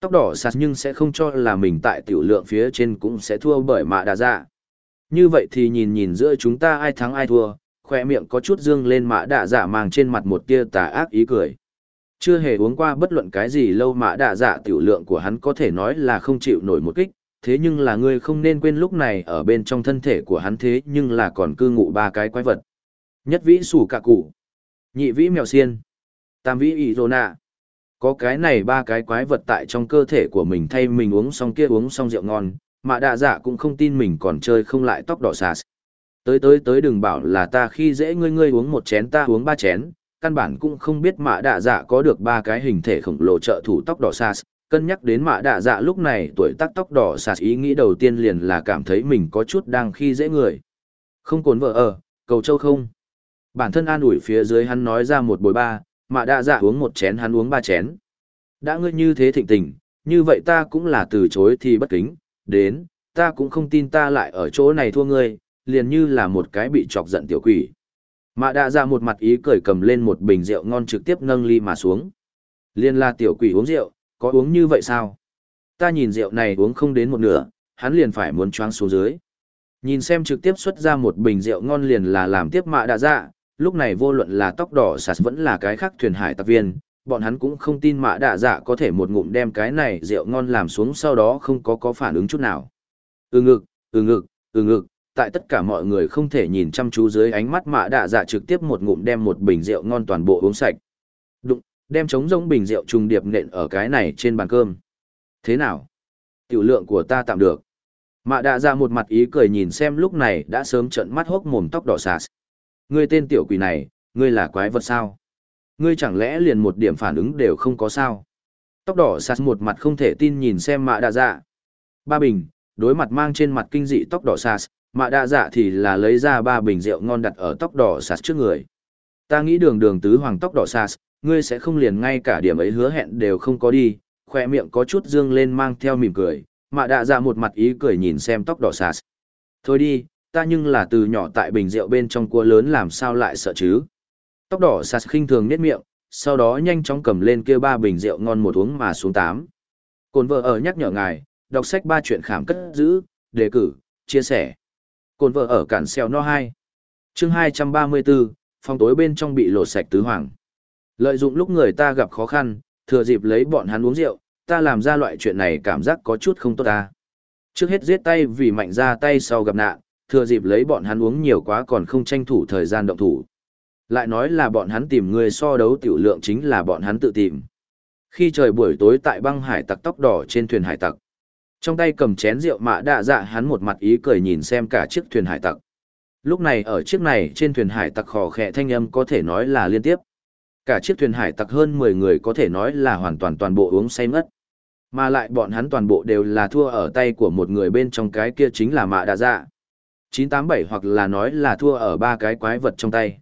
Tóc đỏ sạt nhưng sẽ không cho là mình tại tiểu lượng phía trên cũng sẽ thua bởi mạ đa dạ. Như vậy thì nhìn nhìn giữa chúng ta ai thắng ai thua, khoe miệng có chút dương lên mã đạ giả mang trên mặt một tia tà ác ý cười. Chưa hề uống qua bất luận cái gì lâu mã đạ giả tiểu lượng của hắn có thể nói là không chịu nổi một kích, thế nhưng là ngươi không nên quên lúc này ở bên trong thân thể của hắn thế nhưng là còn cư ngụ ba cái quái vật. Nhất vĩ sủ cạ cụ, nhị vĩ mèo xiên, tam vĩ ỷ rô nạ. Có cái này ba cái quái vật tại trong cơ thể của mình thay mình uống xong kia uống xong rượu ngon, mà đạ dạ cũng không tin mình còn chơi không lại tóc đỏ sạt. Tới tới tới đừng bảo là ta khi dễ ngươi ngươi uống một chén ta uống ba chén, căn bản cũng không biết mạ đạ dạ có được ba cái hình thể khổng lồ trợ thủ tóc đỏ sạt. Cân nhắc đến mạ đạ dạ lúc này tuổi tác tóc đỏ sạt ý nghĩ đầu tiên liền là cảm thấy mình có chút đang khi dễ người. Không cồn vợ ở, cầu châu không. Bản thân an ủi phía dưới hắn nói ra một bồi ba, mạ đạ dạ uống một chén hắn uống ba chén. Đã ngươi như thế thịnh tình, như vậy ta cũng là từ chối thì bất kính, đến, ta cũng không tin ta lại ở chỗ này thua ngươi, liền như là một cái bị chọc giận tiểu quỷ. Mạ đạ dạ ra một mặt ý cười cầm lên một bình rượu ngon trực tiếp nâng ly mà xuống. Liên là tiểu quỷ uống rượu, có uống như vậy sao? Ta nhìn rượu này uống không đến một nửa, hắn liền phải muốn choáng xuống dưới. Nhìn xem trực tiếp xuất ra một bình rượu ngon liền là làm tiếp mạ đạ dạ, lúc này vô luận là tóc đỏ sạt vẫn là cái khác thuyền hải tặc viên, bọn hắn cũng không tin mạ đạ dạ có thể một ngụm đem cái này rượu ngon làm xuống sau đó không có có phản ứng chút nào. Ừ ngực, ừ ngực, ừ ngực, tại tất cả mọi người không thể nhìn chăm chú dưới ánh mắt mạ đạ dạ trực tiếp một ngụm đem một bình rượu ngon toàn bộ uống sạch. Đụng, đem trống rỗng bình rượu trùng điệp nện ở cái này trên bàn cơm. Thế nào? Tiểu lượng của ta tạm được. Mạ đạ dạ một mặt ý cười nhìn xem lúc này đã sớm trận mắt hốc mồm tóc đỏ xà Ngươi tên tiểu quỷ này, ngươi là quái vật sao? Ngươi chẳng lẽ liền một điểm phản ứng đều không có sao? Tóc đỏ sạt một mặt không thể tin nhìn xem mạ đạ dạ. Ba bình, đối mặt mang trên mặt kinh dị tóc đỏ sạt, mạ đạ dạ thì là lấy ra ba bình rượu ngon đặt ở tóc đỏ sạt trước người. Ta nghĩ đường đường tứ hoàng tóc đỏ sạt, ngươi sẽ không liền ngay cả điểm ấy hứa hẹn đều không có đi, khoe miệng có chút dương lên mang theo mỉm cười, mạ đạ dạ một mặt ý cười nhìn xem tóc đỏ sạt. Thôi đi, ta nhưng là từ nhỏ tại bình rượu bên trong cua lớn làm sao lại sợ chứ. Tóc đỏ sạt khinh thường nét miệng, sau đó nhanh chóng cầm lên kia ba bình rượu ngon một uống mà xuống tám. Cồn vợ ở nhắc nhở ngài, đọc sách ba chuyện khảm cất giữ, đề cử, chia sẻ. Cồn vợ ở cản xeo no 2. chương 234, phòng tối bên trong bị lột sạch tứ hoàng. Lợi dụng lúc người ta gặp khó khăn, thừa dịp lấy bọn hắn uống rượu, ta làm ra loại chuyện này cảm giác có chút không tốt ta. Trước hết giết tay vì mạnh ra tay sau gặp nạn, thừa dịp lấy bọn hắn uống nhiều quá còn không tranh thủ thời gian động thủ. Lại nói là bọn hắn tìm người so đấu tiểu lượng chính là bọn hắn tự tìm. Khi trời buổi tối tại băng hải tặc tóc đỏ trên thuyền hải tặc, trong tay cầm chén rượu mạ đạ dạ hắn một mặt ý cười nhìn xem cả chiếc thuyền hải tặc. Lúc này ở chiếc này trên thuyền hải tặc khò khẽ thanh âm có thể nói là liên tiếp. Cả chiếc thuyền hải tặc hơn 10 người có thể nói là hoàn toàn toàn bộ uống say mất. Mà lại bọn hắn toàn bộ đều là thua ở tay của một người bên trong cái kia chính là mạ đạ dạ. 987 hoặc là nói là thua ở ba cái quái vật trong tay.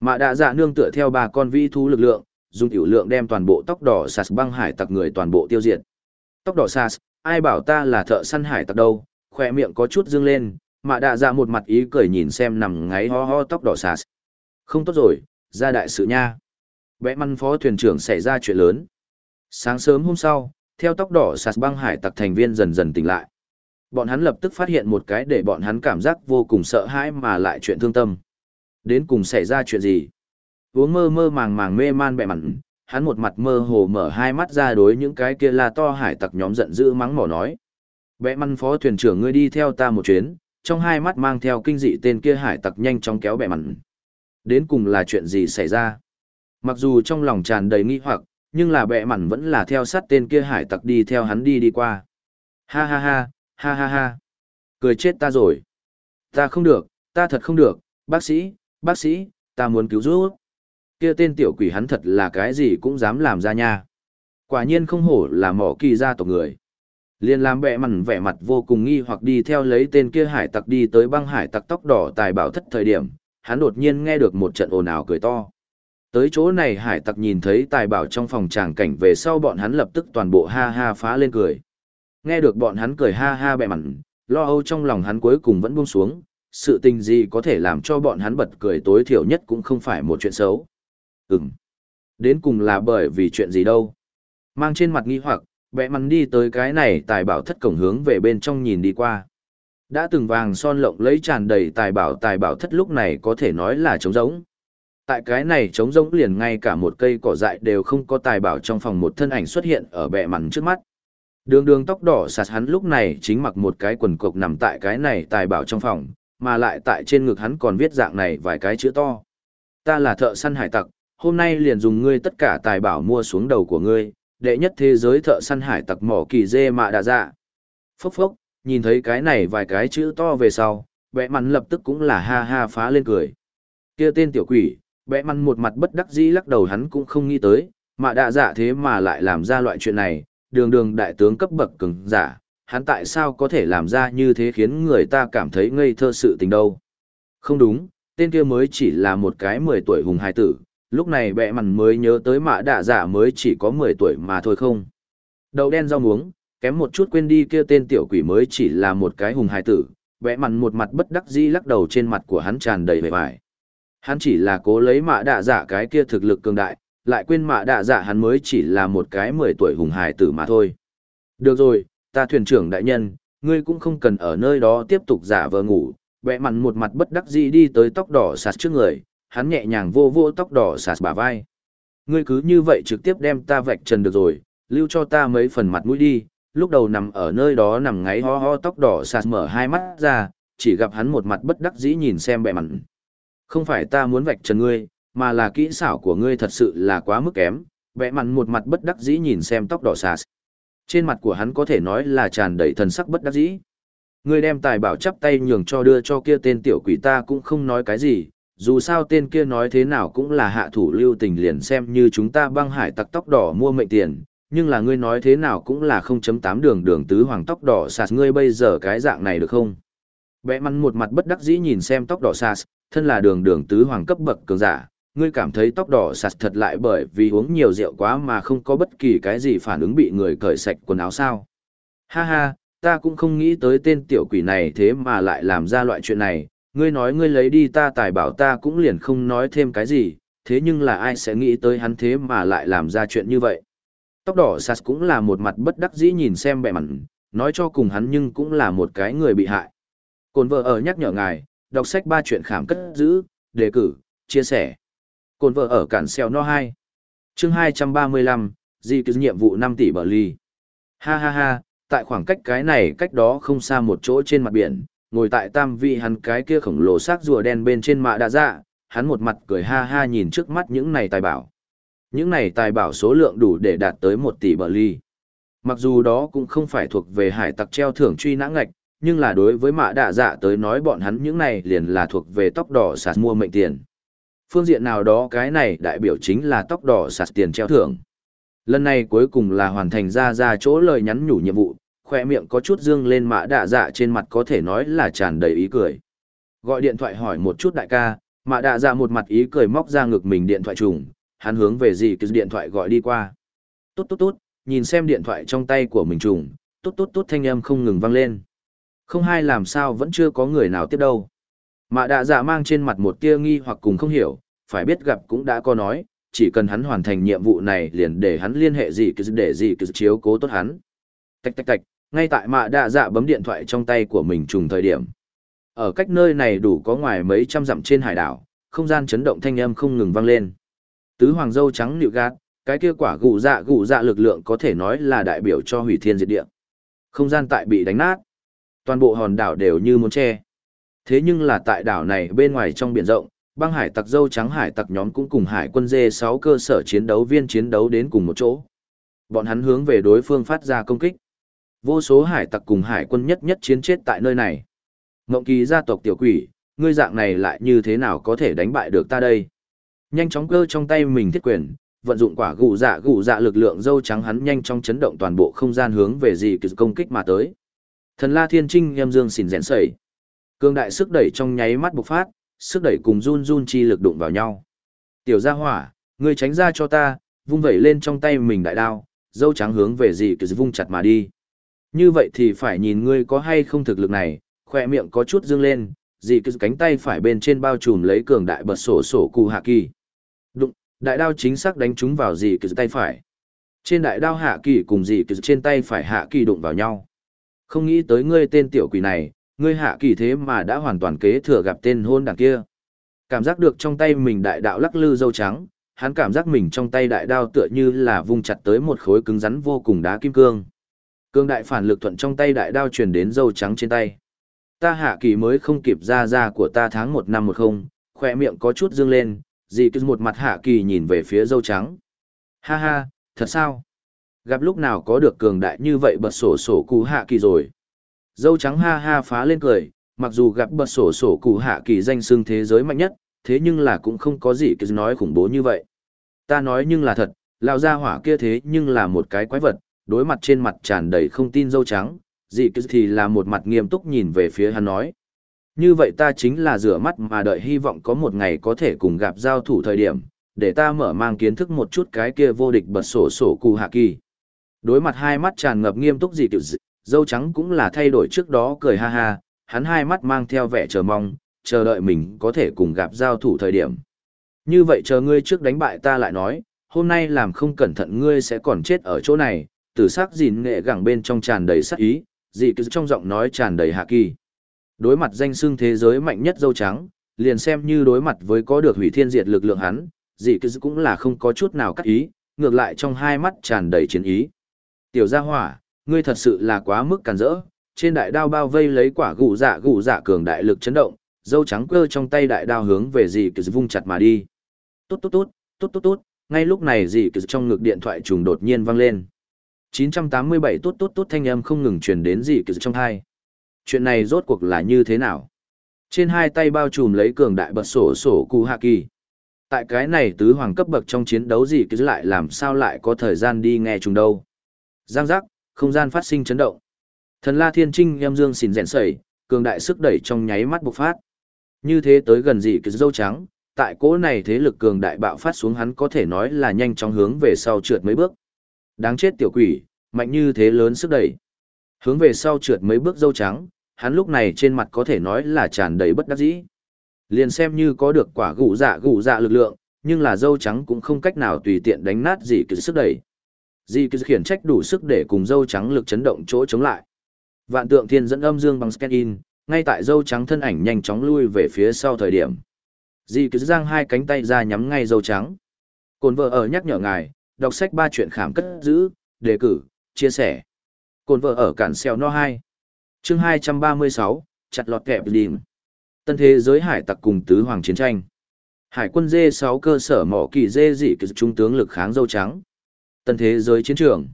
Mạ đạ dạ nương tựa theo ba con vĩ thú lực lượng, dùng tiểu lượng đem toàn bộ tóc đỏ sạt băng hải tặc người toàn bộ tiêu diệt. Tóc đỏ sạt, ai bảo ta là thợ săn hải tặc đâu, khỏe miệng có chút dương lên, mạ đạ dạ một mặt ý cười nhìn xem nằm ngáy ho ho tóc đỏ sạt. Không tốt rồi, ra đại sự nha. Vẽ măn phó thuyền trưởng xảy ra chuyện lớn. Sáng sớm hôm sau, theo tóc đỏ sạt băng hải tặc thành viên dần dần tỉnh lại. Bọn hắn lập tức phát hiện một cái để bọn hắn cảm giác vô cùng sợ hãi mà lại chuyện thương tâm. Đến cùng xảy ra chuyện gì? Uống mơ mơ màng màng mê man bẹ mặn, hắn một mặt mơ hồ mở hai mắt ra đối những cái kia là to hải tặc nhóm giận dữ mắng mỏ nói. Bẽ mặn phó thuyền trưởng ngươi đi theo ta một chuyến, trong hai mắt mang theo kinh dị tên kia hải tặc nhanh chóng kéo bẹ mặn. Đến cùng là chuyện gì xảy ra? Mặc dù trong lòng tràn đầy nghi hoặc, nhưng là bẹ mặn vẫn là theo sát tên kia hải tặc đi theo hắn đi đi qua. Ha ha ha, ha ha ha. Cười chết ta rồi. Ta không được, ta thật không được, bác sĩ, bác sĩ, ta muốn cứu giúp. Kia tên tiểu quỷ hắn thật là cái gì cũng dám làm ra nha. Quả nhiên không hổ là mỏ kỳ gia tộc người. Liên làm bẹ mặn vẻ mặt vô cùng nghi hoặc đi theo lấy tên kia hải tặc đi tới băng hải tặc tóc đỏ tài bảo thất thời điểm, hắn đột nhiên nghe được một trận ồn ào cười to. Tới chỗ này hải tặc nhìn thấy tài bảo trong phòng tràng cảnh về sau bọn hắn lập tức toàn bộ ha ha phá lên cười. Nghe được bọn hắn cười ha ha bẹ mặn, lo âu trong lòng hắn cuối cùng vẫn buông xuống, sự tình gì có thể làm cho bọn hắn bật cười tối thiểu nhất cũng không phải một chuyện xấu. Ừm. Đến cùng là bởi vì chuyện gì đâu. Mang trên mặt nghi hoặc, bẽ mặn đi tới cái này tài bảo thất cổng hướng về bên trong nhìn đi qua. Đã từng vàng son lộng lấy tràn đầy tài bảo tài bảo thất lúc này có thể nói là trống rỗng. Tại cái này trống rỗng liền ngay cả một cây cỏ dại đều không có tài bảo trong phòng một thân ảnh xuất hiện ở bẹ mặn trước mắt. Đường đường tóc đỏ sạt hắn lúc này chính mặc một cái quần cộc nằm tại cái này tài bảo trong phòng, mà lại tại trên ngực hắn còn viết dạng này vài cái chữ to. Ta là thợ săn hải tặc, hôm nay liền dùng ngươi tất cả tài bảo mua xuống đầu của ngươi, đệ nhất thế giới thợ săn hải tặc mỏ kỳ dê mạ đà dạ. Phốc phốc, nhìn thấy cái này vài cái chữ to về sau, bẽ mắn lập tức cũng là ha ha phá lên cười. kia tên tiểu quỷ, bẽ mắn một mặt bất đắc dĩ lắc đầu hắn cũng không nghĩ tới, mạ đà dạ thế mà lại làm ra loại chuyện này, đường đường đại tướng cấp bậc cứng giả, hắn tại sao có thể làm ra như thế khiến người ta cảm thấy ngây thơ sự tình đâu. Không đúng, tên kia mới chỉ là một cái 10 tuổi hùng hài tử, lúc này bẹ mằn mới nhớ tới mạ đạ giả mới chỉ có 10 tuổi mà thôi không. Đậu đen rau muống, kém một chút quên đi kia tên tiểu quỷ mới chỉ là một cái hùng hài tử, bẹ mằn một mặt bất đắc dĩ lắc đầu trên mặt của hắn tràn đầy vẻ vải. Hắn chỉ là cố lấy mạ đạ giả cái kia thực lực cường đại, lại quên mạ đạ giả hắn mới chỉ là một cái 10 tuổi hùng hài tử mà thôi. Được rồi, ta thuyền trưởng đại nhân, ngươi cũng không cần ở nơi đó tiếp tục giả vờ ngủ, bẹ mặn một mặt bất đắc dĩ đi tới tóc đỏ sạt trước người, hắn nhẹ nhàng vô vô tóc đỏ sạt bả vai. Ngươi cứ như vậy trực tiếp đem ta vạch trần được rồi, lưu cho ta mấy phần mặt mũi đi, lúc đầu nằm ở nơi đó nằm ngáy ho ho tóc đỏ sạt mở hai mắt ra, chỉ gặp hắn một mặt bất đắc dĩ nhìn xem bẹ mặn. Không phải ta muốn vạch trần ngươi, mà là kỹ xảo của ngươi thật sự là quá mức kém, bẹ mặn một mặt bất đắc dĩ nhìn xem tóc đỏ sạt. Trên mặt của hắn có thể nói là tràn đầy thần sắc bất đắc dĩ. Người đem tài bảo chắp tay nhường cho đưa cho kia tên tiểu quỷ ta cũng không nói cái gì, dù sao tên kia nói thế nào cũng là hạ thủ lưu tình liền xem như chúng ta băng hải tặc tóc đỏ mua mệnh tiền, nhưng là ngươi nói thế nào cũng là 0.8 đường đường tứ hoàng tóc đỏ sạt ngươi bây giờ cái dạng này được không? Bẽ măn một mặt bất đắc dĩ nhìn xem tóc đỏ sạt, thân là đường đường tứ hoàng cấp bậc cường giả, ngươi cảm thấy tóc đỏ sạt thật lại bởi vì uống nhiều rượu quá mà không có bất kỳ cái gì phản ứng bị người cởi sạch quần áo sao. Ha ha, Ta cũng không nghĩ tới tên tiểu quỷ này thế mà lại làm ra loại chuyện này, ngươi nói ngươi lấy đi ta tài bảo ta cũng liền không nói thêm cái gì, thế nhưng là ai sẽ nghĩ tới hắn thế mà lại làm ra chuyện như vậy. Tóc đỏ sạt cũng là một mặt bất đắc dĩ nhìn xem bẻ mặt, nói cho cùng hắn nhưng cũng là một cái người bị hại. Cồn vợ ở nhắc nhở ngài, đọc sách ba chuyện khám cất giữ, đề cử, chia sẻ. Cồn vợ ở cản xèo no 2. chương 235, di cứ nhiệm vụ 5 tỷ bờ ly. Ha ha ha, tại khoảng cách cái này cách đó không xa một chỗ trên mặt biển, ngồi tại tam vị hắn cái kia khổng lồ xác rùa đen bên trên mạ đã dạ, hắn một mặt cười ha ha nhìn trước mắt những này tài bảo. Những này tài bảo số lượng đủ để đạt tới một tỷ bờ ly. Mặc dù đó cũng không phải thuộc về hải tặc treo thưởng truy nã ngạch, nhưng là đối với mạ đạ dạ tới nói bọn hắn những này liền là thuộc về tóc đỏ sạt mua mệnh tiền. Phương diện nào đó cái này đại biểu chính là tóc đỏ sạt tiền treo thưởng. Lần này cuối cùng là hoàn thành ra ra chỗ lời nhắn nhủ nhiệm vụ, khoe miệng có chút dương lên mã đạ dạ trên mặt có thể nói là tràn đầy ý cười. Gọi điện thoại hỏi một chút đại ca, mã đạ dạ một mặt ý cười móc ra ngực mình điện thoại trùng, hắn hướng về gì cứ điện thoại gọi đi qua. Tốt tốt tốt, nhìn xem điện thoại trong tay của mình trùng, tốt tốt tốt thanh âm không ngừng vang lên. Không hai làm sao vẫn chưa có người nào tiếp đâu. Mạ đạ dạ mang trên mặt một tia nghi hoặc cùng không hiểu, phải biết gặp cũng đã có nói, chỉ cần hắn hoàn thành nhiệm vụ này liền để hắn liên hệ gì cứ để gì cứ chiếu cố tốt hắn. Tạch tạch tạch, ngay tại mạ đạ dạ bấm điện thoại trong tay của mình trùng thời điểm. Ở cách nơi này đủ có ngoài mấy trăm dặm trên hải đảo, không gian chấn động thanh âm không ngừng vang lên. Tứ hoàng dâu trắng nịu gạt, cái kia quả gụ dạ gụ dạ lực lượng có thể nói là đại biểu cho hủy thiên diệt địa. Không gian tại bị đánh nát, toàn bộ hòn đảo đều như muốn che. Thế nhưng là tại đảo này bên ngoài trong biển rộng, băng hải tặc dâu trắng hải tặc nhóm cũng cùng hải quân dê 6 cơ sở chiến đấu viên chiến đấu đến cùng một chỗ. Bọn hắn hướng về đối phương phát ra công kích. Vô số hải tặc cùng hải quân nhất nhất chiến chết tại nơi này. Ngộng kỳ gia tộc tiểu quỷ, ngươi dạng này lại như thế nào có thể đánh bại được ta đây? Nhanh chóng cơ trong tay mình thiết quyền, vận dụng quả gù dạ gù dạ lực lượng dâu trắng hắn nhanh chóng chấn động toàn bộ không gian hướng về gì kỳ công kích mà tới. Thần La Thiên Trinh em dương xỉn rèn sẩy. Cương đại sức đẩy trong nháy mắt bộc phát, sức đẩy cùng run run chi lực đụng vào nhau. Tiểu gia hỏa, ngươi tránh ra cho ta, vung vẩy lên trong tay mình đại đao, dâu trắng hướng về gì cứ vung chặt mà đi. Như vậy thì phải nhìn ngươi có hay không thực lực này, khoe miệng có chút dương lên, dì cứ cánh tay phải bên trên bao trùm lấy cường đại bật sổ sổ cụ hạ kỳ. Đụng, đại đao chính xác đánh trúng vào dì cứ tay phải. Trên đại đao hạ kỳ cùng dì cứ trên tay phải hạ kỳ đụng vào nhau. Không nghĩ tới ngươi tên tiểu quỷ này, ngươi hạ kỳ thế mà đã hoàn toàn kế thừa gặp tên hôn đảng kia. Cảm giác được trong tay mình đại đạo lắc lư dâu trắng, hắn cảm giác mình trong tay đại đao tựa như là vung chặt tới một khối cứng rắn vô cùng đá kim cương. Cương đại phản lực thuận trong tay đại đao truyền đến dâu trắng trên tay. Ta hạ kỳ mới không kịp ra ra của ta tháng một năm một không, khỏe miệng có chút dương lên, dì cứ một mặt hạ kỳ nhìn về phía dâu trắng. Ha ha, thật sao? Gặp lúc nào có được cường đại như vậy bật sổ sổ cú hạ kỳ rồi. Dâu trắng ha ha phá lên cười, mặc dù gặp bật sổ sổ cụ hạ kỳ danh xưng thế giới mạnh nhất, thế nhưng là cũng không có gì cứ nói khủng bố như vậy. Ta nói nhưng là thật, lao ra hỏa kia thế nhưng là một cái quái vật, đối mặt trên mặt tràn đầy không tin dâu trắng, dị cứ thì là một mặt nghiêm túc nhìn về phía hắn nói. Như vậy ta chính là rửa mắt mà đợi hy vọng có một ngày có thể cùng gặp giao thủ thời điểm, để ta mở mang kiến thức một chút cái kia vô địch bật sổ sổ cụ hạ kỳ. Đối mặt hai mắt tràn ngập nghiêm túc dị cứ dâu trắng cũng là thay đổi trước đó cười ha ha, hắn hai mắt mang theo vẻ chờ mong, chờ đợi mình có thể cùng gặp giao thủ thời điểm. Như vậy chờ ngươi trước đánh bại ta lại nói, hôm nay làm không cẩn thận ngươi sẽ còn chết ở chỗ này, tử sắc gìn nghệ gẳng bên trong tràn đầy sắc ý, dị cứ trong giọng nói tràn đầy hạ kỳ. Đối mặt danh xưng thế giới mạnh nhất dâu trắng, liền xem như đối mặt với có được hủy thiên diệt lực lượng hắn, dị cứ cũng là không có chút nào cắt ý, ngược lại trong hai mắt tràn đầy chiến ý. Tiểu gia hỏa, ngươi thật sự là quá mức càn rỡ, trên đại đao bao vây lấy quả gù dạ gù dạ cường đại lực chấn động, dâu trắng cơ trong tay đại đao hướng về dì cứ vung chặt mà đi. Tốt tốt tốt, tốt tốt tốt, ngay lúc này dì cứ trong ngực điện thoại trùng đột nhiên vang lên. 987 tốt tốt tốt thanh âm không ngừng truyền đến dì kỳ trong hai. Chuyện này rốt cuộc là như thế nào? Trên hai tay bao trùm lấy cường đại bật sổ sổ cu hạ kỳ. Tại cái này tứ hoàng cấp bậc trong chiến đấu dì kỳ lại làm sao lại có thời gian đi nghe chúng đâu. Giang giác, không gian phát sinh chấn động. Thần la thiên trinh em dương xỉn rèn sẩy, cường đại sức đẩy trong nháy mắt bộc phát. Như thế tới gần dị kỳ dâu trắng, tại cỗ này thế lực cường đại bạo phát xuống hắn có thể nói là nhanh chóng hướng về sau trượt mấy bước. Đáng chết tiểu quỷ, mạnh như thế lớn sức đẩy. Hướng về sau trượt mấy bước dâu trắng, hắn lúc này trên mặt có thể nói là tràn đầy bất đắc dĩ. Liền xem như có được quả gụ dạ gụ dạ lực lượng, nhưng là dâu trắng cũng không cách nào tùy tiện đánh nát gì cứ sức đẩy. Di cứ khiển trách đủ sức để cùng dâu trắng lực chấn động chỗ chống lại. Vạn tượng thiên dẫn âm dương bằng scan in, ngay tại dâu trắng thân ảnh nhanh chóng lui về phía sau thời điểm. Di cứ giang hai cánh tay ra nhắm ngay dâu trắng. Cồn vợ ở nhắc nhở ngài, đọc sách ba chuyện khảm cất giữ, đề cử, chia sẻ. Cồn vợ ở cản xeo no 2. chương 236, chặt lọt kẹp lìm. Tân thế giới hải tặc cùng tứ hoàng chiến tranh. Hải quân dê 6 cơ sở mỏ kỳ dê dị cứ trung tướng lực kháng dâu trắng. Tân thế giới chiến trường.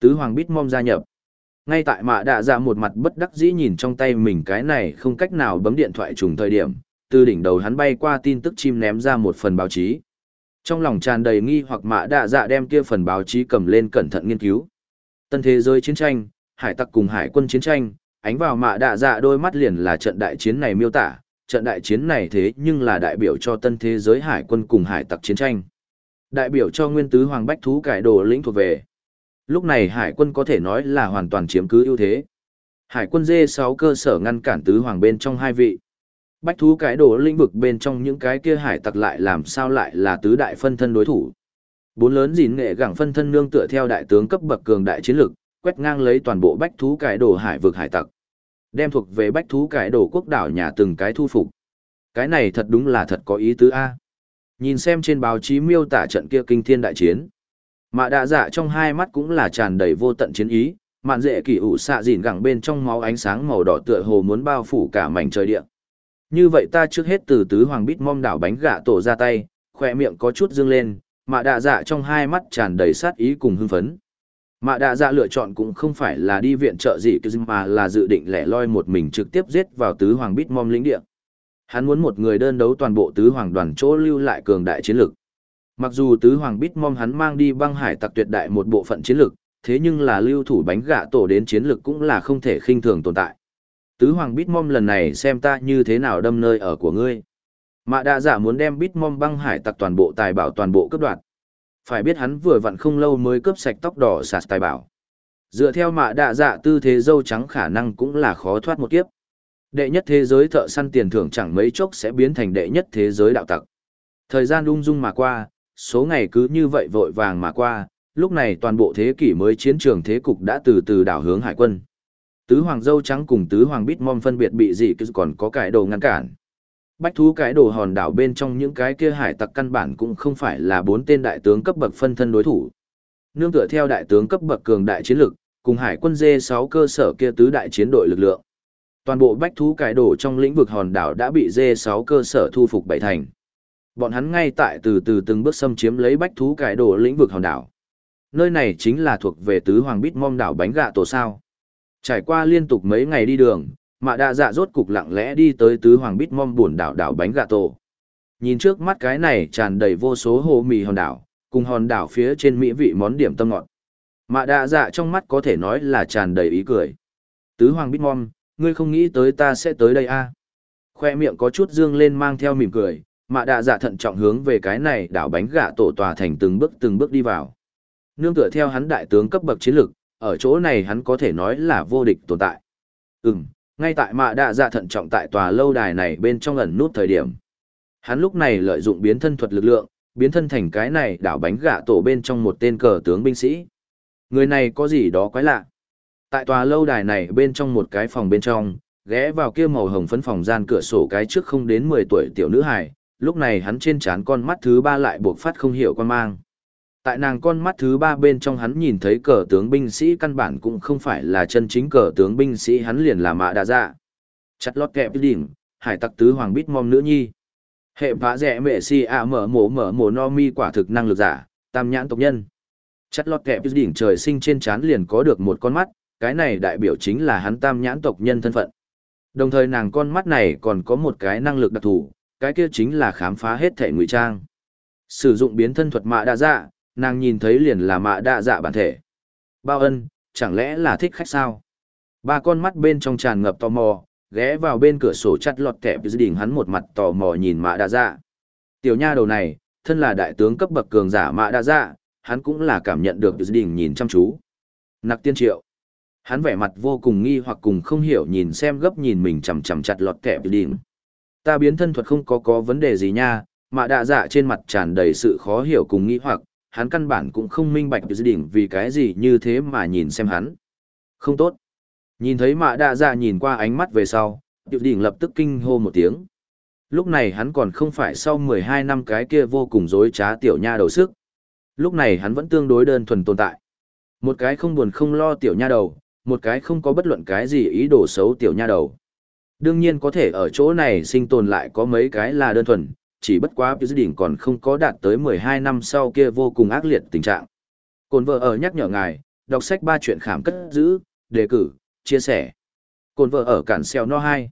Tứ hoàng bít mom gia nhập. Ngay tại mạ đạ dạ một mặt bất đắc dĩ nhìn trong tay mình cái này không cách nào bấm điện thoại trùng thời điểm, từ đỉnh đầu hắn bay qua tin tức chim ném ra một phần báo chí. Trong lòng tràn đầy nghi hoặc mạ đạ dạ đem kia phần báo chí cầm lên cẩn thận nghiên cứu. Tân thế giới chiến tranh, hải tặc cùng hải quân chiến tranh, ánh vào mạ đạ dạ đôi mắt liền là trận đại chiến này miêu tả, trận đại chiến này thế nhưng là đại biểu cho tân thế giới hải quân cùng hải tặc chiến tranh. Đại biểu cho nguyên tứ hoàng bách thú cải đồ lĩnh thuộc về. Lúc này hải quân có thể nói là hoàn toàn chiếm cứ ưu thế. Hải quân dê 6 cơ sở ngăn cản tứ hoàng bên trong hai vị. Bách thú cái đồ lĩnh vực bên trong những cái kia hải tặc lại làm sao lại là tứ đại phân thân đối thủ. Bốn lớn gìn nghệ gẳng phân thân nương tựa theo đại tướng cấp bậc cường đại chiến lực, quét ngang lấy toàn bộ bách thú cái đồ hải vực hải tặc. Đem thuộc về bách thú cái đồ quốc đảo nhà từng cái thu phục. Cái này thật đúng là thật có ý tứ A. Nhìn xem trên báo chí miêu tả trận kia kinh thiên đại chiến. Mạ đạ dạ trong hai mắt cũng là tràn đầy vô tận chiến ý, mạn dễ kỳ ủ xạ dìn gẳng bên trong máu ánh sáng màu đỏ tựa hồ muốn bao phủ cả mảnh trời địa. Như vậy ta trước hết từ tứ hoàng bít mom đảo bánh gạ tổ ra tay, khỏe miệng có chút dương lên, mạ đạ dạ trong hai mắt tràn đầy sát ý cùng hưng phấn. Mạ đạ dạ lựa chọn cũng không phải là đi viện trợ gì mà là dự định lẻ loi một mình trực tiếp giết vào tứ hoàng bít mom lĩnh địa. Hắn muốn một người đơn đấu toàn bộ tứ hoàng đoàn chỗ lưu lại cường đại chiến lực. Mặc dù tứ hoàng bít mong hắn mang đi băng hải tặc tuyệt đại một bộ phận chiến lực, thế nhưng là lưu thủ bánh gạ tổ đến chiến lực cũng là không thể khinh thường tồn tại. Tứ hoàng bít mong lần này xem ta như thế nào đâm nơi ở của ngươi. Mạ đạ dạ giả muốn đem bít mong băng hải tặc toàn bộ tài bảo toàn bộ cướp đoạt. Phải biết hắn vừa vặn không lâu mới cướp sạch tóc đỏ sạt tài bảo. Dựa theo mạ đạ dạ tư thế dâu trắng khả năng cũng là khó thoát một kiếp. Đệ nhất thế giới thợ săn tiền thưởng chẳng mấy chốc sẽ biến thành đệ nhất thế giới đạo tặc. Thời gian ung dung mà qua, số ngày cứ như vậy vội vàng mà qua, lúc này toàn bộ thế kỷ mới chiến trường thế cục đã từ từ đảo hướng hải quân. Tứ hoàng dâu trắng cùng tứ hoàng bít mom phân biệt bị dị cứ còn có cái đồ ngăn cản. Bách thú cái đồ hòn đảo bên trong những cái kia hải tặc căn bản cũng không phải là bốn tên đại tướng cấp bậc phân thân đối thủ. Nương tựa theo đại tướng cấp bậc cường đại chiến lực, cùng hải quân dê 6 cơ sở kia tứ đại chiến đội lực lượng. Toàn bộ bách thú cải đổ trong lĩnh vực hòn đảo đã bị dê 6 cơ sở thu phục bảy thành. Bọn hắn ngay tại từ từ từng bước xâm chiếm lấy bách thú cải đổ lĩnh vực hòn đảo. Nơi này chính là thuộc về tứ hoàng bít mong đảo bánh gạ tổ sao. Trải qua liên tục mấy ngày đi đường, mạ đạ dạ rốt cục lặng lẽ đi tới tứ hoàng bít mong buồn đảo đảo bánh gạ tổ. Nhìn trước mắt cái này tràn đầy vô số hồ mì hòn đảo, cùng hòn đảo phía trên mỹ vị món điểm tâm ngọt. Mạ đạ dạ trong mắt có thể nói là tràn đầy ý cười. Tứ hoàng bít mong, ngươi không nghĩ tới ta sẽ tới đây a à? Khoe miệng có chút dương lên mang theo mỉm cười, mạ đạ dạ thận trọng hướng về cái này đảo bánh gà tổ tòa thành từng bước từng bước đi vào. Nương tựa theo hắn đại tướng cấp bậc chiến lực, ở chỗ này hắn có thể nói là vô địch tồn tại. Ừm, ngay tại mạ đạ dạ thận trọng tại tòa lâu đài này bên trong ẩn nút thời điểm. Hắn lúc này lợi dụng biến thân thuật lực lượng, biến thân thành cái này đảo bánh gạ tổ bên trong một tên cờ tướng binh sĩ. Người này có gì đó quái lạ. Tại tòa lâu đài này bên trong một cái phòng bên trong, ghé vào kia màu hồng phấn phòng gian cửa sổ cái trước không đến 10 tuổi tiểu nữ hài, lúc này hắn trên trán con mắt thứ ba lại buộc phát không hiểu quan mang. Tại nàng con mắt thứ ba bên trong hắn nhìn thấy cờ tướng binh sĩ căn bản cũng không phải là chân chính cờ tướng binh sĩ hắn liền là mạ đa dạ. Chặt lót kẹp đỉnh, hải tặc tứ hoàng bít mom nữ nhi. Hệ phá rẻ mẹ si ạ mở mổ mở mổ no mi quả thực năng lực giả, tam nhãn tộc nhân. Chặt lót kẹp đỉnh trời sinh trên chán liền có được một con mắt, cái này đại biểu chính là hắn tam nhãn tộc nhân thân phận. Đồng thời nàng con mắt này còn có một cái năng lực đặc thù, cái kia chính là khám phá hết thể ngụy trang. Sử dụng biến thân thuật mạ đa dạ, nàng nhìn thấy liền là mạ đa dạ bản thể. Bao ân, chẳng lẽ là thích khách sao? Ba con mắt bên trong tràn ngập tò mò, ghé vào bên cửa sổ chặt lọt kẹp dự đỉnh hắn một mặt tò mò nhìn mạ đa dạ. Tiểu nha đầu này, thân là đại tướng cấp bậc cường giả mạ đa dạ, hắn cũng là cảm nhận được dự đỉnh nhìn chăm chú. Nặc tiên triệu. Hắn vẻ mặt vô cùng nghi hoặc cùng không hiểu nhìn xem gấp nhìn mình chằm chằm chặt lọt kẻ đỉnh. Ta biến thân thuật không có có vấn đề gì nha, mà đạ dạ trên mặt tràn đầy sự khó hiểu cùng nghi hoặc, hắn căn bản cũng không minh bạch đỉnh vì cái gì như thế mà nhìn xem hắn. Không tốt. Nhìn thấy mạ đạ dạ nhìn qua ánh mắt về sau, dự đỉnh lập tức kinh hô một tiếng. Lúc này hắn còn không phải sau 12 năm cái kia vô cùng dối trá tiểu nha đầu sức. Lúc này hắn vẫn tương đối đơn thuần tồn tại. Một cái không buồn không lo tiểu nha đầu, một cái không có bất luận cái gì ý đồ xấu tiểu nha đầu. Đương nhiên có thể ở chỗ này sinh tồn lại có mấy cái là đơn thuần, chỉ bất quá Pius đỉnh còn không có đạt tới 12 năm sau kia vô cùng ác liệt tình trạng. Cồn vợ ở nhắc nhở ngài, đọc sách ba chuyện khảm cất giữ, đề cử, chia sẻ. Cồn vợ ở cản xeo no 2.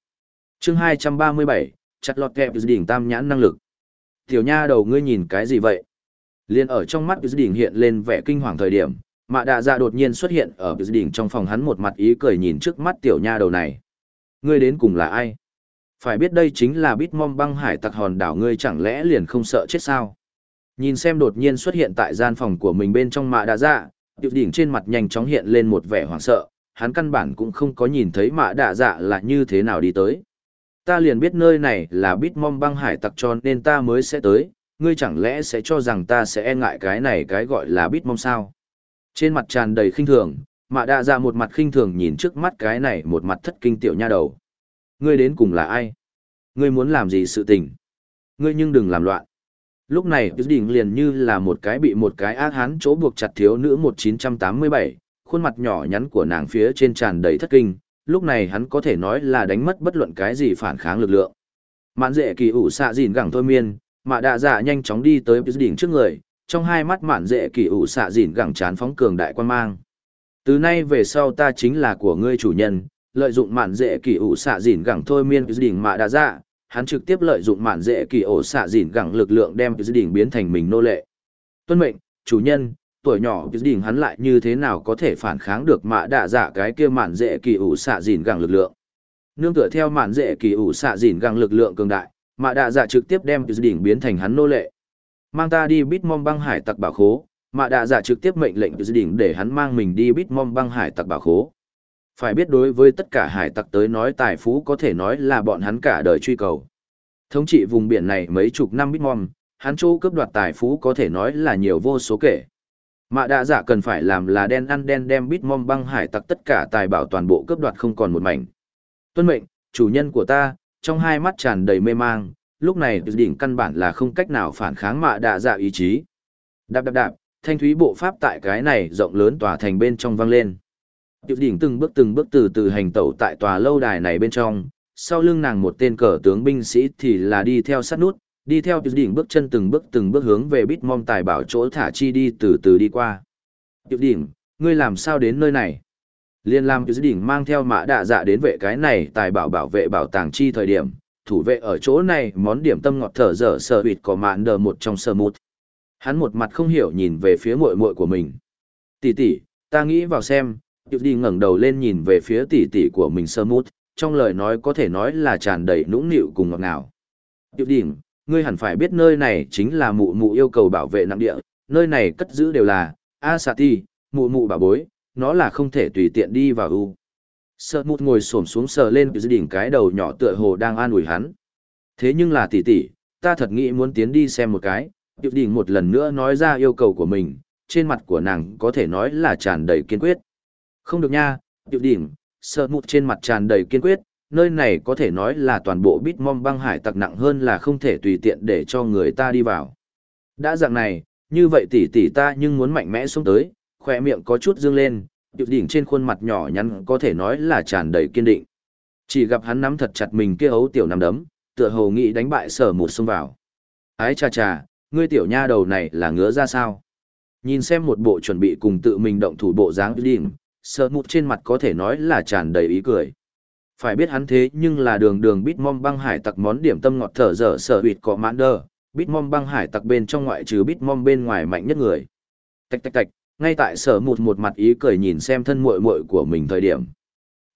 Chương 237, chặt lọt kẹp đỉnh tam nhãn năng lực. Tiểu nha đầu ngươi nhìn cái gì vậy? Liên ở trong mắt Pius đỉnh hiện lên vẻ kinh hoàng thời điểm, Mạ đạ dạ đột nhiên xuất hiện ở đỉnh trong phòng hắn một mặt ý cười nhìn trước mắt tiểu nha đầu này. Ngươi đến cùng là ai? Phải biết đây chính là bít mom băng hải tặc hòn đảo ngươi chẳng lẽ liền không sợ chết sao? Nhìn xem đột nhiên xuất hiện tại gian phòng của mình bên trong mạ đạ dạ, tiểu đỉnh trên mặt nhanh chóng hiện lên một vẻ hoảng sợ, hắn căn bản cũng không có nhìn thấy mạ đạ dạ là như thế nào đi tới. Ta liền biết nơi này là bít mom băng hải tặc cho nên ta mới sẽ tới, ngươi chẳng lẽ sẽ cho rằng ta sẽ e ngại cái này cái gọi là bít mom sao? Trên mặt tràn đầy khinh thường, mạ đạ dạ một mặt khinh thường nhìn trước mắt cái này một mặt thất kinh tiểu nha đầu. Ngươi đến cùng là ai? Ngươi muốn làm gì sự tình? Ngươi nhưng đừng làm loạn. Lúc này đỉnh liền như là một cái bị một cái ác hán chỗ buộc chặt thiếu nữ 1987, khuôn mặt nhỏ nhắn của nàng phía trên tràn đầy thất kinh, lúc này hắn có thể nói là đánh mất bất luận cái gì phản kháng lực lượng. Mạn dễ kỳ ủ xạ dìn gẳng thôi miên, mạ đạ dạ nhanh chóng đi tới đỉnh trước người, trong hai mắt mạn dễ kỳ ủ xạ dìn gẳng chán phóng cường đại quan mang. Từ nay về sau ta chính là của ngươi chủ nhân, lợi dụng mạn dễ kỳ ủ xạ dìn gẳng thôi miên đỉnh mạ đã ra, hắn trực tiếp lợi dụng mạn dễ kỳ ủ xạ dìn gẳng lực lượng đem đỉnh biến thành mình nô lệ. Tuân mệnh, chủ nhân, tuổi nhỏ đỉnh hắn lại như thế nào có thể phản kháng được mạ đạ dạ cái kia mạn dễ kỳ ủ xạ dìn gẳng lực lượng? Nương tựa theo mạn dễ kỳ ủ xạ dìn gẳng lực lượng cường đại mạ đạ dạ trực tiếp đem đỉnh biến thành hắn nô lệ. Mang ta đi bít mom băng hải tặc bảo khố, mạ đạ giả trực tiếp mệnh lệnh dự đỉnh để hắn mang mình đi bít mom băng hải tặc bảo khố. Phải biết đối với tất cả hải tặc tới nói tài phú có thể nói là bọn hắn cả đời truy cầu. Thống trị vùng biển này mấy chục năm bít mom, hắn chỗ cướp đoạt tài phú có thể nói là nhiều vô số kể. Mạ đạ giả cần phải làm là đen ăn đen đem bít mom băng hải tặc tất cả tài bảo toàn bộ cướp đoạt không còn một mảnh. Tuân mệnh, chủ nhân của ta, trong hai mắt tràn đầy mê mang, lúc này đỉnh căn bản là không cách nào phản kháng mạ đạ dạ ý chí. Đạp đạp đạp, thanh thúy bộ pháp tại cái này rộng lớn tòa thành bên trong vang lên. Điệu đỉnh từng bước từng bước từ từ hành tẩu tại tòa lâu đài này bên trong, sau lưng nàng một tên cờ tướng binh sĩ thì là đi theo sát nút, đi theo Điệu đỉnh bước chân từng bước từng bước hướng về bít mong tài bảo chỗ thả chi đi từ từ đi qua. Điệu đỉnh, ngươi làm sao đến nơi này? Liên Lam Điệu đỉnh mang theo mã đạ dạ đến vệ cái này tài bảo bảo vệ bảo tàng chi thời điểm, thủ vệ ở chỗ này món điểm tâm ngọt thở dở sờ bịt có mạn đờ một trong sờ mút. Hắn một mặt không hiểu nhìn về phía muội muội của mình. Tỷ tỷ, ta nghĩ vào xem, Diệp đi ngẩng đầu lên nhìn về phía tỷ tỷ của mình sơ mút, trong lời nói có thể nói là tràn đầy nũng nịu cùng ngọt ngào. Diệp đi, ngươi hẳn phải biết nơi này chính là mụ mụ yêu cầu bảo vệ nặng địa, nơi này cất giữ đều là, A Sati, mụ mụ bảo bối, nó là không thể tùy tiện đi vào u. Sợ mụt ngồi xổm xuống sờ lên cái đỉnh cái đầu nhỏ tựa hồ đang an ủi hắn. Thế nhưng là tỷ tỷ, ta thật nghĩ muốn tiến đi xem một cái. Điệp đỉnh một lần nữa nói ra yêu cầu của mình, trên mặt của nàng có thể nói là tràn đầy kiên quyết. Không được nha, Điệp đỉnh, sợ mụt trên mặt tràn đầy kiên quyết, nơi này có thể nói là toàn bộ bít mom băng hải tặc nặng hơn là không thể tùy tiện để cho người ta đi vào. Đã dạng này, như vậy tỷ tỷ ta nhưng muốn mạnh mẽ xuống tới, khỏe miệng có chút dương lên, Điệu đỉnh trên khuôn mặt nhỏ nhắn có thể nói là tràn đầy kiên định. Chỉ gặp hắn nắm thật chặt mình kia ấu tiểu nắm đấm, tựa hồ nghĩ đánh bại sở một xông vào. Ái cha cha, ngươi tiểu nha đầu này là ngứa ra sao? Nhìn xem một bộ chuẩn bị cùng tự mình động thủ bộ dáng đỉnh, sở một trên mặt có thể nói là tràn đầy ý cười. Phải biết hắn thế nhưng là đường đường bít mom băng hải tặc món điểm tâm ngọt thở dở sở huyệt có mãn đơ, bít mom băng hải tặc bên trong ngoại trừ bít mom bên ngoài mạnh nhất người. Tạch tạch tạch, ngay tại sở một một mặt ý cười nhìn xem thân muội muội của mình thời điểm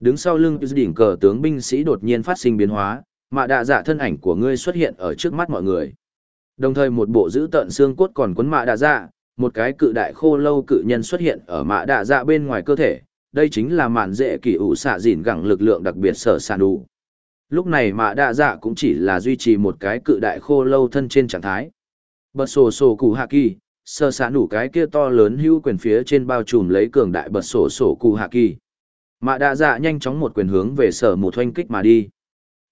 đứng sau lưng đỉnh cờ tướng binh sĩ đột nhiên phát sinh biến hóa mạ đạ dạ thân ảnh của ngươi xuất hiện ở trước mắt mọi người đồng thời một bộ giữ tợn xương cốt còn quấn mạ đạ dạ một cái cự đại khô lâu cự nhân xuất hiện ở mạ đạ dạ bên ngoài cơ thể đây chính là mạn dễ kỳ ủ xạ dịn gẳng lực lượng đặc biệt sở sàn đủ. Lúc này mạ đạ dạ cũng chỉ là duy trì một cái cự đại khô lâu thân trên trạng thái. Bật sổ sổ cụ hạ kỳ, sơ xạ đủ cái kia to lớn hưu quyền phía trên bao trùm lấy cường đại bật sổ sổ cụ hạ kỳ. Mạ đạ dạ nhanh chóng một quyền hướng về sở mụt oanh kích mà đi.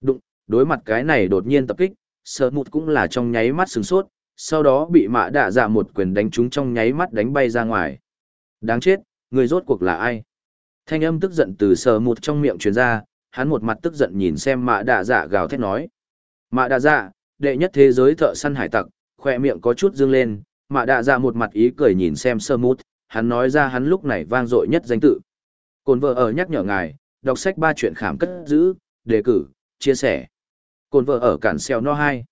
Đụng, đối mặt cái này đột nhiên tập kích, sở mụt cũng là trong nháy mắt sửng sốt, sau đó bị mạ đạ dạ một quyền đánh trúng trong nháy mắt đánh bay ra ngoài. Đáng chết, người rốt cuộc là ai? Thanh âm tức giận từ sở mụt trong miệng truyền ra, hắn một mặt tức giận nhìn xem mạ đạ dạ gào thét nói. Mạ đạ dạ, đệ nhất thế giới thợ săn hải tặc, khoe miệng có chút dương lên, mạ đạ dạ một mặt ý cười nhìn xem sơ mút, hắn nói ra hắn lúc này vang dội nhất danh tự. Cồn vợ ở nhắc nhở ngài, đọc sách ba chuyện khảm cất giữ, đề cử, chia sẻ. Cồn vợ ở cản xeo no hai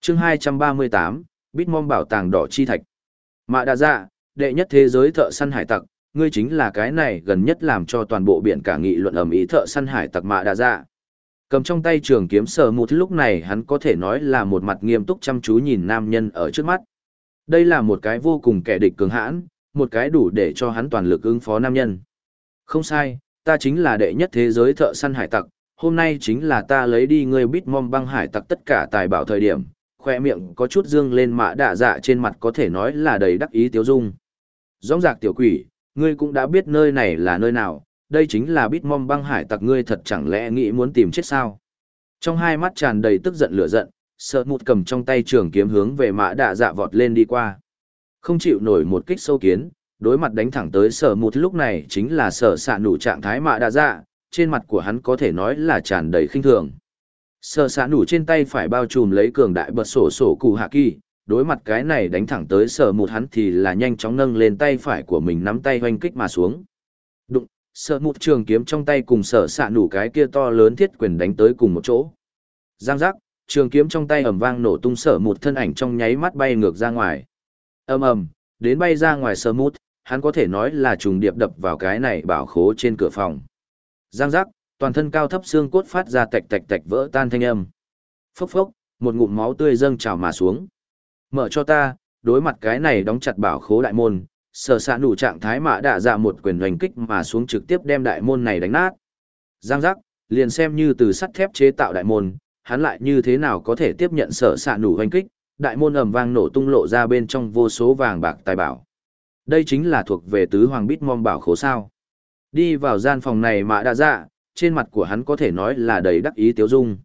chương hai trăm ba mươi tám bít mom bảo tàng đỏ chi thạch. Mạ đạ dạ, đệ nhất thế giới thợ săn hải tặc, ngươi chính là cái này gần nhất làm cho toàn bộ biển cả nghị luận ầm ĩ thợ săn hải tặc mạ đạ dạ. Cầm trong tay trường kiếm sờ một lúc này hắn có thể nói là một mặt nghiêm túc chăm chú nhìn nam nhân ở trước mắt. Đây là một cái vô cùng kẻ địch cường hãn, một cái đủ để cho hắn toàn lực ứng phó nam nhân. Không sai, ta chính là đệ nhất thế giới thợ săn hải tặc, hôm nay chính là ta lấy đi ngươi bít mom băng hải tặc tất cả tài bảo thời điểm, khoe miệng có chút dương lên mạ đạ dạ trên mặt có thể nói là đầy đắc ý tiếu dung. Rõ rạc tiểu quỷ, ngươi cũng đã biết nơi này là nơi nào, đây chính là bít mom băng hải tặc ngươi thật chẳng lẽ nghĩ muốn tìm chết sao. Trong hai mắt tràn đầy tức giận lửa giận, sợ mụt cầm trong tay trường kiếm hướng về mã đạ dạ vọt lên đi qua. Không chịu nổi một kích sâu kiến, đối mặt đánh thẳng tới sở mụt lúc này chính là sở xạ nủ trạng thái mạ đạ dạ, trên mặt của hắn có thể nói là tràn đầy khinh thường. Sở xạ nủ trên tay phải bao trùm lấy cường đại bật sổ sổ cụ hạ kỳ, đối mặt cái này đánh thẳng tới sở mụt hắn thì là nhanh chóng nâng lên tay phải của mình nắm tay oanh kích mà xuống. Đụng, sở mụt trường kiếm trong tay cùng sở xạ nủ cái kia to lớn thiết quyền đánh tới cùng một chỗ. Giang giác, trường kiếm trong tay ầm vang nổ tung sở một thân ảnh trong nháy mắt bay ngược ra ngoài. ầm ầm, đến bay ra ngoài sở mút, hắn có thể nói là trùng điệp đập vào cái này bảo khố trên cửa phòng. Giang giác, toàn thân cao thấp xương cốt phát ra tạch tạch tạch vỡ tan thanh âm. Phốc phốc, một ngụm máu tươi dâng trào mà xuống. Mở cho ta, đối mặt cái này đóng chặt bảo khố đại môn, sở sạ đủ trạng thái mạ đạ dạ một quyền hoành kích mà xuống trực tiếp đem đại môn này đánh nát. Giang giác, liền xem như từ sắt thép chế tạo đại môn, hắn lại như thế nào có thể tiếp nhận sở sạ nủ hoành kích, đại môn ầm vang nổ tung lộ ra bên trong vô số vàng bạc tài bảo. Đây chính là thuộc về tứ hoàng bít mong bảo khố sao. Đi vào gian phòng này mạ đã dạ, trên mặt của hắn có thể nói là đầy đắc ý tiếu dung.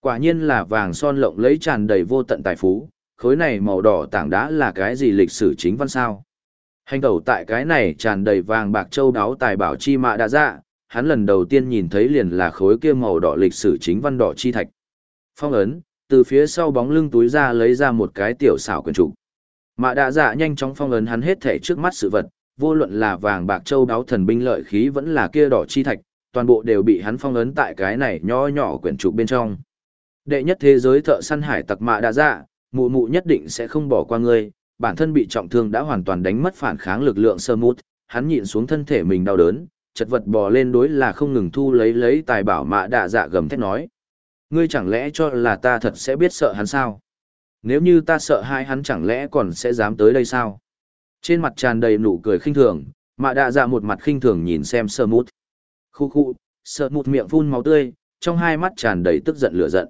Quả nhiên là vàng son lộng lấy tràn đầy vô tận tài phú, khối này màu đỏ tảng đá là cái gì lịch sử chính văn sao. Hành tẩu tại cái này tràn đầy vàng bạc châu đáo tài bảo chi mạ đã dạ, hắn lần đầu tiên nhìn thấy liền là khối kia màu đỏ lịch sử chính văn đỏ chi thạch. Phong ấn, từ phía sau bóng lưng túi ra lấy ra một cái tiểu xảo quyền trục. Mạ đạ dạ nhanh chóng phong ấn hắn hết thể trước mắt sự vật, vô luận là vàng bạc châu đáo thần binh lợi khí vẫn là kia đỏ chi thạch, toàn bộ đều bị hắn phong ấn tại cái này nho nhỏ quyển trục bên trong. Đệ nhất thế giới thợ săn hải tặc mạ đạ dạ, mụ mụ nhất định sẽ không bỏ qua ngươi, bản thân bị trọng thương đã hoàn toàn đánh mất phản kháng lực lượng sơ mút, hắn nhịn xuống thân thể mình đau đớn, chật vật bò lên đối là không ngừng thu lấy lấy tài bảo mạ đạ dạ gầm thét nói. Ngươi chẳng lẽ cho là ta thật sẽ biết sợ hắn sao? Nếu như ta sợ hai hắn chẳng lẽ còn sẽ dám tới đây sao? Trên mặt tràn đầy nụ cười khinh thường, mạ đạ dạ một mặt khinh thường nhìn xem sơ mút. Khu khu, sơ mút miệng phun máu tươi, trong hai mắt tràn đầy tức giận lửa giận.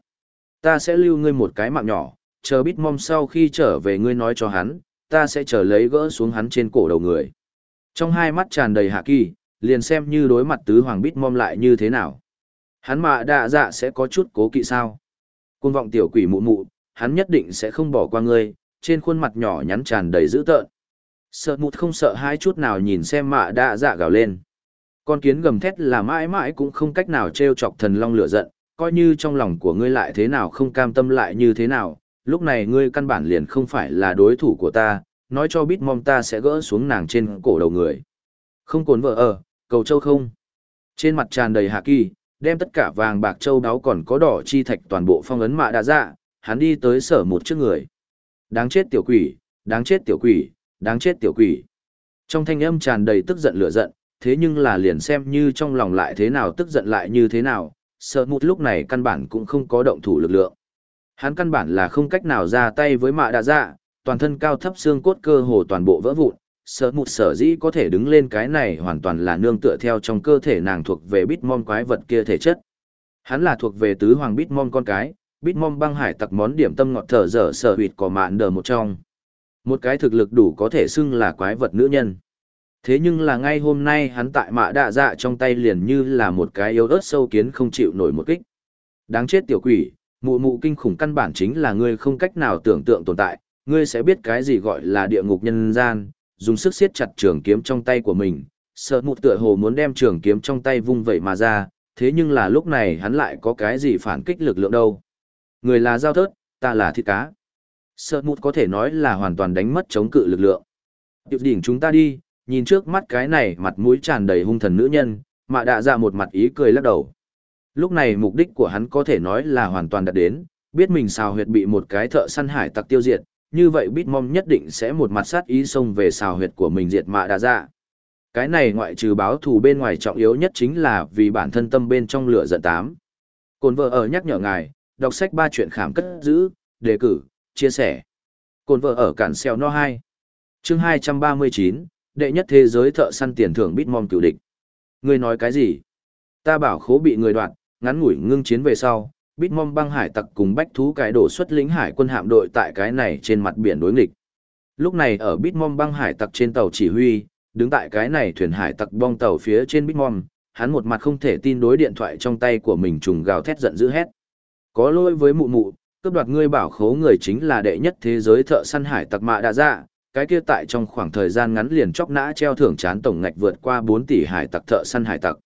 Ta sẽ lưu ngươi một cái mạng nhỏ, chờ bít mong sau khi trở về ngươi nói cho hắn, ta sẽ chờ lấy gỡ xuống hắn trên cổ đầu người. Trong hai mắt tràn đầy hạ kỳ, liền xem như đối mặt tứ hoàng bít mong lại như thế nào. Hắn mạ đạ dạ sẽ có chút cố kỵ sao. Côn vọng tiểu quỷ mụ mụ, hắn nhất định sẽ không bỏ qua ngươi, trên khuôn mặt nhỏ nhắn tràn đầy dữ tợn. Sợ mụt không sợ hai chút nào nhìn xem mạ đạ dạ gào lên. Con kiến gầm thét là mãi mãi cũng không cách nào trêu chọc thần long lửa giận, coi như trong lòng của ngươi lại thế nào không cam tâm lại như thế nào, lúc này ngươi căn bản liền không phải là đối thủ của ta, nói cho biết mong ta sẽ gỡ xuống nàng trên cổ đầu người. Không cồn vợ ở, cầu châu không. Trên mặt tràn đầy hạ kỳ, đem tất cả vàng bạc châu đáo còn có đỏ chi thạch toàn bộ phong ấn mạ đã dạ, hắn đi tới sở một trước người. Đáng chết tiểu quỷ, đáng chết tiểu quỷ, đáng chết tiểu quỷ. Trong thanh âm tràn đầy tức giận lửa giận, thế nhưng là liền xem như trong lòng lại thế nào tức giận lại như thế nào, sợ một lúc này căn bản cũng không có động thủ lực lượng. Hắn căn bản là không cách nào ra tay với mạ đã dạ, toàn thân cao thấp xương cốt cơ hồ toàn bộ vỡ vụn, Sở một sở dĩ có thể đứng lên cái này hoàn toàn là nương tựa theo trong cơ thể nàng thuộc về Bitmom quái vật kia thể chất. Hắn là thuộc về tứ hoàng Bitmom con cái, Bitmom băng hải tặc món điểm tâm ngọt thở dở sở huyệt cỏ mạn đờ một trong. Một cái thực lực đủ có thể xưng là quái vật nữ nhân. Thế nhưng là ngay hôm nay hắn tại mạ đạ dạ trong tay liền như là một cái yếu ớt sâu kiến không chịu nổi một kích. Đáng chết tiểu quỷ, mụ mụ kinh khủng căn bản chính là ngươi không cách nào tưởng tượng tồn tại, ngươi sẽ biết cái gì gọi là địa ngục nhân gian, dùng sức siết chặt trường kiếm trong tay của mình, sợ một tựa hồ muốn đem trường kiếm trong tay vung vẩy mà ra, thế nhưng là lúc này hắn lại có cái gì phản kích lực lượng đâu. Người là giao thớt, ta là thịt cá. Sợ một có thể nói là hoàn toàn đánh mất chống cự lực lượng. Điệp đỉnh chúng ta đi, nhìn trước mắt cái này mặt mũi tràn đầy hung thần nữ nhân, mà đã ra dạ một mặt ý cười lắc đầu. Lúc này mục đích của hắn có thể nói là hoàn toàn đạt đến, biết mình xào huyệt bị một cái thợ săn hải tặc tiêu diệt, như vậy Bitmom nhất định sẽ một mặt sát ý xông về xào huyệt của mình diệt mạ đa dạ. Cái này ngoại trừ báo thù bên ngoài trọng yếu nhất chính là vì bản thân tâm bên trong lửa giận tám. Cồn vợ ở nhắc nhở ngài, đọc sách ba chuyện khám cất giữ, đề cử, chia sẻ. Cồn vợ ở cản xeo no 2. Chương 239, đệ nhất thế giới thợ săn tiền thưởng Bitmom cựu địch. Ngươi nói cái gì? Ta bảo khố bị người đoạt, ngắn ngủi ngưng chiến về sau, Bitmom băng hải tặc cùng bách thú cái đổ xuất lính hải quân hạm đội tại cái này trên mặt biển đối nghịch. Lúc này ở Bitmom băng hải tặc trên tàu chỉ huy, đứng tại cái này thuyền hải tặc bong tàu phía trên Bitmom, hắn một mặt không thể tin đối điện thoại trong tay của mình trùng gào thét giận dữ hét. Có lỗi với mụ mụ, cướp đoạt ngươi bảo khố người chính là đệ nhất thế giới thợ săn hải tặc mạ đã ra, dạ, cái kia tại trong khoảng thời gian ngắn liền chóc nã treo thưởng chán tổng ngạch vượt qua 4 tỷ hải tặc thợ săn hải tặc.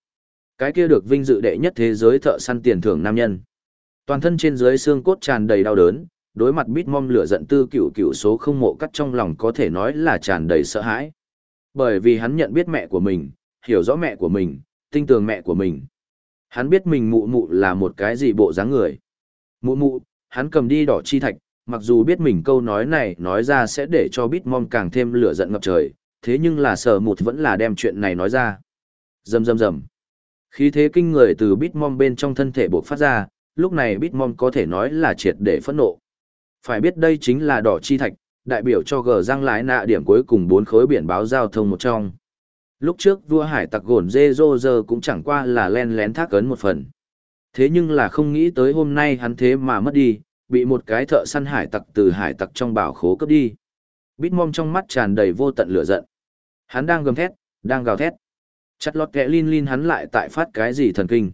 Cái kia được vinh dự đệ nhất thế giới thợ săn tiền thưởng nam nhân. Toàn thân trên dưới xương cốt tràn đầy đau đớn, đối mặt bít mom lửa giận tư cựu cựu số không mộ cắt trong lòng có thể nói là tràn đầy sợ hãi. Bởi vì hắn nhận biết mẹ của mình, hiểu rõ mẹ của mình, tinh tường mẹ của mình. Hắn biết mình mụ mụ là một cái gì bộ dáng người. Mụ mụ, hắn cầm đi đỏ chi thạch, mặc dù biết mình câu nói này nói ra sẽ để cho bít mom càng thêm lửa giận ngập trời, thế nhưng là sở một vẫn là đem chuyện này nói ra. Rầm rầm rầm. Khí thế kinh người từ bít mom bên trong thân thể bộc phát ra, lúc này Bitmom có thể nói là triệt để phẫn nộ. Phải biết đây chính là đỏ chi thạch, đại biểu cho gờ răng lái nạ điểm cuối cùng bốn khối biển báo giao thông một trong. Lúc trước vua hải tặc gồn dê dô giờ cũng chẳng qua là len lén thác ấn một phần. Thế nhưng là không nghĩ tới hôm nay hắn thế mà mất đi, bị một cái thợ săn hải tặc từ hải tặc trong bảo khố cướp đi. Bitmom trong mắt tràn đầy vô tận lửa giận. Hắn đang gầm thét, đang gào thét. Chặt lọt kẹ lin lin hắn lại tại phát cái gì thần kinh.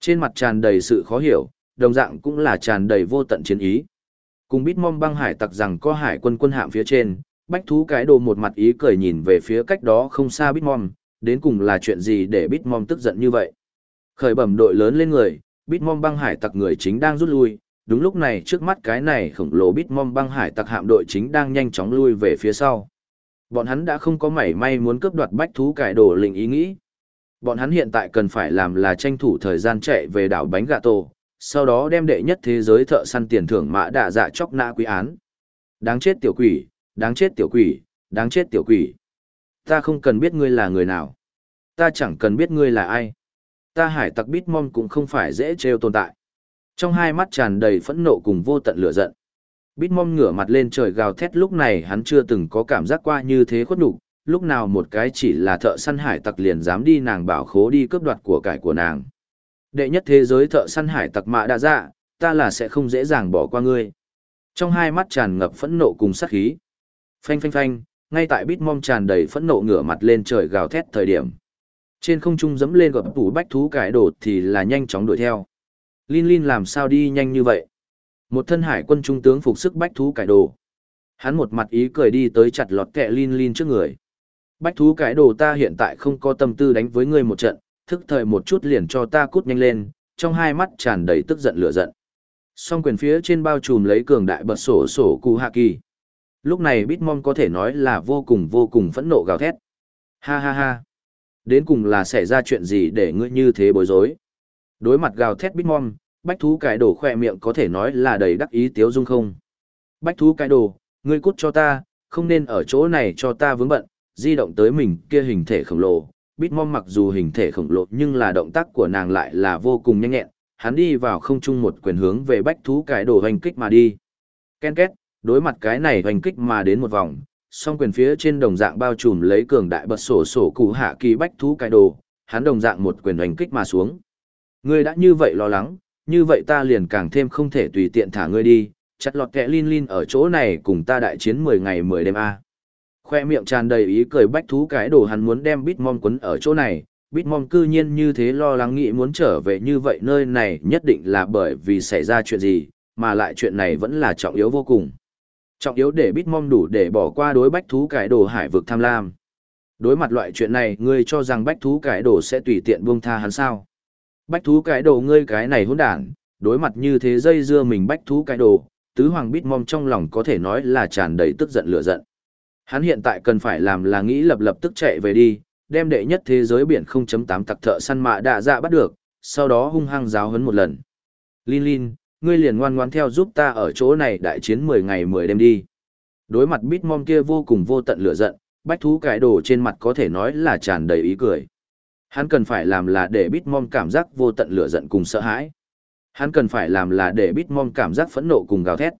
Trên mặt tràn đầy sự khó hiểu, đồng dạng cũng là tràn đầy vô tận chiến ý. Cùng bít mom băng hải tặc rằng có hải quân quân hạm phía trên, bách thú cái đồ một mặt ý cười nhìn về phía cách đó không xa bít mom, đến cùng là chuyện gì để bít mom tức giận như vậy. Khởi bẩm đội lớn lên người, bít mom băng hải tặc người chính đang rút lui, đúng lúc này trước mắt cái này khổng lồ bít mom băng hải tặc hạm đội chính đang nhanh chóng lui về phía sau. Bọn hắn đã không có mảy may muốn cướp đoạt bách thú cải đồ lình ý nghĩ. Bọn hắn hiện tại cần phải làm là tranh thủ thời gian chạy về đảo bánh gà tổ, sau đó đem đệ nhất thế giới thợ săn tiền thưởng mã đạ dạ chóc nã quý án. Đáng chết tiểu quỷ, đáng chết tiểu quỷ, đáng chết tiểu quỷ. Ta không cần biết ngươi là người nào. Ta chẳng cần biết ngươi là ai. Ta hải tặc bít mom cũng không phải dễ trêu tồn tại. Trong hai mắt tràn đầy phẫn nộ cùng vô tận lửa giận. Bít mom ngửa mặt lên trời gào thét lúc này hắn chưa từng có cảm giác qua như thế khuất nhục lúc nào một cái chỉ là thợ săn hải tặc liền dám đi nàng bảo khố đi cướp đoạt của cải của nàng. Đệ nhất thế giới thợ săn hải tặc mạ đã dạ, ta là sẽ không dễ dàng bỏ qua ngươi. Trong hai mắt tràn ngập phẫn nộ cùng sát khí. Phanh phanh phanh, ngay tại bít mom tràn đầy phẫn nộ ngửa mặt lên trời gào thét thời điểm. Trên không trung dẫm lên gặp tủ bách thú cải đột thì là nhanh chóng đuổi theo. Lin Lin làm sao đi nhanh như vậy? Một thân hải quân trung tướng phục sức bách thú cải đồ. Hắn một mặt ý cười đi tới chặt lọt kẹ Lin Lin trước người. Bách thú cái đồ ta hiện tại không có tâm tư đánh với ngươi một trận, thức thời một chút liền cho ta cút nhanh lên, trong hai mắt tràn đầy tức giận lửa giận. Song quyền phía trên bao trùm lấy cường đại bật sổ sổ cụ hạ kỳ. Lúc này Bitmon có thể nói là vô cùng vô cùng phẫn nộ gào thét. Ha ha ha. Đến cùng là xảy ra chuyện gì để ngươi như thế bối rối. Đối mặt gào thét Bitmon, bách thú cái đồ khoe miệng có thể nói là đầy đắc ý tiếu dung không. Bách thú cái đồ, ngươi cút cho ta, không nên ở chỗ này cho ta vướng bận, di động tới mình kia hình thể khổng lồ. Bitmom mặc dù hình thể khổng lồ nhưng là động tác của nàng lại là vô cùng nhanh nhẹn, hắn đi vào không trung một quyền hướng về bách thú cái đồ hoành kích mà đi. Ken két, đối mặt cái này hoành kích mà đến một vòng, song quyền phía trên đồng dạng bao trùm lấy cường đại bật sổ sổ cụ hạ kỳ bách thú cái đồ, hắn đồng dạng một quyền hành kích mà xuống. Ngươi đã như vậy lo lắng, như vậy ta liền càng thêm không thể tùy tiện thả ngươi đi, chặt lọt kẹ lin lin ở chỗ này cùng ta đại chiến 10 ngày 10 đêm a. Khoe miệng tràn đầy ý cười bách thú cái đồ hắn muốn đem Bitmom quấn ở chỗ này, Bitmom cư nhiên như thế lo lắng nghĩ muốn trở về như vậy nơi này nhất định là bởi vì xảy ra chuyện gì, mà lại chuyện này vẫn là trọng yếu vô cùng. Trọng yếu để Bitmom đủ để bỏ qua đối bách thú cái đồ hải vực tham lam. Đối mặt loại chuyện này, ngươi cho rằng bách thú cái đồ sẽ tùy tiện buông tha hắn sao? Bách thú cái đồ ngươi cái này hỗn đản, đối mặt như thế dây dưa mình bách thú cái đồ, tứ hoàng Bitmom trong lòng có thể nói là tràn đầy tức giận lửa giận. Hắn hiện tại cần phải làm là nghĩ lập lập tức chạy về đi, đem đệ nhất thế giới biển 0.8 tặc thợ săn mạ đạ dạ bắt được, sau đó hung hăng giáo hấn một lần. Lin Lin, ngươi liền ngoan ngoãn theo giúp ta ở chỗ này đại chiến 10 ngày 10 đêm đi. Đối mặt Bitmom kia vô cùng vô tận lửa giận, bách thú cái đồ trên mặt có thể nói là tràn đầy ý cười. Hắn cần phải làm là để Bitmom cảm giác vô tận lửa giận cùng sợ hãi. Hắn cần phải làm là để Bitmom cảm giác phẫn nộ cùng gào thét.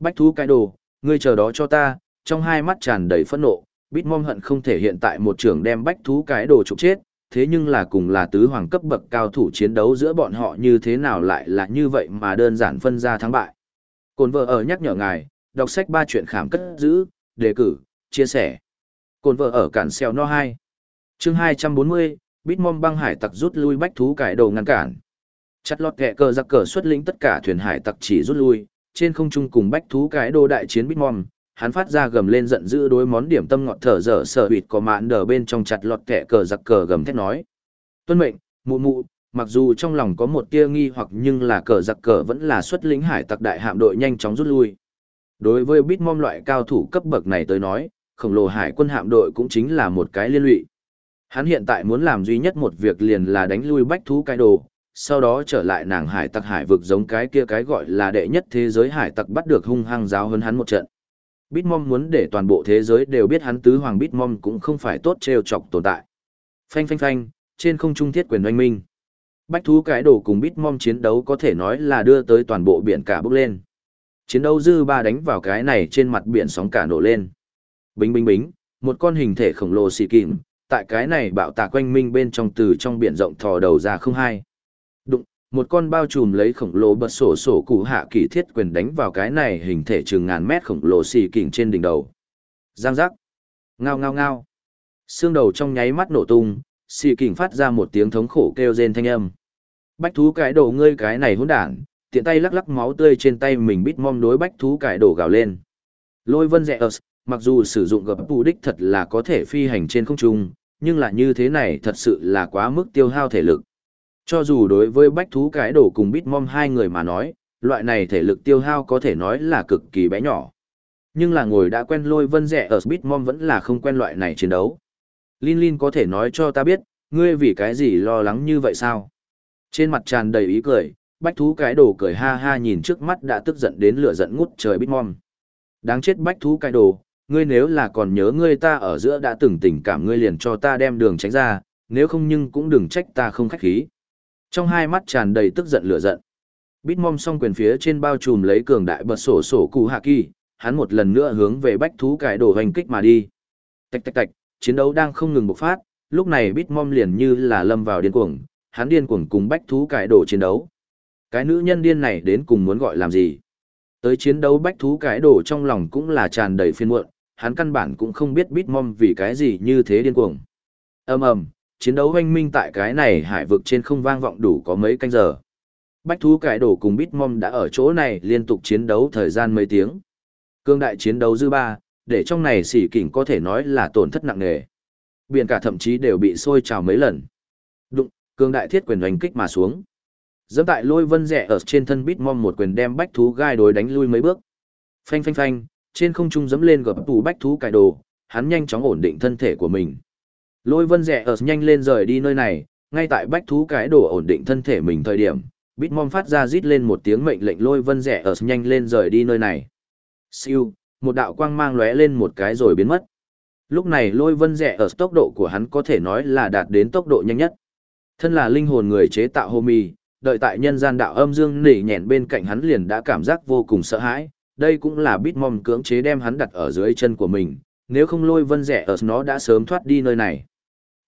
Bách thú cái đồ, ngươi chờ đó cho ta, trong hai mắt tràn đầy phẫn nộ, Bitmom hận không thể hiện tại một trường đem bách thú cái đồ trục chết, thế nhưng là cùng là tứ hoàng cấp bậc cao thủ chiến đấu giữa bọn họ như thế nào lại là như vậy mà đơn giản phân ra thắng bại. Cồn vợ ở nhắc nhở ngài, đọc sách ba chuyện khám cất giữ, đề cử, chia sẻ. Cồn vợ ở cản xeo no 2. chương 240, Bitmom băng hải tặc rút lui bách thú cải đồ ngăn cản. Chặt lọt kẹ cờ giặc cờ xuất lĩnh tất cả thuyền hải tặc chỉ rút lui, trên không trung cùng bách thú cái đồ đại chiến Bitmom, hắn phát ra gầm lên giận dữ đối món điểm tâm ngọt thở dở sở hụt có mạn đờ bên trong chặt lọt kẻ cờ giặc cờ gầm thét nói. Tuân mệnh, mụ mụ, mặc dù trong lòng có một tia nghi hoặc nhưng là cờ giặc cờ vẫn là xuất lĩnh hải tặc đại hạm đội nhanh chóng rút lui. Đối với bít mom loại cao thủ cấp bậc này tới nói, khổng lồ hải quân hạm đội cũng chính là một cái liên lụy. Hắn hiện tại muốn làm duy nhất một việc liền là đánh lui bách thú cái đồ, sau đó trở lại nàng hải tặc hải vực giống cái kia cái gọi là đệ nhất thế giới hải tặc bắt được hung hăng giáo hơn hắn một trận. Bitmom muốn để toàn bộ thế giới đều biết hắn tứ hoàng Bitmom cũng không phải tốt trêu chọc tồn tại. Phanh phanh phanh, trên không trung thiết quyền oanh minh. Bách thú cái đồ cùng Bitmom chiến đấu có thể nói là đưa tới toàn bộ biển cả bốc lên. Chiến đấu dư ba đánh vào cái này trên mặt biển sóng cả nổ lên. Bính bính bính, một con hình thể khổng lồ xì kìm, tại cái này bạo tạc quanh minh bên trong từ trong biển rộng thò đầu ra không hai. Một con bao trùm lấy khổng lồ bật sổ sổ cụ hạ kỳ thiết quyền đánh vào cái này hình thể chừng ngàn mét khổng lồ xì kình trên đỉnh đầu. Giang giác. Ngao ngao ngao. Xương đầu trong nháy mắt nổ tung, xì kình phát ra một tiếng thống khổ kêu rên thanh âm. Bách thú cái đồ ngươi cái này hỗn đản, tiện tay lắc lắc máu tươi trên tay mình bít mom đối bách thú cải đổ gào lên. Lôi vân rẽ ớt, mặc dù sử dụng gập bù đích thật là có thể phi hành trên không trung, nhưng là như thế này thật sự là quá mức tiêu hao thể lực. Cho dù đối với bách thú cái đổ cùng Bitmom hai người mà nói, loại này thể lực tiêu hao có thể nói là cực kỳ bé nhỏ. Nhưng là ngồi đã quen lôi vân rẻ ở Bitmom vẫn là không quen loại này chiến đấu. Lin Lin có thể nói cho ta biết, ngươi vì cái gì lo lắng như vậy sao? Trên mặt tràn đầy ý cười, bách thú cái đồ cười ha ha nhìn trước mắt đã tức giận đến lửa giận ngút trời Bitmom. Đáng chết bách thú cái đồ, ngươi nếu là còn nhớ ngươi ta ở giữa đã từng tình cảm ngươi liền cho ta đem đường tránh ra, nếu không nhưng cũng đừng trách ta không khách khí. Trong hai mắt tràn đầy tức giận lửa giận. Bitmom song quyền phía trên bao trùm lấy cường đại bật sổ sổ cụ hạ kỳ, hắn một lần nữa hướng về bách thú cải đồ hành kích mà đi. Tạch tạch tạch, chiến đấu đang không ngừng bộc phát, lúc này Bitmom liền như là lâm vào điên cuồng, hắn điên cuồng cùng bách thú cải đồ chiến đấu. Cái nữ nhân điên này đến cùng muốn gọi làm gì? Tới chiến đấu bách thú cải đồ trong lòng cũng là tràn đầy phiên muộn, hắn căn bản cũng không biết Bitmom vì cái gì như thế điên cuồng. Ầm ầm, chiến đấu hoanh minh tại cái này hải vực trên không vang vọng đủ có mấy canh giờ. Bách thú cải đổ cùng Bitmom đã ở chỗ này liên tục chiến đấu thời gian mấy tiếng. Cương đại chiến đấu dư ba, để trong này xỉ kỉnh có thể nói là tổn thất nặng nề. Biển cả thậm chí đều bị sôi trào mấy lần. Đụng, cương đại thiết quyền đánh kích mà xuống. Dẫm tại lôi vân rẻ ở trên thân Bitmom một quyền đem bách thú gai đối đánh lui mấy bước. Phanh phanh phanh, trên không trung dẫm lên gập tù bách thú cải đồ, hắn nhanh chóng ổn định thân thể của mình. Lôi vân rẻ ở nhanh lên rời đi nơi này, ngay tại bách thú cái đồ ổn định thân thể mình thời điểm, Bitmom phát ra rít lên một tiếng mệnh lệnh lôi vân rẻ ở nhanh lên rời đi nơi này. Siêu, một đạo quang mang lóe lên một cái rồi biến mất. Lúc này lôi vân rẻ ở tốc độ của hắn có thể nói là đạt đến tốc độ nhanh nhất. Thân là linh hồn người chế tạo hô mì, đợi tại nhân gian đạo âm dương nỉ nhẹn bên cạnh hắn liền đã cảm giác vô cùng sợ hãi. Đây cũng là Bitmom cưỡng chế đem hắn đặt ở dưới chân của mình, nếu không lôi vân rẻ ở nó đã sớm thoát đi nơi này.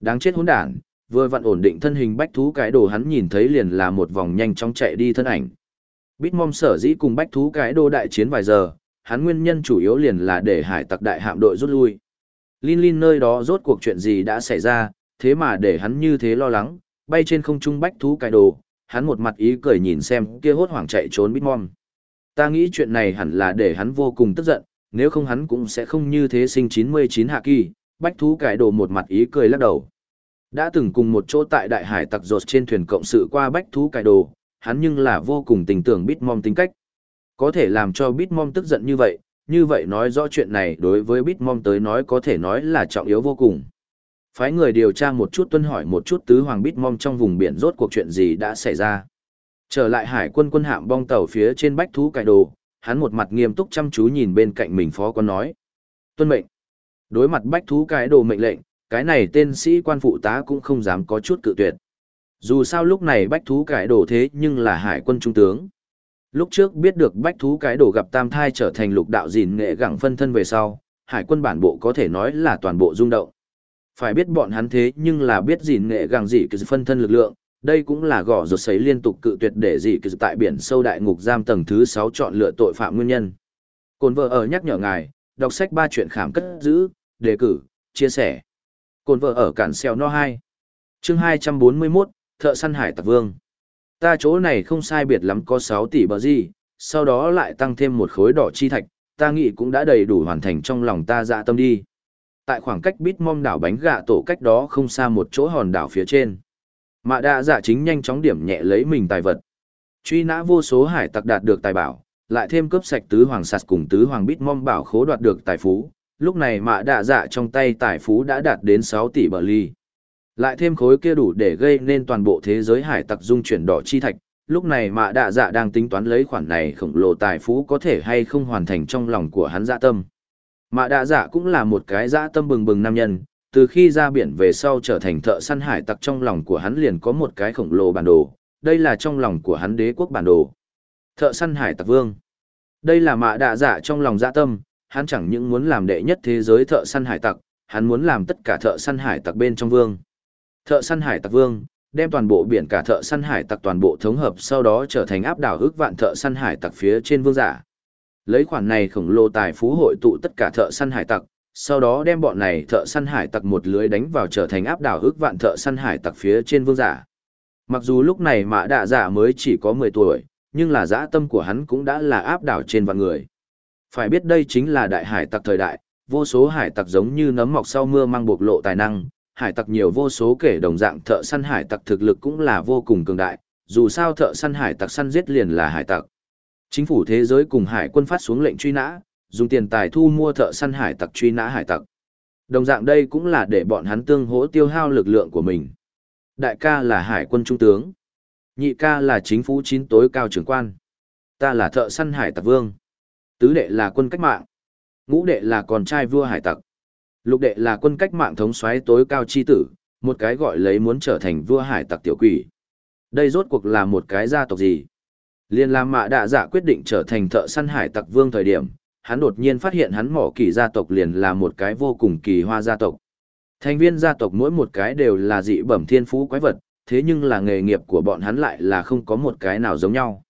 Đáng chết hỗn đản, vừa vặn ổn định thân hình bách thú cái đồ hắn nhìn thấy liền là một vòng nhanh chóng chạy đi thân ảnh. Bitmom sở dĩ cùng bách thú cái đồ đại chiến vài giờ, hắn nguyên nhân chủ yếu liền là để hải tặc đại hạm đội rút lui. Linh Linh nơi đó rốt cuộc chuyện gì đã xảy ra, thế mà để hắn như thế lo lắng, bay trên không trung bách thú cái đồ, hắn một mặt ý cười nhìn xem kia hốt hoảng chạy trốn Bitmom. Ta nghĩ chuyện này hẳn là để hắn vô cùng tức giận, nếu không hắn cũng sẽ không như thế sinh 99 hạ kỳ, bách thú cải đồ một mặt ý cười lắc đầu. Đã từng cùng một chỗ tại đại hải tặc rột trên thuyền cộng sự qua bách thú cải đồ, hắn nhưng là vô cùng tình tưởng Bitmom tính cách. Có thể làm cho Bitmom tức giận như vậy, như vậy nói rõ chuyện này đối với Bitmom tới nói có thể nói là trọng yếu vô cùng. Phái người điều tra một chút tuân hỏi một chút tứ hoàng Bitmom trong vùng biển rốt cuộc chuyện gì đã xảy ra. Trở lại hải quân quân hạm bong tàu phía trên bách thú cải đồ, hắn một mặt nghiêm túc chăm chú nhìn bên cạnh mình phó quan nói. Tuân mệnh. Đối mặt bách thú cái đồ mệnh lệnh, cái này tên sĩ quan phụ tá cũng không dám có chút cự tuyệt. Dù sao lúc này bách thú cái đồ thế nhưng là hải quân trung tướng. Lúc trước biết được bách thú cái đồ gặp tam thai trở thành lục đạo dìn nghệ gẳng phân thân về sau, hải quân bản bộ có thể nói là toàn bộ rung động. Phải biết bọn hắn thế nhưng là biết dìn nghệ gẳng dị kỳ phân thân lực lượng, đây cũng là gõ rột sấy liên tục cự tuyệt để dị kỳ tại biển sâu đại ngục giam tầng thứ 6 chọn lựa tội phạm nguyên nhân. Cồn vợ ở nhắc nhở ngài, đọc sách ba chuyện khám cất giữ, đề cử, chia sẻ. Cồn vợ ở cản xèo no 2. Chương 241, Thợ săn hải tặc vương. Ta chỗ này không sai biệt lắm có 6 tỷ bờ gì, sau đó lại tăng thêm một khối đỏ chi thạch, ta nghĩ cũng đã đầy đủ hoàn thành trong lòng ta dạ tâm đi. Tại khoảng cách bít mong đảo bánh gạ tổ cách đó không xa một chỗ hòn đảo phía trên. Mạ đạ dạ chính nhanh chóng điểm nhẹ lấy mình tài vật. Truy nã vô số hải tặc đạt được tài bảo, lại thêm cướp sạch tứ hoàng sạt cùng tứ hoàng bít mong bảo khố đoạt được tài phú. Lúc này mạ đạ dạ trong tay tài phú đã đạt đến 6 tỷ bờ ly. Lại thêm khối kia đủ để gây nên toàn bộ thế giới hải tặc dung chuyển đỏ chi thạch. Lúc này mạ đạ dạ đang tính toán lấy khoản này khổng lồ tài phú có thể hay không hoàn thành trong lòng của hắn dạ tâm. Mạ đạ dạ cũng là một cái dạ tâm bừng bừng nam nhân, từ khi ra biển về sau trở thành thợ săn hải tặc trong lòng của hắn liền có một cái khổng lồ bản đồ, đây là trong lòng của hắn đế quốc bản đồ. Thợ săn hải tặc vương. Đây là mạ đạ dạ trong lòng dạ tâm, hắn chẳng những muốn làm đệ nhất thế giới thợ săn hải tặc, hắn muốn làm tất cả thợ săn hải tặc bên trong vương. Thợ săn hải tặc vương, đem toàn bộ biển cả thợ săn hải tặc toàn bộ thống hợp sau đó trở thành áp đảo ước vạn thợ săn hải tặc phía trên vương giả. Lấy khoản này khổng lồ tài phú hội tụ tất cả thợ săn hải tặc, sau đó đem bọn này thợ săn hải tặc một lưới đánh vào trở thành áp đảo ước vạn thợ săn hải tặc phía trên vương giả. Mặc dù lúc này mã đạ giả mới chỉ có 10 tuổi, nhưng là dã tâm của hắn cũng đã là áp đảo trên vạn người. Phải biết đây chính là đại hải tặc thời đại, vô số hải tặc giống như nấm mọc sau mưa mang bộc lộ tài năng, hải tặc nhiều vô số kể đồng dạng thợ săn hải tặc thực lực cũng là vô cùng cường đại, dù sao thợ săn hải tặc săn giết liền là hải tặc. Chính phủ thế giới cùng hải quân phát xuống lệnh truy nã, dùng tiền tài thu mua thợ săn hải tặc truy nã hải tặc. Đồng dạng đây cũng là để bọn hắn tương hỗ tiêu hao lực lượng của mình. Đại ca là hải quân trung tướng. Nhị ca là chính phủ chín tối cao trưởng quan. Ta là thợ săn hải tặc vương. Tứ đệ là quân cách mạng. Ngũ đệ là con trai vua hải tặc. Lục đệ là quân cách mạng thống soái tối cao chi tử, một cái gọi lấy muốn trở thành vua hải tặc tiểu quỷ. Đây rốt cuộc là một cái gia tộc gì? Liên Lam Mạ Đạ Dạ quyết định trở thành thợ săn hải tặc vương thời điểm, hắn đột nhiên phát hiện hắn mỏ kỳ gia tộc liền là một cái vô cùng kỳ hoa gia tộc. Thành viên gia tộc mỗi một cái đều là dị bẩm thiên phú quái vật, thế nhưng là nghề nghiệp của bọn hắn lại là không có một cái nào giống nhau.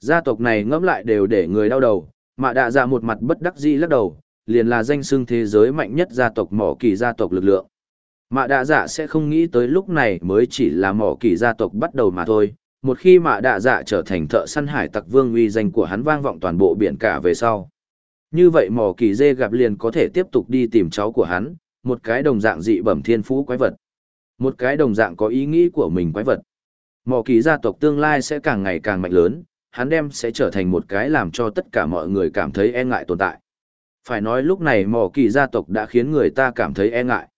Gia tộc này ngẫm lại đều để người đau đầu, Mạ đạ Dạ một mặt bất đắc dĩ lắc đầu, liền là danh xưng thế giới mạnh nhất gia tộc mỏ kỳ gia tộc lực lượng. Mạ đạ dạ sẽ không nghĩ tới lúc này mới chỉ là mỏ kỳ gia tộc bắt đầu mà thôi. Một khi mạ đạ dạ trở thành thợ săn hải tặc vương uy danh của hắn vang vọng toàn bộ biển cả về sau. Như vậy mỏ kỳ dê gặp liền có thể tiếp tục đi tìm cháu của hắn, một cái đồng dạng dị bẩm thiên phú quái vật. Một cái đồng dạng có ý nghĩ của mình quái vật. Mỏ kỳ gia tộc tương lai sẽ càng ngày càng mạnh lớn, hắn đem sẽ trở thành một cái làm cho tất cả mọi người cảm thấy e ngại tồn tại. Phải nói lúc này mỏ kỳ gia tộc đã khiến người ta cảm thấy e ngại.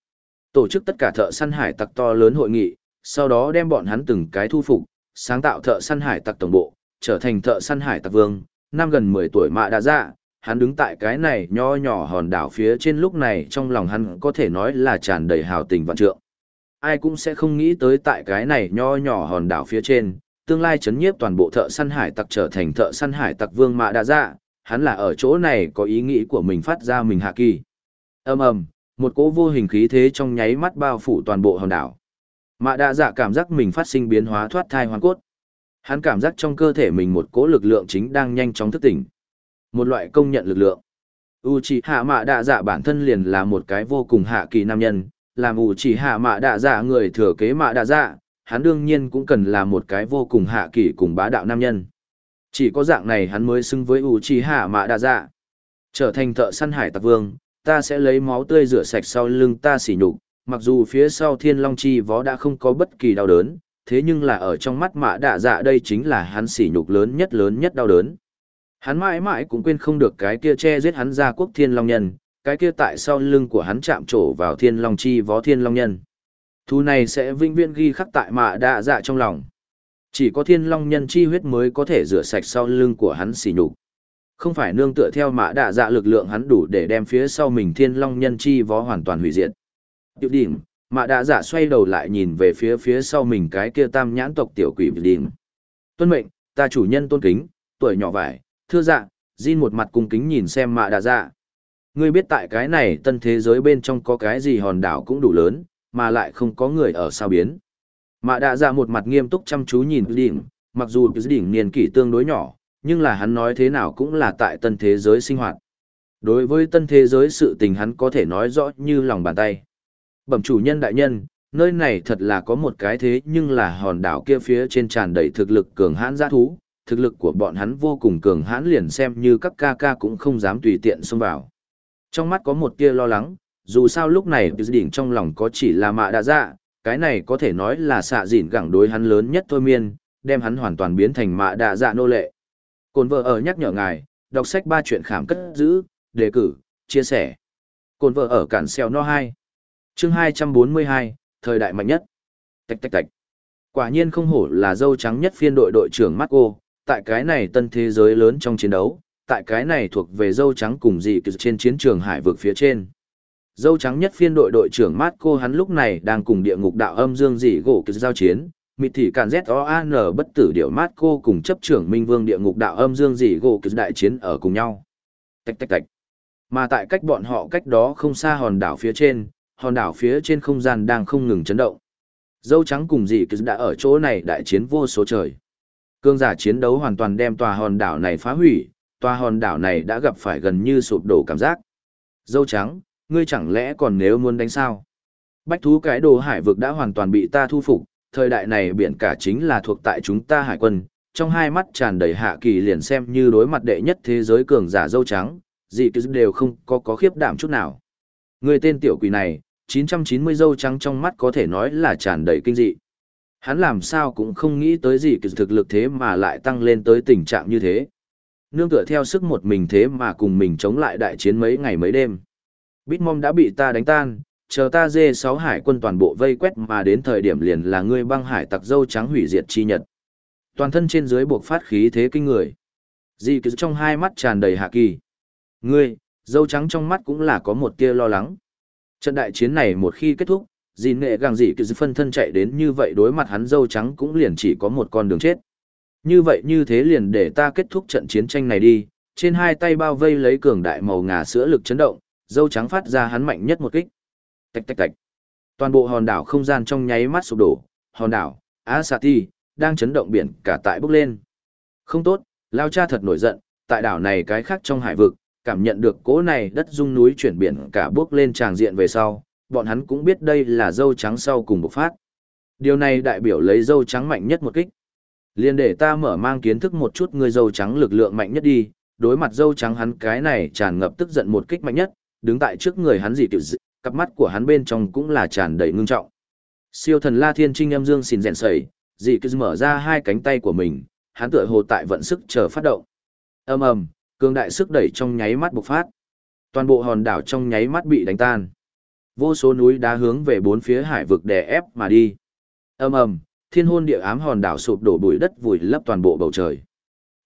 Tổ chức tất cả thợ săn hải tặc to lớn hội nghị, sau đó đem bọn hắn từng cái thu phục, sáng tạo thợ săn hải tặc tổng bộ, trở thành thợ săn hải tặc vương, năm gần 10 tuổi mạ đã ra, dạ, hắn đứng tại cái này nho nhỏ hòn đảo phía trên lúc này trong lòng hắn có thể nói là tràn đầy hào tình vạn trượng. Ai cũng sẽ không nghĩ tới tại cái này nho nhỏ hòn đảo phía trên, tương lai chấn nhiếp toàn bộ thợ săn hải tặc trở thành thợ săn hải tặc vương mạ đa dạ. hắn là ở chỗ này có ý nghĩ của mình phát ra mình hạ kỳ. ầm ầm, một cỗ vô hình khí thế trong nháy mắt bao phủ toàn bộ hòn đảo mạ đa dạ cảm giác mình phát sinh biến hóa thoát thai hoàn cốt hắn cảm giác trong cơ thể mình một cỗ lực lượng chính đang nhanh chóng thức tỉnh một loại công nhận lực lượng u chỉ hạ mạ đạ dạ bản thân liền là một cái vô cùng hạ kỳ nam nhân làm u chỉ hạ mạ đạ dạ người thừa kế mạ đạ dạ hắn đương nhiên cũng cần là một cái vô cùng hạ kỷ cùng bá đạo nam nhân. Chỉ có dạng này hắn mới xứng với u hạ mạ Đa dạ trở thành thợ săn hải tặc vương ta sẽ lấy máu tươi rửa sạch sau lưng ta xỉ nhục mặc dù phía sau thiên long chi vó đã không có bất kỳ đau đớn thế nhưng là ở trong mắt mạ Đa dạ đây chính là hắn xỉ nhục lớn nhất lớn nhất đau đớn. Hắn mãi mãi cũng quên không được cái kia che giết hắn ra quốc thiên long nhân, cái kia tại sau lưng của hắn chạm trổ vào thiên long chi vó thiên long nhân. Thu này sẽ vinh viễn ghi khắc tại mạ Đa dạ trong lòng. Chỉ có thiên long nhân chi huyết mới có thể rửa sạch sau lưng của hắn xỉ nhục. Không phải nương tựa theo mạ Đa dạ lực lượng hắn đủ để đem phía sau mình thiên long nhân chi vó hoàn toàn hủy diệt. Tiểu đỉnh, mạ Đa dạ xoay đầu lại nhìn về phía phía sau mình cái kia tam nhãn tộc tiểu quỷ đỉnh. Tuân mệnh, ta chủ nhân tôn kính, tuổi nhỏ vải, thưa dạ, Jin một mặt cung kính nhìn xem mạ Đa dạ. Ngươi biết tại cái này tân thế giới bên trong có cái gì hòn đảo cũng đủ lớn, mà lại không có người ở sao biến. Mạ đạ dạ một mặt nghiêm túc chăm chú nhìn đỉnh, mặc dù đỉnh niên kỷ tương đối nhỏ, nhưng là hắn nói thế nào cũng là tại tân thế giới sinh hoạt. Đối với tân thế giới sự tình hắn có thể nói rõ như lòng bàn tay. Bẩm chủ nhân đại nhân, nơi này thật là có một cái thế nhưng là hòn đảo kia phía trên tràn đầy thực lực cường hãn giã thú, thực lực của bọn hắn vô cùng cường hãn liền xem như các ca ca cũng không dám tùy tiện xông vào. Trong mắt có một tia lo lắng, dù sao lúc này đỉnh trong lòng có chỉ là mạ đã dạ, cái này có thể nói là xạ dịn gẳng đối hắn lớn nhất thôi miên, đem hắn hoàn toàn biến thành mạ đạ dạ nô lệ. Cồn vợ ở nhắc nhở ngài, đọc sách ba chuyện khảm cất giữ, đề cử, chia sẻ. Cồn vợ ở cản xeo no 2. Chương 242, thời đại mạnh nhất. Tạch tạch tạch. Quả nhiên không hổ là dâu trắng nhất phiên đội đội trưởng Marco, tại cái này tân thế giới lớn trong chiến đấu, tại cái này thuộc về dâu trắng cùng dị trên chiến trường hải vực phía trên. Dâu trắng nhất phiên đội đội trưởng Marco hắn lúc này đang cùng địa ngục đạo âm dương dị gỗ giao chiến, mịt thị càn Z-O-A-N bất tử điệu Marco cùng chấp trưởng minh vương địa ngục đạo âm dương dị gỗ đại chiến ở cùng nhau. Tạch tạch tạch. Mà tại cách bọn họ cách đó không xa hòn đảo phía trên, hòn đảo phía trên không gian đang không ngừng chấn động. Dâu trắng cùng dị đã ở chỗ này đại chiến vô số trời. Cương giả chiến đấu hoàn toàn đem tòa hòn đảo này phá hủy, tòa hòn đảo này đã gặp phải gần như sụp đổ cảm giác. Dâu trắng, ngươi chẳng lẽ còn nếu muốn đánh sao? Bách thú cái đồ hải vực đã hoàn toàn bị ta thu phục, thời đại này biển cả chính là thuộc tại chúng ta hải quân, trong hai mắt tràn đầy hạ kỳ liền xem như đối mặt đệ nhất thế giới cường giả dâu trắng, gì cứ đều không có có khiếp đảm chút nào. Người tên tiểu quỷ này, 990 dâu trắng trong mắt có thể nói là tràn đầy kinh dị. Hắn làm sao cũng không nghĩ tới gì kỳ thực lực thế mà lại tăng lên tới tình trạng như thế. Nương tựa theo sức một mình thế mà cùng mình chống lại đại chiến mấy ngày mấy đêm. Bitmom đã bị ta đánh tan, chờ ta dê sáu hải quân toàn bộ vây quét mà đến thời điểm liền là ngươi băng hải tặc dâu trắng hủy diệt chi nhật. Toàn thân trên dưới buộc phát khí thế kinh người. Di cứ trong hai mắt tràn đầy hạ kỳ. Ngươi, dâu trắng trong mắt cũng là có một tia lo lắng. Trận đại chiến này một khi kết thúc, dì nghệ gàng dị cứ phân thân chạy đến như vậy đối mặt hắn dâu trắng cũng liền chỉ có một con đường chết như vậy như thế liền để ta kết thúc trận chiến tranh này đi trên hai tay bao vây lấy cường đại màu ngà sữa lực chấn động dâu trắng phát ra hắn mạnh nhất một kích tạch tạch tạch toàn bộ hòn đảo không gian trong nháy mắt sụp đổ hòn đảo asati đang chấn động biển cả tại bốc lên không tốt lao cha thật nổi giận tại đảo này cái khác trong hải vực cảm nhận được cỗ này đất rung núi chuyển biển cả bước lên tràng diện về sau bọn hắn cũng biết đây là dâu trắng sau cùng bộc phát. Điều này đại biểu lấy dâu trắng mạnh nhất một kích. Liên để ta mở mang kiến thức một chút người dâu trắng lực lượng mạnh nhất đi, đối mặt dâu trắng hắn cái này tràn ngập tức giận một kích mạnh nhất, đứng tại trước người hắn dị tiểu dị, cặp mắt của hắn bên trong cũng là tràn đầy ngưng trọng. Siêu thần La Thiên Trinh âm dương xin rèn sẩy, dị cứ mở ra hai cánh tay của mình, hắn tựa hồ tại vận sức chờ phát động. Ầm ầm, cường đại sức đẩy trong nháy mắt bộc phát. Toàn bộ hòn đảo trong nháy mắt bị đánh tan. Vô số núi đá hướng về bốn phía hải vực đè ép mà đi. Ầm ầm, thiên hôn địa ám hòn đảo sụp đổ bụi đất vùi lấp toàn bộ bầu trời.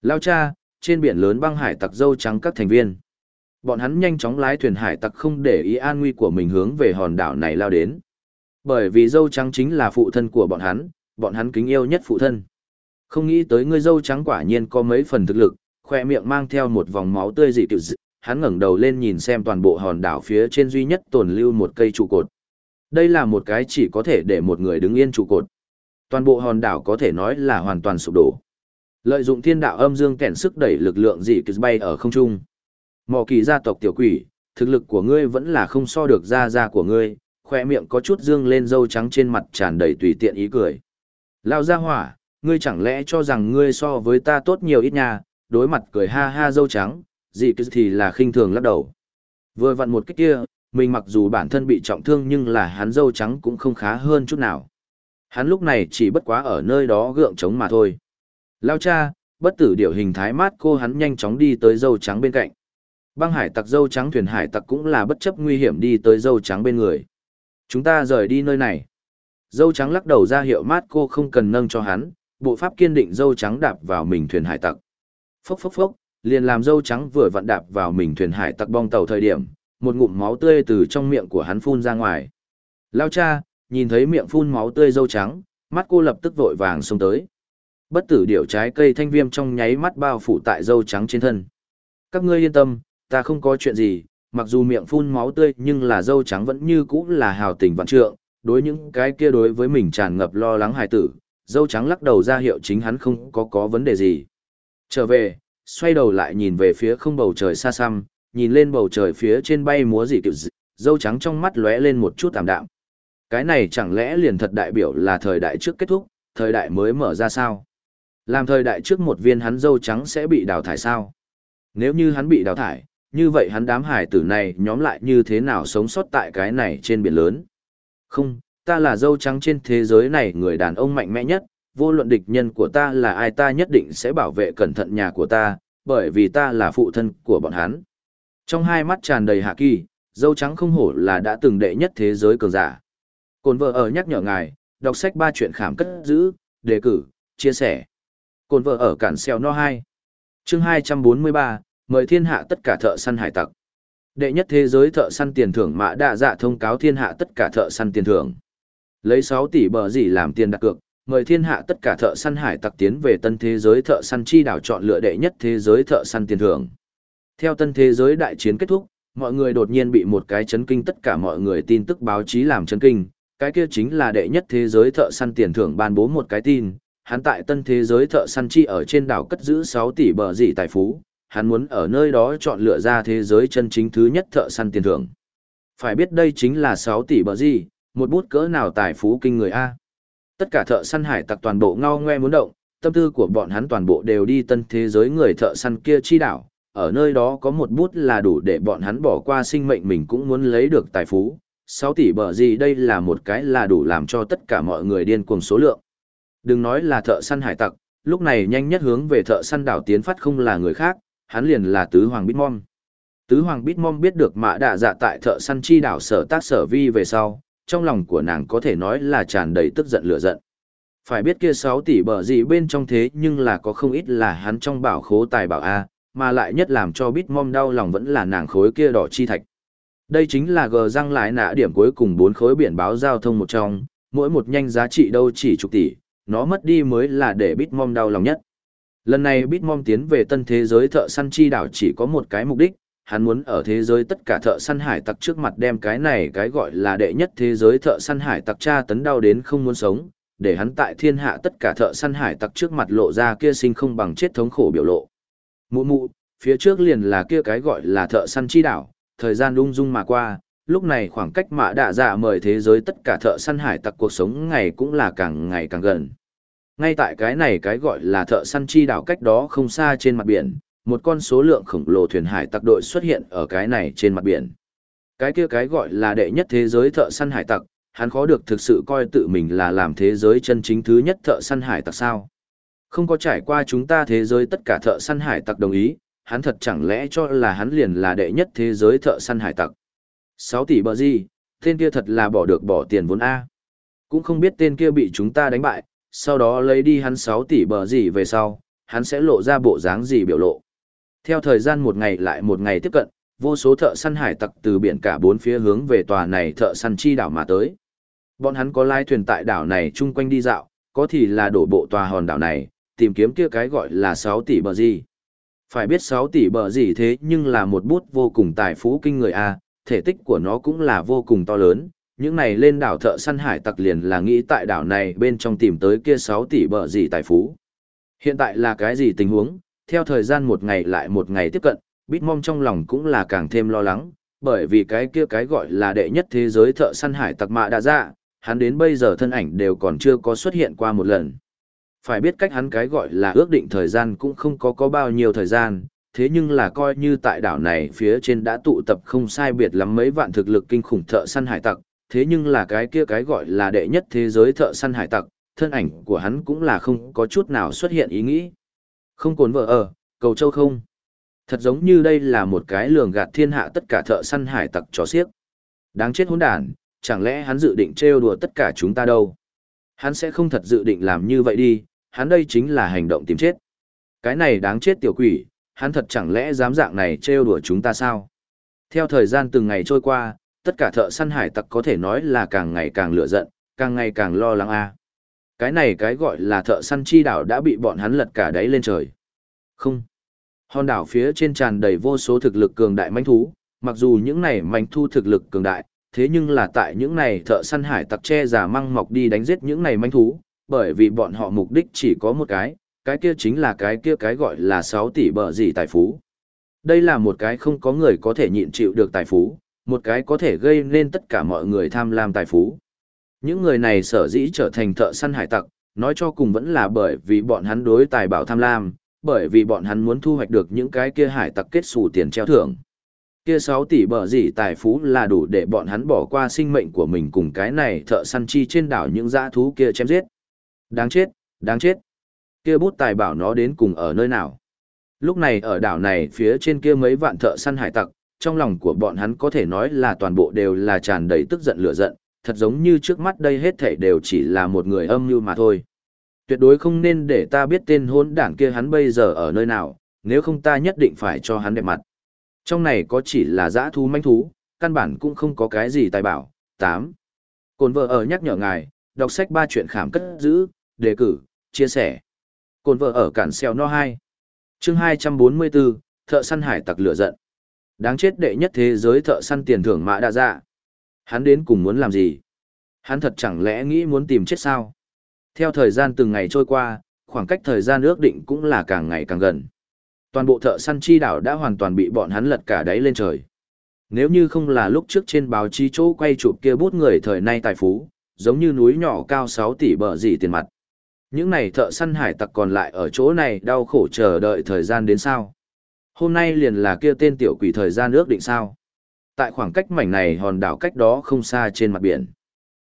Lao cha, trên biển lớn băng hải tặc dâu trắng các thành viên. Bọn hắn nhanh chóng lái thuyền hải tặc không để ý an nguy của mình hướng về hòn đảo này lao đến. Bởi vì dâu trắng chính là phụ thân của bọn hắn, bọn hắn kính yêu nhất phụ thân. Không nghĩ tới ngươi dâu trắng quả nhiên có mấy phần thực lực, khoe miệng mang theo một vòng máu tươi dị tiểu dị, hắn ngẩng đầu lên nhìn xem toàn bộ hòn đảo phía trên duy nhất tồn lưu một cây trụ cột. Đây là một cái chỉ có thể để một người đứng yên trụ cột. Toàn bộ hòn đảo có thể nói là hoàn toàn sụp đổ. Lợi dụng thiên đạo âm dương kèn sức đẩy lực lượng dị kỳ bay ở không trung mò kỳ gia tộc tiểu quỷ, thực lực của ngươi vẫn là không so được gia gia của ngươi, khoe miệng có chút dương lên dâu trắng trên mặt tràn đầy tùy tiện ý cười. Lao gia hỏa, ngươi chẳng lẽ cho rằng ngươi so với ta tốt nhiều ít nha, đối mặt cười ha ha dâu trắng, dị cứ thì là khinh thường lắc đầu. Vừa vặn một cái kia, mình mặc dù bản thân bị trọng thương nhưng là hắn dâu trắng cũng không khá hơn chút nào. Hắn lúc này chỉ bất quá ở nơi đó gượng chống mà thôi. Lao cha, bất tử điều hình thái mát cô hắn nhanh chóng đi tới dâu trắng bên cạnh. Băng hải tặc dâu trắng thuyền hải tặc cũng là bất chấp nguy hiểm đi tới dâu trắng bên người. Chúng ta rời đi nơi này. Dâu trắng lắc đầu ra hiệu mát cô không cần nâng cho hắn, bộ pháp kiên định dâu trắng đạp vào mình thuyền hải tặc. Phốc phốc phốc, liền làm dâu trắng vừa vặn đạp vào mình thuyền hải tặc bong tàu thời điểm, một ngụm máu tươi từ trong miệng của hắn phun ra ngoài. Lao cha, nhìn thấy miệng phun máu tươi dâu trắng, mắt cô lập tức vội vàng xông tới. Bất tử điểu trái cây thanh viêm trong nháy mắt bao phủ tại dâu trắng trên thân. Các ngươi yên tâm, ta không có chuyện gì, mặc dù miệng phun máu tươi nhưng là dâu trắng vẫn như cũ là hào tình vạn trượng, đối những cái kia đối với mình tràn ngập lo lắng hài tử, dâu trắng lắc đầu ra hiệu chính hắn không có có vấn đề gì. Trở về, xoay đầu lại nhìn về phía không bầu trời xa xăm, nhìn lên bầu trời phía trên bay múa gì kiểu dị, dâu trắng trong mắt lóe lên một chút tạm đạm. Cái này chẳng lẽ liền thật đại biểu là thời đại trước kết thúc, thời đại mới mở ra sao? Làm thời đại trước một viên hắn dâu trắng sẽ bị đào thải sao? Nếu như hắn bị đào thải, như vậy hắn đám hải tử này nhóm lại như thế nào sống sót tại cái này trên biển lớn? Không, ta là dâu trắng trên thế giới này người đàn ông mạnh mẽ nhất, vô luận địch nhân của ta là ai ta nhất định sẽ bảo vệ cẩn thận nhà của ta, bởi vì ta là phụ thân của bọn hắn. Trong hai mắt tràn đầy hạ kỳ, dâu trắng không hổ là đã từng đệ nhất thế giới cường giả. Cồn vợ ở nhắc nhở ngài, đọc sách ba chuyện khảm cất giữ, đề cử, chia sẻ. Cồn vợ ở cản xeo no 2. chương 243, mời thiên hạ tất cả thợ săn hải tặc. Đệ nhất thế giới thợ săn tiền thưởng mã đa dạ thông cáo thiên hạ tất cả thợ săn tiền thưởng. Lấy 6 tỷ bờ gì làm tiền đặt cược, mời thiên hạ tất cả thợ săn hải tặc tiến về tân thế giới thợ săn chi đảo chọn lựa đệ nhất thế giới thợ săn tiền thưởng. Theo tân thế giới đại chiến kết thúc, mọi người đột nhiên bị một cái chấn kinh tất cả mọi người tin tức báo chí làm chấn kinh, cái kia chính là đệ nhất thế giới thợ săn tiền thưởng ban bố một cái tin, hắn tại tân thế giới thợ săn chi ở trên đảo cất giữ 6 tỷ bờ dị tài phú, hắn muốn ở nơi đó chọn lựa ra thế giới chân chính thứ nhất thợ săn tiền thưởng. Phải biết đây chính là 6 tỷ bờ gì, một bút cỡ nào tài phú kinh người A. Tất cả thợ săn hải tặc toàn bộ ngao ngoe muốn động, tâm tư của bọn hắn toàn bộ đều đi tân thế giới người thợ săn kia chi đảo, ở nơi đó có một bút là đủ để bọn hắn bỏ qua sinh mệnh mình cũng muốn lấy được tài phú. 6 tỷ bờ gì đây là một cái là đủ làm cho tất cả mọi người điên cuồng số lượng. Đừng nói là thợ săn hải tặc, lúc này nhanh nhất hướng về thợ săn đảo tiến phát không là người khác, hắn liền là tứ hoàng Bitmom. Tứ hoàng Bitmom biết được mạ đạ dạ tại thợ săn chi đảo sở tác sở vi về sau, trong lòng của nàng có thể nói là tràn đầy tức giận lửa giận. Phải biết kia 6 tỷ bờ gì bên trong thế nhưng là có không ít là hắn trong bảo khố tài bảo A, mà lại nhất làm cho Bitmom đau lòng vẫn là nàng khối kia đỏ chi thạch. Đây chính là gờ răng lại nạ điểm cuối cùng bốn khối biển báo giao thông một trong, mỗi một nhanh giá trị đâu chỉ chục tỷ, nó mất đi mới là để Bitmom đau lòng nhất. Lần này Bitmom tiến về tân thế giới thợ săn chi đảo chỉ có một cái mục đích, hắn muốn ở thế giới tất cả thợ săn hải tặc trước mặt đem cái này cái gọi là đệ nhất thế giới thợ săn hải tặc tra tấn đau đến không muốn sống, để hắn tại thiên hạ tất cả thợ săn hải tặc trước mặt lộ ra kia sinh không bằng chết thống khổ biểu lộ. Mụ mụ, phía trước liền là kia cái gọi là thợ săn chi đảo, thời gian lung dung mà qua, lúc này khoảng cách mà đạ dạ mời thế giới tất cả thợ săn hải tặc cuộc sống ngày cũng là càng ngày càng gần. Ngay tại cái này cái gọi là thợ săn chi đảo cách đó không xa trên mặt biển, một con số lượng khổng lồ thuyền hải tặc đội xuất hiện ở cái này trên mặt biển. Cái kia cái gọi là đệ nhất thế giới thợ săn hải tặc, hắn khó được thực sự coi tự mình là làm thế giới chân chính thứ nhất thợ săn hải tặc sao. Không có trải qua chúng ta thế giới tất cả thợ săn hải tặc đồng ý, hắn thật chẳng lẽ cho là hắn liền là đệ nhất thế giới thợ săn hải tặc. 6 tỷ bờ gì, tên kia thật là bỏ được bỏ tiền vốn A. Cũng không biết tên kia bị chúng ta đánh bại, sau đó lấy đi hắn 6 tỷ bờ gì về sau, hắn sẽ lộ ra bộ dáng gì biểu lộ. Theo thời gian một ngày lại một ngày tiếp cận, vô số thợ săn hải tặc từ biển cả bốn phía hướng về tòa này thợ săn chi đảo mà tới. Bọn hắn có lai thuyền tại đảo này chung quanh đi dạo, có thì là đổ bộ tòa hòn đảo này, tìm kiếm kia cái gọi là 6 tỷ bờ gì. Phải biết 6 tỷ bờ gì thế nhưng là một bút vô cùng tài phú kinh người a, thể tích của nó cũng là vô cùng to lớn. Những này lên đảo thợ săn hải tặc liền là nghĩ tại đảo này bên trong tìm tới kia 6 tỷ bờ gì tài phú. Hiện tại là cái gì tình huống? Theo thời gian một ngày lại một ngày tiếp cận, Bitmom trong lòng cũng là càng thêm lo lắng, bởi vì cái kia cái gọi là đệ nhất thế giới thợ săn hải tặc mạ đã ra, hắn đến bây giờ thân ảnh đều còn chưa có xuất hiện qua một lần. Phải biết cách hắn cái gọi là ước định thời gian cũng không có có bao nhiêu thời gian, thế nhưng là coi như tại đảo này phía trên đã tụ tập không sai biệt lắm mấy vạn thực lực kinh khủng thợ săn hải tặc, thế nhưng là cái kia cái gọi là đệ nhất thế giới thợ săn hải tặc, thân ảnh của hắn cũng là không có chút nào xuất hiện ý nghĩ. Không cồn vợ ở, cầu châu không. Thật giống như đây là một cái lường gạt thiên hạ tất cả thợ săn hải tặc chó xiếc. Đáng chết hỗn đản, chẳng lẽ hắn dự định trêu đùa tất cả chúng ta đâu? Hắn sẽ không thật dự định làm như vậy đi, hắn đây chính là hành động tìm chết. Cái này đáng chết tiểu quỷ, hắn thật chẳng lẽ dám dạng này trêu đùa chúng ta sao? Theo thời gian từng ngày trôi qua, tất cả thợ săn hải tặc có thể nói là càng ngày càng lửa giận, càng ngày càng lo lắng a. Cái này cái gọi là thợ săn chi đảo đã bị bọn hắn lật cả đáy lên trời. Không. Hòn đảo phía trên tràn đầy vô số thực lực cường đại manh thú, mặc dù những này manh thu thực lực cường đại, thế nhưng là tại những này thợ săn hải tặc che giả măng mọc đi đánh giết những này manh thú, bởi vì bọn họ mục đích chỉ có một cái, cái kia chính là cái kia cái gọi là 6 tỷ bờ gì tài phú. Đây là một cái không có người có thể nhịn chịu được tài phú, một cái có thể gây nên tất cả mọi người tham lam tài phú. Những người này sở dĩ trở thành thợ săn hải tặc, nói cho cùng vẫn là bởi vì bọn hắn đối tài bảo tham lam, bởi vì bọn hắn muốn thu hoạch được những cái kia hải tặc kết xù tiền treo thưởng. Kia 6 tỷ bờ gì tài phú là đủ để bọn hắn bỏ qua sinh mệnh của mình cùng cái này thợ săn chi trên đảo những dã thú kia chém giết. Đáng chết, đáng chết. Kia bút tài bảo nó đến cùng ở nơi nào? Lúc này ở đảo này phía trên kia mấy vạn thợ săn hải tặc, trong lòng của bọn hắn có thể nói là toàn bộ đều là tràn đầy tức giận lửa giận, thật giống như trước mắt đây hết thảy đều chỉ là một người âm mưu mà thôi. Tuyệt đối không nên để ta biết tên hỗn đảng kia hắn bây giờ ở nơi nào, nếu không ta nhất định phải cho hắn đẹp mặt. Trong này có chỉ là dã thú manh thú, căn bản cũng không có cái gì tài bảo. 8. Cồn vợ ở nhắc nhở ngài, đọc sách ba chuyện khám cất giữ, đề cử, chia sẻ. Cồn vợ ở cản xeo no 2. chương 244, thợ săn hải tặc lửa giận. Đáng chết đệ nhất thế giới thợ săn tiền thưởng mã đa dạ. Hắn đến cùng muốn làm gì? Hắn thật chẳng lẽ nghĩ muốn tìm chết sao? Theo thời gian từng ngày trôi qua, khoảng cách thời gian ước định cũng là càng ngày càng gần. Toàn bộ thợ săn chi đảo đã hoàn toàn bị bọn hắn lật cả đáy lên trời. Nếu như không là lúc trước trên báo chí chỗ quay chụp kia bút người thời nay tài phú, giống như núi nhỏ cao 6 tỷ bờ gì tiền mặt. Những này thợ săn hải tặc còn lại ở chỗ này đau khổ chờ đợi thời gian đến sao. Hôm nay liền là kia tên tiểu quỷ thời gian ước định sao. Tại khoảng cách mảnh này hòn đảo cách đó không xa trên mặt biển.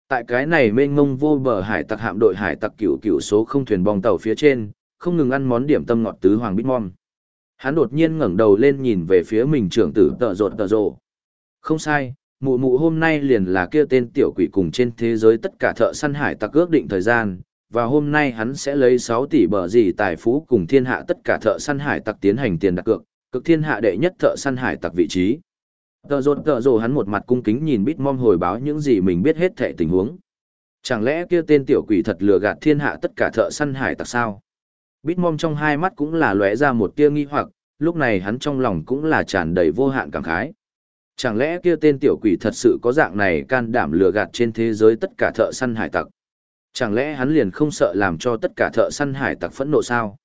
Tại cái này mênh mông vô bờ hải tặc hạm đội hải tặc cửu cửu số không thuyền bong tàu phía trên, không ngừng ăn món điểm tâm ngọt tứ hoàng bít mom. Hắn đột nhiên ngẩng đầu lên nhìn về phía mình trưởng tử tợ rột tợ rộ. Không sai, mụ mụ hôm nay liền là kia tên tiểu quỷ cùng trên thế giới tất cả thợ săn hải tặc ước định thời gian, và hôm nay hắn sẽ lấy 6 tỷ bờ gì tài phú cùng thiên hạ tất cả thợ săn hải tặc tiến hành tiền đặt cược, cực thiên hạ đệ nhất thợ săn hải tặc vị trí. Tờ rột tờ rồ hắn một mặt cung kính nhìn Bitmom hồi báo những gì mình biết hết thệ tình huống. Chẳng lẽ kia tên tiểu quỷ thật lừa gạt thiên hạ tất cả thợ săn hải tặc sao? Bitmom trong hai mắt cũng là lóe ra một tia nghi hoặc, lúc này hắn trong lòng cũng là tràn đầy vô hạn cảm khái. Chẳng lẽ kia tên tiểu quỷ thật sự có dạng này can đảm lừa gạt trên thế giới tất cả thợ săn hải tặc? Chẳng lẽ hắn liền không sợ làm cho tất cả thợ săn hải tặc phẫn nộ sao?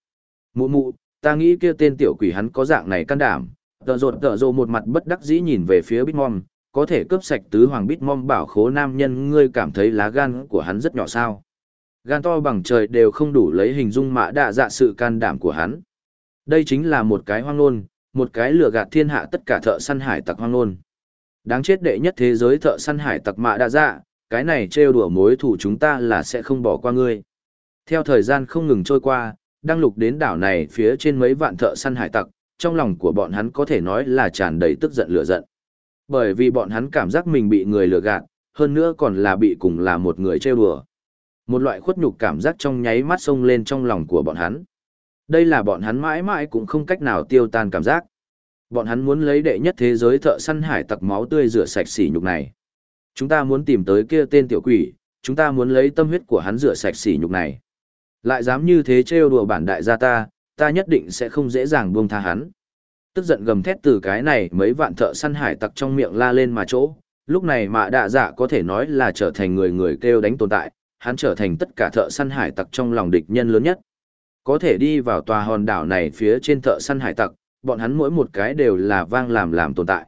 Mụ mụ, ta nghĩ kia tên tiểu quỷ hắn có dạng này can đảm, tợ rột tợ rộ một mặt bất đắc dĩ nhìn về phía Bitmom, có thể cướp sạch tứ hoàng Bitmom bảo khố nam nhân ngươi cảm thấy lá gan của hắn rất nhỏ sao. Gan to bằng trời đều không đủ lấy hình dung mã đạ dạ sự can đảm của hắn. Đây chính là một cái hoang nôn, một cái lừa gạt thiên hạ tất cả thợ săn hải tặc hoang nôn. Đáng chết đệ nhất thế giới thợ săn hải tặc mã đạ dạ, cái này trêu đùa mối thủ chúng ta là sẽ không bỏ qua ngươi. Theo thời gian không ngừng trôi qua, đang lục đến đảo này phía trên mấy vạn thợ săn hải tặc, trong lòng của bọn hắn có thể nói là tràn đầy tức giận lửa giận. Bởi vì bọn hắn cảm giác mình bị người lừa gạt, hơn nữa còn là bị cùng là một người trêu đùa. Một loại khuất nhục cảm giác trong nháy mắt sông lên trong lòng của bọn hắn. Đây là bọn hắn mãi mãi cũng không cách nào tiêu tan cảm giác. Bọn hắn muốn lấy đệ nhất thế giới thợ săn hải tặc máu tươi rửa sạch sỉ nhục này. Chúng ta muốn tìm tới kia tên tiểu quỷ, chúng ta muốn lấy tâm huyết của hắn rửa sạch sỉ nhục này. Lại dám như thế trêu đùa bản đại gia ta, ta nhất định sẽ không dễ dàng buông tha hắn. Tức giận gầm thét từ cái này mấy vạn thợ săn hải tặc trong miệng la lên mà chỗ, lúc này mạ đạ dạ có thể nói là trở thành người người kêu đánh tồn tại, hắn trở thành tất cả thợ săn hải tặc trong lòng địch nhân lớn nhất. Có thể đi vào tòa hòn đảo này phía trên thợ săn hải tặc, bọn hắn mỗi một cái đều là vang làm làm tồn tại.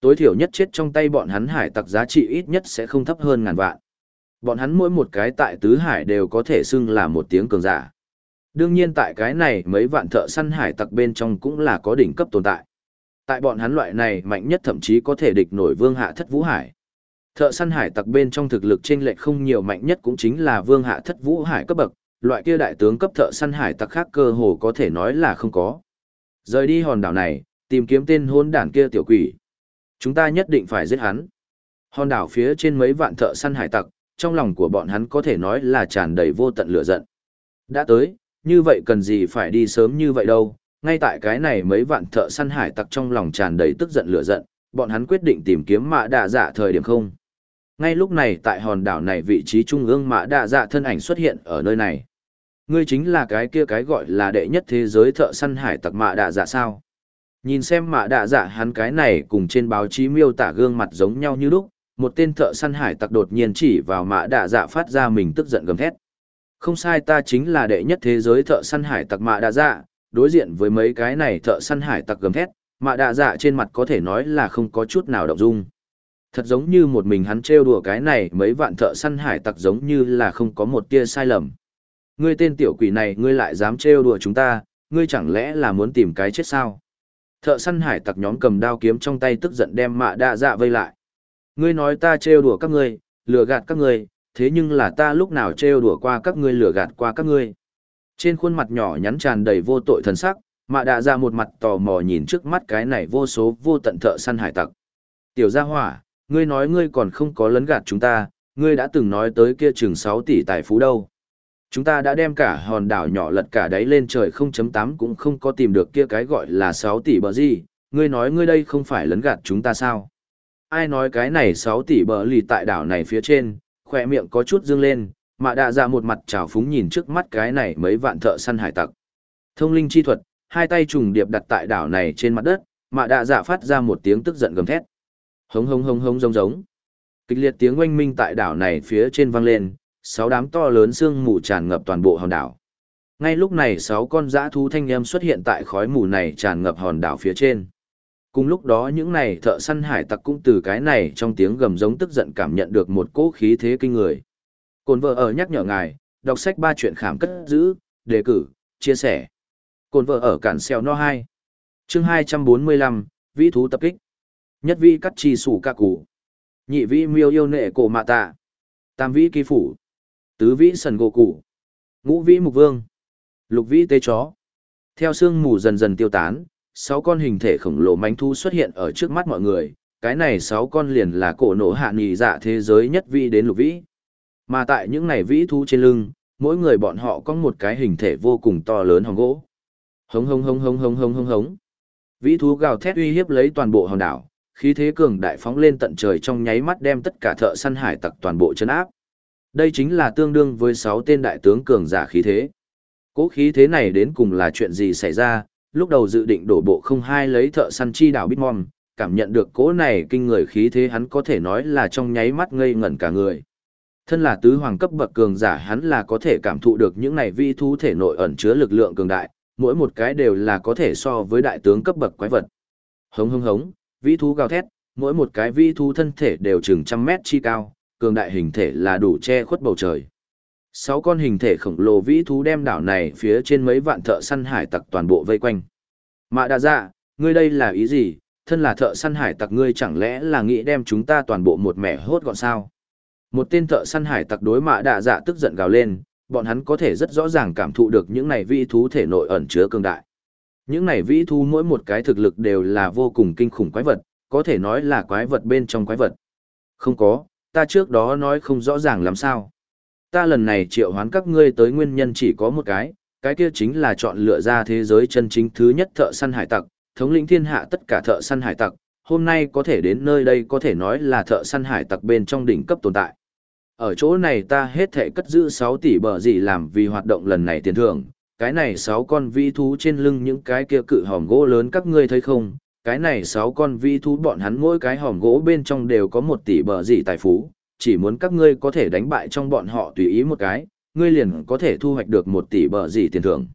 Tối thiểu nhất chết trong tay bọn hắn hải tặc giá trị ít nhất sẽ không thấp hơn ngàn vạn. Bọn hắn mỗi một cái tại tứ hải đều có thể xưng là một tiếng cường giả. Đương nhiên tại cái này mấy vạn thợ săn hải tặc bên trong cũng là có đỉnh cấp tồn tại. Tại bọn hắn loại này mạnh nhất thậm chí có thể địch nổi vương hạ thất vũ hải. Thợ săn hải tặc bên trong thực lực trên lệch không nhiều mạnh nhất cũng chính là vương hạ thất vũ hải cấp bậc, loại kia đại tướng cấp thợ săn hải tặc khác cơ hồ có thể nói là không có. Rời đi hòn đảo này, tìm kiếm tên hôn đản kia tiểu quỷ. Chúng ta nhất định phải giết hắn. Hòn đảo phía trên mấy vạn thợ săn hải tặc, trong lòng của bọn hắn có thể nói là tràn đầy vô tận lửa giận. Đã tới, như vậy cần gì phải đi sớm như vậy đâu, ngay tại cái này mấy vạn thợ săn hải tặc trong lòng tràn đầy tức giận lửa giận, bọn hắn quyết định tìm kiếm mạ đạ dạ thời điểm không. Ngay lúc này tại hòn đảo này vị trí trung ương mạ đạ dạ thân ảnh xuất hiện ở nơi này. Ngươi chính là cái kia cái gọi là đệ nhất thế giới thợ săn hải tặc mạ đạ dạ sao. Nhìn xem mạ đạ dạ hắn cái này cùng trên báo chí miêu tả gương mặt giống nhau như lúc, một tên thợ săn hải tặc đột nhiên chỉ vào mã đạ dạ phát ra mình tức giận gầm thét. Không sai ta chính là đệ nhất thế giới thợ săn hải tặc mạ đạ dạ, đối diện với mấy cái này thợ săn hải tặc gầm thét, mạ đạ dạ trên mặt có thể nói là không có chút nào động dung. Thật giống như một mình hắn trêu đùa cái này mấy vạn thợ săn hải tặc giống như là không có một tia sai lầm. Ngươi tên tiểu quỷ này ngươi lại dám trêu đùa chúng ta, ngươi chẳng lẽ là muốn tìm cái chết sao? Thợ săn hải tặc nhóm cầm đao kiếm trong tay tức giận đem mạ đạ dạ vây lại. Ngươi nói ta trêu đùa các ngươi, lừa gạt các ngươi, thế nhưng là ta lúc nào trêu đùa qua các ngươi lừa gạt qua các ngươi. Trên khuôn mặt nhỏ nhắn tràn đầy vô tội thần sắc, mạ đạ ra một mặt tò mò nhìn trước mắt cái này vô số vô tận thợ săn hải tặc. Tiểu gia hỏa, ngươi nói ngươi còn không có lấn gạt chúng ta, ngươi đã từng nói tới kia chừng 6 tỷ tài phú đâu. Chúng ta đã đem cả hòn đảo nhỏ lật cả đáy lên trời 0.8 cũng không có tìm được kia cái gọi là 6 tỷ bờ gì, ngươi nói ngươi đây không phải lấn gạt chúng ta sao? Ai nói cái này 6 tỷ bờ lì tại đảo này phía trên, khỏe miệng có chút dương lên, mà đạ ra một mặt trào phúng nhìn trước mắt cái này mấy vạn thợ săn hải tặc. Thông linh chi thuật, hai tay trùng điệp đặt tại đảo này trên mặt đất, mà đạ dạ phát ra một tiếng tức giận gầm thét. Hống hống hống hống giống giống. Kịch liệt tiếng oanh minh tại đảo này phía trên vang lên, sáu đám to lớn sương mù tràn ngập toàn bộ hòn đảo. Ngay lúc này sáu con dã thú thanh em xuất hiện tại khói mù này tràn ngập hòn đảo phía trên. Cùng lúc đó những này thợ săn hải tặc cũng từ cái này trong tiếng gầm giống tức giận cảm nhận được một cỗ khí thế kinh người. Cồn vợ ở nhắc nhở ngài, đọc sách ba chuyện khảm cất giữ, đề cử, chia sẻ. Cồn vợ ở cản xeo no 2. chương 245, vĩ thú tập kích. Nhất vi cắt chi sủ ca cụ. Nhị vi miêu yêu nệ cổ mạ tạ. Tam vĩ kỳ phủ. Tứ vĩ sần gỗ cụ. Ngũ vĩ mục vương. Lục vĩ tê chó. Theo sương mù dần dần tiêu tán, sáu con hình thể khổng lồ mánh thu xuất hiện ở trước mắt mọi người. Cái này sáu con liền là cổ nổ hạ nghỉ dạ thế giới nhất vi đến lục vĩ. Mà tại những này vĩ thú trên lưng, mỗi người bọn họ có một cái hình thể vô cùng to lớn hòn gỗ. Hống hống hống hống hống hống hống hống. Vĩ thú gào thét uy hiếp lấy toàn bộ hòn đảo, khí thế cường đại phóng lên tận trời trong nháy mắt đem tất cả thợ săn hải tặc toàn bộ chấn áp. Đây chính là tương đương với 6 tên đại tướng cường giả khí thế. Cố khí thế này đến cùng là chuyện gì xảy ra, lúc đầu dự định đổ bộ không hai lấy thợ săn chi đảo Bitmom, cảm nhận được cỗ này kinh người khí thế hắn có thể nói là trong nháy mắt ngây ngẩn cả người. Thân là tứ hoàng cấp bậc cường giả hắn là có thể cảm thụ được những này vi thú thể nội ẩn chứa lực lượng cường đại, mỗi một cái đều là có thể so với đại tướng cấp bậc quái vật. Hống hống hống, vi thú gào thét, mỗi một cái vi thú thân thể đều chừng trăm mét chi cao, cường đại hình thể là đủ che khuất bầu trời. Sáu con hình thể khổng lồ vĩ thú đem đảo này phía trên mấy vạn thợ săn hải tặc toàn bộ vây quanh. Mạ đa dạ, ngươi đây là ý gì? Thân là thợ săn hải tặc ngươi chẳng lẽ là nghĩ đem chúng ta toàn bộ một mẻ hốt gọn sao? Một tên thợ săn hải tặc đối mạ Đa dạ tức giận gào lên, bọn hắn có thể rất rõ ràng cảm thụ được những này vĩ thú thể nội ẩn chứa cường đại. Những này vĩ thú mỗi một cái thực lực đều là vô cùng kinh khủng quái vật, có thể nói là quái vật bên trong quái vật. Không có, ta trước đó nói không rõ ràng làm sao. Ta lần này triệu hoán các ngươi tới nguyên nhân chỉ có một cái, cái kia chính là chọn lựa ra thế giới chân chính thứ nhất thợ săn hải tặc, thống lĩnh thiên hạ tất cả thợ săn hải tặc, hôm nay có thể đến nơi đây có thể nói là thợ săn hải tặc bên trong đỉnh cấp tồn tại. Ở chỗ này ta hết thể cất giữ 6 tỷ bờ gì làm vì hoạt động lần này tiền thưởng, cái này sáu con vĩ thú trên lưng những cái kia cự hòm gỗ lớn các ngươi thấy không, cái này sáu con vĩ thú bọn hắn mỗi cái hòm gỗ bên trong đều có một tỷ bờ gì tài phú, chỉ muốn các ngươi có thể đánh bại trong bọn họ tùy ý một cái, ngươi liền có thể thu hoạch được một tỷ bờ gì tiền thưởng.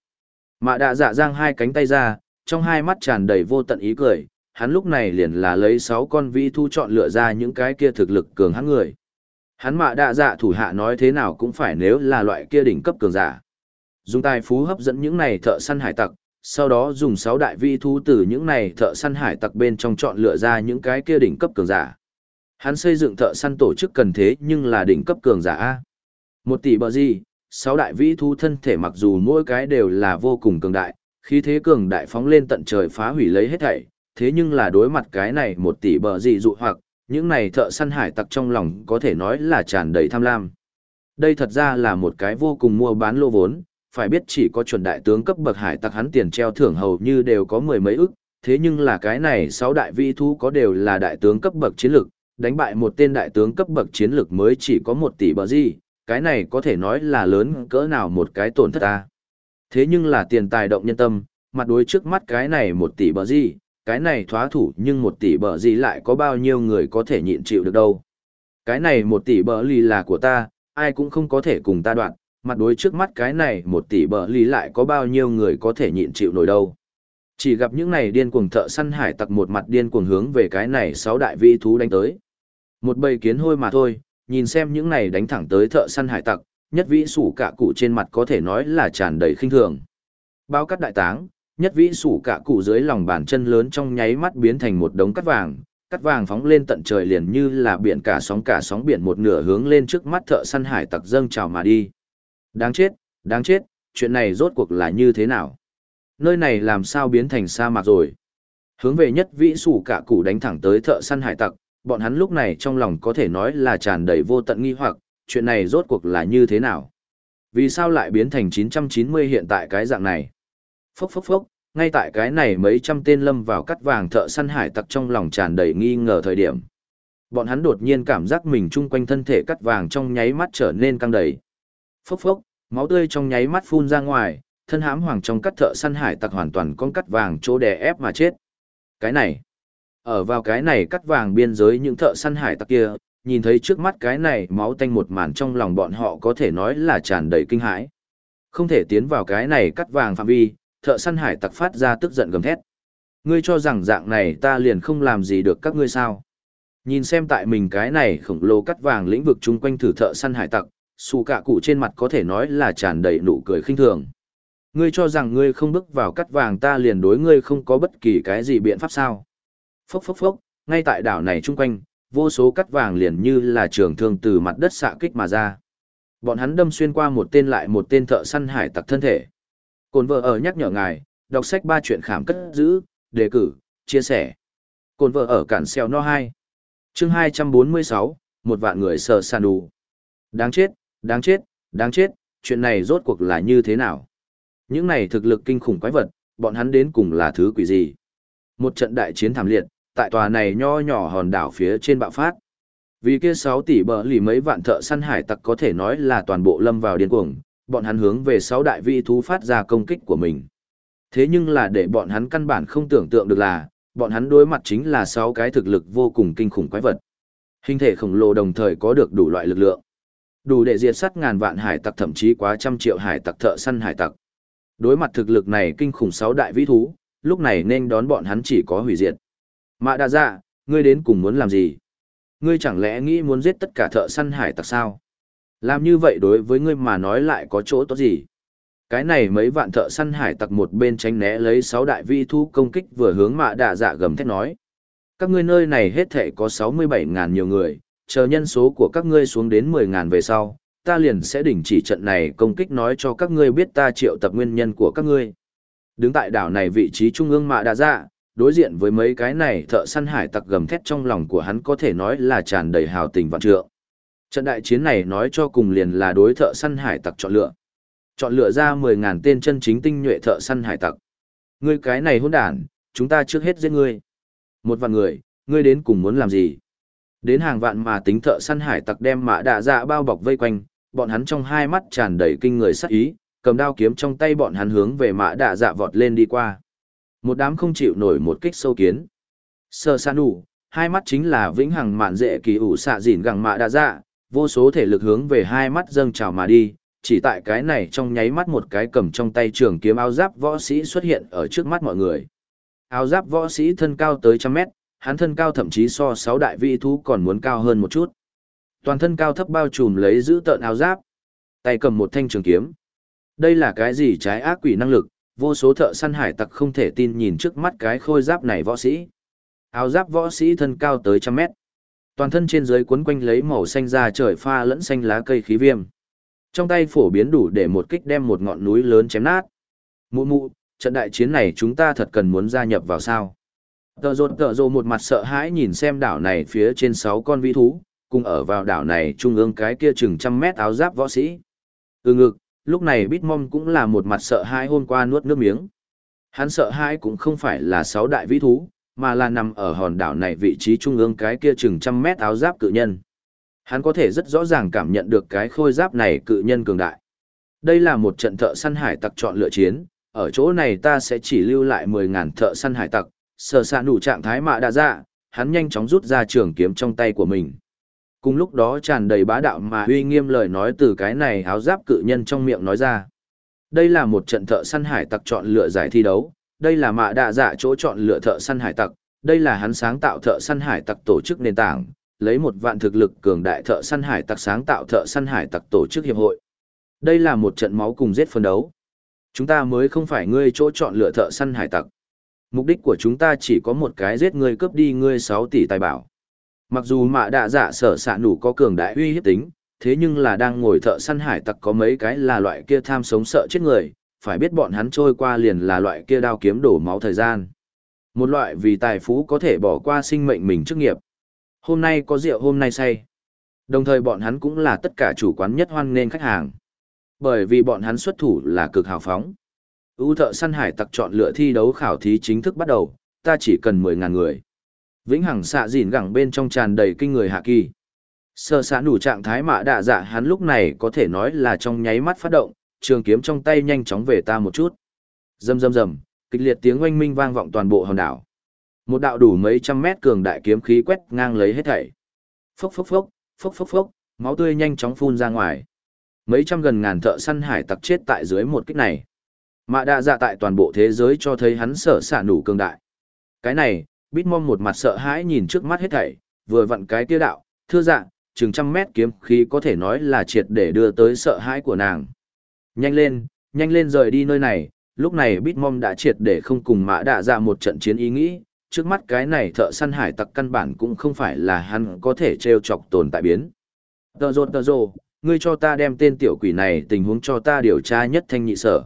Mạ đạ dạ giang hai cánh tay ra, trong hai mắt tràn đầy vô tận ý cười, hắn lúc này liền là lấy sáu con vĩ thu chọn lựa ra những cái kia thực lực cường hắn người. Hắn mạ đạ dạ thủ hạ nói thế nào cũng phải nếu là loại kia đỉnh cấp cường giả. Dùng tài phú hấp dẫn những này thợ săn hải tặc, sau đó dùng sáu đại vi thú từ những này thợ săn hải tặc bên trong chọn lựa ra những cái kia đỉnh cấp cường giả. Hắn xây dựng thợ săn tổ chức cần thế nhưng là đỉnh cấp cường giả A. Một tỷ bờ gì, sáu đại vĩ thú thân thể mặc dù mỗi cái đều là vô cùng cường đại, khí thế cường đại phóng lên tận trời phá hủy lấy hết thảy, thế nhưng là đối mặt cái này một tỷ bờ gì dụ hoặc, những này thợ săn hải tặc trong lòng có thể nói là tràn đầy tham lam. Đây thật ra là một cái vô cùng mua bán lô vốn, phải biết chỉ có chuẩn đại tướng cấp bậc hải tặc hắn tiền treo thưởng hầu như đều có mười mấy ức, thế nhưng là cái này sáu đại vi thú có đều là đại tướng cấp bậc chiến lực, đánh bại một tên đại tướng cấp bậc chiến lực mới chỉ có một tỷ bờ gì, cái này có thể nói là lớn cỡ nào một cái tổn thất ta. Thế nhưng là tiền tài động nhân tâm, mặt đối trước mắt cái này một tỷ bờ gì, cái này thoá thủ nhưng một tỷ bờ gì lại có bao nhiêu người có thể nhịn chịu được đâu. Cái này một tỷ bờ lì là của ta, ai cũng không có thể cùng ta đoạn, mặt đối trước mắt cái này một tỷ bờ lì lại có bao nhiêu người có thể nhịn chịu nổi đâu. Chỉ gặp những này điên cuồng thợ săn hải tặc một mặt điên cuồng hướng về cái này sáu đại vĩ thú đánh tới. Một bầy kiến hôi mà thôi, nhìn xem những này đánh thẳng tới thợ săn hải tặc, nhất vĩ sủ cả cụ trên mặt có thể nói là tràn đầy khinh thường. Bao cắt đại táng, nhất vĩ sủ cả cụ dưới lòng bàn chân lớn trong nháy mắt biến thành một đống cắt vàng, cắt vàng phóng lên tận trời liền như là biển cả sóng cả sóng biển một nửa hướng lên trước mắt thợ săn hải tặc dâng trào mà đi. Đáng chết, đáng chết, chuyện này rốt cuộc là như thế nào? Nơi này làm sao biến thành sa mạc rồi? Hướng về nhất vĩ sủ cả cụ đánh thẳng tới thợ săn hải tặc, bọn hắn lúc này trong lòng có thể nói là tràn đầy vô tận nghi hoặc, chuyện này rốt cuộc là như thế nào? Vì sao lại biến thành 990 hiện tại cái dạng này? Phốc phốc phốc, ngay tại cái này mấy trăm tên lâm vào cắt vàng thợ săn hải tặc trong lòng tràn đầy nghi ngờ thời điểm. Bọn hắn đột nhiên cảm giác mình chung quanh thân thể cắt vàng trong nháy mắt trở nên căng đầy. Phốc phốc, máu tươi trong nháy mắt phun ra ngoài, thân hãm hoàng trong cắt thợ săn hải tặc hoàn toàn con cắt vàng chỗ đè ép mà chết. Cái này, ở vào cái này cắt vàng biên giới những thợ săn hải tặc kia, nhìn thấy trước mắt cái này máu tanh một màn trong lòng bọn họ có thể nói là tràn đầy kinh hãi. Không thể tiến vào cái này cắt vàng phạm vi, thợ săn hải tặc phát ra tức giận gầm thét. Ngươi cho rằng dạng này ta liền không làm gì được các ngươi sao? Nhìn xem tại mình cái này khổng lồ cắt vàng lĩnh vực chung quanh thử thợ săn hải tặc, xù cả cụ trên mặt có thể nói là tràn đầy nụ cười khinh thường. Ngươi cho rằng ngươi không bước vào cắt vàng ta liền đối ngươi không có bất kỳ cái gì biện pháp sao? Phốc phốc phốc, ngay tại đảo này chung quanh, vô số cắt vàng liền như là trường thương từ mặt đất xạ kích mà ra. Bọn hắn đâm xuyên qua một tên lại một tên thợ săn hải tặc thân thể. Cồn vợ ở nhắc nhở ngài, đọc sách ba chuyện khảm cất giữ, đề cử, chia sẻ. Cồn vợ ở cản xeo no 2. chương 246, một vạn người sờ sàn đủ. Đáng chết, đáng chết, đáng chết, chuyện này rốt cuộc là như thế nào? Những này thực lực kinh khủng quái vật, bọn hắn đến cùng là thứ quỷ gì? Một trận đại chiến thảm liệt, tại tòa này nho nhỏ hòn đảo phía trên bạo phát. Vì kia 6 tỷ bờ lì mấy vạn thợ săn hải tặc có thể nói là toàn bộ lâm vào điên cuồng, bọn hắn hướng về 6 đại vị thú phát ra công kích của mình. Thế nhưng là để bọn hắn căn bản không tưởng tượng được là, bọn hắn đối mặt chính là 6 cái thực lực vô cùng kinh khủng quái vật. Hình thể khổng lồ đồng thời có được đủ loại lực lượng. Đủ để diệt sát ngàn vạn hải tặc thậm chí quá trăm triệu hải tặc thợ săn hải tặc. Đối mặt thực lực này kinh khủng 6 đại vĩ thú, lúc này nên đón bọn hắn chỉ có hủy diệt. Mạ đa dạ, ngươi đến cùng muốn làm gì? Ngươi chẳng lẽ nghĩ muốn giết tất cả thợ săn hải tặc sao? Làm như vậy đối với ngươi mà nói lại có chỗ tốt gì? Cái này mấy vạn thợ săn hải tặc một bên tránh né lấy sáu đại vi thu công kích vừa hướng mạ Đa dạ gầm thét nói. Các ngươi nơi này hết thể có sáu mươi bảy ngàn nhiều người, chờ nhân số của các ngươi xuống đến mười ngàn về sau, ta liền sẽ đình chỉ trận này công kích nói cho các ngươi biết ta triệu tập nguyên nhân của các ngươi. Đứng tại đảo này vị trí trung ương mạ Đa dạ, đối diện với mấy cái này thợ săn hải tặc gầm thét trong lòng của hắn có thể nói là tràn đầy hào tình vạn trượng. Trận đại chiến này nói cho cùng liền là đối thợ săn hải tặc chọn lựa. Chọn lựa ra 10.000 tên chân chính tinh nhuệ thợ săn hải tặc. Ngươi cái này hỗn đản, chúng ta trước hết giết ngươi. Một vạn người, ngươi đến cùng muốn làm gì? Đến hàng vạn mà tính thợ săn hải tặc đem mã đạ dạ bao bọc vây quanh, bọn hắn trong hai mắt tràn đầy kinh người sắc ý, cầm đao kiếm trong tay bọn hắn hướng về mã đạ dạ vọt lên đi qua. Một đám không chịu nổi một kích sâu kiến. Sơ san đủ, hai mắt chính là vĩnh hằng mạn dễ kỳ ủ xạ dịn gẳng mạ đã dạ, vô số thể lực hướng về hai mắt dâng trào mà đi, chỉ tại cái này trong nháy mắt một cái cầm trong tay trường kiếm áo giáp võ sĩ xuất hiện ở trước mắt mọi người. Áo giáp võ sĩ thân cao tới trăm mét, hắn thân cao thậm chí so sáu đại vị thú còn muốn cao hơn một chút. Toàn thân cao thấp bao trùm lấy giữ tợn áo giáp, tay cầm một thanh trường kiếm. Đây là cái gì trái ác quỷ năng lực, vô số thợ săn hải tặc không thể tin nhìn trước mắt cái khôi giáp này võ sĩ. Áo giáp võ sĩ thân cao tới trăm mét. Toàn thân trên dưới quấn quanh lấy màu xanh da trời pha lẫn xanh lá cây khí viêm. Trong tay phổ biến đủ để một kích đem một ngọn núi lớn chém nát. Mụ mụ, trận đại chiến này chúng ta thật cần muốn gia nhập vào sao. tợ rột tợ rộ một mặt sợ hãi nhìn xem đảo này phía trên sáu con vĩ thú, cùng ở vào đảo này trung ương cái kia chừng trăm mét áo giáp võ sĩ. Ừ ngực, lúc này Bitmom cũng là một mặt sợ hãi hôm qua nuốt nước miếng. Hắn sợ hãi cũng không phải là sáu đại vĩ thú, mà là nằm ở hòn đảo này vị trí trung ương cái kia chừng trăm mét áo giáp cự nhân. Hắn có thể rất rõ ràng cảm nhận được cái khôi giáp này cự nhân cường đại. Đây là một trận thợ săn hải tặc chọn lựa chiến, ở chỗ này ta sẽ chỉ lưu lại 10.000 thợ săn hải tặc, sờ xạ đủ trạng thái mạ đã ra, dạ, hắn nhanh chóng rút ra trường kiếm trong tay của mình. Cùng lúc đó tràn đầy bá đạo mà uy nghiêm lời nói từ cái này áo giáp cự nhân trong miệng nói ra. Đây là một trận thợ săn hải tặc chọn lựa giải thi đấu, đây là mạ đạ dạ chỗ chọn lựa thợ săn hải tặc, đây là hắn sáng tạo thợ săn hải tặc tổ chức nền tảng, lấy một vạn thực lực cường đại thợ săn hải tặc sáng tạo thợ săn hải tặc tổ chức hiệp hội. Đây là một trận máu cùng giết phân đấu. Chúng ta mới không phải ngươi chỗ chọn lựa thợ săn hải tặc. Mục đích của chúng ta chỉ có một cái giết ngươi cướp đi ngươi 6 tỷ tài bảo. Mặc dù mạ đạ dạ sở xạ nủ có cường đại uy hiếp tính, thế nhưng là đang ngồi thợ săn hải tặc có mấy cái là loại kia tham sống sợ chết người, phải biết bọn hắn trôi qua liền là loại kia đao kiếm đổ máu thời gian. Một loại vì tài phú có thể bỏ qua sinh mệnh mình trước nghiệp. Hôm nay có rượu hôm nay say. Đồng thời bọn hắn cũng là tất cả chủ quán nhất hoan nên khách hàng. Bởi vì bọn hắn xuất thủ là cực hào phóng. ưu thợ săn hải tặc chọn lựa thi đấu khảo thí chính thức bắt đầu, ta chỉ cần 10.000 người. Vĩnh hằng xạ dìn gẳng bên trong tràn đầy kinh người hạ kỳ. Sơ xã đủ trạng thái mạ đạ dạ hắn lúc này có thể nói là trong nháy mắt phát động, trường kiếm trong tay nhanh chóng về ta một chút. Rầm rầm rầm, kịch liệt tiếng oanh minh vang vọng toàn bộ hòn đảo. Một đạo đủ mấy trăm mét cường đại kiếm khí quét ngang lấy hết thảy. Phốc phốc phốc, phốc phốc phốc, máu tươi nhanh chóng phun ra ngoài. Mấy trăm gần ngàn thợ săn hải tặc chết tại dưới một kích này. Mạ đạ dạ tại toàn bộ thế giới cho thấy hắn sợ xả nủ cường đại. Cái này, Bitmom một mặt sợ hãi nhìn trước mắt hết thảy, vừa vặn cái tiêu đạo, thưa dạng, chừng trăm mét kiếm khí có thể nói là triệt để đưa tới sợ hãi của nàng. Nhanh lên, nhanh lên rời đi nơi này, lúc này Bitmom đã triệt để không cùng mã đạ ra một trận chiến ý nghĩ, trước mắt cái này thợ săn hải tặc căn bản cũng không phải là hắn có thể treo chọc tồn tại biến. Tờ rột tờ rồ, ngươi cho ta đem tên tiểu quỷ này tình huống cho ta điều tra nhất thanh nhị sở.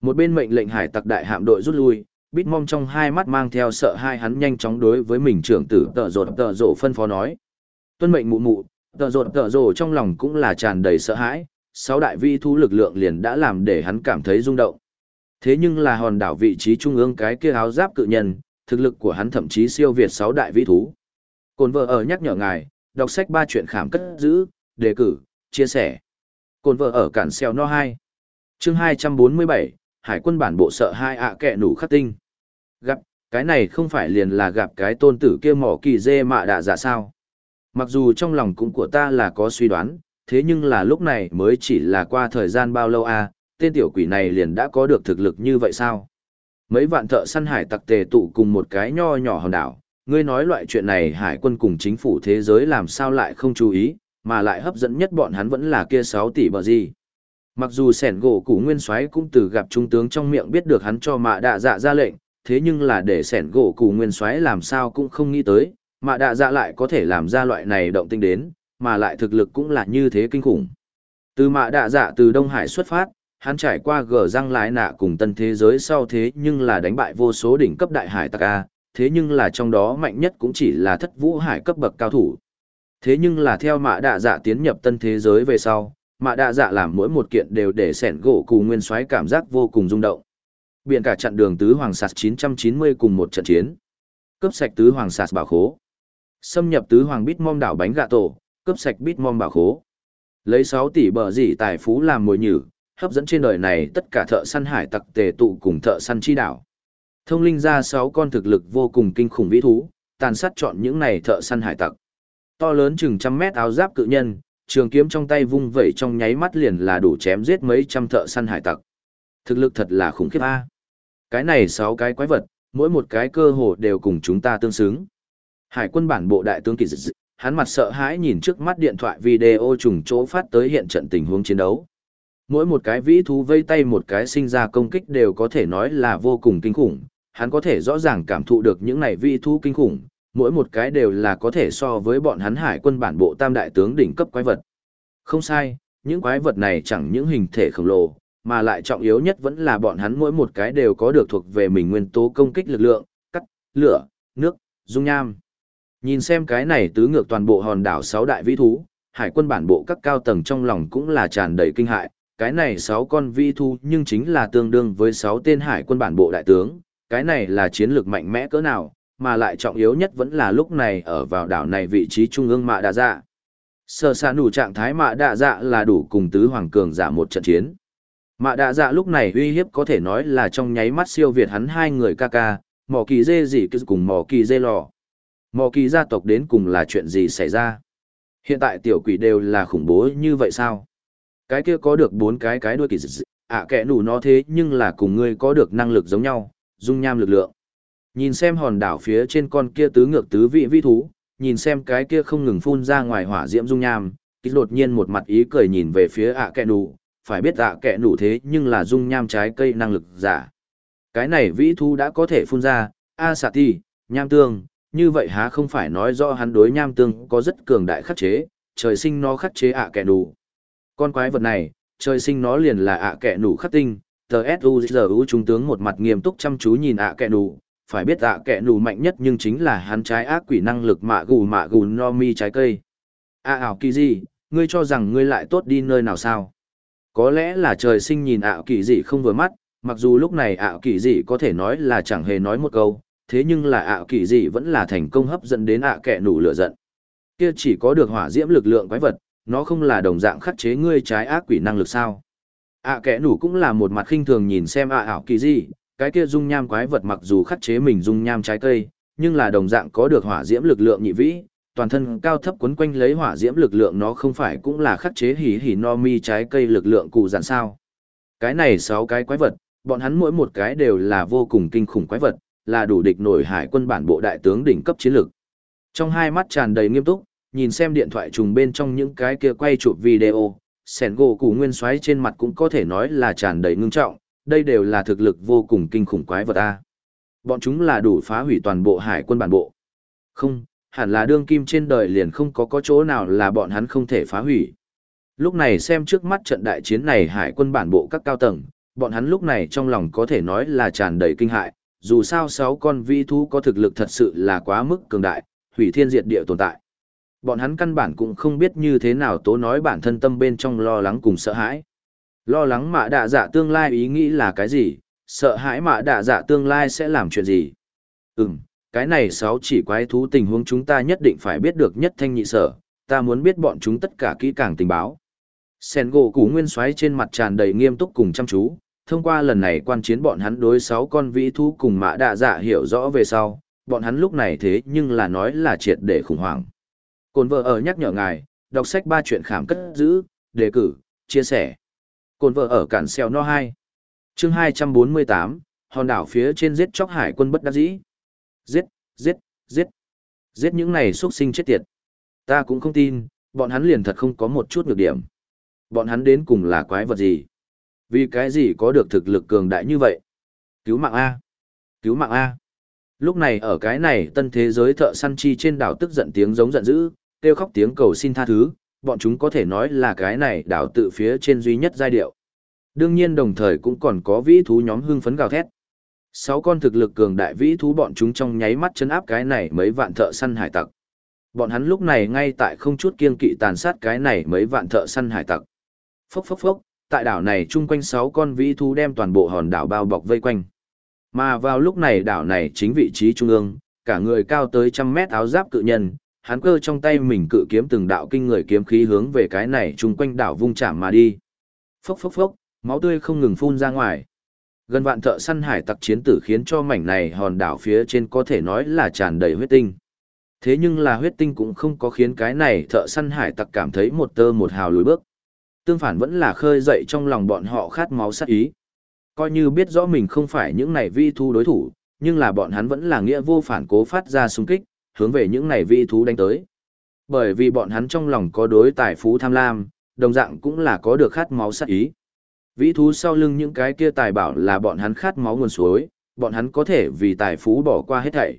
Một bên mệnh lệnh hải tặc đại hạm đội rút lui, bít mong trong hai mắt mang theo sợ hai hắn nhanh chóng đối với mình trưởng tử tợ rột tợ rộ phân phó nói. Tuân mệnh mụ mụ, tợ rột tợ rộ trong lòng cũng là tràn đầy sợ hãi, sáu đại vi thu lực lượng liền đã làm để hắn cảm thấy rung động. Thế nhưng là hòn đảo vị trí trung ương cái kia áo giáp cự nhân, thực lực của hắn thậm chí siêu việt sáu đại vi thú. Cồn vợ ở nhắc nhở ngài, đọc sách ba chuyện khảm cất giữ, đề cử, chia sẻ. Cồn vợ ở cản xeo no hai Chương 247, Hải quân bản bộ sợ hai ạ kẹ nủ khắc tinh. Gặp, cái này không phải liền là gặp cái tôn tử kia mỏ kỳ dê mạ đạ giả dạ sao. Mặc dù trong lòng cũng của ta là có suy đoán, thế nhưng là lúc này mới chỉ là qua thời gian bao lâu à, tên tiểu quỷ này liền đã có được thực lực như vậy sao? Mấy vạn thợ săn hải tặc tề tụ cùng một cái nho nhỏ hòn đảo, ngươi nói loại chuyện này hải quân cùng chính phủ thế giới làm sao lại không chú ý, mà lại hấp dẫn nhất bọn hắn vẫn là kia 6 tỷ bờ gì. Mặc dù sẻn gỗ củ nguyên soái cũng từ gặp trung tướng trong miệng biết được hắn cho mạ đạ dạ ra lệnh, thế nhưng là để sẻn gỗ cù nguyên soái làm sao cũng không nghĩ tới, mà đạ dạ lại có thể làm ra loại này động tinh đến, mà lại thực lực cũng là như thế kinh khủng. Từ mạ đạ dạ từ Đông Hải xuất phát, hắn trải qua gờ răng lái nạ cùng tân thế giới sau thế nhưng là đánh bại vô số đỉnh cấp đại hải tạc A, thế nhưng là trong đó mạnh nhất cũng chỉ là thất vũ hải cấp bậc cao thủ. Thế nhưng là theo mạ đạ dạ tiến nhập tân thế giới về sau, mạ đạ dạ làm mỗi một kiện đều để sẻn gỗ cù nguyên soái cảm giác vô cùng rung động. Biển cả chặn đường tứ hoàng sạt 990 cùng một trận chiến. Cướp sạch tứ hoàng sạt bảo khố. Xâm nhập tứ hoàng bít mom đảo bánh gạ tổ, cướp sạch bít mom bảo khố. Lấy 6 tỷ bờ dị tài phú làm mồi nhử, hấp dẫn trên đời này tất cả thợ săn hải tặc tề tụ cùng thợ săn chi đảo. Thông linh ra sáu con thực lực vô cùng kinh khủng vĩ thú, tàn sát chọn những này thợ săn hải tặc. To lớn chừng trăm mét áo giáp cự nhân, trường kiếm trong tay vung vẩy trong nháy mắt liền là đủ chém giết mấy trăm thợ săn hải tặc. Thực lực thật là khủng khiếp a. Cái này sáu cái quái vật, mỗi một cái cơ hồ đều cùng chúng ta tương xứng. Hải quân bản bộ đại tướng kỳ dị, hắn mặt sợ hãi nhìn trước mắt điện thoại video trùng chỗ phát tới hiện trận tình huống chiến đấu. Mỗi một cái vĩ thú vây tay một cái sinh ra công kích đều có thể nói là vô cùng kinh khủng, hắn có thể rõ ràng cảm thụ được những này vĩ thú kinh khủng, mỗi một cái đều là có thể so với bọn hắn hải quân bản bộ tam đại tướng đỉnh cấp quái vật. Không sai, những quái vật này chẳng những hình thể khổng lồ, mà lại trọng yếu nhất vẫn là bọn hắn mỗi một cái đều có được thuộc về mình nguyên tố công kích lực lượng, cắt, lửa, nước, dung nham. Nhìn xem cái này tứ ngược toàn bộ hòn đảo sáu đại vĩ thú, hải quân bản bộ các cao tầng trong lòng cũng là tràn đầy kinh hại, cái này sáu con vĩ thú nhưng chính là tương đương với sáu tên hải quân bản bộ đại tướng, cái này là chiến lược mạnh mẽ cỡ nào, mà lại trọng yếu nhất vẫn là lúc này ở vào đảo này vị trí trung ương mạ đa dạ. Sở xa đủ trạng thái mạ đa dạ là đủ cùng tứ hoàng cường giả một trận chiến. Mạ Đạ dạ lúc này uy hiếp có thể nói là trong nháy mắt siêu việt hắn hai người ca ca, mỏ kỳ dê gì cùng mỏ kỳ dê lò. Mỏ kỳ gia tộc đến cùng là chuyện gì xảy ra? Hiện tại tiểu quỷ đều là khủng bố như vậy sao? Cái kia có được bốn cái cái đuôi kỳ dị, ạ à, kẻ nủ nó thế nhưng là cùng ngươi có được năng lực giống nhau, dung nham lực lượng. Nhìn xem hòn đảo phía trên con kia tứ ngược tứ vị vi thú, nhìn xem cái kia không ngừng phun ra ngoài hỏa diễm dung nham, kích đột nhiên một mặt ý cười nhìn về phía ạ à kẻ nủ, phải biết dạ à kẻ nủ thế nhưng là dung nham trái cây năng lực giả. Cái này vĩ Thu đã có thể phun ra, a xạ ti, nham tương, như vậy há không phải nói rõ hắn đối nham tương có rất cường đại khắc chế, trời sinh nó khắc chế ạ kẻ nủ. Con quái vật này, trời sinh nó liền là ạ kẻ nủ khắc tinh, tờ S.U.G.U. trung tướng một mặt nghiêm túc chăm chú nhìn ạ kẻ nủ, phải biết ạ kẻ nủ mạnh nhất nhưng chính là hắn trái ác quỷ năng lực mạ gù mạ gù no mi trái cây. A ảo kỳ gì, ngươi cho rằng ngươi lại tốt đi nơi nào sao? Có lẽ là trời sinh nhìn ảo kỳ dị không vừa mắt, mặc dù lúc này ảo kỳ dị có thể nói là chẳng hề nói một câu, thế nhưng là ảo kỳ dị vẫn là thành công hấp dẫn đến ạ kẻ nủ lửa giận. Kia chỉ có được hỏa diễm lực lượng quái vật, nó không là đồng dạng khắc chế ngươi trái ác quỷ năng lực sao? ạ kẻ nủ cũng là một mặt khinh thường nhìn xem ạ ảo kỳ dị, cái kia dung nham quái vật mặc dù khắc chế mình dung nham trái cây, nhưng là đồng dạng có được hỏa diễm lực lượng nhị vĩ, toàn thân cao thấp quấn quanh lấy hỏa diễm lực lượng nó không phải cũng là khắc chế hỉ hỉ no mi trái cây lực lượng cụ dặn sao. Cái này sáu cái quái vật, bọn hắn mỗi một cái đều là vô cùng kinh khủng quái vật, là đủ địch nổi hải quân bản bộ đại tướng đỉnh cấp chiến lược. Trong hai mắt tràn đầy nghiêm túc, nhìn xem điện thoại trùng bên trong những cái kia quay chụp video, sẻn gỗ củ nguyên xoáy trên mặt cũng có thể nói là tràn đầy ngưng trọng, đây đều là thực lực vô cùng kinh khủng quái vật a. Bọn chúng là đủ phá hủy toàn bộ hải quân bản bộ. Không, hẳn là đương kim trên đời liền không có có chỗ nào là bọn hắn không thể phá hủy. Lúc này xem trước mắt trận đại chiến này hải quân bản bộ các cao tầng, bọn hắn lúc này trong lòng có thể nói là tràn đầy kinh hại, dù sao sáu con vi thú có thực lực thật sự là quá mức cường đại, hủy thiên diệt địa tồn tại. Bọn hắn căn bản cũng không biết như thế nào tố nói bản thân tâm bên trong lo lắng cùng sợ hãi. Lo lắng mạ đạ dạ tương lai ý nghĩ là cái gì, sợ hãi mạ đạ dạ tương lai sẽ làm chuyện gì. Ừm, cái này sáu chỉ quái thú tình huống chúng ta nhất định phải biết được nhất thanh nhị sở, ta muốn biết bọn chúng tất cả kỹ càng tình báo. Sen gỗ củ nguyên xoáy trên mặt tràn đầy nghiêm túc cùng chăm chú, thông qua lần này quan chiến bọn hắn đối sáu con vĩ thú cùng mã đạ dạ hiểu rõ về sau, bọn hắn lúc này thế nhưng là nói là triệt để khủng hoảng. Cồn vợ ở nhắc nhở ngài, đọc sách ba chuyện khảm cất giữ, đề cử, chia sẻ. Cồn vợ ở cản xeo no 2. chương 248, hòn đảo phía trên giết chóc hải quân bất đắc dĩ. Giết, giết, giết. Giết những này xuất sinh chết tiệt. Ta cũng không tin, bọn hắn liền thật không có một chút nhược điểm. Bọn hắn đến cùng là quái vật gì? Vì cái gì có được thực lực cường đại như vậy? Cứu mạng A. Cứu mạng A. Lúc này ở cái này tân thế giới thợ săn chi trên đảo tức giận tiếng giống giận dữ, kêu khóc tiếng cầu xin tha thứ, bọn chúng có thể nói là cái này đảo tự phía trên duy nhất giai điệu. Đương nhiên đồng thời cũng còn có vĩ thú nhóm hưng phấn gào thét. Sáu con thực lực cường đại vĩ thú bọn chúng trong nháy mắt chấn áp cái này mấy vạn thợ săn hải tặc. Bọn hắn lúc này ngay tại không chút kiên kỵ tàn sát cái này mấy vạn thợ săn hải tặc. Phốc phốc phốc, tại đảo này chung quanh sáu con vĩ thú đem toàn bộ hòn đảo bao bọc vây quanh. Mà vào lúc này đảo này chính vị trí trung ương, cả người cao tới trăm mét áo giáp cự nhân, hắn cơ trong tay mình cự kiếm từng đạo kinh người kiếm khí hướng về cái này chung quanh đảo vung chạm mà đi. Phốc phốc phốc, máu tươi không ngừng phun ra ngoài. Gần vạn thợ săn hải tặc chiến tử khiến cho mảnh này hòn đảo phía trên có thể nói là tràn đầy huyết tinh. Thế nhưng là huyết tinh cũng không có khiến cái này thợ săn hải tặc cảm thấy một tơ một hào lùi bước. Tương phản vẫn là khơi dậy trong lòng bọn họ khát máu sát ý. Coi như biết rõ mình không phải những này vi thu đối thủ, nhưng là bọn hắn vẫn là nghĩa vô phản cố phát ra xung kích, hướng về những này vi thú đánh tới. Bởi vì bọn hắn trong lòng có đối tài phú tham lam, đồng dạng cũng là có được khát máu sát ý. Vĩ thú sau lưng những cái kia tài bảo là bọn hắn khát máu nguồn suối, bọn hắn có thể vì tài phú bỏ qua hết thảy.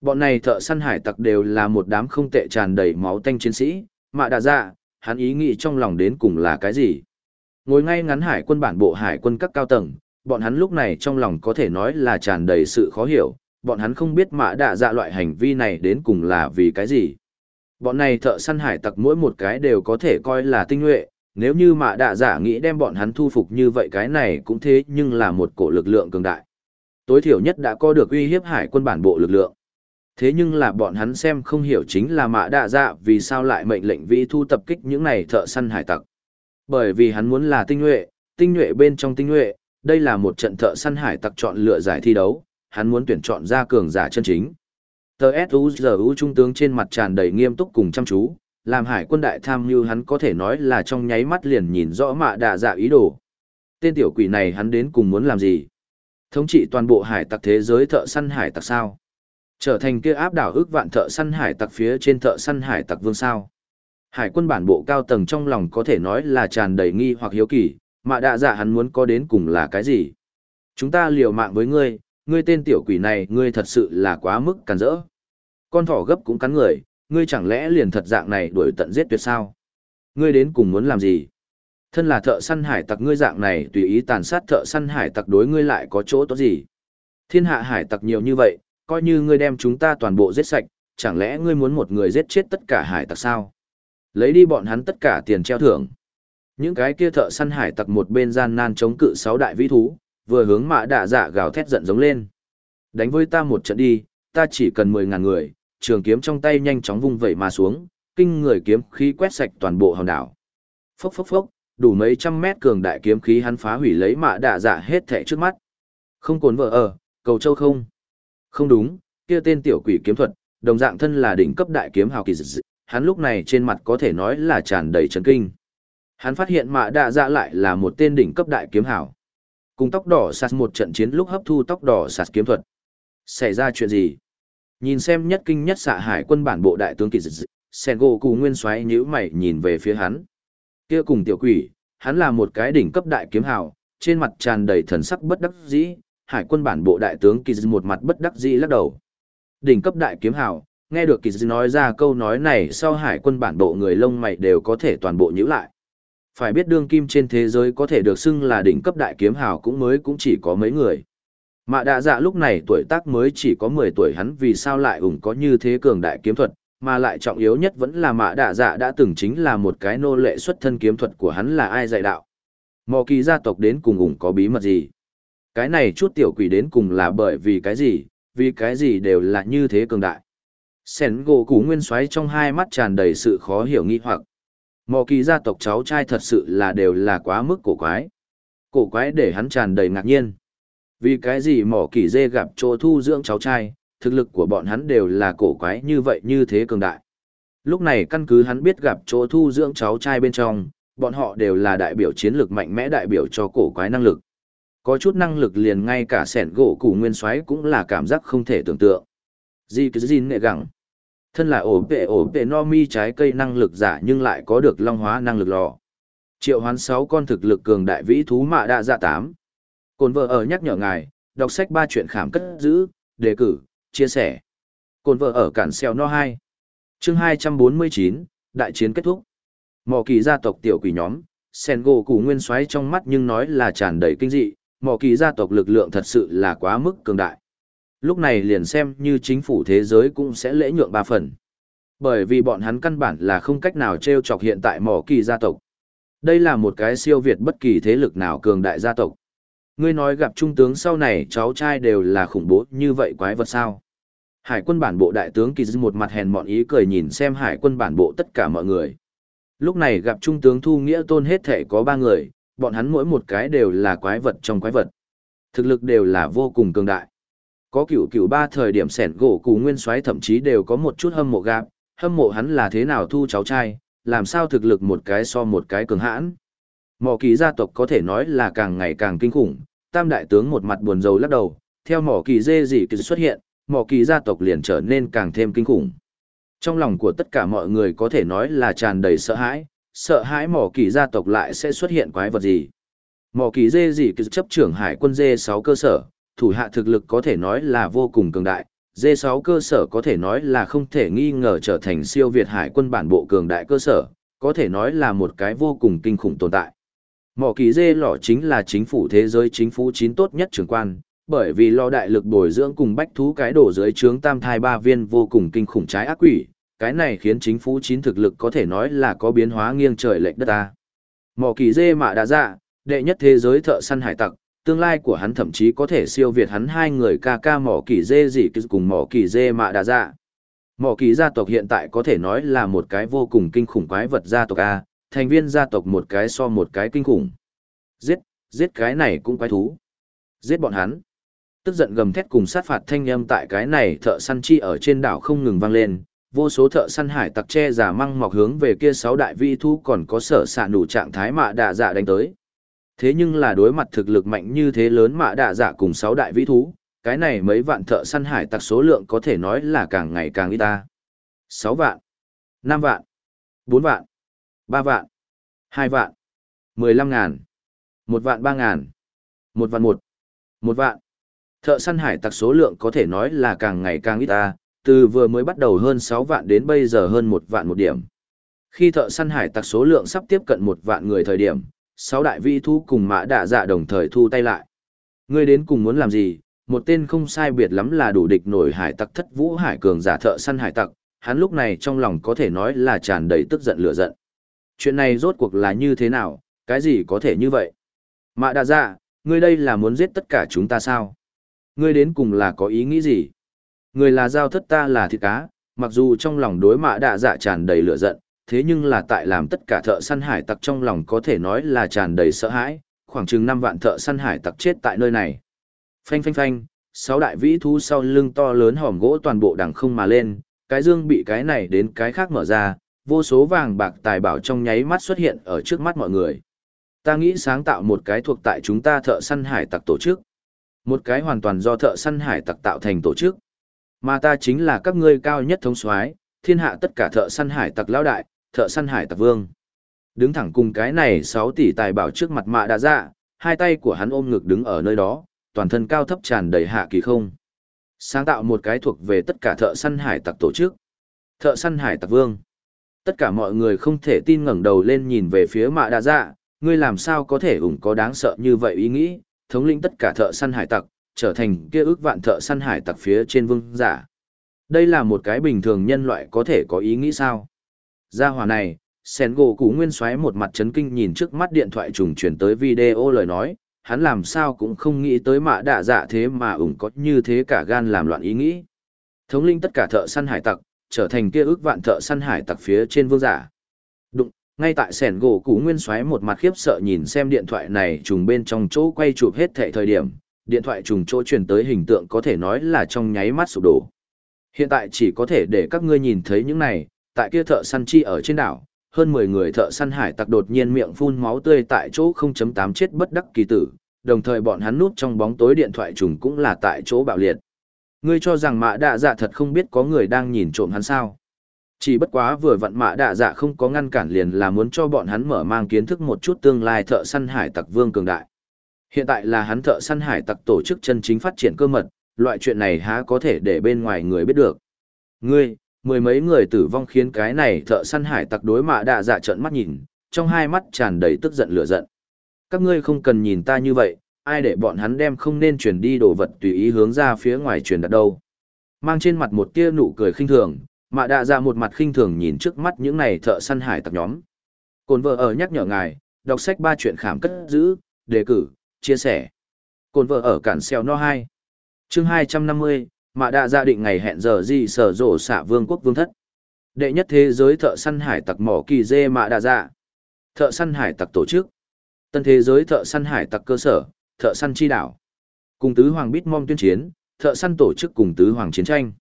Bọn này thợ săn hải tặc đều là một đám không tệ tràn đầy máu tanh chiến sĩ, mạ đã dạ, hắn ý nghĩ trong lòng đến cùng là cái gì. Ngồi ngay ngắn hải quân bản bộ hải quân các cao tầng, bọn hắn lúc này trong lòng có thể nói là tràn đầy sự khó hiểu, bọn hắn không biết mạ đạ dạ loại hành vi này đến cùng là vì cái gì. Bọn này thợ săn hải tặc mỗi một cái đều có thể coi là tinh nhuệ, nếu như mạ đạ dạ nghĩ đem bọn hắn thu phục như vậy cái này cũng thế nhưng là một cổ lực lượng cường đại. Tối thiểu nhất đã có được uy hiếp hải quân bản bộ lực lượng. Thế nhưng là bọn hắn xem không hiểu chính là mạ đạ dạ vì sao lại mệnh lệnh vi thu tập kích những này thợ săn hải tặc. Bởi vì hắn muốn là tinh nhuệ, tinh nhuệ bên trong tinh nhuệ, đây là một trận thợ săn hải tặc chọn lựa giải thi đấu, hắn muốn tuyển chọn ra cường giả chân chính. Tờ S.U.G.U. trung tướng trên mặt tràn đầy nghiêm túc cùng chăm chú, làm hải quân đại tham mưu hắn có thể nói là trong nháy mắt liền nhìn rõ mạ đạ dạ ý đồ. Tên tiểu quỷ này hắn đến cùng muốn làm gì? Thống trị toàn bộ hải tặc thế giới thợ săn hải tặc sao? Trở thành kia áp đảo ước vạn thợ săn hải tặc phía trên thợ săn hải tặc vương sao? Hải quân bản bộ cao tầng trong lòng có thể nói là tràn đầy nghi hoặc hiếu kỳ, mạ đạ dạ hắn muốn có đến cùng là cái gì? Chúng ta liều mạng với ngươi, ngươi tên tiểu quỷ này ngươi thật sự là quá mức càn rỡ. Con thỏ gấp cũng cắn người, ngươi chẳng lẽ liền thật dạng này đuổi tận giết tuyệt sao? Ngươi đến cùng muốn làm gì? Thân là thợ săn hải tặc ngươi dạng này tùy ý tàn sát thợ săn hải tặc đối ngươi lại có chỗ tốt gì? Thiên hạ hải tặc nhiều như vậy, coi như ngươi đem chúng ta toàn bộ giết sạch, chẳng lẽ ngươi muốn một người giết chết tất cả hải tặc sao? Lấy đi bọn hắn tất cả tiền treo thưởng. Những cái kia thợ săn hải tặc một bên gian nan chống cự sáu đại vĩ thú, vừa hướng mạ đạ dạ gào thét giận giống lên. Đánh với ta một trận đi, ta chỉ cần mười ngàn người, trường kiếm trong tay nhanh chóng vung vẩy mà xuống, kinh người kiếm khí quét sạch toàn bộ hòn đảo. Phốc phốc phốc, đủ mấy trăm mét cường đại kiếm khí hắn phá hủy lấy mạ đạ dạ hết thảy trước mắt. Không cồn vợ ở, cầu châu không. Không đúng, kia tên tiểu quỷ kiếm thuật, đồng dạng thân là đỉnh cấp đại kiếm hào kỳ dị, hắn lúc này trên mặt có thể nói là tràn đầy chấn kinh. Hắn phát hiện mạ đạ dạ lại là một tên đỉnh cấp đại kiếm hào. Cùng tóc đỏ sạt một trận chiến lúc hấp thu tóc đỏ sạt kiếm thuật. Xảy ra chuyện gì? Nhìn xem nhất kinh nhất xạ hải quân bản bộ đại tướng kỳ dị, sen gỗ cụ nguyên xoáy nhíu mày nhìn về phía hắn. Kia cùng tiểu quỷ, hắn là một cái đỉnh cấp đại kiếm hào, trên mặt tràn đầy thần sắc bất đắc dĩ, hải quân bản bộ đại tướng kỳ dị một mặt bất đắc dĩ lắc đầu. Đỉnh cấp đại kiếm hào, nghe được kỳ dị nói ra câu nói này sau hải quân bản bộ người lông mày đều có thể toàn bộ nhíu lại. Phải biết đương kim trên thế giới có thể được xưng là đỉnh cấp đại kiếm hào cũng mới cũng chỉ có mấy người. Mạ đạ dạ lúc này tuổi tác mới chỉ có 10 tuổi hắn vì sao lại ủng có như thế cường đại kiếm thuật, mà lại trọng yếu nhất vẫn là mạ đạ dạ đã từng chính là một cái nô lệ xuất thân kiếm thuật của hắn là ai dạy đạo. Mò kỳ gia tộc đến cùng ủng có bí mật gì? Cái này chút tiểu quỷ đến cùng là bởi vì cái gì, vì cái gì đều là như thế cường đại. Sẻn gỗ củ nguyên xoáy trong hai mắt tràn đầy sự khó hiểu nghi hoặc. Mò kỳ gia tộc cháu trai thật sự là đều là quá mức cổ quái. Cổ quái để hắn tràn đầy ngạc nhiên. Vì cái gì mỏ kỳ dê gặp chỗ thu dưỡng cháu trai, thực lực của bọn hắn đều là cổ quái như vậy như thế cường đại. Lúc này căn cứ hắn biết gặp chỗ thu dưỡng cháu trai bên trong, bọn họ đều là đại biểu chiến lược mạnh mẽ đại biểu cho cổ quái năng lực. Có chút năng lực liền ngay cả sẻn gỗ củ nguyên xoáy cũng là cảm giác không thể tưởng tượng. Gì cứ gìn nệ gẳng. Thân là ổ vệ ổ vệ no mi trái cây năng lực giả nhưng lại có được long hóa năng lực lò. Triệu hoán sáu con thực lực cường đại vĩ thú mạ đa dạ tám. Cồn vợ ở nhắc nhở ngài, đọc sách ba chuyện khám cất giữ, đề cử, chia sẻ. Cồn vợ ở cản xeo no 2. chương 249, đại chiến kết thúc. Mỏ kỳ gia tộc tiểu quỷ nhóm, sen gỗ củ nguyên xoáy trong mắt nhưng nói là tràn đầy kinh dị, mỏ kỳ gia tộc lực lượng thật sự là quá mức cường đại. Lúc này liền xem như chính phủ thế giới cũng sẽ lễ nhượng ba phần. Bởi vì bọn hắn căn bản là không cách nào treo chọc hiện tại mỏ kỳ gia tộc. Đây là một cái siêu việt bất kỳ thế lực nào cường đại gia tộc. Ngươi nói gặp trung tướng sau này cháu trai đều là khủng bố như vậy quái vật sao? Hải quân bản bộ đại tướng kỳ dư một mặt hèn mọn ý cười nhìn xem hải quân bản bộ tất cả mọi người. Lúc này gặp trung tướng thu nghĩa tôn hết thể có ba người, bọn hắn mỗi một cái đều là quái vật trong quái vật. Thực lực đều là vô cùng cường đại. Có cửu cửu ba thời điểm sẻn gỗ cú nguyên soái thậm chí đều có một chút hâm mộ gạp, hâm mộ hắn là thế nào thu cháu trai, làm sao thực lực một cái so một cái cường hãn. Mỏ kỳ gia tộc có thể nói là càng ngày càng kinh khủng, tam đại tướng một mặt buồn rầu lắc đầu, theo mỏ kỳ dê dị kỳ xuất hiện, mỏ kỳ gia tộc liền trở nên càng thêm kinh khủng. Trong lòng của tất cả mọi người có thể nói là tràn đầy sợ hãi, sợ hãi mỏ kỳ gia tộc lại sẽ xuất hiện quái vật gì. Mỏ kỳ dê dị kỳ chấp trưởng hải quân dê sáu cơ sở, thủ hạ thực lực có thể nói là vô cùng cường đại, dê sáu cơ sở có thể nói là không thể nghi ngờ trở thành siêu Việt hải quân bản bộ cường đại cơ sở, có thể nói là một cái vô cùng kinh khủng tồn tại. Mỏ kỳ dê lò chính là chính phủ thế giới chính phủ chín tốt nhất trưởng quan, bởi vì lo đại lực bồi dưỡng cùng bách thú cái đổ dưới trướng tam thai ba viên vô cùng kinh khủng trái ác quỷ, cái này khiến chính phủ chín thực lực có thể nói là có biến hóa nghiêng trời lệch đất ta. Mỏ kỳ dê mạ đã dạ, đệ nhất thế giới thợ săn hải tặc, tương lai của hắn thậm chí có thể siêu việt hắn hai người ca ca mỏ kỳ dê dị cùng mỏ kỳ dê mạ đã dạ. Mỏ kỳ gia tộc hiện tại có thể nói là một cái vô cùng kinh khủng quái vật gia tộc A, thành viên gia tộc một cái so một cái kinh khủng. Giết, giết cái này cũng quái thú. Giết bọn hắn. Tức giận gầm thét cùng sát phạt thanh âm tại cái này thợ săn chi ở trên đảo không ngừng vang lên, vô số thợ săn hải tặc che giả măng mọc hướng về kia sáu đại vi thu còn có sở xạ nụ trạng thái mạ đạ dạ đánh tới. Thế nhưng là đối mặt thực lực mạnh như thế lớn mạ đạ dạ cùng sáu đại vĩ thú, cái này mấy vạn thợ săn hải tặc số lượng có thể nói là càng ngày càng ít ta. sáu vạn, năm vạn, bốn vạn, ba vạn, hai vạn, mười lăm ngàn, một vạn ba ngàn, một vạn một, một vạn. Thợ săn hải tặc số lượng có thể nói là càng ngày càng ít ta, từ vừa mới bắt đầu hơn 6 vạn đến bây giờ hơn 1 vạn một điểm. Khi thợ săn hải tặc số lượng sắp tiếp cận 1 vạn người thời điểm, 6 đại vi thu cùng mã đạ dạ đồng thời thu tay lại. Ngươi đến cùng muốn làm gì? Một tên không sai biệt lắm là đủ địch nổi hải tặc thất vũ hải cường giả thợ săn hải tặc, hắn lúc này trong lòng có thể nói là tràn đầy tức giận lửa giận. Chuyện này rốt cuộc là như thế nào, cái gì có thể như vậy? Mạ đạ dạ, ngươi đây là muốn giết tất cả chúng ta sao? Ngươi đến cùng là có ý nghĩ gì? Người là giao thất ta là thịt cá, mặc dù trong lòng đối Mạ đạ dạ tràn đầy lửa giận, thế nhưng là tại làm tất cả thợ săn hải tặc trong lòng có thể nói là tràn đầy sợ hãi, khoảng chừng 5 vạn thợ săn hải tặc chết tại nơi này. Phanh phanh phanh, sáu đại vĩ thú sau lưng to lớn hòm gỗ toàn bộ đằng không mà lên, cái dương bị cái này đến cái khác mở ra, vô số vàng bạc tài bảo trong nháy mắt xuất hiện ở trước mắt mọi người. Ta nghĩ sáng tạo một cái thuộc tại chúng ta thợ săn hải tặc tổ chức. Một cái hoàn toàn do thợ săn hải tặc tạo thành tổ chức. Mà ta chính là các ngươi cao nhất thống soái, thiên hạ tất cả thợ săn hải tặc lão đại, thợ săn hải tặc vương. Đứng thẳng cùng cái này 6 tỷ tài bảo trước mặt mạ đã dạ, hai tay của hắn ôm ngực đứng ở nơi đó, toàn thân cao thấp tràn đầy hạ kỳ không. Sáng tạo một cái thuộc về tất cả thợ săn hải tặc tổ chức. Thợ săn hải tặc vương. Tất cả mọi người không thể tin ngẩng đầu lên nhìn về phía mạ Đa dạ, ngươi làm sao có thể ủng có đáng sợ như vậy ý nghĩ, thống lĩnh tất cả thợ săn hải tặc, trở thành kia ước vạn thợ săn hải tặc phía trên vương giả. Đây là một cái bình thường nhân loại có thể có ý nghĩ sao? Gia hỏa này, sen gỗ cũ nguyên xoáy một mặt chấn kinh nhìn trước mắt điện thoại trùng chuyển tới video lời nói, hắn làm sao cũng không nghĩ tới mạ đạ dạ thế mà ủng có như thế cả gan làm loạn ý nghĩ. Thống linh tất cả thợ săn hải tặc, trở thành kia ước vạn thợ săn hải tặc phía trên vương giả. Đụng, ngay tại sẻn gỗ cũ nguyên xoáy một mặt khiếp sợ nhìn xem điện thoại này trùng bên trong chỗ quay chụp hết thệ thời điểm, điện thoại trùng chỗ truyền tới hình tượng có thể nói là trong nháy mắt sụp đổ. Hiện tại chỉ có thể để các ngươi nhìn thấy những này, tại kia thợ săn chi ở trên đảo, hơn 10 người thợ săn hải tặc đột nhiên miệng phun máu tươi tại chỗ 0.8 chết bất đắc kỳ tử, đồng thời bọn hắn núp trong bóng tối điện thoại trùng cũng là tại chỗ bạo liệt. Ngươi cho rằng mạ đạ dạ thật không biết có người đang nhìn trộm hắn sao. Chỉ bất quá vừa vặn mạ đạ dạ không có ngăn cản liền là muốn cho bọn hắn mở mang kiến thức một chút tương lai thợ săn hải tặc vương cường đại. Hiện tại là hắn thợ săn hải tặc tổ chức chân chính phát triển cơ mật, loại chuyện này há có thể để bên ngoài người biết được. Ngươi, mười mấy người tử vong khiến cái này thợ săn hải tặc đối mạ đạ dạ trợn mắt nhìn, trong hai mắt tràn đầy tức giận lửa giận. Các ngươi không cần nhìn ta như vậy, ai để bọn hắn đem không nên chuyển đi đồ vật tùy ý hướng ra phía ngoài truyền đặt đâu. Mang trên mặt một tia nụ cười khinh thường, mạ đạ dạ một mặt khinh thường nhìn trước mắt những này thợ săn hải tặc nhóm. Cồn vợ ở nhắc nhở ngài, đọc sách ba chuyện khảm cất giữ, đề cử, chia sẻ. Cồn vợ ở cản xeo no 2. chương 250, mạ đạ gia định ngày hẹn giờ gì sở rổ xạ vương quốc vương thất. Đệ nhất thế giới thợ săn hải tặc mỏ kỳ dê mạ đạ dạ. Thợ săn hải tặc tổ chức. Tân thế giới thợ săn hải tặc cơ sở, thợ săn chi đảo. Cùng tứ hoàng bít mom tuyên chiến, thợ săn tổ chức cùng tứ hoàng chiến tranh.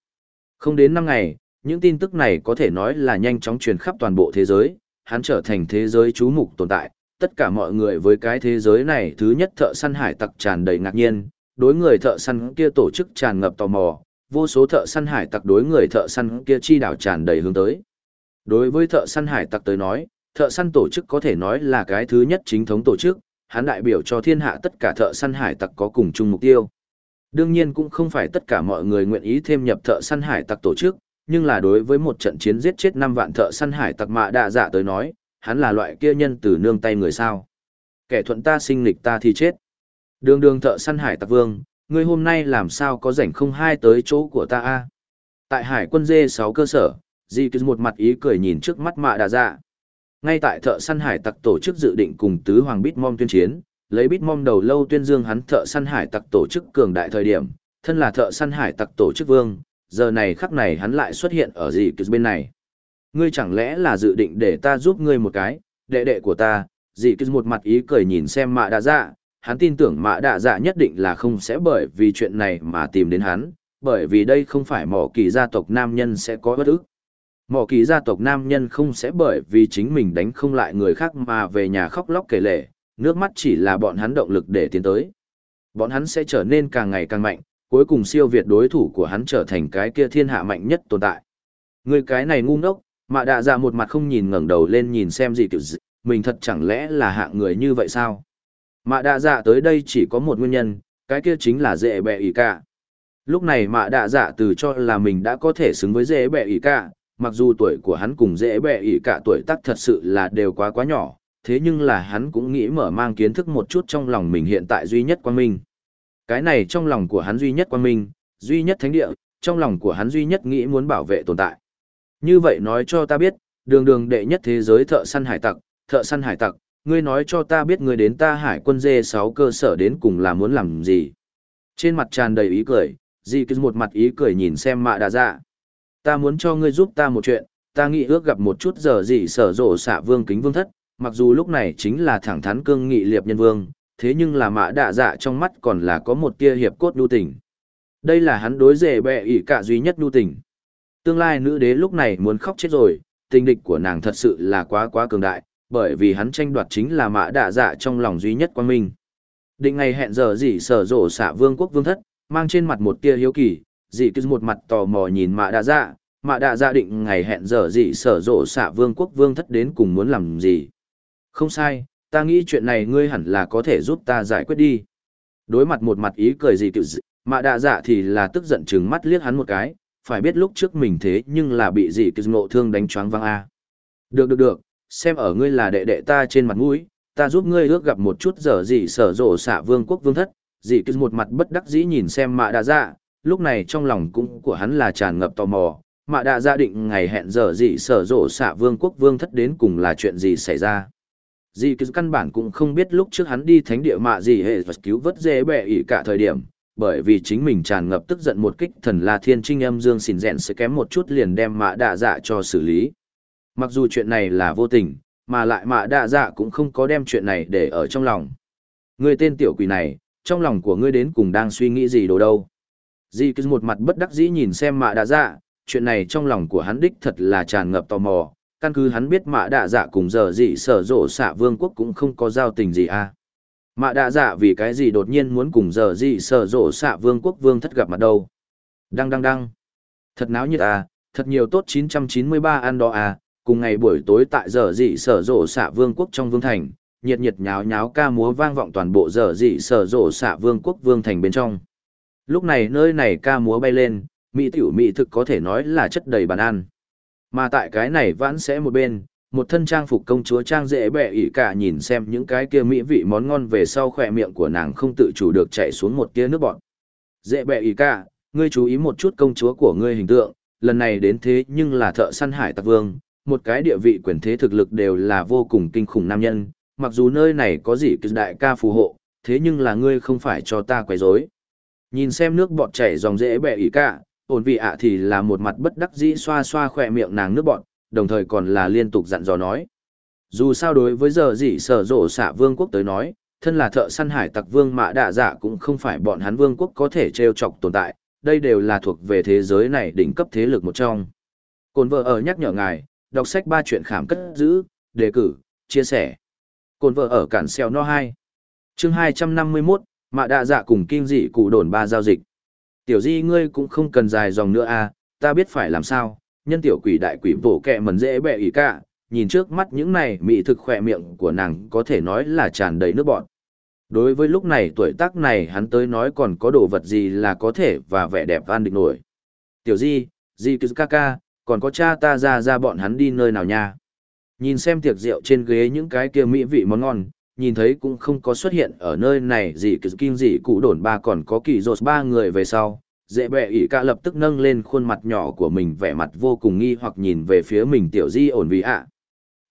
Không đến năm ngày, những tin tức này có thể nói là nhanh chóng truyền khắp toàn bộ thế giới, hắn trở thành thế giới chú mục tồn tại. Tất cả mọi người với cái thế giới này thứ nhất thợ săn hải tặc tràn đầy ngạc nhiên, đối người thợ săn kia tổ chức tràn ngập tò mò, vô số thợ săn hải tặc đối người thợ săn kia chi đảo tràn đầy hướng tới. Đối với thợ săn hải tặc tới nói, thợ săn tổ chức có thể nói là cái thứ nhất chính thống tổ chức, hắn đại biểu cho thiên hạ tất cả thợ săn hải tặc có cùng chung mục tiêu. Đương nhiên cũng không phải tất cả mọi người nguyện ý thêm nhập thợ săn hải tặc tổ chức, nhưng là đối với một trận chiến giết chết 5 vạn thợ săn hải tặc mạ đạ dạ tới nói, hắn là loại kia nhân từ nương tay người sao. Kẻ thuận ta sinh lịch ta thì chết. Đường đường thợ săn hải tặc vương, ngươi hôm nay làm sao có rảnh không hai tới chỗ của ta a Tại hải quân dê 6 cơ sở, Di cứ một mặt ý cười nhìn trước mắt mạ đạ dạ. Ngay tại thợ săn hải tặc tổ chức dự định cùng tứ hoàng Bitmom tuyên chiến, lấy Bitmom đầu lâu tuyên dương hắn thợ săn hải tặc tổ chức cường đại thời điểm, thân là thợ săn hải tặc tổ chức vương, giờ này khắc này hắn lại xuất hiện ở gì cứ bên này. Ngươi chẳng lẽ là dự định để ta giúp ngươi một cái, đệ đệ của ta, dị cứ một mặt ý cười nhìn xem mạ đạ dạ, hắn tin tưởng mạ đạ dạ nhất định là không sẽ bởi vì chuyện này mà tìm đến hắn, bởi vì đây không phải mỏ kỳ gia tộc nam nhân sẽ có bất ức. Mỏ kỳ gia tộc nam nhân không sẽ bởi vì chính mình đánh không lại người khác mà về nhà khóc lóc kể lể, nước mắt chỉ là bọn hắn động lực để tiến tới. Bọn hắn sẽ trở nên càng ngày càng mạnh, cuối cùng siêu việt đối thủ của hắn trở thành cái kia thiên hạ mạnh nhất tồn tại. Người cái này ngu ngốc, mạ đạ dạ một mặt không nhìn ngẩng đầu lên nhìn xem gì kiểu gì, mình thật chẳng lẽ là hạng người như vậy sao? Mạ đạ dạ tới đây chỉ có một nguyên nhân, cái kia chính là dễ bẹ ỉ cả. Lúc này mạ đạ dạ từ cho là mình đã có thể xứng với dễ bẹ ỉ cả, mặc dù tuổi của hắn cùng dễ bẹ ỉ cả tuổi tác thật sự là đều quá quá nhỏ, thế nhưng là hắn cũng nghĩ mở mang kiến thức một chút trong lòng mình hiện tại duy nhất quan minh. Cái này trong lòng của hắn duy nhất quan minh, duy nhất thánh địa, trong lòng của hắn duy nhất nghĩ muốn bảo vệ tồn tại. Như vậy nói cho ta biết, đường đường đệ nhất thế giới thợ săn hải tặc, thợ săn hải tặc, ngươi nói cho ta biết ngươi đến ta hải quân dê 6 cơ sở đến cùng là muốn làm gì. Trên mặt tràn đầy ý cười, Di cứ một mặt ý cười nhìn xem mạ đà dạ. Ta muốn cho ngươi giúp ta một chuyện, ta nghĩ ước gặp một chút giờ gì sở rộ xạ vương kính vương thất, mặc dù lúc này chính là thẳng thắn cương nghị liệp nhân vương, thế nhưng là mã đạ dạ trong mắt còn là có một tia hiệp cốt nhu tình. Đây là hắn đối rể bệ ỷ cả duy nhất nhu tình. Tương lai nữ đế lúc này muốn khóc chết rồi, tình địch của nàng thật sự là quá quá cường đại, bởi vì hắn tranh đoạt chính là mã đạ dạ trong lòng duy nhất quang minh. Định ngày hẹn giờ gì sở rộ xạ vương quốc vương thất, mang trên mặt một tia hiếu kỳ, dị cứ một mặt tò mò nhìn mã đạ dạ, mã đạ dạ định ngày hẹn giờ dị sở rộ xạ vương quốc vương thất đến cùng muốn làm gì. Không sai, ta nghĩ chuyện này ngươi hẳn là có thể giúp ta giải quyết đi. Đối mặt một mặt ý cười gì cứ mạ mã đạ dạ thì là tức giận chừng mắt liếc hắn một cái, phải biết lúc trước mình thế nhưng là bị dị cứ ngộ thương đánh choáng văng a. Được được được, xem ở ngươi là đệ đệ ta trên mặt mũi, ta giúp ngươi ước gặp một chút giờ gì sở rộ xạ vương quốc vương thất, dị cứ một mặt bất đắc dĩ nhìn xem mạ đạ dạ, lúc này trong lòng cũng của hắn là tràn ngập tò mò, mạ đạ dạ định ngày hẹn giờ dị sở rộ xạ vương quốc vương thất đến cùng là chuyện gì xảy ra. Dị cứ căn bản cũng không biết lúc trước hắn đi thánh địa mạ gì hệ vật cứu vớt dễ bệ ỉ cả thời điểm, bởi vì chính mình tràn ngập tức giận một kích thần la thiên trinh âm dương xỉn rẹn sẽ kém một chút liền đem mạ đạ dạ cho xử lý. Mặc dù chuyện này là vô tình, mà lại mạ đạ dạ cũng không có đem chuyện này để ở trong lòng. Người tên tiểu quỷ này, trong lòng của ngươi đến cùng đang suy nghĩ gì đồ đâu. Di cứ một mặt bất đắc dĩ nhìn xem mạ đạ dạ, chuyện này trong lòng của hắn đích thật là tràn ngập tò mò, căn cứ hắn biết mạ đạ dạ cùng giờ gì sở rộ xạ vương quốc cũng không có giao tình gì à. Mạ đạ dạ vì cái gì đột nhiên muốn cùng giờ gì sở rộ xạ vương quốc vương thất gặp mặt đâu. Đăng đăng đăng. Thật náo nhiệt à, thật nhiều tốt 993 ăn đó à, cùng ngày buổi tối tại giờ dị sở rộ xạ vương quốc trong vương thành nhiệt nhiệt nháo nháo ca múa vang vọng toàn bộ giờ dị sở rộ xạ vương quốc vương thành bên trong lúc này nơi này ca múa bay lên mỹ tiểu mỹ thực có thể nói là chất đầy bàn ăn mà tại cái này vãn sẽ một bên một thân trang phục công chúa trang dễ bẻ ỉ cả nhìn xem những cái kia mỹ vị món ngon về sau khỏe miệng của nàng không tự chủ được chạy xuống một tia nước bọt dễ bẻ ỉ cả ngươi chú ý một chút công chúa của ngươi hình tượng lần này đến thế nhưng là thợ săn hải tặc vương một cái địa vị quyền thế thực lực đều là vô cùng kinh khủng nam nhân, mặc dù nơi này có gì đại ca phù hộ, thế nhưng là ngươi không phải cho ta quấy rối. Nhìn xem nước bọt chảy dòng dễ bẹ ý cả, ổn vị ạ thì là một mặt bất đắc dĩ xoa xoa khỏe miệng nàng nước bọt, đồng thời còn là liên tục dặn dò nói. Dù sao đối với giờ dị sở rộ xạ vương quốc tới nói, thân là thợ săn hải tặc vương mạ đạ dạ cũng không phải bọn hắn vương quốc có thể trêu chọc tồn tại, đây đều là thuộc về thế giới này đỉnh cấp thế lực một trong. Cồn vợ ở nhắc nhở ngài, đọc sách ba chuyện khám cất giữ, đề cử, chia sẻ. Cồn vợ ở cản xeo no 2. chương 251, mạ đạ dạ cùng kinh dị cụ đồn ba giao dịch. Tiểu di ngươi cũng không cần dài dòng nữa à, ta biết phải làm sao, nhân tiểu quỷ đại quỷ bổ kẹ mần dễ bẹ ý cả, nhìn trước mắt những này mỹ thực khỏe miệng của nàng có thể nói là tràn đầy nước bọn. Đối với lúc này tuổi tác này hắn tới nói còn có đồ vật gì là có thể và vẻ đẹp van định nổi. Tiểu di, di cứ ca ca, còn có cha ta ra ra bọn hắn đi nơi nào nha. Nhìn xem tiệc rượu trên ghế những cái kia mỹ vị món ngon, nhìn thấy cũng không có xuất hiện ở nơi này gì cứ kinh gì cụ đồn ba còn có kỳ rột ba người về sau. Dễ bệ ỷ ca lập tức nâng lên khuôn mặt nhỏ của mình vẻ mặt vô cùng nghi hoặc nhìn về phía mình tiểu di ổn vì ạ.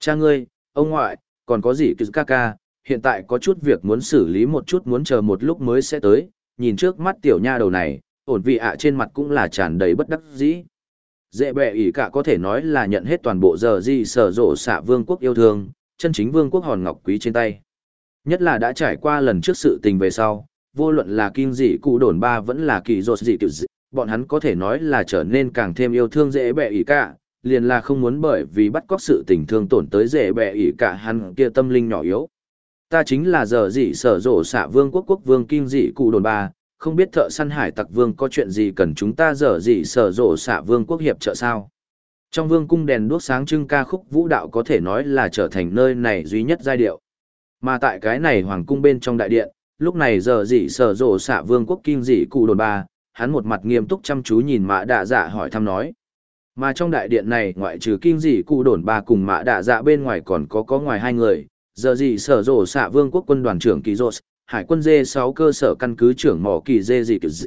Cha ngươi, ông ngoại, còn có gì cứ ca ca, hiện tại có chút việc muốn xử lý một chút muốn chờ một lúc mới sẽ tới, nhìn trước mắt tiểu nha đầu này, ổn vị ạ trên mặt cũng là tràn đầy bất đắc dĩ. Dễ bệ ỷ cả có thể nói là nhận hết toàn bộ giờ di sở rộ xạ vương quốc yêu thương, chân chính vương quốc hòn ngọc quý trên tay. Nhất là đã trải qua lần trước sự tình về sau, vô luận là kinh dị cụ đồn ba vẫn là kỳ rột dị kiểu dị, bọn hắn có thể nói là trở nên càng thêm yêu thương dễ bẹ ỉ cả, liền là không muốn bởi vì bắt cóc sự tình thương tổn tới dễ bẹ ỉ cả hắn kia tâm linh nhỏ yếu. Ta chính là giờ dị sở dỗ xạ vương quốc quốc vương kinh dị cụ đồn ba, không biết thợ săn hải tặc vương có chuyện gì cần chúng ta dở dị sở rộ xạ vương quốc hiệp trợ sao. Trong vương cung đèn đuốc sáng trưng ca khúc vũ đạo có thể nói là trở thành nơi này duy nhất giai điệu. Mà tại cái này hoàng cung bên trong đại điện, lúc này giờ dị sở rộ xạ vương quốc kinh dị cụ đồn ba, hắn một mặt nghiêm túc chăm chú nhìn mã đạ dạ hỏi thăm nói. Mà trong đại điện này ngoại trừ kinh dị cụ đồn ba cùng mã đạ dạ bên ngoài còn có có ngoài hai người, giờ gì sở rộ xạ vương quốc quân đoàn trưởng kỳ rô hải quân dê sáu cơ sở căn cứ trưởng mỏ kỳ dê dị kỳ dị.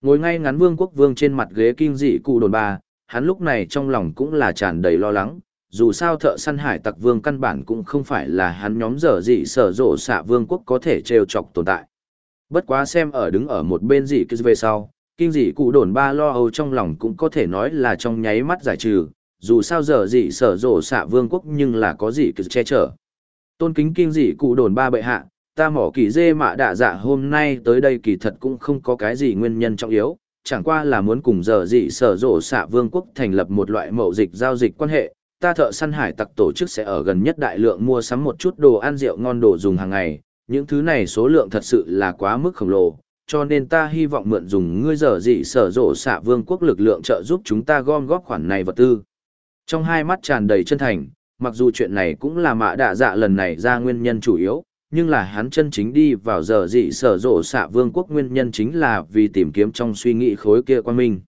ngồi ngay ngắn vương quốc vương trên mặt ghế kinh dị cụ đồn ba hắn lúc này trong lòng cũng là tràn đầy lo lắng dù sao thợ săn hải tặc vương căn bản cũng không phải là hắn nhóm dở dị sở rộ xạ vương quốc có thể trêu chọc tồn tại. Bất quá xem ở đứng ở một bên dị kia về sau, kinh dị cụ đồn ba lo âu trong lòng cũng có thể nói là trong nháy mắt giải trừ, dù sao giờ dị sở rộ xạ vương quốc nhưng là có dị kia che chở. Tôn kính kinh dị cụ đồn ba bệ hạ, ta mỏ kỳ dê mạ đạ dạ hôm nay tới đây kỳ thật cũng không có cái gì nguyên nhân trọng yếu, chẳng qua là muốn cùng giờ dị sở rộ xạ vương quốc thành lập một loại mậu dịch giao dịch quan hệ ta thợ săn hải tặc tổ chức sẽ ở gần nhất đại lượng mua sắm một chút đồ ăn rượu ngon đồ dùng hàng ngày. Những thứ này số lượng thật sự là quá mức khổng lồ, cho nên ta hy vọng mượn dùng ngươi giờ dị sở rộ xạ vương quốc lực lượng trợ giúp chúng ta gom góp khoản này vật tư. Trong hai mắt tràn đầy chân thành, mặc dù chuyện này cũng là mạ đạ dạ lần này ra nguyên nhân chủ yếu, nhưng là hắn chân chính đi vào giờ dị sở rộ xạ vương quốc nguyên nhân chính là vì tìm kiếm trong suy nghĩ khối kia quan minh.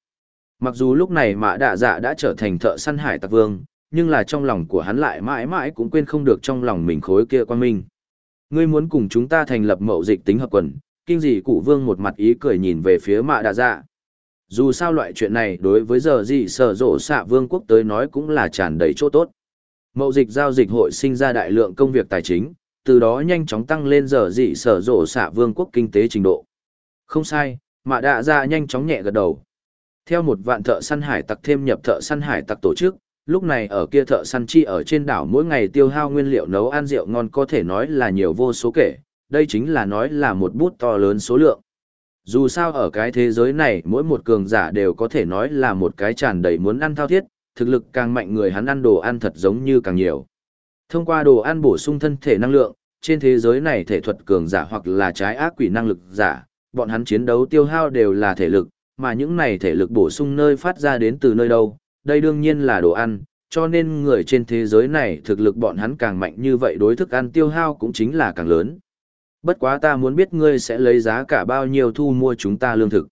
Mặc dù lúc này mạ đạ dạ đã trở thành thợ săn hải tặc vương nhưng là trong lòng của hắn lại mãi mãi cũng quên không được trong lòng mình khối kia quan minh ngươi muốn cùng chúng ta thành lập mậu dịch tính hợp quần kinh dị cụ vương một mặt ý cười nhìn về phía mạ đạ dạ dù sao loại chuyện này đối với giờ dị sở rộ xạ vương quốc tới nói cũng là tràn đầy chỗ tốt Mậu dịch giao dịch hội sinh ra đại lượng công việc tài chính, từ đó nhanh chóng tăng lên giờ dị sở rộ xạ vương quốc kinh tế trình độ. Không sai, mạ đạ dạ nhanh chóng nhẹ gật đầu. Theo một vạn thợ săn hải tặc thêm nhập thợ săn hải tặc tổ chức, lúc này ở kia thợ săn chi ở trên đảo mỗi ngày tiêu hao nguyên liệu nấu ăn rượu ngon có thể nói là nhiều vô số kể, đây chính là nói là một bút to lớn số lượng. Dù sao ở cái thế giới này mỗi một cường giả đều có thể nói là một cái tràn đầy muốn ăn thao thiết, thực lực càng mạnh người hắn ăn đồ ăn thật giống như càng nhiều. Thông qua đồ ăn bổ sung thân thể năng lượng, trên thế giới này thể thuật cường giả hoặc là trái ác quỷ năng lực giả, bọn hắn chiến đấu tiêu hao đều là thể lực, mà những này thể lực bổ sung nơi phát ra đến từ nơi đâu, đây đương nhiên là đồ ăn, cho nên người trên thế giới này thực lực bọn hắn càng mạnh như vậy đối thức ăn tiêu hao cũng chính là càng lớn. Bất quá ta muốn biết ngươi sẽ lấy giá cả bao nhiêu thu mua chúng ta lương thực.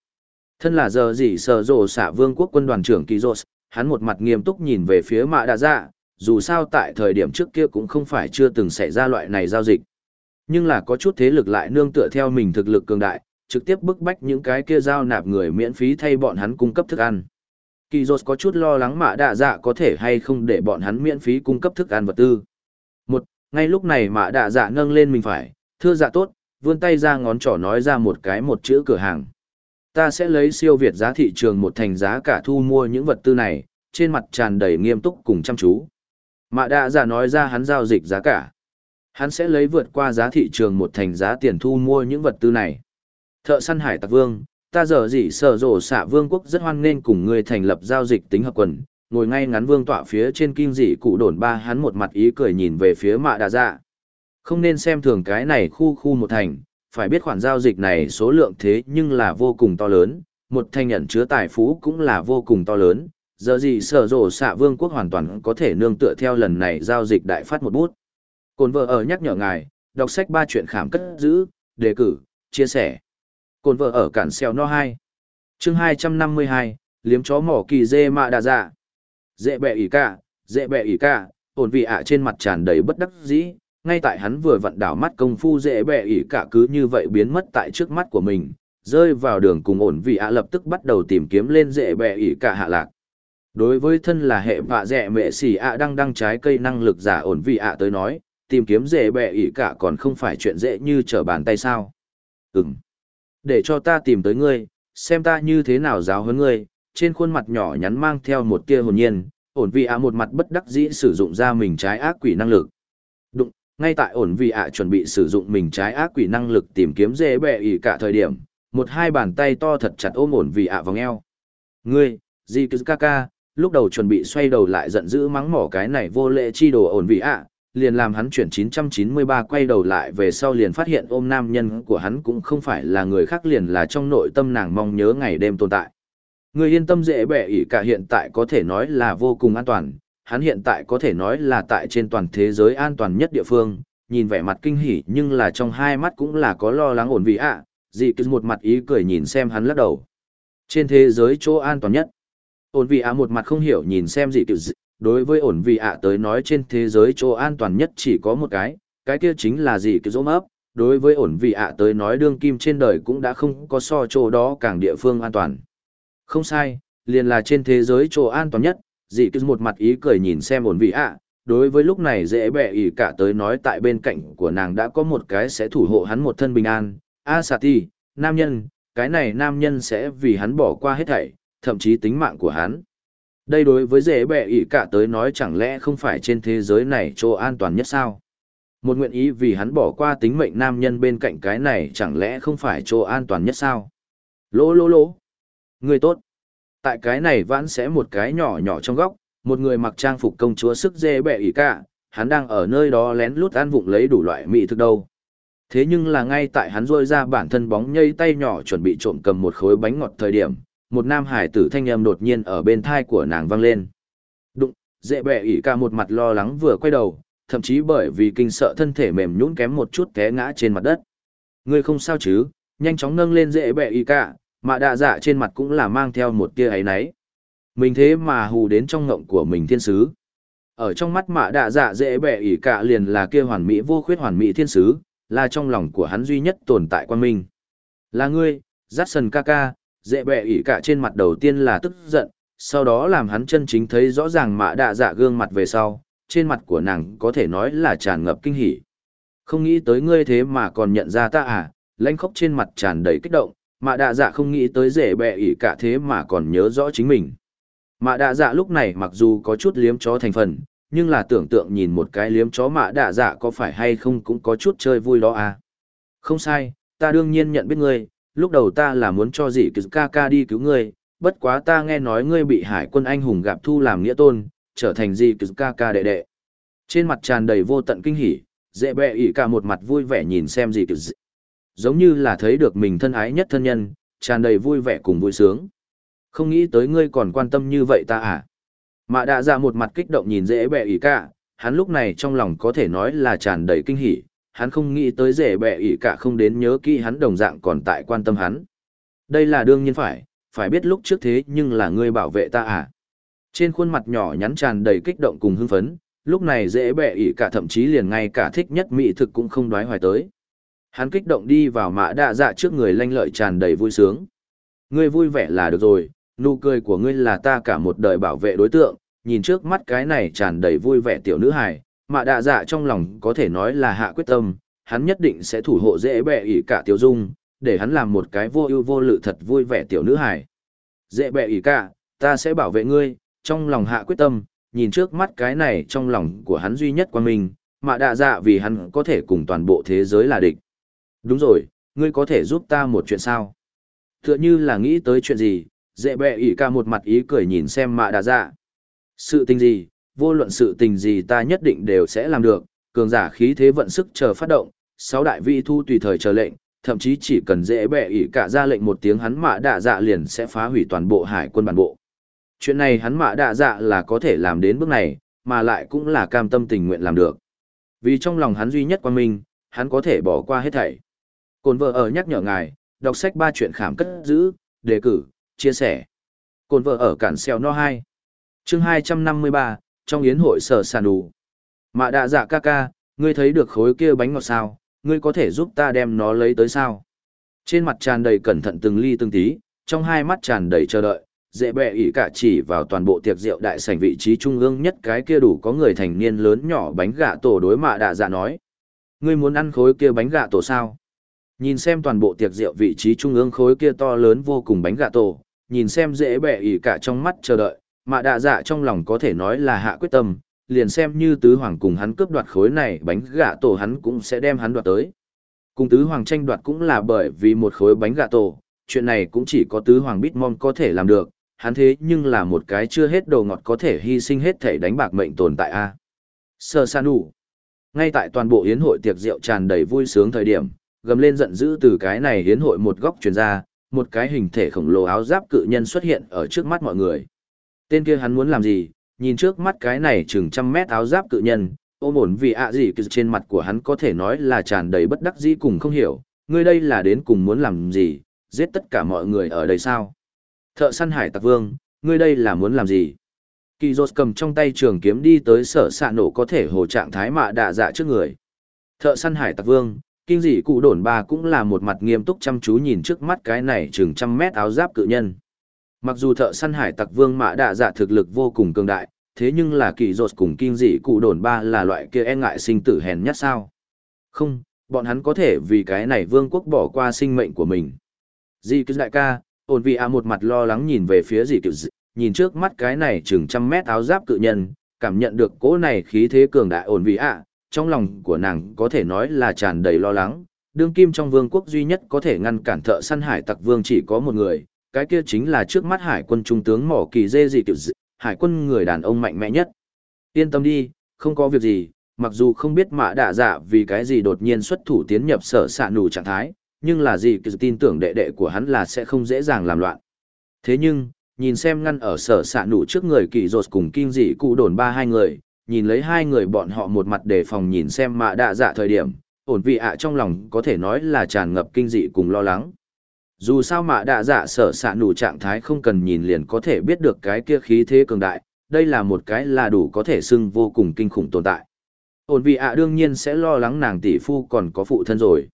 Thân là giờ gì sở rộ xạ vương quốc quân đoàn trưởng Kỳ Rột, hắn một mặt nghiêm túc nhìn về phía mạ đạ dạ, dù sao tại thời điểm trước kia cũng không phải chưa từng xảy ra loại này giao dịch. Nhưng là có chút thế lực lại nương tựa theo mình thực lực cường đại, trực tiếp bức bách những cái kia giao nạp người miễn phí thay bọn hắn cung cấp thức ăn. Kỳ Dột có chút lo lắng mạ đạ dạ có thể hay không để bọn hắn miễn phí cung cấp thức ăn vật tư. Một, ngay lúc này mạ đạ dạ nâng lên mình phải, thưa dạ tốt, vươn tay ra ngón trỏ nói ra một cái một chữ cửa hàng. Ta sẽ lấy siêu việt giá thị trường một thành giá cả thu mua những vật tư này, trên mặt tràn đầy nghiêm túc cùng chăm chú. Mạ đạ giả nói ra hắn giao dịch giá cả. Hắn sẽ lấy vượt qua giá thị trường một thành giá tiền thu mua những vật tư này. Thợ săn hải tặc vương, ta giờ gì sở rổ xạ vương quốc rất hoan nghênh cùng ngươi thành lập giao dịch tính hợp quần, ngồi ngay ngắn vương tọa phía trên kim dị cụ đồn ba hắn một mặt ý cười nhìn về phía mạ đà dạ. Không nên xem thường cái này khu khu một thành, phải biết khoản giao dịch này số lượng thế nhưng là vô cùng to lớn, một thành nhận chứa tài phú cũng là vô cùng to lớn, giờ gì sở rộ xạ vương quốc hoàn toàn có thể nương tựa theo lần này giao dịch đại phát một bút. Cồn vợ ở nhắc nhở ngài, đọc sách ba chuyện khảm cất giữ, đề cử, chia sẻ. Cồn vợ ở cản xèo no 2. chương 252, liếm chó mỏ kỳ dê mạ đà dạ. Dễ bẹ ỉ cả, dễ bẹ ỉ cả, ổn vị ạ trên mặt tràn đầy bất đắc dĩ, ngay tại hắn vừa vặn đảo mắt công phu dễ bẹ ỉ cả cứ như vậy biến mất tại trước mắt của mình, rơi vào đường cùng ổn vị ạ lập tức bắt đầu tìm kiếm lên dễ bẹ ỉ cả hạ lạc. Đối với thân là hệ vạ dẹ mẹ xỉ ạ đang đăng trái cây năng lực giả ổn vị ạ tới nói, tìm kiếm dễ bẹ ỉ cả còn không phải chuyện dễ như trở bàn tay sao. Ừm. Để cho ta tìm tới ngươi, xem ta như thế nào giáo huấn ngươi, trên khuôn mặt nhỏ nhắn mang theo một tia hồn nhiên, ổn vị ạ một mặt bất đắc dĩ sử dụng ra mình trái ác quỷ năng lực. Đụng, ngay tại ổn vị ạ chuẩn bị sử dụng mình trái ác quỷ năng lực tìm kiếm dễ bẹ ỉ cả thời điểm, một hai bàn tay to thật chặt ôm ổn vị ạ vòng eo. Ngươi, gì cứ ca ca, lúc đầu chuẩn bị xoay đầu lại giận dữ mắng mỏ cái này vô lệ chi đồ ổn vị ạ, liền làm hắn chuyển 993 quay đầu lại về sau liền phát hiện ôm nam nhân của hắn cũng không phải là người khác liền là trong nội tâm nàng mong nhớ ngày đêm tồn tại. Người yên tâm dễ bẻ ỉ cả hiện tại có thể nói là vô cùng an toàn, hắn hiện tại có thể nói là tại trên toàn thế giới an toàn nhất địa phương, nhìn vẻ mặt kinh hỉ nhưng là trong hai mắt cũng là có lo lắng ổn vị ạ, à, dị cứ một mặt ý cười nhìn xem hắn lắc đầu. Trên thế giới chỗ an toàn nhất, ổn vị ạ một mặt không hiểu nhìn xem dị cứ đối với ổn vị ạ tới nói trên thế giới chỗ an toàn nhất chỉ có một cái, cái kia chính là gì cái rỗm ấp. Đối với ổn vị ạ tới nói đương kim trên đời cũng đã không có so chỗ đó càng địa phương an toàn. Không sai, liền là trên thế giới chỗ an toàn nhất, dị cứ một mặt ý cười nhìn xem ổn vị ạ. Đối với lúc này dễ bẹ ý cả tới nói tại bên cạnh của nàng đã có một cái sẽ thủ hộ hắn một thân bình an. A Sati, nam nhân, cái này nam nhân sẽ vì hắn bỏ qua hết thảy, thậm chí tính mạng của hắn. Đây đối với dễ bẻ ỉ cả tới nói chẳng lẽ không phải trên thế giới này chỗ an toàn nhất sao? Một nguyện ý vì hắn bỏ qua tính mệnh nam nhân bên cạnh cái này chẳng lẽ không phải chỗ an toàn nhất sao? Lỗ lỗ lỗ. Người tốt. Tại cái này vãn sẽ một cái nhỏ nhỏ trong góc, một người mặc trang phục công chúa sức dê bẹ ỉ cả, hắn đang ở nơi đó lén lút ăn vụng lấy đủ loại mỹ thực đâu. Thế nhưng là ngay tại hắn rôi ra bản thân bóng nhây tay nhỏ chuẩn bị trộm cầm một khối bánh ngọt thời điểm, một nam hải tử thanh âm đột nhiên ở bên thai của nàng vang lên. Đụng, dễ bẹ ỉ cả một mặt lo lắng vừa quay đầu, thậm chí bởi vì kinh sợ thân thể mềm nhũn kém một chút té ngã trên mặt đất. Ngươi không sao chứ, nhanh chóng nâng lên dễ bẹ ỉ cả, mà đạ dạ trên mặt cũng là mang theo một tia ấy náy. Mình thế mà hù đến trong ngộng của mình thiên sứ. Ở trong mắt mạ đạ dạ dễ bẹ ỉ cả liền là kia hoàn mỹ vô khuyết hoàn mỹ thiên sứ, là trong lòng của hắn duy nhất tồn tại quan minh. Là ngươi, Jackson Kaka, dễ bẹ ỉ cả trên mặt đầu tiên là tức giận, sau đó làm hắn chân chính thấy rõ ràng mạ đạ dạ gương mặt về sau, trên mặt của nàng có thể nói là tràn ngập kinh hỉ. Không nghĩ tới ngươi thế mà còn nhận ra ta à, lãnh khóc trên mặt tràn đầy kích động, mạ đạ dạ không nghĩ tới dễ bẹ ỉ cả thế mà còn nhớ rõ chính mình. Mạ đạ dạ lúc này mặc dù có chút liếm chó thành phần, nhưng là tưởng tượng nhìn một cái liếm chó mạ đạ dạ có phải hay không cũng có chút chơi vui đó à. Không sai, ta đương nhiên nhận biết ngươi, lúc đầu ta là muốn cho dị cứ ca ca đi cứu ngươi, bất quá ta nghe nói ngươi bị hải quân anh hùng gặp thu làm nghĩa tôn, trở thành dị cứ ca ca đệ đệ. Trên mặt tràn đầy vô tận kinh hỉ, dễ bẹ ỉ cả một mặt vui vẻ nhìn xem dị cứ Giống như là thấy được mình thân ái nhất thân nhân, tràn đầy vui vẻ cùng vui sướng. Không nghĩ tới ngươi còn quan tâm như vậy ta à? Mạ đã ra dạ một mặt kích động nhìn dễ bẹ ỉ cả, hắn lúc này trong lòng có thể nói là tràn đầy kinh hỉ, hắn không nghĩ tới rể bẹ ỉ cả không đến nhớ kỹ hắn đồng dạng còn tại quan tâm hắn. Đây là đương nhiên phải, phải biết lúc trước thế nhưng là ngươi bảo vệ ta à. Trên khuôn mặt nhỏ nhắn tràn đầy kích động cùng hưng phấn, lúc này dễ bẹ ỉ cả thậm chí liền ngay cả thích nhất mỹ thực cũng không đoái hoài tới. Hắn kích động đi vào mã đạ dạ trước người lanh lợi tràn đầy vui sướng. Ngươi vui vẻ là được rồi, nụ cười của ngươi là ta cả một đời bảo vệ đối tượng, nhìn trước mắt cái này tràn đầy vui vẻ tiểu nữ hài, mạ đạ dạ trong lòng có thể nói là hạ quyết tâm, hắn nhất định sẽ thủ hộ dễ bẹ ỉ cả tiểu dung, để hắn làm một cái vô ưu vô lự thật vui vẻ tiểu nữ Hải. Dễ bẹ ỉ cả, ta sẽ bảo vệ ngươi, trong lòng hạ quyết tâm, nhìn trước mắt cái này trong lòng của hắn duy nhất quan mình, mạ đạ dạ vì hắn có thể cùng toàn bộ thế giới là địch. Đúng rồi, ngươi có thể giúp ta một chuyện sao? Tựa như là nghĩ tới chuyện gì, dễ bẹ ỉ cả một mặt ý cười nhìn xem mạ đạ dạ. Sự tình gì, vô luận sự tình gì ta nhất định đều sẽ làm được, cường giả khí thế vận sức chờ phát động, sáu đại vị thu tùy thời chờ lệnh, thậm chí chỉ cần dễ bẻ ỉ cả ra lệnh một tiếng hắn mạ đạ dạ liền sẽ phá hủy toàn bộ hải quân bản bộ. Chuyện này hắn mạ đạ dạ là có thể làm đến bước này, mà lại cũng là cam tâm tình nguyện làm được. Vì trong lòng hắn duy nhất quan minh, hắn có thể bỏ qua hết thảy. Cồn vợ ở nhắc nhở ngài, đọc sách ba chuyện khảm cất giữ, đề cử, chia sẻ. Cồn vợ ở cản xeo no 2. chương 253, trong yến hội sở sàn đủ. Mạ đạ dạ ca ca, ngươi thấy được khối kia bánh ngọt sao, ngươi có thể giúp ta đem nó lấy tới sao? Trên mặt tràn đầy cẩn thận từng ly từng tí, trong hai mắt tràn đầy chờ đợi, dễ bẹ ỉ cả chỉ vào toàn bộ tiệc rượu đại sảnh vị trí trung ương nhất cái kia đủ có người thành niên lớn nhỏ bánh gạ tổ đối mạ đạ dạ nói. Ngươi muốn ăn khối kia bánh gạ tổ sao? Nhìn xem toàn bộ tiệc rượu vị trí trung ương khối kia to lớn vô cùng bánh gạ tổ, nhìn xem dễ bẹ ỉ cả trong mắt chờ đợi, mạ đạ dạ trong lòng có thể nói là hạ quyết tâm, liền xem như tứ hoàng cùng hắn cướp đoạt khối này bánh gạ tổ hắn cũng sẽ đem hắn đoạt tới. Cùng tứ hoàng tranh đoạt cũng là bởi vì một khối bánh gạ tổ, chuyện này cũng chỉ có tứ hoàng Bitmon có thể làm được, hắn thế nhưng là một cái chưa hết đồ ngọt có thể hy sinh hết thể đánh bạc mệnh tồn tại a. Sơ san đủ. Ngay tại toàn bộ hiến hội tiệc rượu tràn đầy vui sướng thời điểm, gầm lên giận dữ từ cái này hiến hội một góc truyền ra, một cái hình thể khổng lồ áo giáp cự nhân xuất hiện ở trước mắt mọi người. Tên kia hắn muốn làm gì, nhìn trước mắt cái này chừng trăm mét áo giáp cự nhân, ôm ổn vì ạ gì cứ trên mặt của hắn có thể nói là tràn đầy bất đắc dĩ cùng không hiểu, ngươi đây là đến cùng muốn làm gì, giết tất cả mọi người ở đây sao? Thợ săn hải tặc vương, ngươi đây là muốn làm gì? Kỳ Dột cầm trong tay trường kiếm đi tới sở xạ nổ có thể hồ trạng thái mạ đạ dạ trước người. Thợ săn hải tặc vương, kinh dị cụ đồn ba cũng là một mặt nghiêm túc chăm chú nhìn trước mắt cái này chừng trăm mét áo giáp cự nhân. Mặc dù thợ săn hải tặc vương mạ đạ dạ thực lực vô cùng cường đại, thế nhưng là kỳ dột cùng kinh dị cụ đồn ba là loại kia e ngại sinh tử hèn nhất sao. Không, bọn hắn có thể vì cái này vương quốc bỏ qua sinh mệnh của mình. dì cứ đại ca, ổn vị a một mặt lo lắng nhìn về phía dì kiểu nhìn trước mắt cái này chừng trăm mét áo giáp cự nhân, cảm nhận được cỗ này khí thế cường đại ổn vị a, trong lòng của nàng có thể nói là tràn đầy lo lắng. Đương kim trong vương quốc duy nhất có thể ngăn cản thợ săn hải tặc vương chỉ có một người, cái kia chính là trước mắt hải quân trung tướng mỏ kỳ dê dị kiểu dị, hải quân người đàn ông mạnh mẽ nhất. Yên tâm đi, không có việc gì, mặc dù không biết mã đạ dạ vì cái gì đột nhiên xuất thủ tiến nhập sở xạ nụ trạng thái, nhưng là gì kiểu tin tưởng đệ đệ của hắn là sẽ không dễ dàng làm loạn. Thế nhưng, nhìn xem ngăn ở sở xạ nụ trước người kỳ rột cùng kinh dị cụ đồn ba hai người, nhìn lấy hai người bọn họ một mặt đề phòng nhìn xem mã đạ dạ thời điểm, ổn vị ạ trong lòng có thể nói là tràn ngập kinh dị cùng lo lắng. Dù sao mạ đạ dạ sở xạ nụ trạng thái không cần nhìn liền có thể biết được cái kia khí thế cường đại, đây là một cái là đủ có thể xưng vô cùng kinh khủng tồn tại. Ổn vị ạ đương nhiên sẽ lo lắng nàng tỷ phu còn có phụ thân rồi.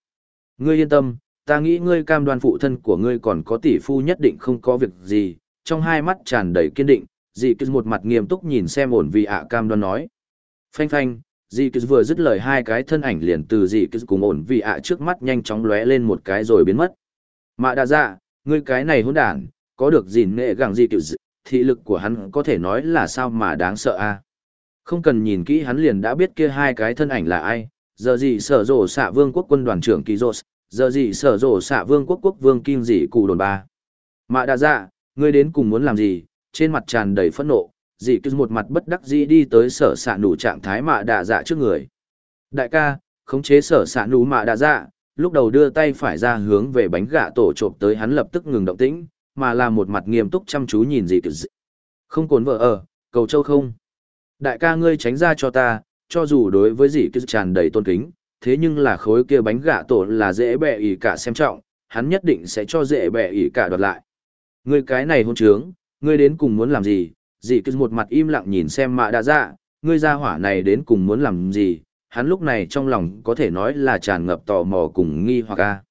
Ngươi yên tâm, ta nghĩ ngươi cam đoan phụ thân của ngươi còn có tỷ phu nhất định không có việc gì, trong hai mắt tràn đầy kiên định, dì cứ một mặt nghiêm túc nhìn xem ổn vị ạ cam đoan nói. Phanh phanh, dì cứ vừa dứt lời hai cái thân ảnh liền từ dì cứ cùng ổn vị ạ trước mắt nhanh chóng lóe lên một cái rồi biến mất. Mạ đa dạ, ngươi cái này hỗn đản, có được gìn nghệ gẳng gì kiểu dị, thị lực của hắn có thể nói là sao mà đáng sợ a Không cần nhìn kỹ hắn liền đã biết kia hai cái thân ảnh là ai, giờ gì sở rổ xạ vương quốc quân đoàn trưởng kỳ rô giờ gì sở rổ xạ vương quốc quốc vương kim dị cụ đồn ba. Mạ đa dạ, ngươi đến cùng muốn làm gì, trên mặt tràn đầy phẫn nộ, dị cứ một mặt bất đắc dĩ đi tới sở xạ nụ trạng thái mạ đa dạ trước người. Đại ca, khống chế sở xạ nụ mạ đa dạ, lúc đầu đưa tay phải ra hướng về bánh gạ tổ trộm tới hắn lập tức ngừng động tĩnh, mà là một mặt nghiêm túc chăm chú nhìn gì kiểu dị. Không cồn vợ ở, cầu châu không. Đại ca ngươi tránh ra cho ta, cho dù đối với dị cứ tràn đầy tôn kính, thế nhưng là khối kia bánh gạ tổ là dễ bẹ ỉ cả xem trọng, hắn nhất định sẽ cho dễ bẹ ỉ cả đoạt lại. Ngươi cái này hôn trướng, ngươi đến cùng muốn làm gì? Dị cứ một mặt im lặng nhìn xem mạ đã ra dạ, ngươi ra hỏa này đến cùng muốn làm gì? Hắn lúc này trong lòng có thể nói là tràn ngập tò mò cùng nghi hoặc a.